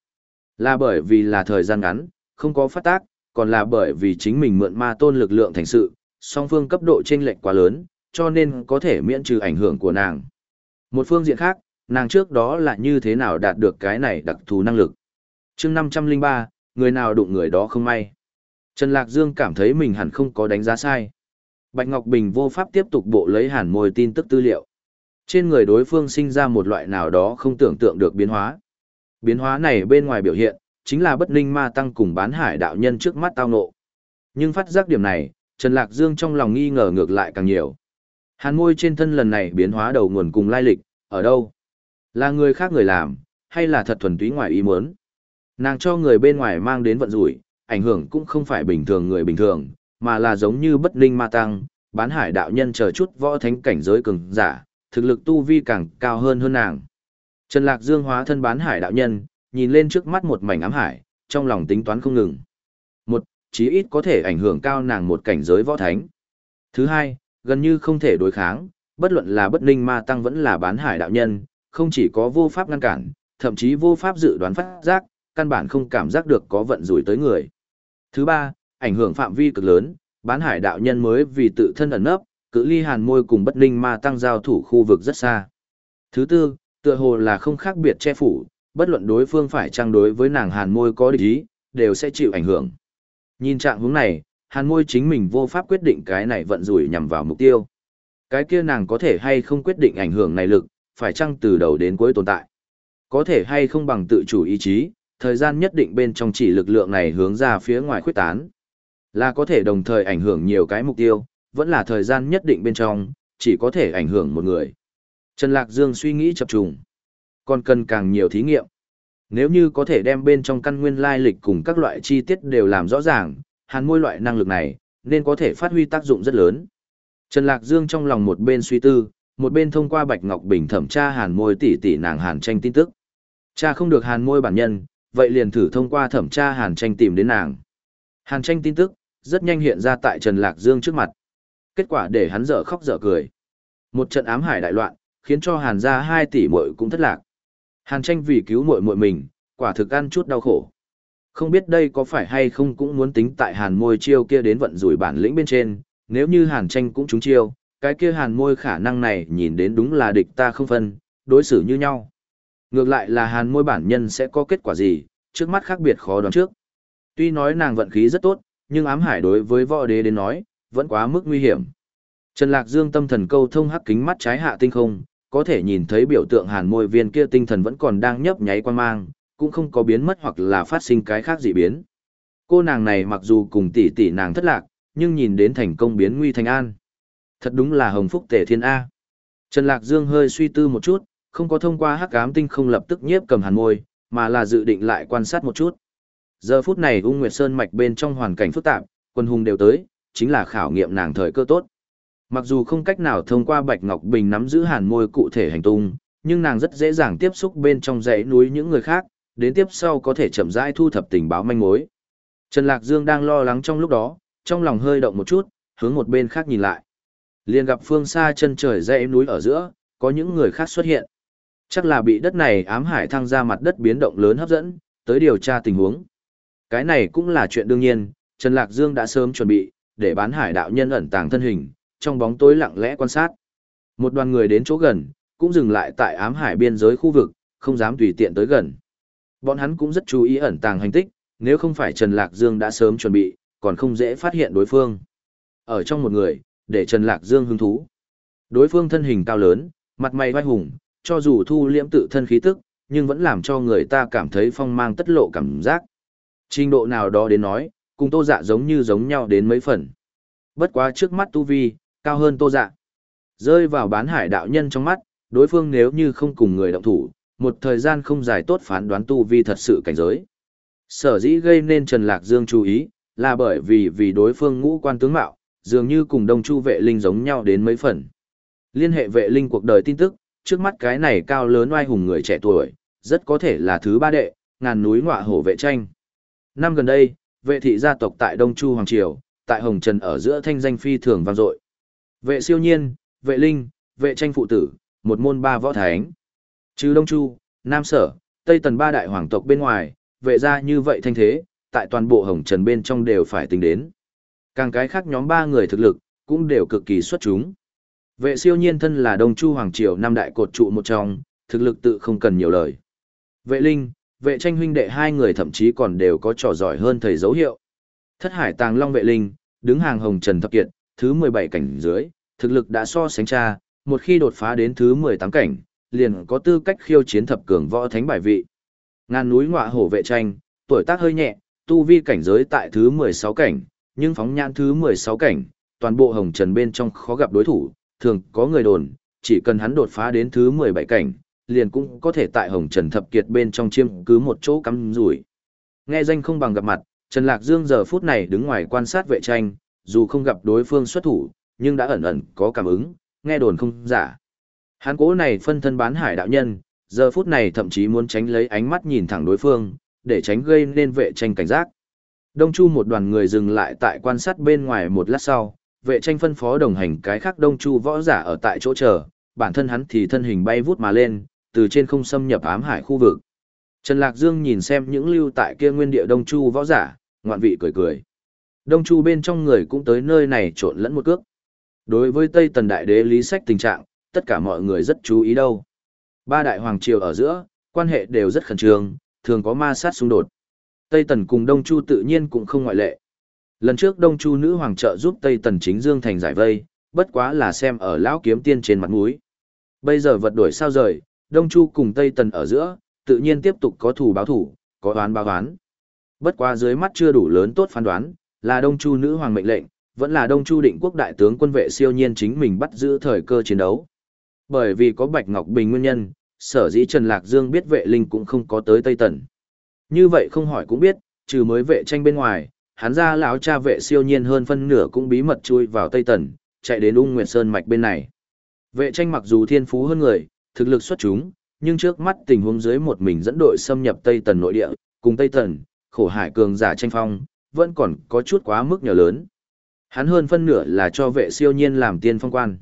Là bởi vì là thời gian ngắn, không có phát tác, còn là bởi vì chính mình mượn ma tôn lực lượng thành sự, song phương cấp độ chênh lệch quá lớn, cho nên có thể miễn trừ ảnh hưởng của nàng. Một phương diện khác, nàng trước đó là như thế nào đạt được cái này đặc thù năng lực. chương 503, người nào đụng người đó không may. Trần Lạc Dương cảm thấy mình hẳn không có đánh giá sai. Bạch Ngọc Bình vô pháp tiếp tục bộ lấy hàn môi tin tức tư liệu. Trên người đối phương sinh ra một loại nào đó không tưởng tượng được biến hóa. Biến hóa này bên ngoài biểu hiện, chính là bất ninh ma tăng cùng bán hải đạo nhân trước mắt tao nộ. Nhưng phát giác điểm này, Trần Lạc Dương trong lòng nghi ngờ ngược lại càng nhiều. Hàn môi trên thân lần này biến hóa đầu nguồn cùng lai lịch, ở đâu? Là người khác người làm, hay là thật thuần túy ngoài ý muốn? Nàng cho người bên ngoài mang đến vận rủi, ảnh hưởng cũng không phải bình thường người bình thường, mà là giống như bất ninh ma tăng, bán hải đạo nhân chờ chút võ thánh cảnh giới cường giả, thực lực tu vi càng cao hơn hơn nàng. Trần Lạc Dương hóa thân bán hải đạo nhân, nhìn lên trước mắt một mảnh ám hải, trong lòng tính toán không ngừng. Một, chí ít có thể ảnh hưởng cao nàng một cảnh giới võ thánh. Thứ hai, gần như không thể đối kháng, bất luận là bất ninh ma tăng vẫn là bán hải đạo nhân, không chỉ có vô pháp ngăn cản, thậm chí vô pháp dự đoán phát giác, căn bản không cảm giác được có vận rủi tới người. Thứ ba, ảnh hưởng phạm vi cực lớn, bán hải đạo nhân mới vì tự thân ẩn nấp, cự ly hàn môi cùng bất ninh ma tăng giao thủ khu vực rất xa. Thứ tư, tựa hồ là không khác biệt che phủ, bất luận đối phương phải trang đối với nàng hàn môi có địch ý, đều sẽ chịu ảnh hưởng. Nhìn trạng hướng này, hàn môi chính mình vô pháp quyết định cái này vận rủi nhằm vào mục tiêu. Cái kia nàng có thể hay không quyết định ảnh hưởng này lực, phải chăng từ đầu đến cuối tồn tại. Có thể hay không bằng tự chủ ý chí, thời gian nhất định bên trong chỉ lực lượng này hướng ra phía ngoài khuyết tán. Là có thể đồng thời ảnh hưởng nhiều cái mục tiêu, vẫn là thời gian nhất định bên trong, chỉ có thể ảnh hưởng một người. Trần Lạc Dương suy nghĩ chập trùng. Còn cần càng nhiều thí nghiệm. Nếu như có thể đem bên trong căn nguyên lai lịch cùng các loại chi tiết đều làm rõ ràng, hàn môi loại năng lực này, nên có thể phát huy tác dụng rất lớn. Trần Lạc Dương trong lòng một bên suy tư, một bên thông qua Bạch Ngọc Bình thẩm tra hàn môi tỷ tỷ nàng hàn tranh tin tức. Cha không được hàn môi bản nhân, vậy liền thử thông qua thẩm tra hàn tranh tìm đến nàng. Hàn tranh tin tức, rất nhanh hiện ra tại Trần Lạc Dương trước mặt. Kết quả để hắn dở khóc dở cười. Một trận ám hải đại loạn, khiến cho hàn gia hai tỷ muội cũng thất lạc. Hàn tranh vì cứu muội muội mình, quả thực ăn chút đau khổ. Không biết đây có phải hay không cũng muốn tính tại hàn môi chiêu kia đến vận rủi bản lĩnh bên trên, nếu như hàn tranh cũng trúng chiêu, cái kia hàn môi khả năng này nhìn đến đúng là địch ta không phân, đối xử như nhau. Ngược lại là hàn môi bản nhân sẽ có kết quả gì, trước mắt khác biệt khó đoán trước. Tuy nói nàng vận khí rất tốt, nhưng ám hải đối với võ đế đến nói, vẫn quá mức nguy hiểm. Trần Lạc Dương tâm thần câu thông hắc kính mắt trái hạ tinh không, có thể nhìn thấy biểu tượng hàn môi viên kia tinh thần vẫn còn đang nhấp nháy quan mang, cũng không có biến mất hoặc là phát sinh cái khác gì biến. Cô nàng này mặc dù cùng tỷ tỷ nàng thất lạc, nhưng nhìn đến thành công biến nguy thành an. Thật đúng là hồng phúc tể thiên A. Trần Lạc Dương hơi suy tư một chút, không có thông qua hắc ám tinh không lập tức nhiếp cầm hàn môi, mà là dự định lại quan sát một chút. Giờ phút này ung nguyệt sơn mạch bên trong hoàn cảnh phức tạp, quân hùng đều tới, chính là khảo nghiệm nàng thời cơ tốt. Mặc dù không cách nào thông qua Bạch Ngọc Bình nắm giữ hàn môi cụ thể hành tung, nhưng nàng rất dễ dàng tiếp xúc bên trong dãy núi những người khác, đến tiếp sau có thể chậm rãi thu thập tình báo manh mối. Trần Lạc Dương đang lo lắng trong lúc đó, trong lòng hơi động một chút, hướng một bên khác nhìn lại liền gặp phương xa chân trời dãy núi ở giữa, có những người khác xuất hiện. Chắc là bị đất này ám hải thăng ra mặt đất biến động lớn hấp dẫn, tới điều tra tình huống. Cái này cũng là chuyện đương nhiên, Trần Lạc Dương đã sớm chuẩn bị, để bán hải đạo nhân ẩn tàng thân hình, trong bóng tối lặng lẽ quan sát. Một đoàn người đến chỗ gần, cũng dừng lại tại ám hải biên giới khu vực, không dám tùy tiện tới gần. Bọn hắn cũng rất chú ý ẩn tàng hành tích, nếu không phải Trần Lạc Dương đã sớm chuẩn bị, còn không dễ phát hiện đối phương. Ở trong một người, để Trần Lạc Dương hứng thú. Đối phương thân hình cao lớn, mặt mày vai hùng, cho dù thu liễm tự thân khí tức, nhưng vẫn làm cho người ta cảm thấy phong mang tất lộ cảm giác. Trình độ nào đó đến nói, cùng tô dạ giống như giống nhau đến mấy phần. Bất quá trước mắt tu vi, cao hơn tô dạ. Rơi vào bán hải đạo nhân trong mắt, đối phương nếu như không cùng người động thủ, một thời gian không dài tốt phán đoán tu vi thật sự cảnh giới. Sở dĩ gây nên Trần Lạc Dương chú ý, là bởi vì vì đối phương ngũ quan tướng mạo, dường như cùng đông chu vệ linh giống nhau đến mấy phần. Liên hệ vệ linh cuộc đời tin tức, trước mắt cái này cao lớn oai hùng người trẻ tuổi, rất có thể là thứ ba đệ, ngàn núi ngọa hổ vệ tranh. Năm gần đây, vệ thị gia tộc tại Đông Chu Hoàng Triều, tại Hồng Trần ở giữa thanh danh phi thường vang dội. Vệ siêu nhiên, vệ linh, vệ tranh phụ tử, một môn ba võ thánh. Trừ Đông Chu, Nam Sở, Tây Tần ba đại hoàng tộc bên ngoài, vệ gia như vậy thanh thế, tại toàn bộ Hồng Trần bên trong đều phải tính đến. Càng cái khác nhóm ba người thực lực, cũng đều cực kỳ xuất chúng. Vệ siêu nhiên thân là Đông Chu Hoàng Triều năm đại cột trụ một trong, thực lực tự không cần nhiều lời. Vệ linh, vệ tranh huynh đệ hai người thậm chí còn đều có trò giỏi hơn thầy dấu hiệu. Thất hải tàng long vệ linh, đứng hàng hồng trần thập kiệt, thứ 17 cảnh dưới, thực lực đã so sánh cha, một khi đột phá đến thứ 18 cảnh, liền có tư cách khiêu chiến thập cường võ thánh bài vị. Ngàn núi ngọa hổ vệ tranh, tuổi tác hơi nhẹ, tu vi cảnh giới tại thứ 16 cảnh, nhưng phóng nhãn thứ 16 cảnh, toàn bộ hồng trần bên trong khó gặp đối thủ, thường có người đồn, chỉ cần hắn đột phá đến thứ 17 cảnh, liền cũng có thể tại hồng trần thập kiệt bên trong chiêm cứ một chỗ cắm rủi. Nghe danh không bằng gặp mặt, Trần Lạc Dương giờ phút này đứng ngoài quan sát vệ tranh, dù không gặp đối phương xuất thủ, nhưng đã ẩn ẩn có cảm ứng, nghe đồn không giả. Hắn cố này phân thân bán hải đạo nhân, giờ phút này thậm chí muốn tránh lấy ánh mắt nhìn thẳng đối phương, để tránh gây nên vệ tranh cảnh giác. Đông Chu một đoàn người dừng lại tại quan sát bên ngoài một lát sau, vệ tranh phân phó đồng hành cái khác Đông Chu võ giả ở tại chỗ chờ, bản thân hắn thì thân hình bay vút mà lên, từ trên không xâm nhập ám hải khu vực. Trần Lạc Dương nhìn xem những lưu tại kia nguyên địa Đông Chu võ giả, ngoạn vị cười cười. Đông Chu bên trong người cũng tới nơi này trộn lẫn một cước. Đối với Tây Tần Đại Đế lý sách tình trạng, tất cả mọi người rất chú ý đâu. Ba đại hoàng triều ở giữa, quan hệ đều rất khẩn trương, thường có ma sát xung đột. Tây Tần cùng Đông Chu tự nhiên cũng không ngoại lệ. Lần trước Đông Chu nữ hoàng trợ giúp Tây Tần chính dương thành giải vây, bất quá là xem ở lão kiếm tiên trên mặt mũi. Bây giờ vật đổi sao rời, Đông Chu cùng Tây Tần ở giữa, tự nhiên tiếp tục có thủ báo thủ, có oán báo oán. Bất quá dưới mắt chưa đủ lớn tốt phán đoán, là Đông Chu nữ hoàng mệnh lệnh, vẫn là Đông Chu định quốc đại tướng quân vệ siêu nhiên chính mình bắt giữ thời cơ chiến đấu. Bởi vì có Bạch Ngọc Bình nguyên nhân, sở dĩ Trần Lạc Dương biết vệ linh cũng không có tới Tây Tần. Như vậy không hỏi cũng biết, trừ mới vệ tranh bên ngoài, hắn ra lão cha vệ siêu nhiên hơn phân nửa cũng bí mật chui vào Tây Tần, chạy đến Ung Nguyệt Sơn mạch bên này. Vệ tranh mặc dù thiên phú hơn người, thực lực xuất chúng, nhưng trước mắt tình huống dưới một mình dẫn đội xâm nhập Tây Tần nội địa, cùng Tây Tần, khổ hải cường giả tranh phong, vẫn còn có chút quá mức nhỏ lớn. Hắn hơn phân nửa là cho vệ siêu nhiên làm tiên phong quan.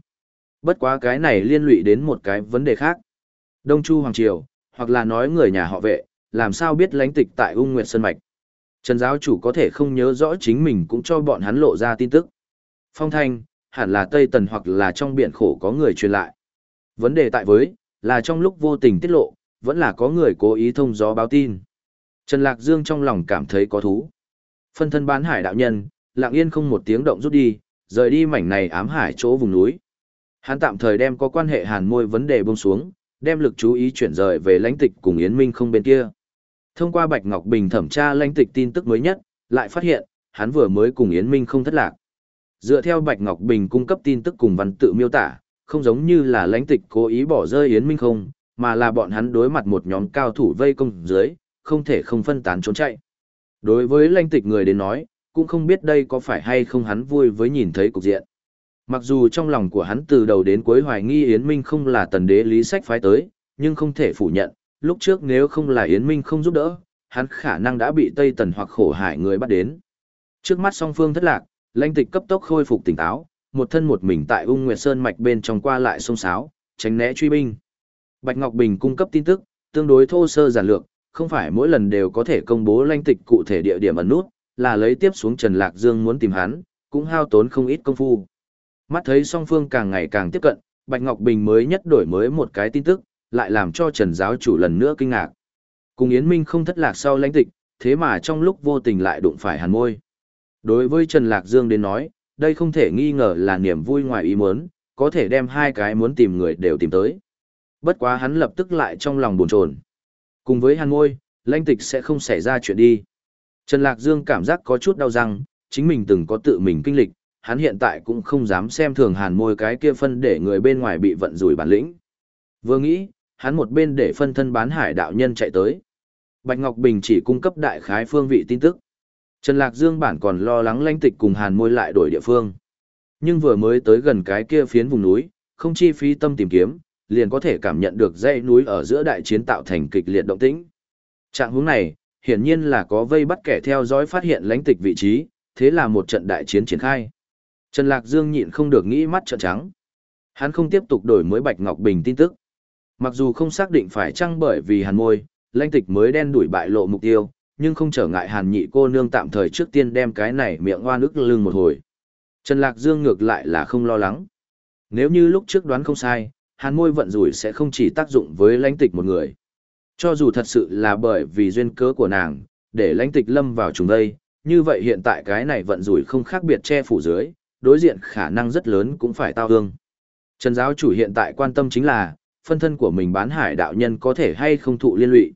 Bất quá cái này liên lụy đến một cái vấn đề khác. Đông Chu Hoàng Triều, hoặc là nói người nhà họ vệ, làm sao biết lãnh tịch tại ung nguyệt sơn mạch. Trần giáo chủ có thể không nhớ rõ chính mình cũng cho bọn hắn lộ ra tin tức. Phong thanh, hẳn là Tây Tần hoặc là trong biển khổ có người truyền lại. Vấn đề tại với, là trong lúc vô tình tiết lộ, vẫn là có người cố ý thông gió báo tin. Trần Lạc Dương trong lòng cảm thấy có thú. Phân thân bán hải đạo nhân, lặng yên không một tiếng động rút đi, rời đi mảnh này ám hải chỗ vùng núi. Hắn tạm thời đem có quan hệ hàn môi vấn đề buông xuống, đem lực chú ý chuyển rời về lãnh tịch cùng Yến Minh không bên kia. Thông qua Bạch Ngọc Bình thẩm tra lãnh tịch tin tức mới nhất, lại phát hiện, hắn vừa mới cùng Yến Minh không thất lạc. Dựa theo Bạch Ngọc Bình cung cấp tin tức cùng văn tự miêu tả, không giống như là lãnh tịch cố ý bỏ rơi Yến Minh không, mà là bọn hắn đối mặt một nhóm cao thủ vây công dưới, không thể không phân tán trốn chạy. Đối với lãnh tịch người đến nói, cũng không biết đây có phải hay không hắn vui với nhìn thấy cục diện. Mặc dù trong lòng của hắn từ đầu đến cuối hoài nghi Yến Minh không là tần đế lý sách phái tới, nhưng không thể phủ nhận, lúc trước nếu không là Yến Minh không giúp đỡ, hắn khả năng đã bị Tây Tần hoặc khổ hải người bắt đến. Trước mắt song phương thất lạc, lãnh tịch cấp tốc khôi phục tỉnh táo, một thân một mình tại ung nguyệt sơn mạch bên trong qua lại sông sáo, tránh né truy binh. Bạch Ngọc Bình cung cấp tin tức, tương đối thô sơ giản lược, không phải mỗi lần đều có thể công bố lãnh tịch cụ thể địa điểm ẩn nút, là lấy tiếp xuống Trần Lạc Dương muốn tìm hắn, cũng hao tốn không ít công phu. Mắt thấy song phương càng ngày càng tiếp cận, Bạch Ngọc Bình mới nhất đổi mới một cái tin tức, lại làm cho Trần giáo chủ lần nữa kinh ngạc. Cùng Yến Minh không thất lạc sau lãnh tịch, thế mà trong lúc vô tình lại đụng phải hàn môi. Đối với Trần Lạc Dương đến nói, đây không thể nghi ngờ là niềm vui ngoài ý muốn, có thể đem hai cái muốn tìm người đều tìm tới. Bất quá hắn lập tức lại trong lòng buồn chồn. Cùng với hàn môi, lãnh tịch sẽ không xảy ra chuyện đi. Trần Lạc Dương cảm giác có chút đau răng, chính mình từng có tự mình kinh lịch, hắn hiện tại cũng không dám xem thường hàn môi cái kia phân để người bên ngoài bị vận rủi bản lĩnh. Vừa nghĩ, hắn một bên để phân thân bán hải đạo nhân chạy tới. Bạch Ngọc Bình chỉ cung cấp đại khái phương vị tin tức. Trần Lạc Dương bản còn lo lắng lãnh tịch cùng hàn môi lại đổi địa phương. Nhưng vừa mới tới gần cái kia phiến vùng núi, không chi phí tâm tìm kiếm, liền có thể cảm nhận được dãy núi ở giữa đại chiến tạo thành kịch liệt động tĩnh. Trạng hướng này, hiển nhiên là có vây bắt kẻ theo dõi phát hiện lãnh tịch vị trí, thế là một trận đại chiến triển khai. Trần Lạc Dương nhịn không được nghĩ mắt trợn trắng. Hắn không tiếp tục đổi mới Bạch Ngọc Bình tin tức. Mặc dù không xác định phải chăng bởi vì hàn môi, lãnh tịch mới đen đuổi bại lộ mục tiêu, nhưng không trở ngại hàn nhị cô nương tạm thời trước tiên đem cái này miệng hoa nước lưng một hồi. Trần Lạc Dương ngược lại là không lo lắng. Nếu như lúc trước đoán không sai, hàn môi vận rủi sẽ không chỉ tác dụng với lãnh tịch một người. Cho dù thật sự là bởi vì duyên cớ của nàng, để lãnh tịch lâm vào trùng đây, như vậy hiện tại cái này vận rủi không khác biệt che phủ dưới, đối diện khả năng rất lớn cũng phải tao hương. Trần giáo chủ hiện tại quan tâm chính là, phân thân của mình bán hải đạo nhân có thể hay không thụ liên lụy.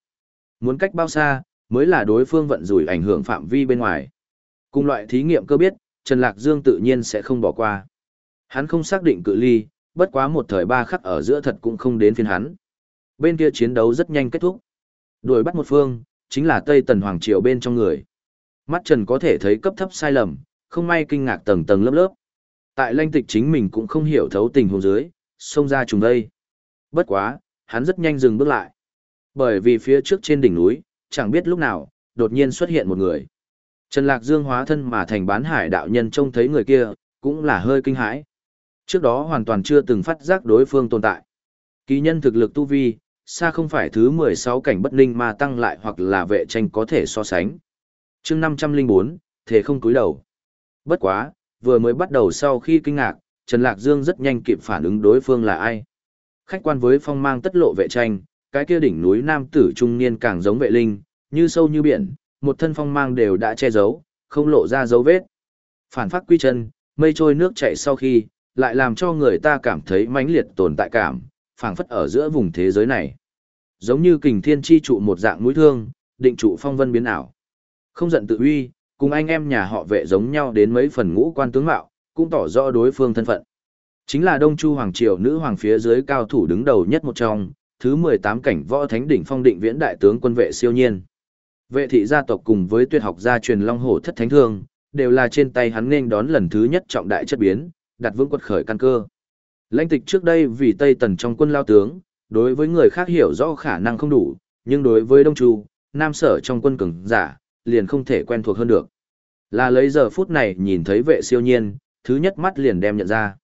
Muốn cách bao xa, mới là đối phương vận rủi ảnh hưởng phạm vi bên ngoài. Cùng loại thí nghiệm cơ biết, Trần Lạc Dương tự nhiên sẽ không bỏ qua. Hắn không xác định cự ly, bất quá một thời ba khắc ở giữa thật cũng không đến phiên hắn. Bên kia chiến đấu rất nhanh kết thúc. Đuổi bắt một phương, chính là Tây Tần Hoàng Triều bên trong người. Mắt Trần có thể thấy cấp thấp sai lầm, không may kinh ngạc tầng tầng lớp lớp. Tại lanh tịch chính mình cũng không hiểu thấu tình huống dưới, xông ra trùng đây. Bất quá, hắn rất nhanh dừng bước lại. Bởi vì phía trước trên đỉnh núi, chẳng biết lúc nào, đột nhiên xuất hiện một người. Trần Lạc Dương hóa thân mà thành bán hải đạo nhân trông thấy người kia, cũng là hơi kinh hãi. Trước đó hoàn toàn chưa từng phát giác đối phương tồn tại. Kỳ nhân thực lực tu vi, xa không phải thứ 16 cảnh bất ninh mà tăng lại hoặc là vệ tranh có thể so sánh. chương 504, thế không túi đầu. Bất quá, vừa mới bắt đầu sau khi kinh ngạc, Trần Lạc Dương rất nhanh kịp phản ứng đối phương là ai. Khách quan với phong mang tất lộ vệ tranh, cái kia đỉnh núi nam tử trung niên càng giống vệ linh, như sâu như biển, một thân phong mang đều đã che giấu, không lộ ra dấu vết. Phản phát quy chân, mây trôi nước chảy sau khi, lại làm cho người ta cảm thấy mãnh liệt tồn tại cảm, phảng phất ở giữa vùng thế giới này. Giống như kình thiên chi trụ một dạng mũi thương, định trụ phong vân biến ảo. Không giận tự uy, cùng anh em nhà họ vệ giống nhau đến mấy phần ngũ quan tướng mạo, cũng tỏ rõ đối phương thân phận. Chính là Đông Chu Hoàng Triều nữ hoàng phía dưới cao thủ đứng đầu nhất một trong, thứ 18 cảnh võ thánh đỉnh phong định viễn đại tướng quân vệ siêu nhiên. Vệ thị gia tộc cùng với tuyệt học gia truyền Long Hổ thất thánh thương, đều là trên tay hắn nên đón lần thứ nhất trọng đại chất biến, đặt vững quật khởi căn cơ. Lãnh tịch trước đây vì Tây Tần trong quân lao tướng, đối với người khác hiểu rõ khả năng không đủ, nhưng đối với Đông Chu, Nam Sở trong quân cường giả, liền không thể quen thuộc hơn được. Là lấy giờ phút này nhìn thấy vệ siêu nhiên, thứ nhất mắt liền đem nhận ra.